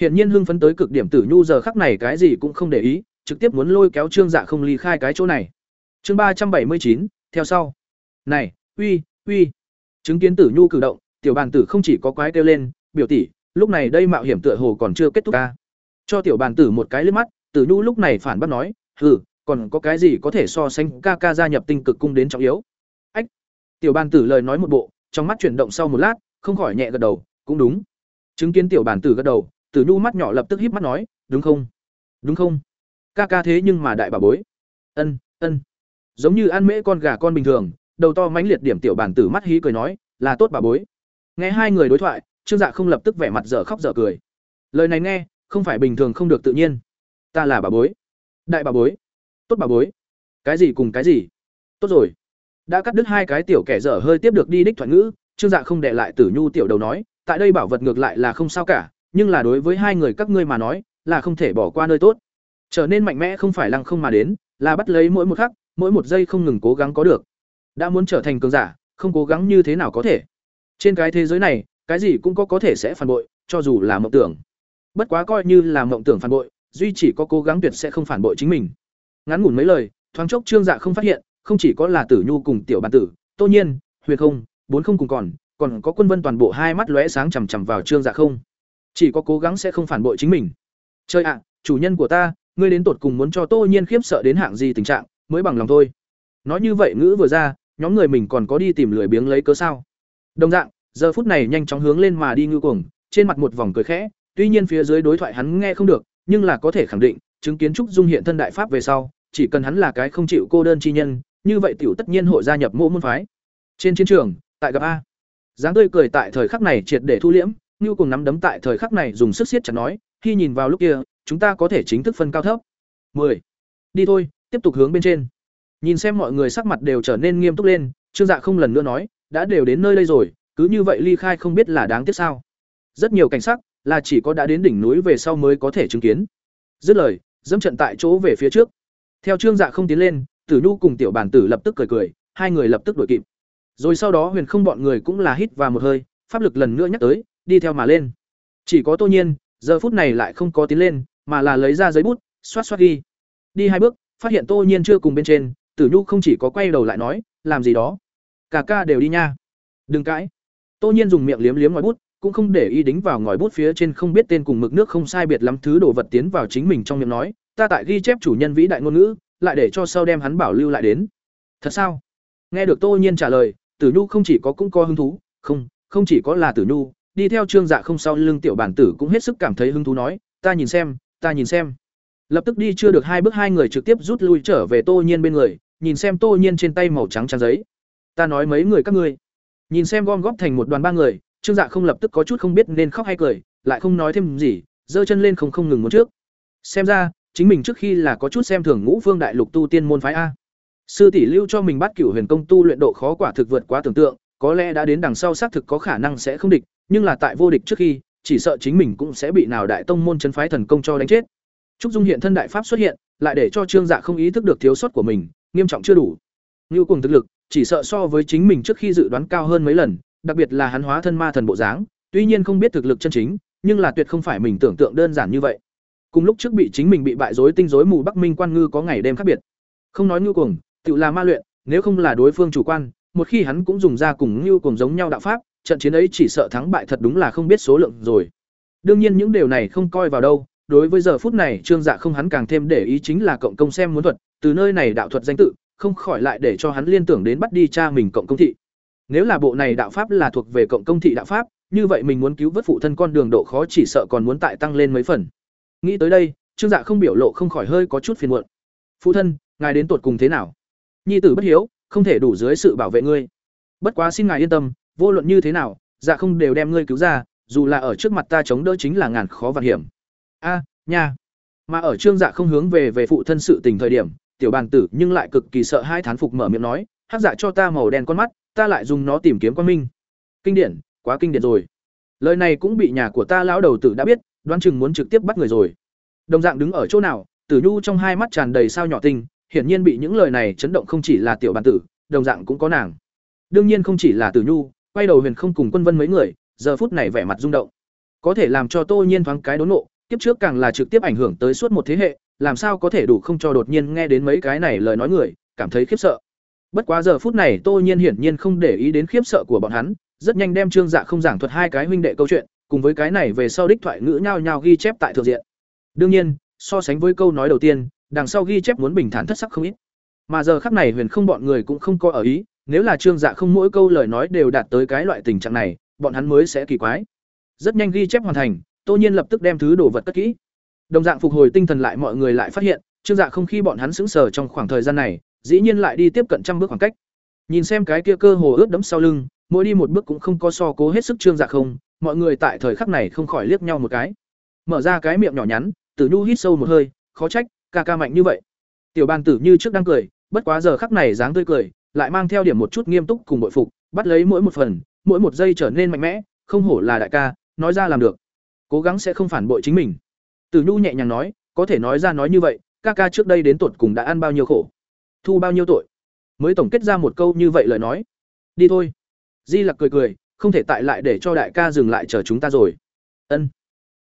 Hiển nhiên hưng phấn tới cực điểm Tử Nhu giờ khắc này cái gì cũng không để ý, trực tiếp muốn lôi kéo Trương Dạ không ly khai cái chỗ này. Chương ba trăm bảy mươi chín theo sau. "Này, uy, uy." Chứng kiến Tử Nhu cử động, tiểu bàn tử không chỉ có quái kêu lên, "Biểu tỷ, lúc này đây mạo hiểm tựa hồ còn chưa kết thúc a. Cho tiểu bàn tử một cái liếc mắt, Tử Nhu lúc này phản bác nói, "Hừ, còn có cái gì có thể so sánh ca ca gia nhập tinh cực cung đến trọng yếu?" Ách. Tiểu bàn tử lời nói một bộ, trong mắt chuyển động sau một lát, không khỏi nhẹ gật đầu, "Cũng đúng." Chứng kiến tiểu bàn tử gật đầu, Tử Nhu mắt nhỏ lập tức híp mắt nói, "Đúng không? Đúng không? Ca ca thế nhưng mà đại bà bối." "Ân, ân." Giống như ăn mễ con gà con bình thường, đầu to mãnh liệt điểm tiểu bản tử mắt hí cười nói, "Là tốt bà bối." Nghe hai người đối thoại, Trương Dạ không lập tức vẻ mặt dở khóc dở cười. Lời này nghe, không phải bình thường không được tự nhiên. Ta là bà bối. Đại bà bối. Tốt bà bối. Cái gì cùng cái gì? Tốt rồi. Đã cắt đứt hai cái tiểu kẻ dở hơi tiếp được đi đích thoại ngữ, Trương Dạ không để lại Tử Nhu tiểu đầu nói, tại đây bảo vật ngược lại là không sao cả, nhưng là đối với hai người các ngươi mà nói, là không thể bỏ qua nơi tốt. Trở nên mạnh mẽ không phải lăng không mà đến, là bắt lấy mỗi một khắc, mỗi một giây không ngừng cố gắng có được. Đã muốn trở thành cường giả, không cố gắng như thế nào có thể. Trên cái thế giới này, cái gì cũng có có thể sẽ phản bội, cho dù là mộng tưởng. Bất quá coi như là mộng tưởng phản bội, duy chỉ có cố gắng tuyệt sẽ không phản bội chính mình. Ngắn ngủn mấy lời, thoáng chốc Trương Dạ không phát hiện, không chỉ có là Tử Nhu cùng tiểu bản tử, Tô Nhiên, Huyền Không, bốn không cùng còn, còn có Quân Vân toàn bộ hai mắt lóe sáng chằm chằm vào Trương Dạ không. Chỉ có cố gắng sẽ không phản bội chính mình. Chơi ạ, chủ nhân của ta, ngươi đến tột cùng muốn cho Tô Nhiên khiếp sợ đến hạng gì tình trạng, mới bằng lòng thôi. Nói như vậy ngữ vừa ra, nhóm người mình còn có đi tìm lười biếng lấy cớ sao? Đồng dạng, giờ phút này nhanh chóng hướng lên mà đi ngư cuồng, trên mặt một vòng cười khẽ, tuy nhiên phía dưới đối thoại hắn nghe không được, nhưng là có thể khẳng định, chứng kiến trúc dung hiện thân đại pháp về sau, chỉ cần hắn là cái không chịu cô đơn chi nhân, như vậy tiểu tất nhiên hội gia nhập mô môn phái. Trên chiến trường, tại gặp a. Dáng tươi cười tại thời khắc này triệt để thu liễm, Nưu cùng nắm đấm tại thời khắc này dùng sức siết chặt nói, khi nhìn vào lúc kia, chúng ta có thể chính thức phân cao thấp. 10. Đi thôi, tiếp tục hướng bên trên. Nhìn xem mọi người sắc mặt đều trở nên nghiêm túc lên, Trương Dạ không lần nữa nói, đã đều đến nơi đây rồi, cứ như vậy ly khai không biết là đáng tiếc sao? Rất nhiều cảnh sắc, là chỉ có đã đến đỉnh núi về sau mới có thể chứng kiến. Dứt lời, dẫm trận tại chỗ về phía trước. Theo Trương Dạ không tiến lên, Tử Nhu cùng tiểu bản tử lập tức cười cười, hai người lập tức đuổi kịp. Rồi sau đó Huyền Không bọn người cũng là hít vào một hơi, pháp lực lần nữa nhắc tới, đi theo mà lên. Chỉ có Tô Nhiên, giờ phút này lại không có tiến lên, mà là lấy ra giấy bút, xoát xoát ghi. Đi hai bước, phát hiện Tô Nhiên chưa cùng bên trên, Tử Nhu không chỉ có quay đầu lại nói, làm gì đó, cả ca đều đi nha. Đừng cãi. Tô Nhiên dùng miệng liếm liếm ngòi bút, cũng không để ý đính vào ngòi bút phía trên không biết tên cùng mực nước không sai biệt lắm thứ đồ vật tiến vào chính mình trong miệng nói, ta tại ghi chép chủ nhân vĩ đại ngôn ngữ, lại để cho sau đem hắn bảo lưu lại đến. Thật sao? Nghe được Tô Nhiên trả lời, Tử Nhu không chỉ có cũng có hứng thú, không, không chỉ có là Tử Nhu, đi theo Trương Dạ không sau lưng tiểu bản tử cũng hết sức cảm thấy hứng thú nói, ta nhìn xem, ta nhìn xem. Lập tức đi chưa được hai bước hai người trực tiếp rút lui trở về Tô Nhiên bên người, nhìn xem Tô Nhiên trên tay màu trắng trang giấy. Ta nói mấy người các ngươi. Nhìn xem gom góp thành một đoàn ba người, Trương Dạ không lập tức có chút không biết nên khóc hay cười, lại không nói thêm gì, giơ chân lên không không ngừng muốn trước. Xem ra, chính mình trước khi là có chút xem thường Ngũ Phương Đại Lục tu tiên môn phái a. Sư tỷ lưu cho mình bắt cửu huyền công tu luyện độ khó quả thực vượt quá tưởng tượng, có lẽ đã đến đằng sau xác thực có khả năng sẽ không địch, nhưng là tại vô địch trước khi, chỉ sợ chính mình cũng sẽ bị nào đại tông môn chấn phái thần công cho đánh chết. Trúc Dung hiện thân đại pháp xuất hiện, lại để cho Trương Dạ không ý thức được thiếu sót của mình, nghiêm trọng chưa đủ. Như cùng thực lực, chỉ sợ so với chính mình trước khi dự đoán cao hơn mấy lần, đặc biệt là hắn hóa thân ma thần bộ dáng, tuy nhiên không biết thực lực chân chính, nhưng là tuyệt không phải mình tưởng tượng đơn giản như vậy. Cùng lúc trước bị chính mình bị bại rối tinh rối mù Bắc Minh quan ngư có ngày đêm khác biệt. Không nói như cuồng, tự là ma luyện, nếu không là đối phương chủ quan, một khi hắn cũng dùng ra cùng như cuồng giống nhau đạo pháp, trận chiến ấy chỉ sợ thắng bại thật đúng là không biết số lượng rồi. Đương nhiên những điều này không coi vào đâu, đối với giờ phút này Trương Dạ không hắn càng thêm để ý chính là cộng công xem muốn thuật, từ nơi này đạo thuật danh tự, không khỏi lại để cho hắn liên tưởng đến bắt đi cha mình cộng công thị. Nếu là bộ này đạo pháp là thuộc về cộng công thị đạo pháp, như vậy mình muốn cứu vớt phụ thân con đường độ khó chỉ sợ còn muốn tại tăng lên mấy phần. Nghĩ tới đây, Trương Dạ không biểu lộ không khỏi hơi có chút phiền muộn. "Phụ thân, ngài đến tuột cùng thế nào?" Nhi tử bất hiếu, không thể đủ dưới sự bảo vệ ngươi. Bất quá xin ngài yên tâm, vô luận như thế nào, dạ không đều đem ngươi cứu ra, dù là ở trước mặt ta chống đỡ chính là ngàn khó vạn hiểm. A, nha. Mà ở Trương Dạ không hướng về về phụ thân sự tình thời điểm, tiểu bàn tử nhưng lại cực kỳ sợ hai thán phục mở miệng nói, "Hắc dạ cho ta màu đen con mắt, ta lại dùng nó tìm kiếm quan minh." Kinh điển, quá kinh điển rồi. Lời này cũng bị nhà của ta lão đầu tử đã biết, đoán chừng muốn trực tiếp bắt người rồi. Đồng dạng đứng ở chỗ nào, Tử Nhu trong hai mắt tràn đầy sao nhỏ tinh, hiển nhiên bị những lời này chấn động không chỉ là tiểu bàn tử, đồng dạng cũng có nàng. Đương nhiên không chỉ là Tử Nhu, quay đầu Huyền không cùng Quân Vân mấy người, giờ phút này vẻ mặt rung động. Có thể làm cho Tô Nhiên thoáng cái đốn nộ, kiếp trước càng là trực tiếp ảnh hưởng tới suốt một thế hệ, làm sao có thể đủ không cho đột nhiên nghe đến mấy cái này lời nói người, cảm thấy khiếp sợ. Bất quá giờ phút này Tô Nhiên hiển nhiên không để ý đến khiếp sợ của bọn hắn, rất nhanh đem Trương Dạ không giảng thuật hai cái huynh đệ câu chuyện, cùng với cái này về sau đích thoại ngữ nhao nhao ghi chép tại thượng diện. Đương nhiên, so sánh với câu nói đầu tiên, đằng sau ghi chép muốn bình thản thất sắc không ít. Mà giờ khắc này Huyền không bọn người cũng không có ở ý, nếu là Trương Dạ không mỗi câu lời nói đều đạt tới cái loại tình trạng này, bọn hắn mới sẽ kỳ quái. Rất nhanh ghi chép hoàn thành, Tô Nhiên lập tức đem thứ đồ vật cất kỹ. Đồng dạng phục hồi tinh thần lại mọi người lại phát hiện, Trương Dạ không khi bọn hắn sững sờ trong khoảng thời gian này, dĩ nhiên lại đi tiếp cận trăm bước khoảng cách. Nhìn xem cái kia cơ hồ ướt đẫm sau lưng, mỗi đi một bước cũng không có so cố hết sức Trương Dạ không, mọi người tại thời khắc này không khỏi liếc nhau một cái. Mở ra cái miệng nhỏ nhắn, Tử Nhu hít sâu một hơi, khó trách, ca ca mạnh như vậy. Tiểu Bàn Tử như trước đang cười, bất quá giờ khắc này dáng tươi cười, lại mang theo điểm một chút nghiêm túc cùng bội phục, bắt lấy mỗi một phần, mỗi một giây trở nên mạnh mẽ, không hổ là đại ca, nói ra làm được. Cố gắng sẽ không phản bội chính mình. từ Nhu nhẹ nhàng nói, có thể nói ra nói như vậy, ca ca trước đây đến tuột cùng đã ăn bao nhiêu khổ, thu bao nhiêu tội. Mới tổng kết ra một câu như vậy lời nói. Đi thôi. Di Lặc cười cười, không thể tại lại để cho đại ca dừng lại chờ chúng ta rồi. Ân.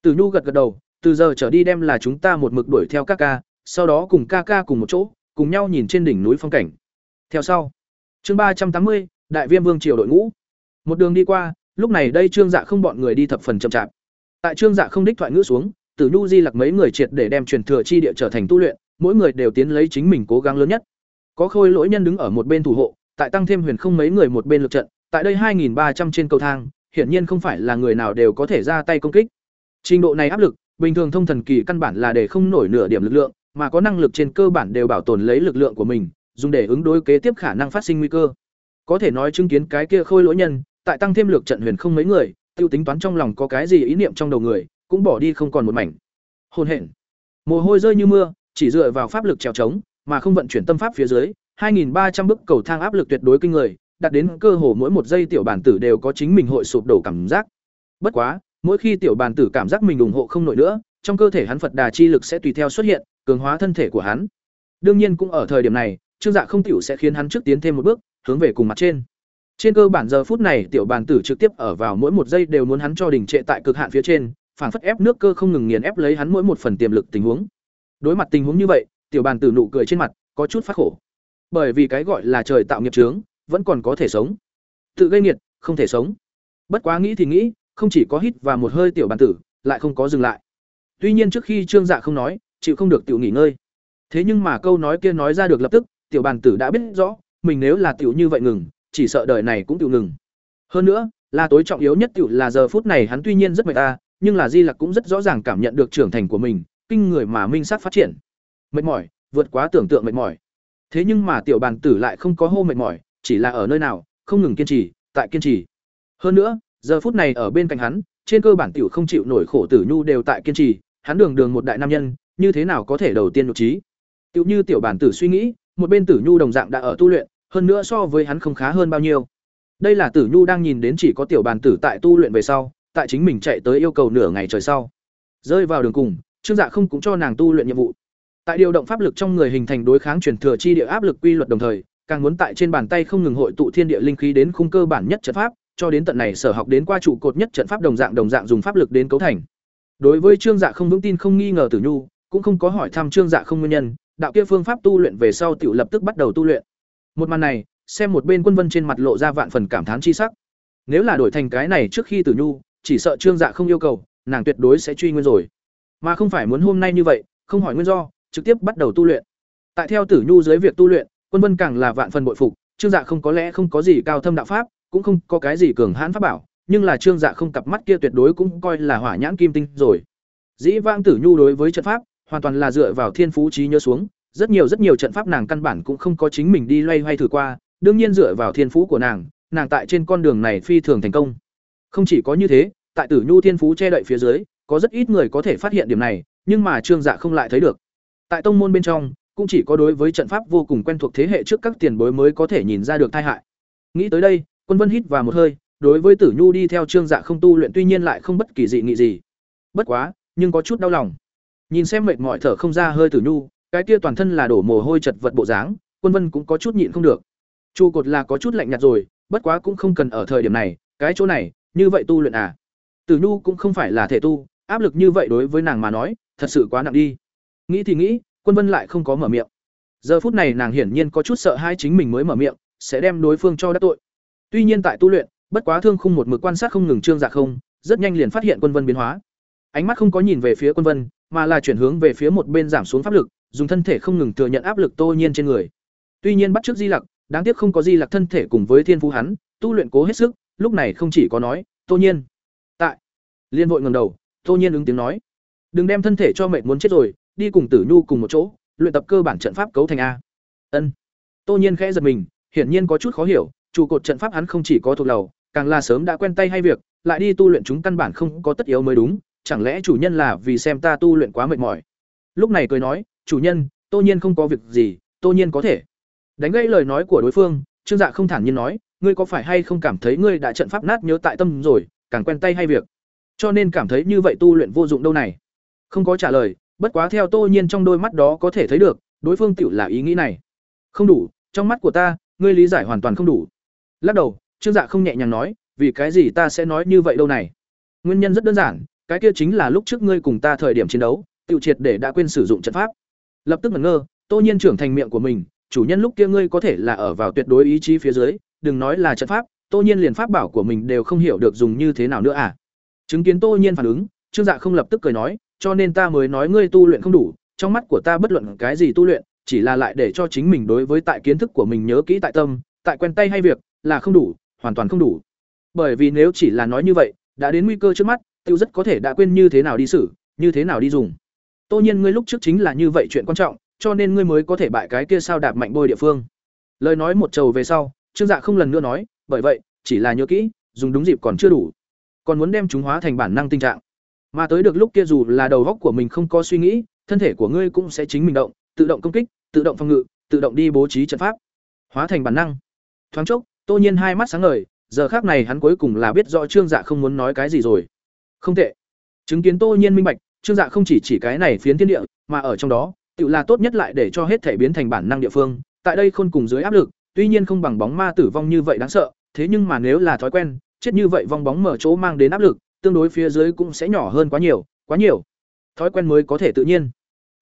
từ Nhu gật gật đầu, từ giờ trở đi đem là chúng ta một mực đuổi theo ca ca, sau đó cùng ca ca cùng một chỗ, cùng nhau nhìn trên đỉnh núi phong cảnh. Theo sau. Chương ba trăm tám mươi, Đại Viêm Vương triều đội ngũ. Một đường đi qua, lúc này đây Trương Dạ không bọn người đi thập phần chậm chạp. Tại Trương Dạ không đích thoại ngữ xuống, Tử Nhu Di Lặc mấy người triệt để đem truyền thừa chi địa trở thành tu luyện, mỗi người đều tiến lấy chính mình cố gắng lớn nhất. Có Khôi Lỗi Nhân đứng ở một bên thủ hộ, tại tăng thêm Huyền không mấy người một bên lực trận, tại đây 2300 trên cầu thang, hiển nhiên không phải là người nào đều có thể ra tay công kích. Trình độ này áp lực, bình thường thông thần kỳ căn bản là để không nổi nửa điểm lực lượng, mà có năng lực trên cơ bản đều bảo tồn lấy lực lượng của mình, dùng để ứng đối kế tiếp khả năng phát sinh nguy cơ. Có thể nói chứng kiến cái kia khôi lỗi nhân, tại tăng thêm lực trận huyền không mấy người, tiêu tính toán trong lòng có cái gì ý niệm trong đầu người, cũng bỏ đi không còn một mảnh. Hồn hển. Mồ hôi rơi như mưa, chỉ dựa vào pháp lực trèo trống, mà không vận chuyển tâm pháp phía dưới, 2300 bước cầu thang áp lực tuyệt đối kinh người, đạt đến cơ hồ mỗi một giây tiểu bản tử đều có chính mình hội sụp đổ cảm giác. Bất quá, mỗi khi tiểu bản tử cảm giác mình ủng hộ không nổi nữa, trong cơ thể hắn Phật Đà chi lực sẽ tùy theo xuất hiện, cường hóa thân thể của hắn. Đương nhiên cũng ở thời điểm này, Trương Dạ không tiểu sẽ khiến hắn trước tiến thêm một bước, hướng về cùng mặt trên. Trên cơ bản giờ phút này tiểu bàn tử trực tiếp ở vào mỗi một giây đều muốn hắn cho đỉnh trệ tại cực hạn phía trên, phản phất ép nước cơ không ngừng nghiền ép lấy hắn mỗi một phần tiềm lực tình huống. Đối mặt tình huống như vậy, tiểu bàn tử nụ cười trên mặt có chút phát khổ. Bởi vì cái gọi là trời tạo nghiệp chướng, vẫn còn có thể sống. Tự gây nghiệt, không thể sống. Bất quá nghĩ thì nghĩ, không chỉ có hít và một hơi tiểu bàn tử, lại không có dừng lại. Tuy nhiên trước khi Trương Dạ không nói, chịu không được tiểu nghỉ ngơi. Thế nhưng mà câu nói kia nói ra được lập tức, tiểu Bàn tử đã biết rõ, mình nếu là tiểu như vậy ngừng, chỉ sợ đời này cũng tiểu ngừng. Hơn nữa, là tối trọng yếu nhất tiểu là giờ phút này hắn tuy nhiên rất mệt ta, nhưng là Di Lặc cũng rất rõ ràng cảm nhận được trưởng thành của mình, kinh người mà minh sát phát triển. Mệt mỏi, vượt quá tưởng tượng mệt mỏi. Thế nhưng mà tiểu bàn tử lại không có hô mệt mỏi, chỉ là ở nơi nào, không ngừng kiên trì, tại kiên trì. Hơn nữa, giờ phút này ở bên cạnh hắn, trên cơ bản tiểu không chịu nổi khổ tử nhu đều tại kiên trì, hắn đường đường một đại nam nhân, như thế nào có thể đầu tiên nhục trí. Tiểu như tiểu bản tử suy nghĩ, một bên tử nhu đồng dạng đã ở tu luyện, hơn nữa so với hắn không khá hơn bao nhiêu. Đây là Tử Nhu đang nhìn đến chỉ có tiểu bàn tử tại tu luyện về sau, tại chính mình chạy tới yêu cầu nửa ngày trời sau. Rơi vào đường cùng, Trương Dạ không cũng cho nàng tu luyện nhiệm vụ. Tại điều động pháp lực trong người hình thành đối kháng truyền thừa chi địa áp lực quy luật đồng thời, càng muốn tại trên bàn tay không ngừng hội tụ thiên địa linh khí đến khung cơ bản nhất trận pháp, cho đến tận này sở học đến qua trụ cột nhất trận pháp đồng dạng đồng dạng dùng pháp lực đến cấu thành. Đối với Trương Dạ không vững tin không nghi ngờ Tử Nhu, cũng không có hỏi thăm Trương Dạ không nguyên nhân, đạo kia phương pháp tu luyện về sau tiểu lập tức bắt đầu tu luyện. Một màn này, xem một bên quân vân trên mặt lộ ra vạn phần cảm thán chi sắc. Nếu là đổi thành cái này trước khi Tử Nhu, chỉ sợ Trương Dạ không yêu cầu, nàng tuyệt đối sẽ truy nguyên rồi. Mà không phải muốn hôm nay như vậy, không hỏi nguyên do, trực tiếp bắt đầu tu luyện. Tại theo Tử Nhu dưới việc tu luyện, Quân Vân càng là vạn phần bội phục, Trương Dạ không có lẽ không có gì cao thâm đạo pháp, cũng không có cái gì cường hãn pháp bảo, nhưng là Trương Dạ không cặp mắt kia tuyệt đối cũng coi là hỏa nhãn kim tinh rồi. Dĩ vãng Tử Nhu đối với trận pháp, hoàn toàn là dựa vào thiên phú trí nhớ xuống, rất nhiều rất nhiều trận pháp nàng căn bản cũng không có chính mình đi loay hoay thử qua, đương nhiên dựa vào thiên phú của nàng, nàng tại trên con đường này phi thường thành công. Không chỉ có như thế, tại Tử Nhu thiên phú che đậy phía dưới, có rất ít người có thể phát hiện điểm này, nhưng mà Trương Dạ không lại thấy được. Tại tông môn bên trong, cũng chỉ có đối với trận pháp vô cùng quen thuộc thế hệ trước các tiền bối mới có thể nhìn ra được tai hại. Nghĩ tới đây, Quân Vân hít vào một hơi, đối với Tử Nhu đi theo Trương Dạ không tu luyện tuy nhiên lại không bất kỳ dị nghị gì. Bất quá, nhưng có chút đau lòng. Nhìn xem mệt mỏi thở không ra hơi Tử Nhu, cái kia toàn thân là đổ mồ hôi chật vật bộ dáng, Quân Vân cũng có chút nhịn không được. trụ cột là có chút lạnh nhạt rồi, bất quá cũng không cần ở thời điểm này, cái chỗ này, như vậy tu luyện à? Tử Nhu cũng không phải là thể tu, áp lực như vậy đối với nàng mà nói, thật sự quá nặng đi. Nghĩ thì nghĩ, Quân Vân lại không có mở miệng. Giờ phút này nàng hiển nhiên có chút sợ hai chính mình mới mở miệng, sẽ đem đối phương cho đắc tội. Tuy nhiên tại tu luyện, bất quá thương khung một mực quan sát không ngừng trương dạ không, rất nhanh liền phát hiện Quân Vân biến hóa. Ánh mắt không có nhìn về phía Quân Vân, mà là chuyển hướng về phía một bên giảm xuống pháp lực, dùng thân thể không ngừng thừa nhận áp lực Tô Nhiên trên người. Tuy nhiên bắt trước Di Lặc, đáng tiếc không có Di Lặc thân thể cùng với Thiên Phú hắn, tu luyện cố hết sức, lúc này không chỉ có nói, Tô Nhiên. Tại. Liên vội ngẩng đầu, Tô Nhiên ứng tiếng nói, đừng đem thân thể cho mệt muốn chết rồi, đi cùng Tử Nhu cùng một chỗ, luyện tập cơ bản trận pháp cấu thành a. Ân. Tô Nhiên khẽ giật mình, hiển nhiên có chút khó hiểu, trụ cột trận pháp hắn không chỉ có thuộc lầu, càng là sớm đã quen tay hay việc, lại đi tu luyện chúng căn bản không có tất yếu mới đúng, chẳng lẽ chủ nhân là vì xem ta tu luyện quá mệt mỏi. Lúc này cười nói, "Chủ nhân, Tô Nhiên không có việc gì, Tô Nhiên có thể." Đánh gãy lời nói của đối phương, Trương Dạ không thản nhiên nói, "Ngươi có phải hay không cảm thấy ngươi đã trận pháp nát nhớ tại tâm rồi, càng quen tay hay việc, cho nên cảm thấy như vậy tu luyện vô dụng đâu này?" Không có trả lời, bất quá theo Tô Nhiên trong đôi mắt đó có thể thấy được, đối phương tiểu là ý nghĩ này. Không đủ, trong mắt của ta, ngươi lý giải hoàn toàn không đủ. Lắc đầu, Trương Dạ không nhẹ nhàng nói, vì cái gì ta sẽ nói như vậy đâu này? Nguyên nhân rất đơn giản, cái kia chính là lúc trước ngươi cùng ta thời điểm chiến đấu, tiêu triệt để đã quên sử dụng trận pháp. Lập tức ngẩn ngơ, Tô Nhiên trưởng thành miệng của mình, chủ nhân lúc kia ngươi có thể là ở vào tuyệt đối ý chí phía dưới, đừng nói là trận pháp, Tô Nhiên liền pháp bảo của mình đều không hiểu được dùng như thế nào nữa à? Chứng kiến Tô Nhiên phản ứng, Trương Dạ không lập tức cười nói, cho nên ta mới nói ngươi tu luyện không đủ, trong mắt của ta bất luận cái gì tu luyện, chỉ là lại để cho chính mình đối với tại kiến thức của mình nhớ kỹ tại tâm, tại quen tay hay việc, là không đủ, hoàn toàn không đủ. Bởi vì nếu chỉ là nói như vậy, đã đến nguy cơ trước mắt, tiêu rất có thể đã quên như thế nào đi xử, như thế nào đi dùng. Tô nhiên ngươi lúc trước chính là như vậy chuyện quan trọng, cho nên ngươi mới có thể bại cái kia sao đạp mạnh bôi địa phương. Lời nói một trầu về sau, Trương Dạ không lần nữa nói, bởi vậy, chỉ là nhớ kỹ, dùng đúng dịp còn chưa đủ, còn muốn đem chúng hóa thành bản năng tình trạng. Mà tới được lúc kia dù là đầu óc của mình không có suy nghĩ, thân thể của ngươi cũng sẽ chính mình động, tự động công kích, tự động phòng ngự, tự động đi bố trí trận pháp, hóa thành bản năng. Thoáng chốc, Tô Nhiên hai mắt sáng ngời, giờ khắc này hắn cuối cùng là biết rõ Trương Dạ không muốn nói cái gì rồi. Không tệ. Chứng kiến Tô Nhiên minh bạch, Trương Dạ không chỉ chỉ cái này phiến thiên địa, mà ở trong đó, tự là tốt nhất lại để cho hết thể biến thành bản năng địa phương. Tại đây khôn cùng dưới áp lực, tuy nhiên không bằng bóng ma tử vong như vậy đáng sợ, thế nhưng mà nếu là thói quen, chết như vậy vong bóng mở chỗ mang đến áp lực, tương đối phía dưới cũng sẽ nhỏ hơn quá nhiều, quá nhiều. Thói quen mới có thể tự nhiên.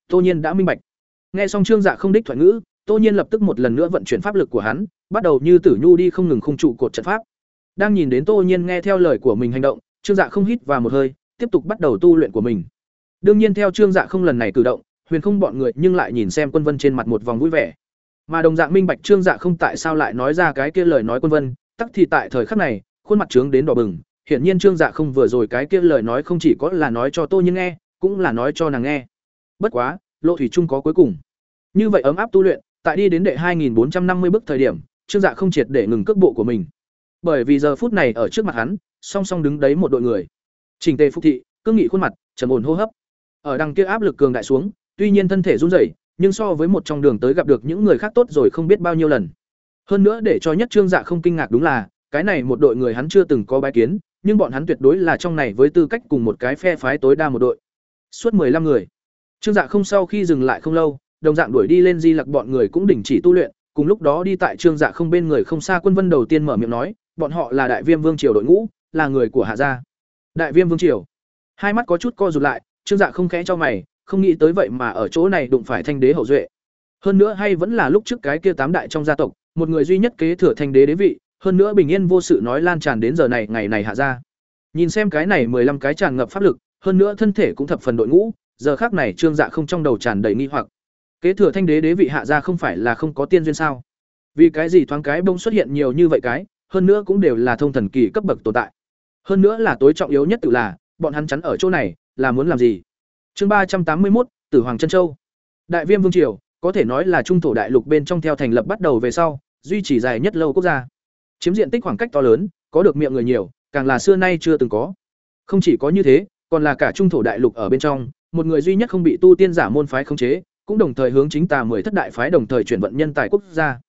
Tô Nhiên đã minh bạch. Nghe xong Trương Dạ không đích thoại ngữ, Tô Nhiên lập tức một lần nữa vận chuyển pháp lực của hắn, bắt đầu như tử nhu đi không ngừng khung trụ cột trận pháp. Đang nhìn đến Tô Nhiên nghe theo lời của mình hành động, Trương Dạ không hít vào một hơi, tiếp tục bắt đầu tu luyện của mình. Đương nhiên theo Trương Dạ không lần này cử động, Huyền không bọn người nhưng lại nhìn xem Quân Vân trên mặt một vòng vui vẻ. Mà đồng dạng minh bạch Trương Dạ không tại sao lại nói ra cái kia lời nói Quân Vân, tắc thì tại thời khắc này, khuôn mặt trướng đến đỏ bừng, hiển nhiên Trương Dạ không vừa rồi cái kia lời nói không chỉ có là nói cho Tô Nhiên nghe, cũng là nói cho nàng nghe. Bất quá, lộ thủy chung có cuối cùng. Như vậy ấm áp tu luyện, tại đi đến đệ 2450 bước thời điểm, Trương Dạ không triệt để ngừng cước bộ của mình. Bởi vì giờ phút này ở trước mặt hắn, song song đứng đấy một đội người. Trình Tề Phúc thị, cương nghị khuôn mặt, trầm ổn hô hấp. Ở đằng kia áp lực cường đại xuống, tuy nhiên thân thể run rẩy, nhưng so với một trong đường tới gặp được những người khác tốt rồi không biết bao nhiêu lần. Hơn nữa để cho nhất Trương Dạ không kinh ngạc đúng là, cái này một đội người hắn chưa từng có bái kiến, nhưng bọn hắn tuyệt đối là trong này với tư cách cùng một cái phe phái tối đa một đội. Suốt 15 người. Trương Dạ không sau khi dừng lại không lâu, đồng dạng đuổi đi lên Di Lặc bọn người cũng đình chỉ tu luyện, cùng lúc đó đi tại Trương Dạ không bên người không xa Quân Vân đầu tiên mở miệng nói, bọn họ là Đại Viêm Vương triều đội ngũ, là người của Hạ gia. Đại Viêm Vương triều. Hai mắt có chút co rụt lại, Trương Dạ không khẽ cho mày, không nghĩ tới vậy mà ở chỗ này đụng phải Thanh đế hậu duệ. Hơn nữa hay vẫn là lúc trước cái kia tám đại trong gia tộc, một người duy nhất kế thừa Thanh đế đế vị, hơn nữa bình yên vô sự nói lan tràn đến giờ này ngày này hạ ra. Nhìn xem cái này mười lăm cái tràn ngập pháp lực, hơn nữa thân thể cũng thập phần đội ngũ, giờ khác này Trương Dạ không trong đầu tràn đầy nghi hoặc. Kế thừa Thanh đế đế vị hạ gia không phải là không có tiên duyên sao? Vì cái gì thoáng cái bông xuất hiện nhiều như vậy cái, hơn nữa cũng đều là thông thần kỳ cấp bậc tồn tại. Hơn nữa là tối trọng yếu nhất tự là, bọn hắn chắn ở chỗ này, là muốn làm gì? Chương ba trăm tám mươi một Tử Hoàng Chân Châu. Đại Viêm Vương triều, có thể nói là trung thổ đại lục bên trong theo thành lập bắt đầu về sau, duy trì dài nhất lâu quốc gia. Chiếm diện tích khoảng cách to lớn, có được miệng người nhiều, càng là xưa nay chưa từng có. Không chỉ có như thế, còn là cả trung thổ đại lục ở bên trong, một người duy nhất không bị tu tiên giả môn phái khống chế, cũng đồng thời hướng chính tà mười thất đại phái đồng thời chuyển vận nhân tài quốc gia.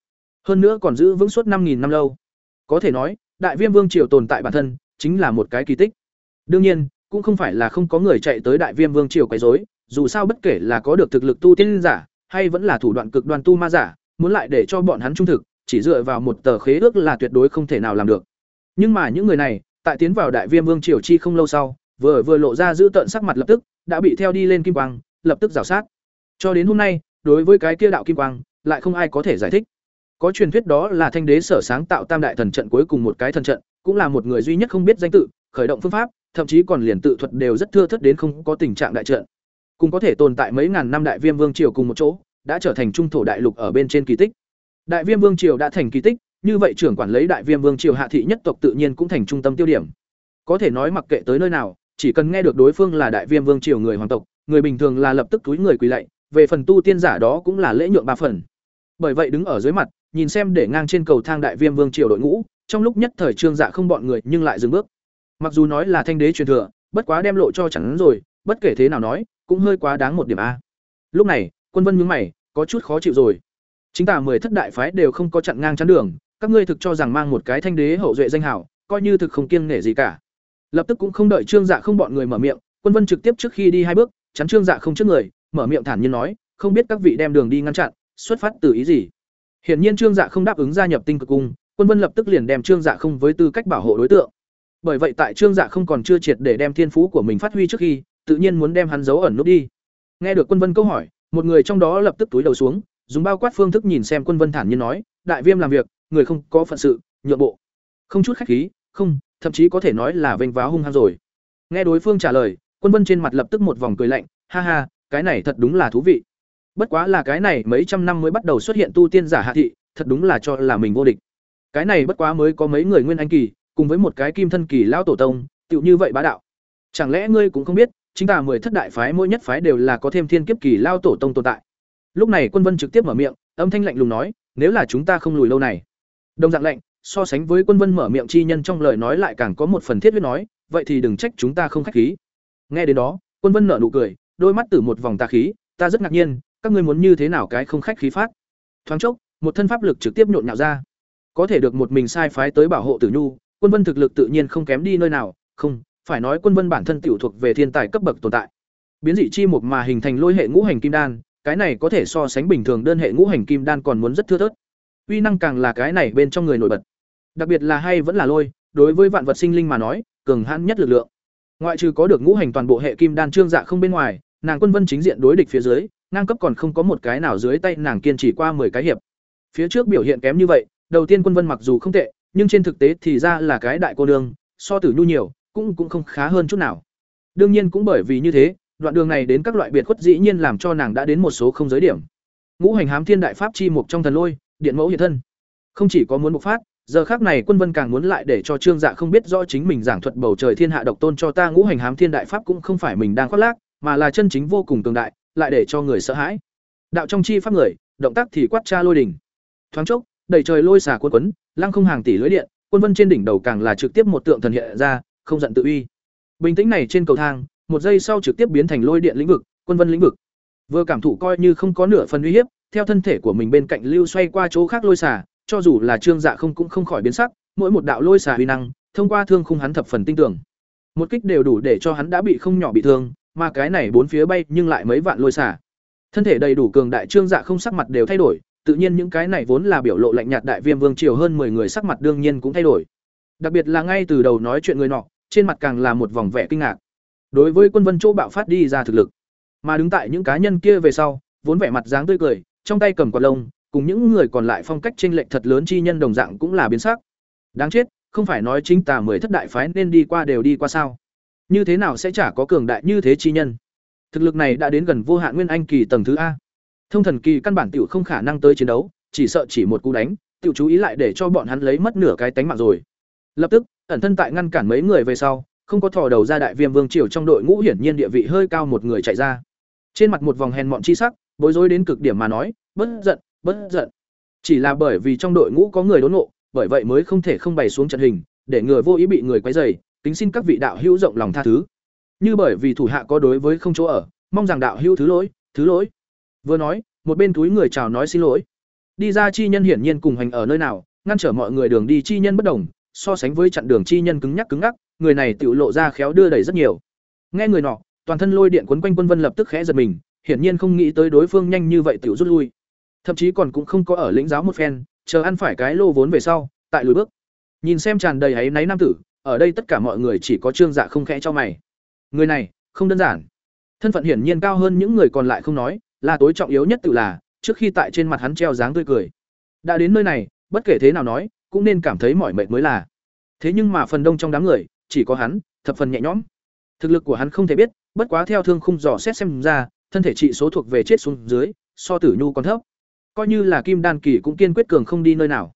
Hơn nữa còn giữ vững suốt năm nghìn năm lâu. Có thể nói, Đại Viêm Vương triều tồn tại bản thân, chính là một cái kỳ tích. Đương nhiên, cũng không phải là không có người chạy tới Đại Viêm Vương triều quấy rối, dù sao bất kể là có được thực lực tu tiên giả, hay vẫn là thủ đoạn cực đoan tu ma giả, muốn lại để cho bọn hắn trung thực, chỉ dựa vào một tờ khế ước là tuyệt đối không thể nào làm được. Nhưng mà những người này, tại tiến vào Đại Viêm Vương triều chi không lâu sau, vừa vừa lộ ra giữ tận sắc mặt lập tức, đã bị theo đi lên kim quang, lập tức rào sát. Cho đến hôm nay, đối với cái kia đạo kim quang, lại không ai có thể giải thích. Có truyền thuyết đó là Thanh đế sở sáng tạo Tam đại thần trận cuối cùng một cái thần trận, cũng là một người duy nhất không biết danh tự, khởi động phương pháp, thậm chí còn liền tự thuật đều rất thưa thớt đến không có tình trạng đại trận. Cùng có thể tồn tại mấy ngàn năm đại viêm vương triều cùng một chỗ, đã trở thành trung thổ đại lục ở bên trên kỳ tích. Đại Viêm Vương triều đã thành kỳ tích, như vậy trưởng quản lấy Đại Viêm Vương triều hạ thị nhất tộc tự nhiên cũng thành trung tâm tiêu điểm. Có thể nói mặc kệ tới nơi nào, chỉ cần nghe được đối phương là Đại Viêm Vương triều người hoàng tộc, người bình thường là lập tức túi người quỳ lạy, về phần tu tiên giả đó cũng là lễ nhượng ba phần. Bởi vậy đứng ở dưới mặt, nhìn xem để ngang trên cầu thang Đại Viêm Vương triều đội ngũ, trong lúc nhất thời Trương Dạ không bọn người nhưng lại dừng bước. Mặc dù nói là thanh đế truyền thừa, bất quá đem lộ cho chẳng rồi, bất kể thế nào nói, cũng hơi quá đáng một điểm a. Lúc này, Quân Vân nhướng mày, có chút khó chịu rồi. Chính tả mười thất đại phái đều không có chặn ngang chắn đường, các ngươi thực cho rằng mang một cái thanh đế hậu duệ danh hảo, coi như thực không kiêng nể gì cả. Lập tức cũng không đợi Trương Dạ không bọn người mở miệng, Quân Vân trực tiếp trước khi đi hai bước, chắn Trương Dạ không trước người, mở miệng thản nhiên nói, không biết các vị đem đường đi ngăn chặn, xuất phát từ ý gì. Hiển nhiên Trương Dạ không đáp ứng gia nhập Tinh Cực Cung, Quân Vân lập tức liền đem Trương Dạ không với tư cách bảo hộ đối tượng. Bởi vậy tại Trương Dạ không còn chưa triệt để đem thiên phú của mình phát huy trước khi, tự nhiên muốn đem hắn giấu ẩn nút đi. Nghe được Quân Vân câu hỏi, một người trong đó lập tức túi đầu xuống, dùng bao quát phương thức nhìn xem quân vân thản nhiên nói đại viêm làm việc người không có phận sự nhượng bộ không chút khách khí không thậm chí có thể nói là vênh váo hung hăng rồi nghe đối phương trả lời quân vân trên mặt lập tức một vòng cười lạnh ha ha cái này thật đúng là thú vị bất quá là cái này mấy trăm năm mới bắt đầu xuất hiện tu tiên giả hạ thị, thật đúng là cho là mình vô địch. Cái này bất quá mới có mấy người nguyên anh kỳ, cùng với một cái kim thân kỳ lao tổ tông, tựu như vậy bá đạo. Chẳng lẽ ngươi cũng không biết, chính tà mười thất đại phái mỗi nhất phái đều là có thêm thiên kiếp kỳ lao tổ tông tồn tại? Lúc này quân vân trực tiếp mở miệng, âm thanh lạnh lùng nói, nếu là chúng ta không lùi lâu này. Đồng dạng lệnh so sánh với quân vân mở miệng chi nhân trong lời nói lại càng có một phần thiết huyết nói, vậy thì đừng trách chúng ta không khách khí. Nghe đến đó, quân vân nở nụ cười, đôi mắt từ một vòng tà khí, ta rất ngạc nhiên các ngươi muốn như thế nào cái không khách khí phát? Thoáng chốc, một thân pháp lực trực tiếp nhộn nhạo ra. Có thể được một mình sai phái tới bảo hộ tử nhu, quân vân thực lực tự nhiên không kém đi nơi nào. Không, phải nói quân vân bản thân tiểu thuộc về thiên tài cấp bậc tồn tại. Biến dị chi một mà hình thành lôi hệ ngũ hành kim đan, cái này có thể so sánh bình thường đơn hệ ngũ hành kim đan còn muốn rất thưa thớt. Uy năng càng là cái này bên trong người nổi bật. Đặc biệt là hay vẫn là lôi, đối với vạn vật sinh linh mà nói, cường hãn nhất lực lượng. Ngoại trừ có được ngũ hành toàn bộ hệ kim đan trương dạ không bên ngoài, nàng quân vân chính diện đối địch phía dưới ngang cấp còn không có một cái nào dưới tay nàng kiên trì qua 10 cái hiệp phía trước biểu hiện kém như vậy đầu tiên quân vân mặc dù không tệ nhưng trên thực tế thì ra là cái đại cô đường, so tử nhu nhiều cũng cũng không khá hơn chút nào. Đương nhiên cũng bởi vì như thế, đoạn đường này đến các loại biệt khuất dĩ nhiên làm cho nàng đã đến một số không giới điểm. Ngũ hành hám thiên đại pháp chi mục trong thần lôi, điện mẫu hiện thân. Không chỉ có muốn bộc phát, giờ khác này quân vân càng muốn lại để cho trương dạ không biết rõ chính mình giảng thuật bầu trời thiên hạ độc tôn cho ta ngũ hành hám thiên đại pháp cũng không phải mình đang khoác lác mà là chân chính vô cùng cường đại lại để cho người sợ hãi. Đạo trong chi pháp người động tác thì quát cha lôi đỉnh thoáng chốc đẩy trời lôi xà quân quấn lăng không hàng tỷ lưới điện quân vân trên đỉnh đầu càng là trực tiếp một tượng thần hiện ra không giận tự uy. Bình tĩnh này trên cầu thang một giây sau trực tiếp biến thành lôi điện lĩnh vực quân vân lĩnh vực. Vừa cảm thụ coi như không có nửa phần uy hiếp theo thân thể của mình bên cạnh lưu xoay qua chỗ khác lôi xà, cho dù là trương dạ không cũng không khỏi biến sắc mỗi một đạo lôi xà uy năng thông qua thương khung hắn thập phần tinh tưởng một kích đều đủ để cho hắn đã bị không nhỏ bị thương mà cái này bốn phía bay nhưng lại mấy vạn lôi xả thân thể đầy đủ cường đại trương dạ không sắc mặt đều thay đổi tự nhiên những cái này vốn là biểu lộ lạnh nhạt đại viêm vương triều hơn 10 người sắc mặt đương nhiên cũng thay đổi đặc biệt là ngay từ đầu nói chuyện người nọ trên mặt càng là một vòng vẻ kinh ngạc đối với quân vân chỗ bạo phát đi ra thực lực mà đứng tại những cá nhân kia về sau vốn vẻ mặt dáng tươi cười trong tay cầm quạt lông cùng những người còn lại phong cách chênh lệch thật lớn chi nhân đồng dạng cũng là biến sắc. Đáng chết, không phải nói chính tà mười thất đại phái nên đi qua đều đi qua sao? Như thế nào sẽ chả có cường đại như thế chi nhân? Thực lực này đã đến gần vô hạn nguyên anh kỳ tầng thứ a. Thông thần kỳ căn bản tiểu không khả năng tới chiến đấu, chỉ sợ chỉ một cú đánh, tiểu chú ý lại để cho bọn hắn lấy mất nửa cái tánh mạng rồi. Lập tức, ẩn thân tại ngăn cản mấy người về sau, không có thò đầu ra đại viêm vương triều trong đội ngũ hiển nhiên địa vị hơi cao một người chạy ra. Trên mặt một vòng hèn mọn chi sắc, bối rối đến cực điểm mà nói, "Bất giận, bất giận. Chỉ là bởi vì trong đội ngũ có người đốn ngộ, bởi vậy mới không thể không bày xuống trận hình, để người vô ý bị người quấy dày kính xin các vị đạo hữu rộng lòng tha thứ. Như bởi vì thủ hạ có đối với không chỗ ở, mong rằng đạo hữu thứ lỗi, thứ lỗi. Vừa nói, một bên túi người chào nói xin lỗi. Đi ra chi nhân hiển nhiên cùng hành ở nơi nào, ngăn trở mọi người đường đi chi nhân bất đồng, so sánh với chặn đường chi nhân cứng nhắc cứng ngắc, người này tiểu lộ ra khéo đưa đẩy rất nhiều. Nghe người nọ, toàn thân lôi điện quấn quanh quân vân lập tức khẽ giật mình, hiển nhiên không nghĩ tới đối phương nhanh như vậy tiểu rút lui thậm chí còn cũng không có ở lĩnh giáo một phen chờ ăn phải cái lô vốn về sau tại lùi bước nhìn xem tràn đầy áy náy nam tử ở đây tất cả mọi người chỉ có trương dạ không khẽ cho mày. Người này, không đơn giản. Thân phận hiển nhiên cao hơn những người còn lại không nói, là tối trọng yếu nhất tự là, trước khi tại trên mặt hắn treo dáng tươi cười. Đã đến nơi này, bất kể thế nào nói, cũng nên cảm thấy mỏi mệt mới là. Thế nhưng mà phần đông trong đám người, chỉ có hắn, thập phần nhẹ nhõm. Thực lực của hắn không thể biết, bất quá theo thương khung dò xét xem ra, thân thể trị số thuộc về chết xuống dưới, so tử nhu còn thấp. Coi như là kim đan kỳ cũng kiên quyết cường không đi nơi nào.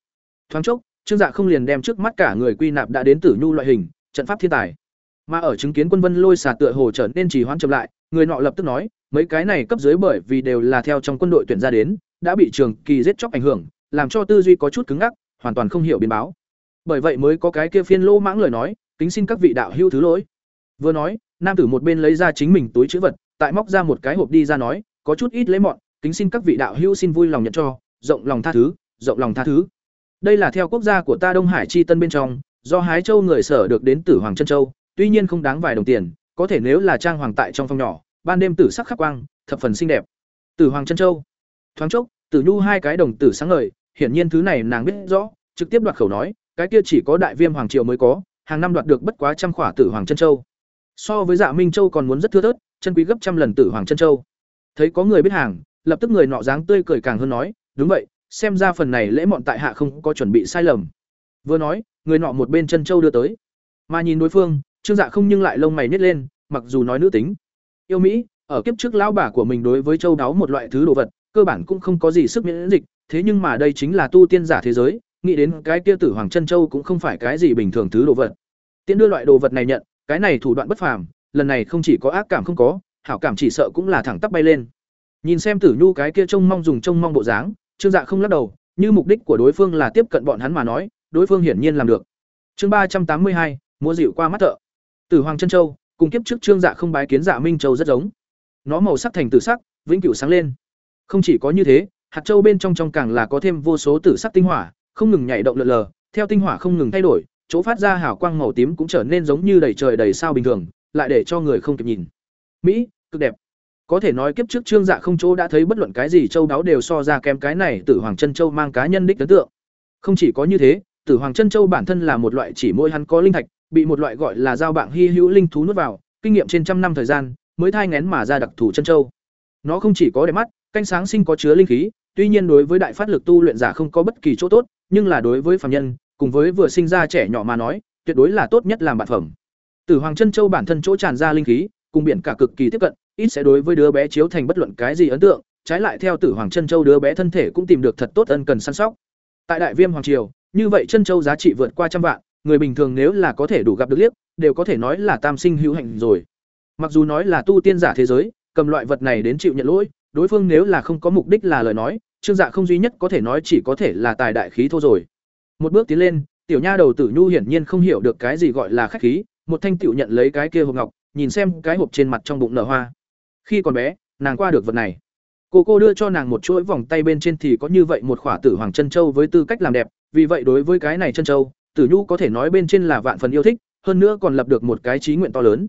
Thoáng chốc trương dạ không liền đem trước mắt cả người quy nạp đã đến tử nhu loại hình trận pháp thiên tài. Mà ở chứng kiến quân vân lôi xà tựa hồ trở nên trì hoãn chậm lại người nọ lập tức nói mấy cái này cấp dưới bởi vì đều là theo trong quân đội tuyển ra đến đã bị trường kỳ giết chóc ảnh hưởng làm cho tư duy có chút cứng ngắc hoàn toàn không hiểu biến báo. Bởi vậy mới có cái kia phiên lô mãng lời nói kính xin các vị đạo hữu thứ lỗi. Vừa nói nam tử một bên lấy ra chính mình túi chữ vật tại móc ra một cái hộp đi ra nói có chút ít lấy mọn kính xin các vị đạo hữu xin vui lòng nhận cho, rộng lòng tha thứ, rộng lòng tha thứ. Đây là theo quốc gia của ta Đông Hải chi tân bên trong, do hái châu người sở được đến Tử Hoàng chân châu, tuy nhiên không đáng vài đồng tiền, có thể nếu là trang hoàng tại trong phòng nhỏ, ban đêm tử sắc khắc quang, thập phần xinh đẹp. Tử Hoàng chân châu. Thoáng chốc, Tử Nhu hai cái đồng tử sáng ngời, hiển nhiên thứ này nàng biết rõ, trực tiếp đoạt khẩu nói, cái kia chỉ có đại viêm hoàng triều mới có, hàng năm đoạt được bất quá trăm khỏa Tử Hoàng chân châu. So với Dạ Minh Châu còn muốn rất thưa thớt, chân quý gấp trăm lần Tử Hoàng chân châu. Thấy có người biết hàng, lập tức người nọ dáng tươi cười càng hơn nói, đúng vậy, xem ra phần này lễ mọn tại hạ không có chuẩn bị sai lầm. Vừa nói, người nọ một bên chân châu đưa tới. Mà nhìn đối phương, Trương Dạ không nhưng lại lông mày nhếch lên, mặc dù nói nữ tính. Yêu Mỹ, ở kiếp trước lão bà của mình đối với châu đáo một loại thứ đồ vật, cơ bản cũng không có gì sức miễn dịch, thế nhưng mà đây chính là tu tiên giả thế giới, nghĩ đến cái kia tử hoàng chân châu cũng không phải cái gì bình thường thứ đồ vật. tiễn đưa loại đồ vật này nhận, cái này thủ đoạn bất phàm, lần này không chỉ có ác cảm không có, hảo cảm chỉ sợ cũng là thẳng tắp bay lên. Nhìn xem Tử Nhu cái kia trông mong dùng trông mong bộ dáng, Trương Dạ không lắc đầu, như mục đích của đối phương là tiếp cận bọn hắn mà nói, đối phương hiển nhiên làm được. Chương ba trăm tám mươi hai, mua dịu qua mắt thợ. Tử Hoàng chân châu, cùng kiếp trước Trương Dạ không bái kiến Dạ Minh Châu rất giống. Nó màu sắc thành tử sắc, vĩnh cửu sáng lên. Không chỉ có như thế, hạt châu bên trong trong càng là có thêm vô số tử sắc tinh hỏa, không ngừng nhảy động lượn lờ, theo tinh hỏa không ngừng thay đổi, chỗ phát ra hào quang màu tím cũng trở nên giống như đầy trời đầy sao bình thường, lại để cho người không kịp nhìn. Mỹ, cực đẹp. Có thể nói kiếp trước Trương Dạ không chỗ đã thấy bất luận cái gì châu đáo đều so ra kém cái này Tử Hoàng Chân Châu mang cá nhân đích ấn tượng. Không chỉ có như thế, Tử Hoàng Chân Châu bản thân là một loại chỉ môi hắn có linh thạch, bị một loại gọi là giao bạn hy hữu linh thú nuốt vào, kinh nghiệm trên trăm năm thời gian, mới thai ngén mà ra đặc thù chân châu. Nó không chỉ có đẹp mắt, canh sáng sinh có chứa linh khí, tuy nhiên đối với đại phát lực tu luyện giả không có bất kỳ chỗ tốt, nhưng là đối với phàm nhân, cùng với vừa sinh ra trẻ nhỏ mà nói, tuyệt đối là tốt nhất làm bạn phẩm. Tử Hoàng Chân Châu bản thân chỗ tràn ra linh khí, cùng biển cả cực kỳ tiếp cận, ít sẽ đối với đứa bé chiếu thành bất luận cái gì ấn tượng, trái lại theo Tử Hoàng Chân Châu đứa bé thân thể cũng tìm được thật tốt ân cần săn sóc. Tại Đại Viêm Hoàng triều, như vậy chân châu giá trị vượt qua trăm vạn, người bình thường nếu là có thể đủ gặp được liếc, đều có thể nói là tam sinh hữu hạnh rồi. Mặc dù nói là tu tiên giả thế giới, cầm loại vật này đến chịu nhận lỗi, đối phương nếu là không có mục đích là lời nói, Trương Dạ không duy nhất có thể nói chỉ có thể là tài đại khí thô rồi. Một bước tiến lên, tiểu nha đầu Tử Nhu hiển nhiên không hiểu được cái gì gọi là khách khí, một thanh tiểu nhận lấy cái kia hộp ngọc, nhìn xem cái hộp trên mặt trong bụng nở hoa. Khi còn bé, nàng qua được vật này. Cô cô đưa cho nàng một chuỗi vòng tay bên trên thì có như vậy một khỏa tử hoàng chân châu với tư cách làm đẹp, vì vậy đối với cái này chân châu, Tử Nhu có thể nói bên trên là vạn phần yêu thích, hơn nữa còn lập được một cái chí nguyện to lớn.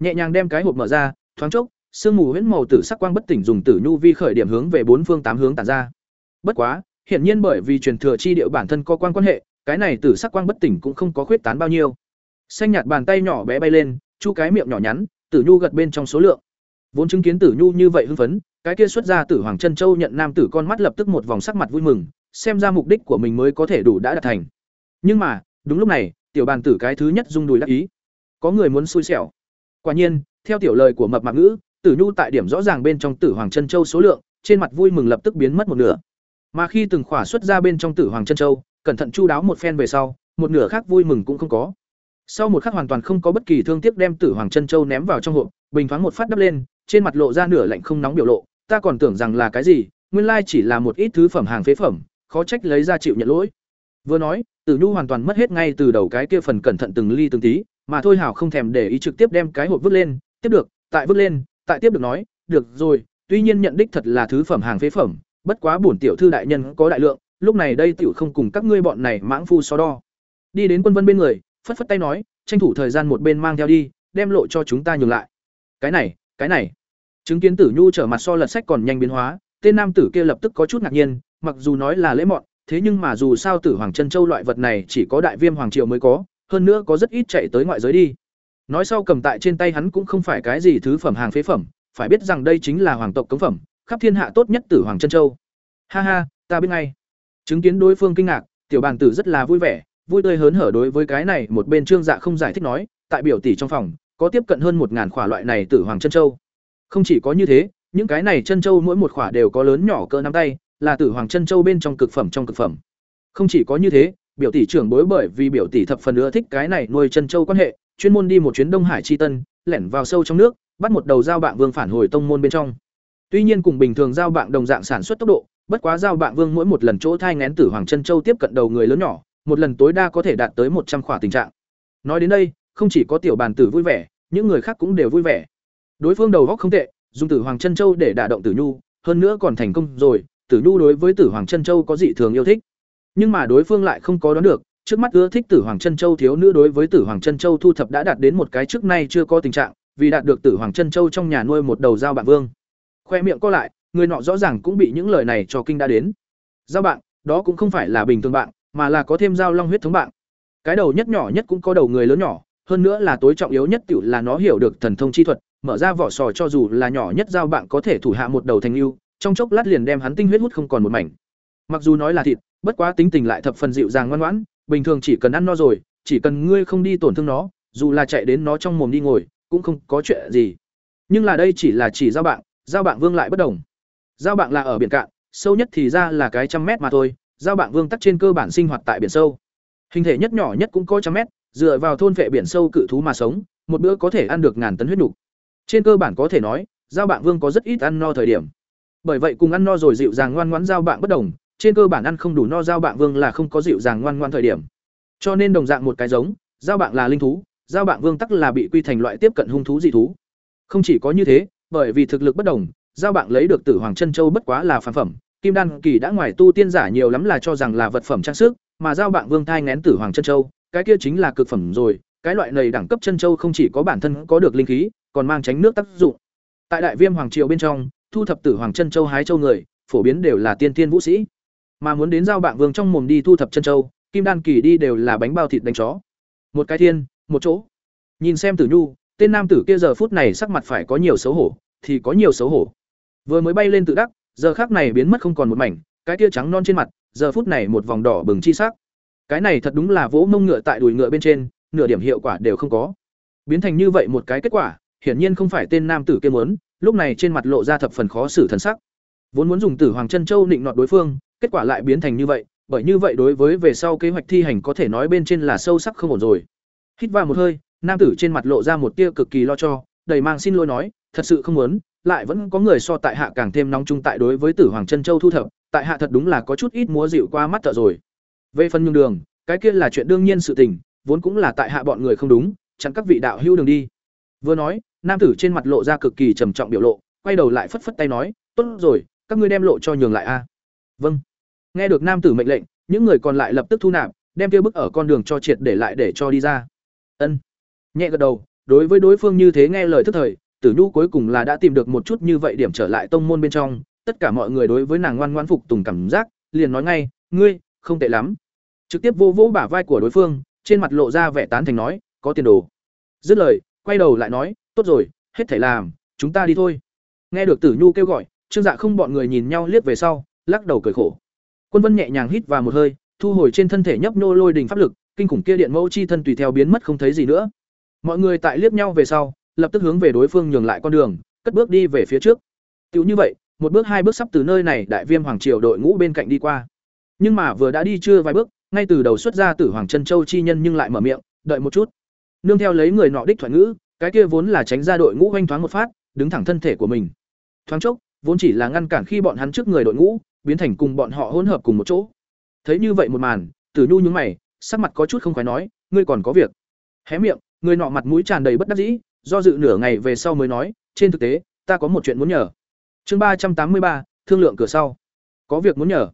Nhẹ nhàng đem cái hộp mở ra, thoáng chốc, sương mù huyễn màu tử sắc quang bất tỉnh dùng Tử Nhu vi khởi điểm hướng về bốn phương tám hướng tản ra. Bất quá, hiển nhiên bởi vì truyền thừa chi điệu bản thân có quan quan hệ, cái này tử sắc quang bất tỉnh cũng không có khuyết tán bao nhiêu. Xanh nhạt bàn tay nhỏ bé bay lên, chu cái miệng nhỏ nhắn, Tử Nhu gật bên trong số lượng. Vốn chứng kiến Tử Nhu như vậy hưng phấn, cái kia xuất ra Tử Hoàng Chân Châu nhận nam tử con mắt lập tức một vòng sắc mặt vui mừng, xem ra mục đích của mình mới có thể đủ đã đạt thành. Nhưng mà, đúng lúc này, tiểu bàn tử cái thứ nhất rung đùi đắc ý. Có người muốn xui xẻo. Quả nhiên, theo tiểu lời của mập mạp ngữ, Tử Nhu tại điểm rõ ràng bên trong Tử Hoàng Chân Châu số lượng, trên mặt vui mừng lập tức biến mất một nửa. Mà khi từng khỏa xuất ra bên trong Tử Hoàng Chân Châu, cẩn thận chu đáo một phen về sau, một nửa khác vui mừng cũng không có. Sau một khắc hoàn toàn không có bất kỳ thương tiếc đem Tử Hoàng Chân Châu ném vào trong hộp, bình thoáng một phát đắp lên, trên mặt lộ ra nửa lạnh không nóng biểu lộ, ta còn tưởng rằng là cái gì, nguyên lai chỉ là một ít thứ phẩm hàng phế phẩm, khó trách lấy ra chịu nhận lỗi. Vừa nói, Tử Nhu hoàn toàn mất hết ngay từ đầu cái kia phần cẩn thận từng ly từng tí, mà thôi Hảo không thèm để ý trực tiếp đem cái hộp vứt lên, tiếp được, tại vứt lên, tại tiếp được nói, được rồi, tuy nhiên nhận đích thật là thứ phẩm hàng phế phẩm, bất quá bổn tiểu thư đại nhân có đại lượng, lúc này đây tiểu không cùng các ngươi bọn này mãng phu so đo. Đi đến Quân Vân bên người, phất phất tay nói, tranh thủ thời gian một bên mang theo đi, đem lộ cho chúng ta nhường lại. Cái này, cái này. Chứng kiến Tử Nhu trở mặt so lật sách còn nhanh biến hóa, tên nam tử kia lập tức có chút ngạc nhiên, mặc dù nói là lễ mọn, thế nhưng mà dù sao Tử Hoàng Chân Châu loại vật này chỉ có đại viêm hoàng triều mới có, hơn nữa có rất ít chạy tới ngoại giới đi. Nói sau cầm tại trên tay hắn cũng không phải cái gì thứ phẩm hàng phế phẩm, phải biết rằng đây chính là hoàng tộc cống phẩm, khắp thiên hạ tốt nhất Tử Hoàng Chân Châu. Ha ha, ta biết ngay. Chứng kiến đối phương kinh ngạc, tiểu bàn tử rất là vui vẻ, vui tươi hớn hở đối với cái này, một bên Trương Dạ không giải thích nói, tại biểu tỷ trong phòng, có tiếp cận hơn một ngàn khỏa loại này Tử Hoàng Chân Châu. Không chỉ có như thế, những cái này chân châu mỗi một khỏa đều có lớn nhỏ cỡ nắm tay, là tử hoàng chân châu bên trong cực phẩm trong cực phẩm. Không chỉ có như thế, biểu tỷ trưởng bối bởi vì biểu tỷ thập phần ưa thích cái này nuôi chân châu quan hệ, chuyên môn đi một chuyến Đông Hải chi tân, lẻn vào sâu trong nước, bắt một đầu dao bạn vương phản hồi tông môn bên trong. Tuy nhiên cùng bình thường dao bạn đồng dạng sản xuất tốc độ, bất quá dao bạn vương mỗi một lần chỗ thai ngén tử hoàng chân châu tiếp cận đầu người lớn nhỏ, một lần tối đa có thể đạt tới một trăm khỏa tình trạng. Nói đến đây, không chỉ có tiểu bàn tử vui vẻ, những người khác cũng đều vui vẻ. Đối phương đầu góc không tệ, dùng Tử Hoàng Chân Châu để đả động Tử Nhu, hơn nữa còn thành công rồi, Tử Nhu đối với Tử Hoàng Chân Châu có dị thường yêu thích. Nhưng mà đối phương lại không có đoán được, trước mắt ưa thích Tử Hoàng Chân Châu thiếu nữ đối với Tử Hoàng Chân Châu thu thập đã đạt đến một cái trước nay chưa có tình trạng, vì đạt được Tử Hoàng Chân Châu trong nhà nuôi một đầu dao bạn vương. Khoe miệng co lại, người nọ rõ ràng cũng bị những lời này cho kinh đã đến. Giao bạn, đó cũng không phải là bình thường bạn, mà là có thêm dao long huyết thống bạn. Cái đầu nhất nhỏ nhất cũng có đầu người lớn nhỏ, hơn nữa là tối trọng yếu nhất tiểu là nó hiểu được thần thông chi thuật, mở ra vỏ sò cho dù là nhỏ nhất giao bạn có thể thủ hạ một đầu thành lưu, trong chốc lát liền đem hắn tinh huyết hút không còn một mảnh. Mặc dù nói là thịt, bất quá tính tình lại thập phần dịu dàng ngoan ngoãn, bình thường chỉ cần ăn no rồi, chỉ cần ngươi không đi tổn thương nó, dù là chạy đến nó trong mồm đi ngồi, cũng không có chuyện gì. Nhưng là đây chỉ là chỉ giao bạn, giao bạn vương lại bất đồng. Giao bạn là ở biển cạn, sâu nhất thì ra là cái trăm mét mà thôi, giao bạn vương tắc trên cơ bản sinh hoạt tại biển sâu. Hình thể nhất nhỏ nhất cũng có trăm mét, dựa vào thôn vệ biển sâu cự thú mà sống, một bữa có thể ăn được ngàn tấn huyết nục. Trên cơ bản có thể nói, giao bạn vương có rất ít ăn no thời điểm. Bởi vậy cùng ăn no rồi dịu dàng ngoan ngoãn giao bạn bất đồng, trên cơ bản ăn không đủ no giao bạn vương là không có dịu dàng ngoan ngoãn thời điểm. Cho nên đồng dạng một cái giống, giao bạn là linh thú, giao bạn vương tắc là bị quy thành loại tiếp cận hung thú dị thú. Không chỉ có như thế, bởi vì thực lực bất đồng, giao bạn lấy được Tử Hoàng chân châu bất quá là phản phẩm, Kim Đan kỳ đã ngoài tu tiên giả nhiều lắm là cho rằng là vật phẩm trang sức, mà giao bạn vương thai ngén Tử Hoàng chân châu, cái kia chính là cực phẩm rồi, cái loại này đẳng cấp chân châu không chỉ có bản thân có được linh khí, còn mang tránh nước tác dụng. Tại Đại Viêm hoàng triều bên trong, thu thập tử hoàng chân châu hái châu người, phổ biến đều là tiên tiên vũ sĩ. Mà muốn đến giao bạn vương trong mồm đi thu thập chân châu, kim đan kỳ đi đều là bánh bao thịt đánh chó. Một cái thiên, một chỗ. Nhìn xem Tử Nhu, tên nam tử kia giờ phút này sắc mặt phải có nhiều xấu hổ, thì có nhiều xấu hổ. Vừa mới bay lên tự đắc, giờ khắc này biến mất không còn một mảnh, cái kia trắng non trên mặt, giờ phút này một vòng đỏ bừng chi sắc. Cái này thật đúng là vỗ mông ngựa tại đùi ngựa bên trên, nửa điểm hiệu quả đều không có. biến thành như vậy một cái kết quả, hiển nhiên không phải tên nam tử kia muốn, lúc này trên mặt lộ ra thập phần khó xử thần sắc. Vốn muốn dùng Tử Hoàng Chân Châu định nọt đối phương, kết quả lại biến thành như vậy, bởi như vậy đối với về sau kế hoạch thi hành có thể nói bên trên là sâu sắc không ổn rồi. Hít vào một hơi, nam tử trên mặt lộ ra một tia cực kỳ lo cho, đầy mang xin lỗi nói, thật sự không muốn, lại vẫn có người so tại hạ càng thêm nóng trung tại đối với Tử Hoàng Chân Châu thu thập, tại hạ thật đúng là có chút ít múa dịu qua mắt thợ rồi. Về phần nhường đường, cái kia là chuyện đương nhiên sự tình, vốn cũng là tại hạ bọn người không đúng, chặn các vị đạo hữu đường đi. Vừa nói, nam tử trên mặt lộ ra cực kỳ trầm trọng biểu lộ, quay đầu lại phất phất tay nói, "Tốt rồi, các ngươi đem lộ cho nhường lại a." "Vâng." Nghe được nam tử mệnh lệnh, những người còn lại lập tức thu nạp, đem kia bức ở con đường cho triệt để lại để cho đi ra. Ân. Nhẹ gật đầu, đối với đối phương như thế nghe lời thức thời, Tử Nhu cuối cùng là đã tìm được một chút như vậy điểm trở lại tông môn bên trong, tất cả mọi người đối với nàng ngoan ngoãn phục tùng cảm giác, liền nói ngay, "Ngươi, không tệ lắm." Trực tiếp vô vỗ bả vai của đối phương, trên mặt lộ ra vẻ tán thành nói, "Có tiền đồ." Dứt lời, quay đầu lại nói, "Tốt rồi, hết thể làm, chúng ta đi thôi." Nghe được Tử Nhu kêu gọi, Trương Dạ không bọn người nhìn nhau liếc về sau, lắc đầu cười khổ. Quân Vân nhẹ nhàng hít vào một hơi, thu hồi trên thân thể nhấp nô lôi đình pháp lực, kinh khủng kia điện mẫu chi thân tùy theo biến mất không thấy gì nữa. Mọi người tại liếc nhau về sau, lập tức hướng về đối phương nhường lại con đường, cất bước đi về phía trước. Tiểu như vậy, một bước hai bước sắp từ nơi này đại viêm hoàng triều đội ngũ bên cạnh đi qua. Nhưng mà vừa đã đi chưa vài bước, ngay từ đầu xuất ra Tử Hoàng Chân Châu chi nhân nhưng lại mở miệng, đợi một chút. Nương theo lấy người nọ đích thoại ngữ, cái kia vốn là tránh ra đội ngũ oanh thoáng một phát, đứng thẳng thân thể của mình. Thoáng chốc, vốn chỉ là ngăn cản khi bọn hắn trước người đội ngũ, biến thành cùng bọn họ hỗn hợp cùng một chỗ. Thấy như vậy một màn, Tử Nhu nhúng mày, sắc mặt có chút không khoái nói, ngươi còn có việc. Hé miệng, người nọ mặt mũi tràn đầy bất đắc dĩ, do dự nửa ngày về sau mới nói, trên thực tế, ta có một chuyện muốn nhờ. Chương ba trăm tám mươi ba, thương lượng cửa sau. Có việc muốn nhờ.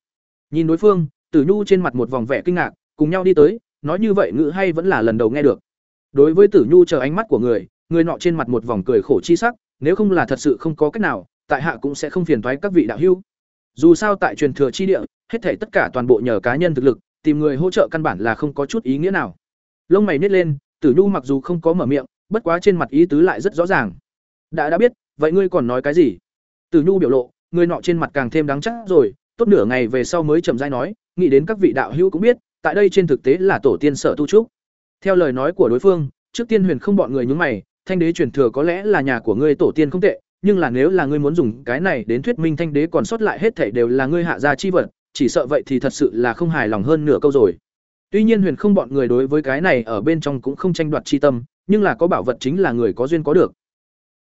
Nhìn đối phương, Tử Nhu trên mặt một vòng vẻ kinh ngạc, cùng nhau đi tới, nói như vậy ngữ hay vẫn là lần đầu nghe được. Đối với Tử Nhu chờ ánh mắt của người, người nọ trên mặt một vòng cười khổ chi sắc, nếu không là thật sự không có cách nào, tại hạ cũng sẽ không phiền toái các vị đạo hữu. Dù sao tại truyền thừa chi địa, hết thảy tất cả toàn bộ nhờ cá nhân thực lực, tìm người hỗ trợ căn bản là không có chút ý nghĩa nào. Lông mày nhếch lên, Tử Nhu mặc dù không có mở miệng, bất quá trên mặt ý tứ lại rất rõ ràng. Đã đã biết, vậy ngươi còn nói cái gì? Tử Nhu biểu lộ, người nọ trên mặt càng thêm đáng chắc rồi, tốt nửa ngày về sau mới chậm rãi nói, nghĩ đến các vị đạo hữu cũng biết, tại đây trên thực tế là tổ tiên sở tu trúc. Theo lời nói của đối phương, trước tiên huyền không bọn người nhúng mày, thanh đế truyền thừa có lẽ là nhà của ngươi tổ tiên không tệ, nhưng là nếu là ngươi muốn dùng cái này đến thuyết minh thanh đế còn sót lại hết thảy đều là ngươi hạ gia chi vật, chỉ sợ vậy thì thật sự là không hài lòng hơn nửa câu rồi. Tuy nhiên huyền không bọn người đối với cái này ở bên trong cũng không tranh đoạt chi tâm, nhưng là có bảo vật chính là người có duyên có được.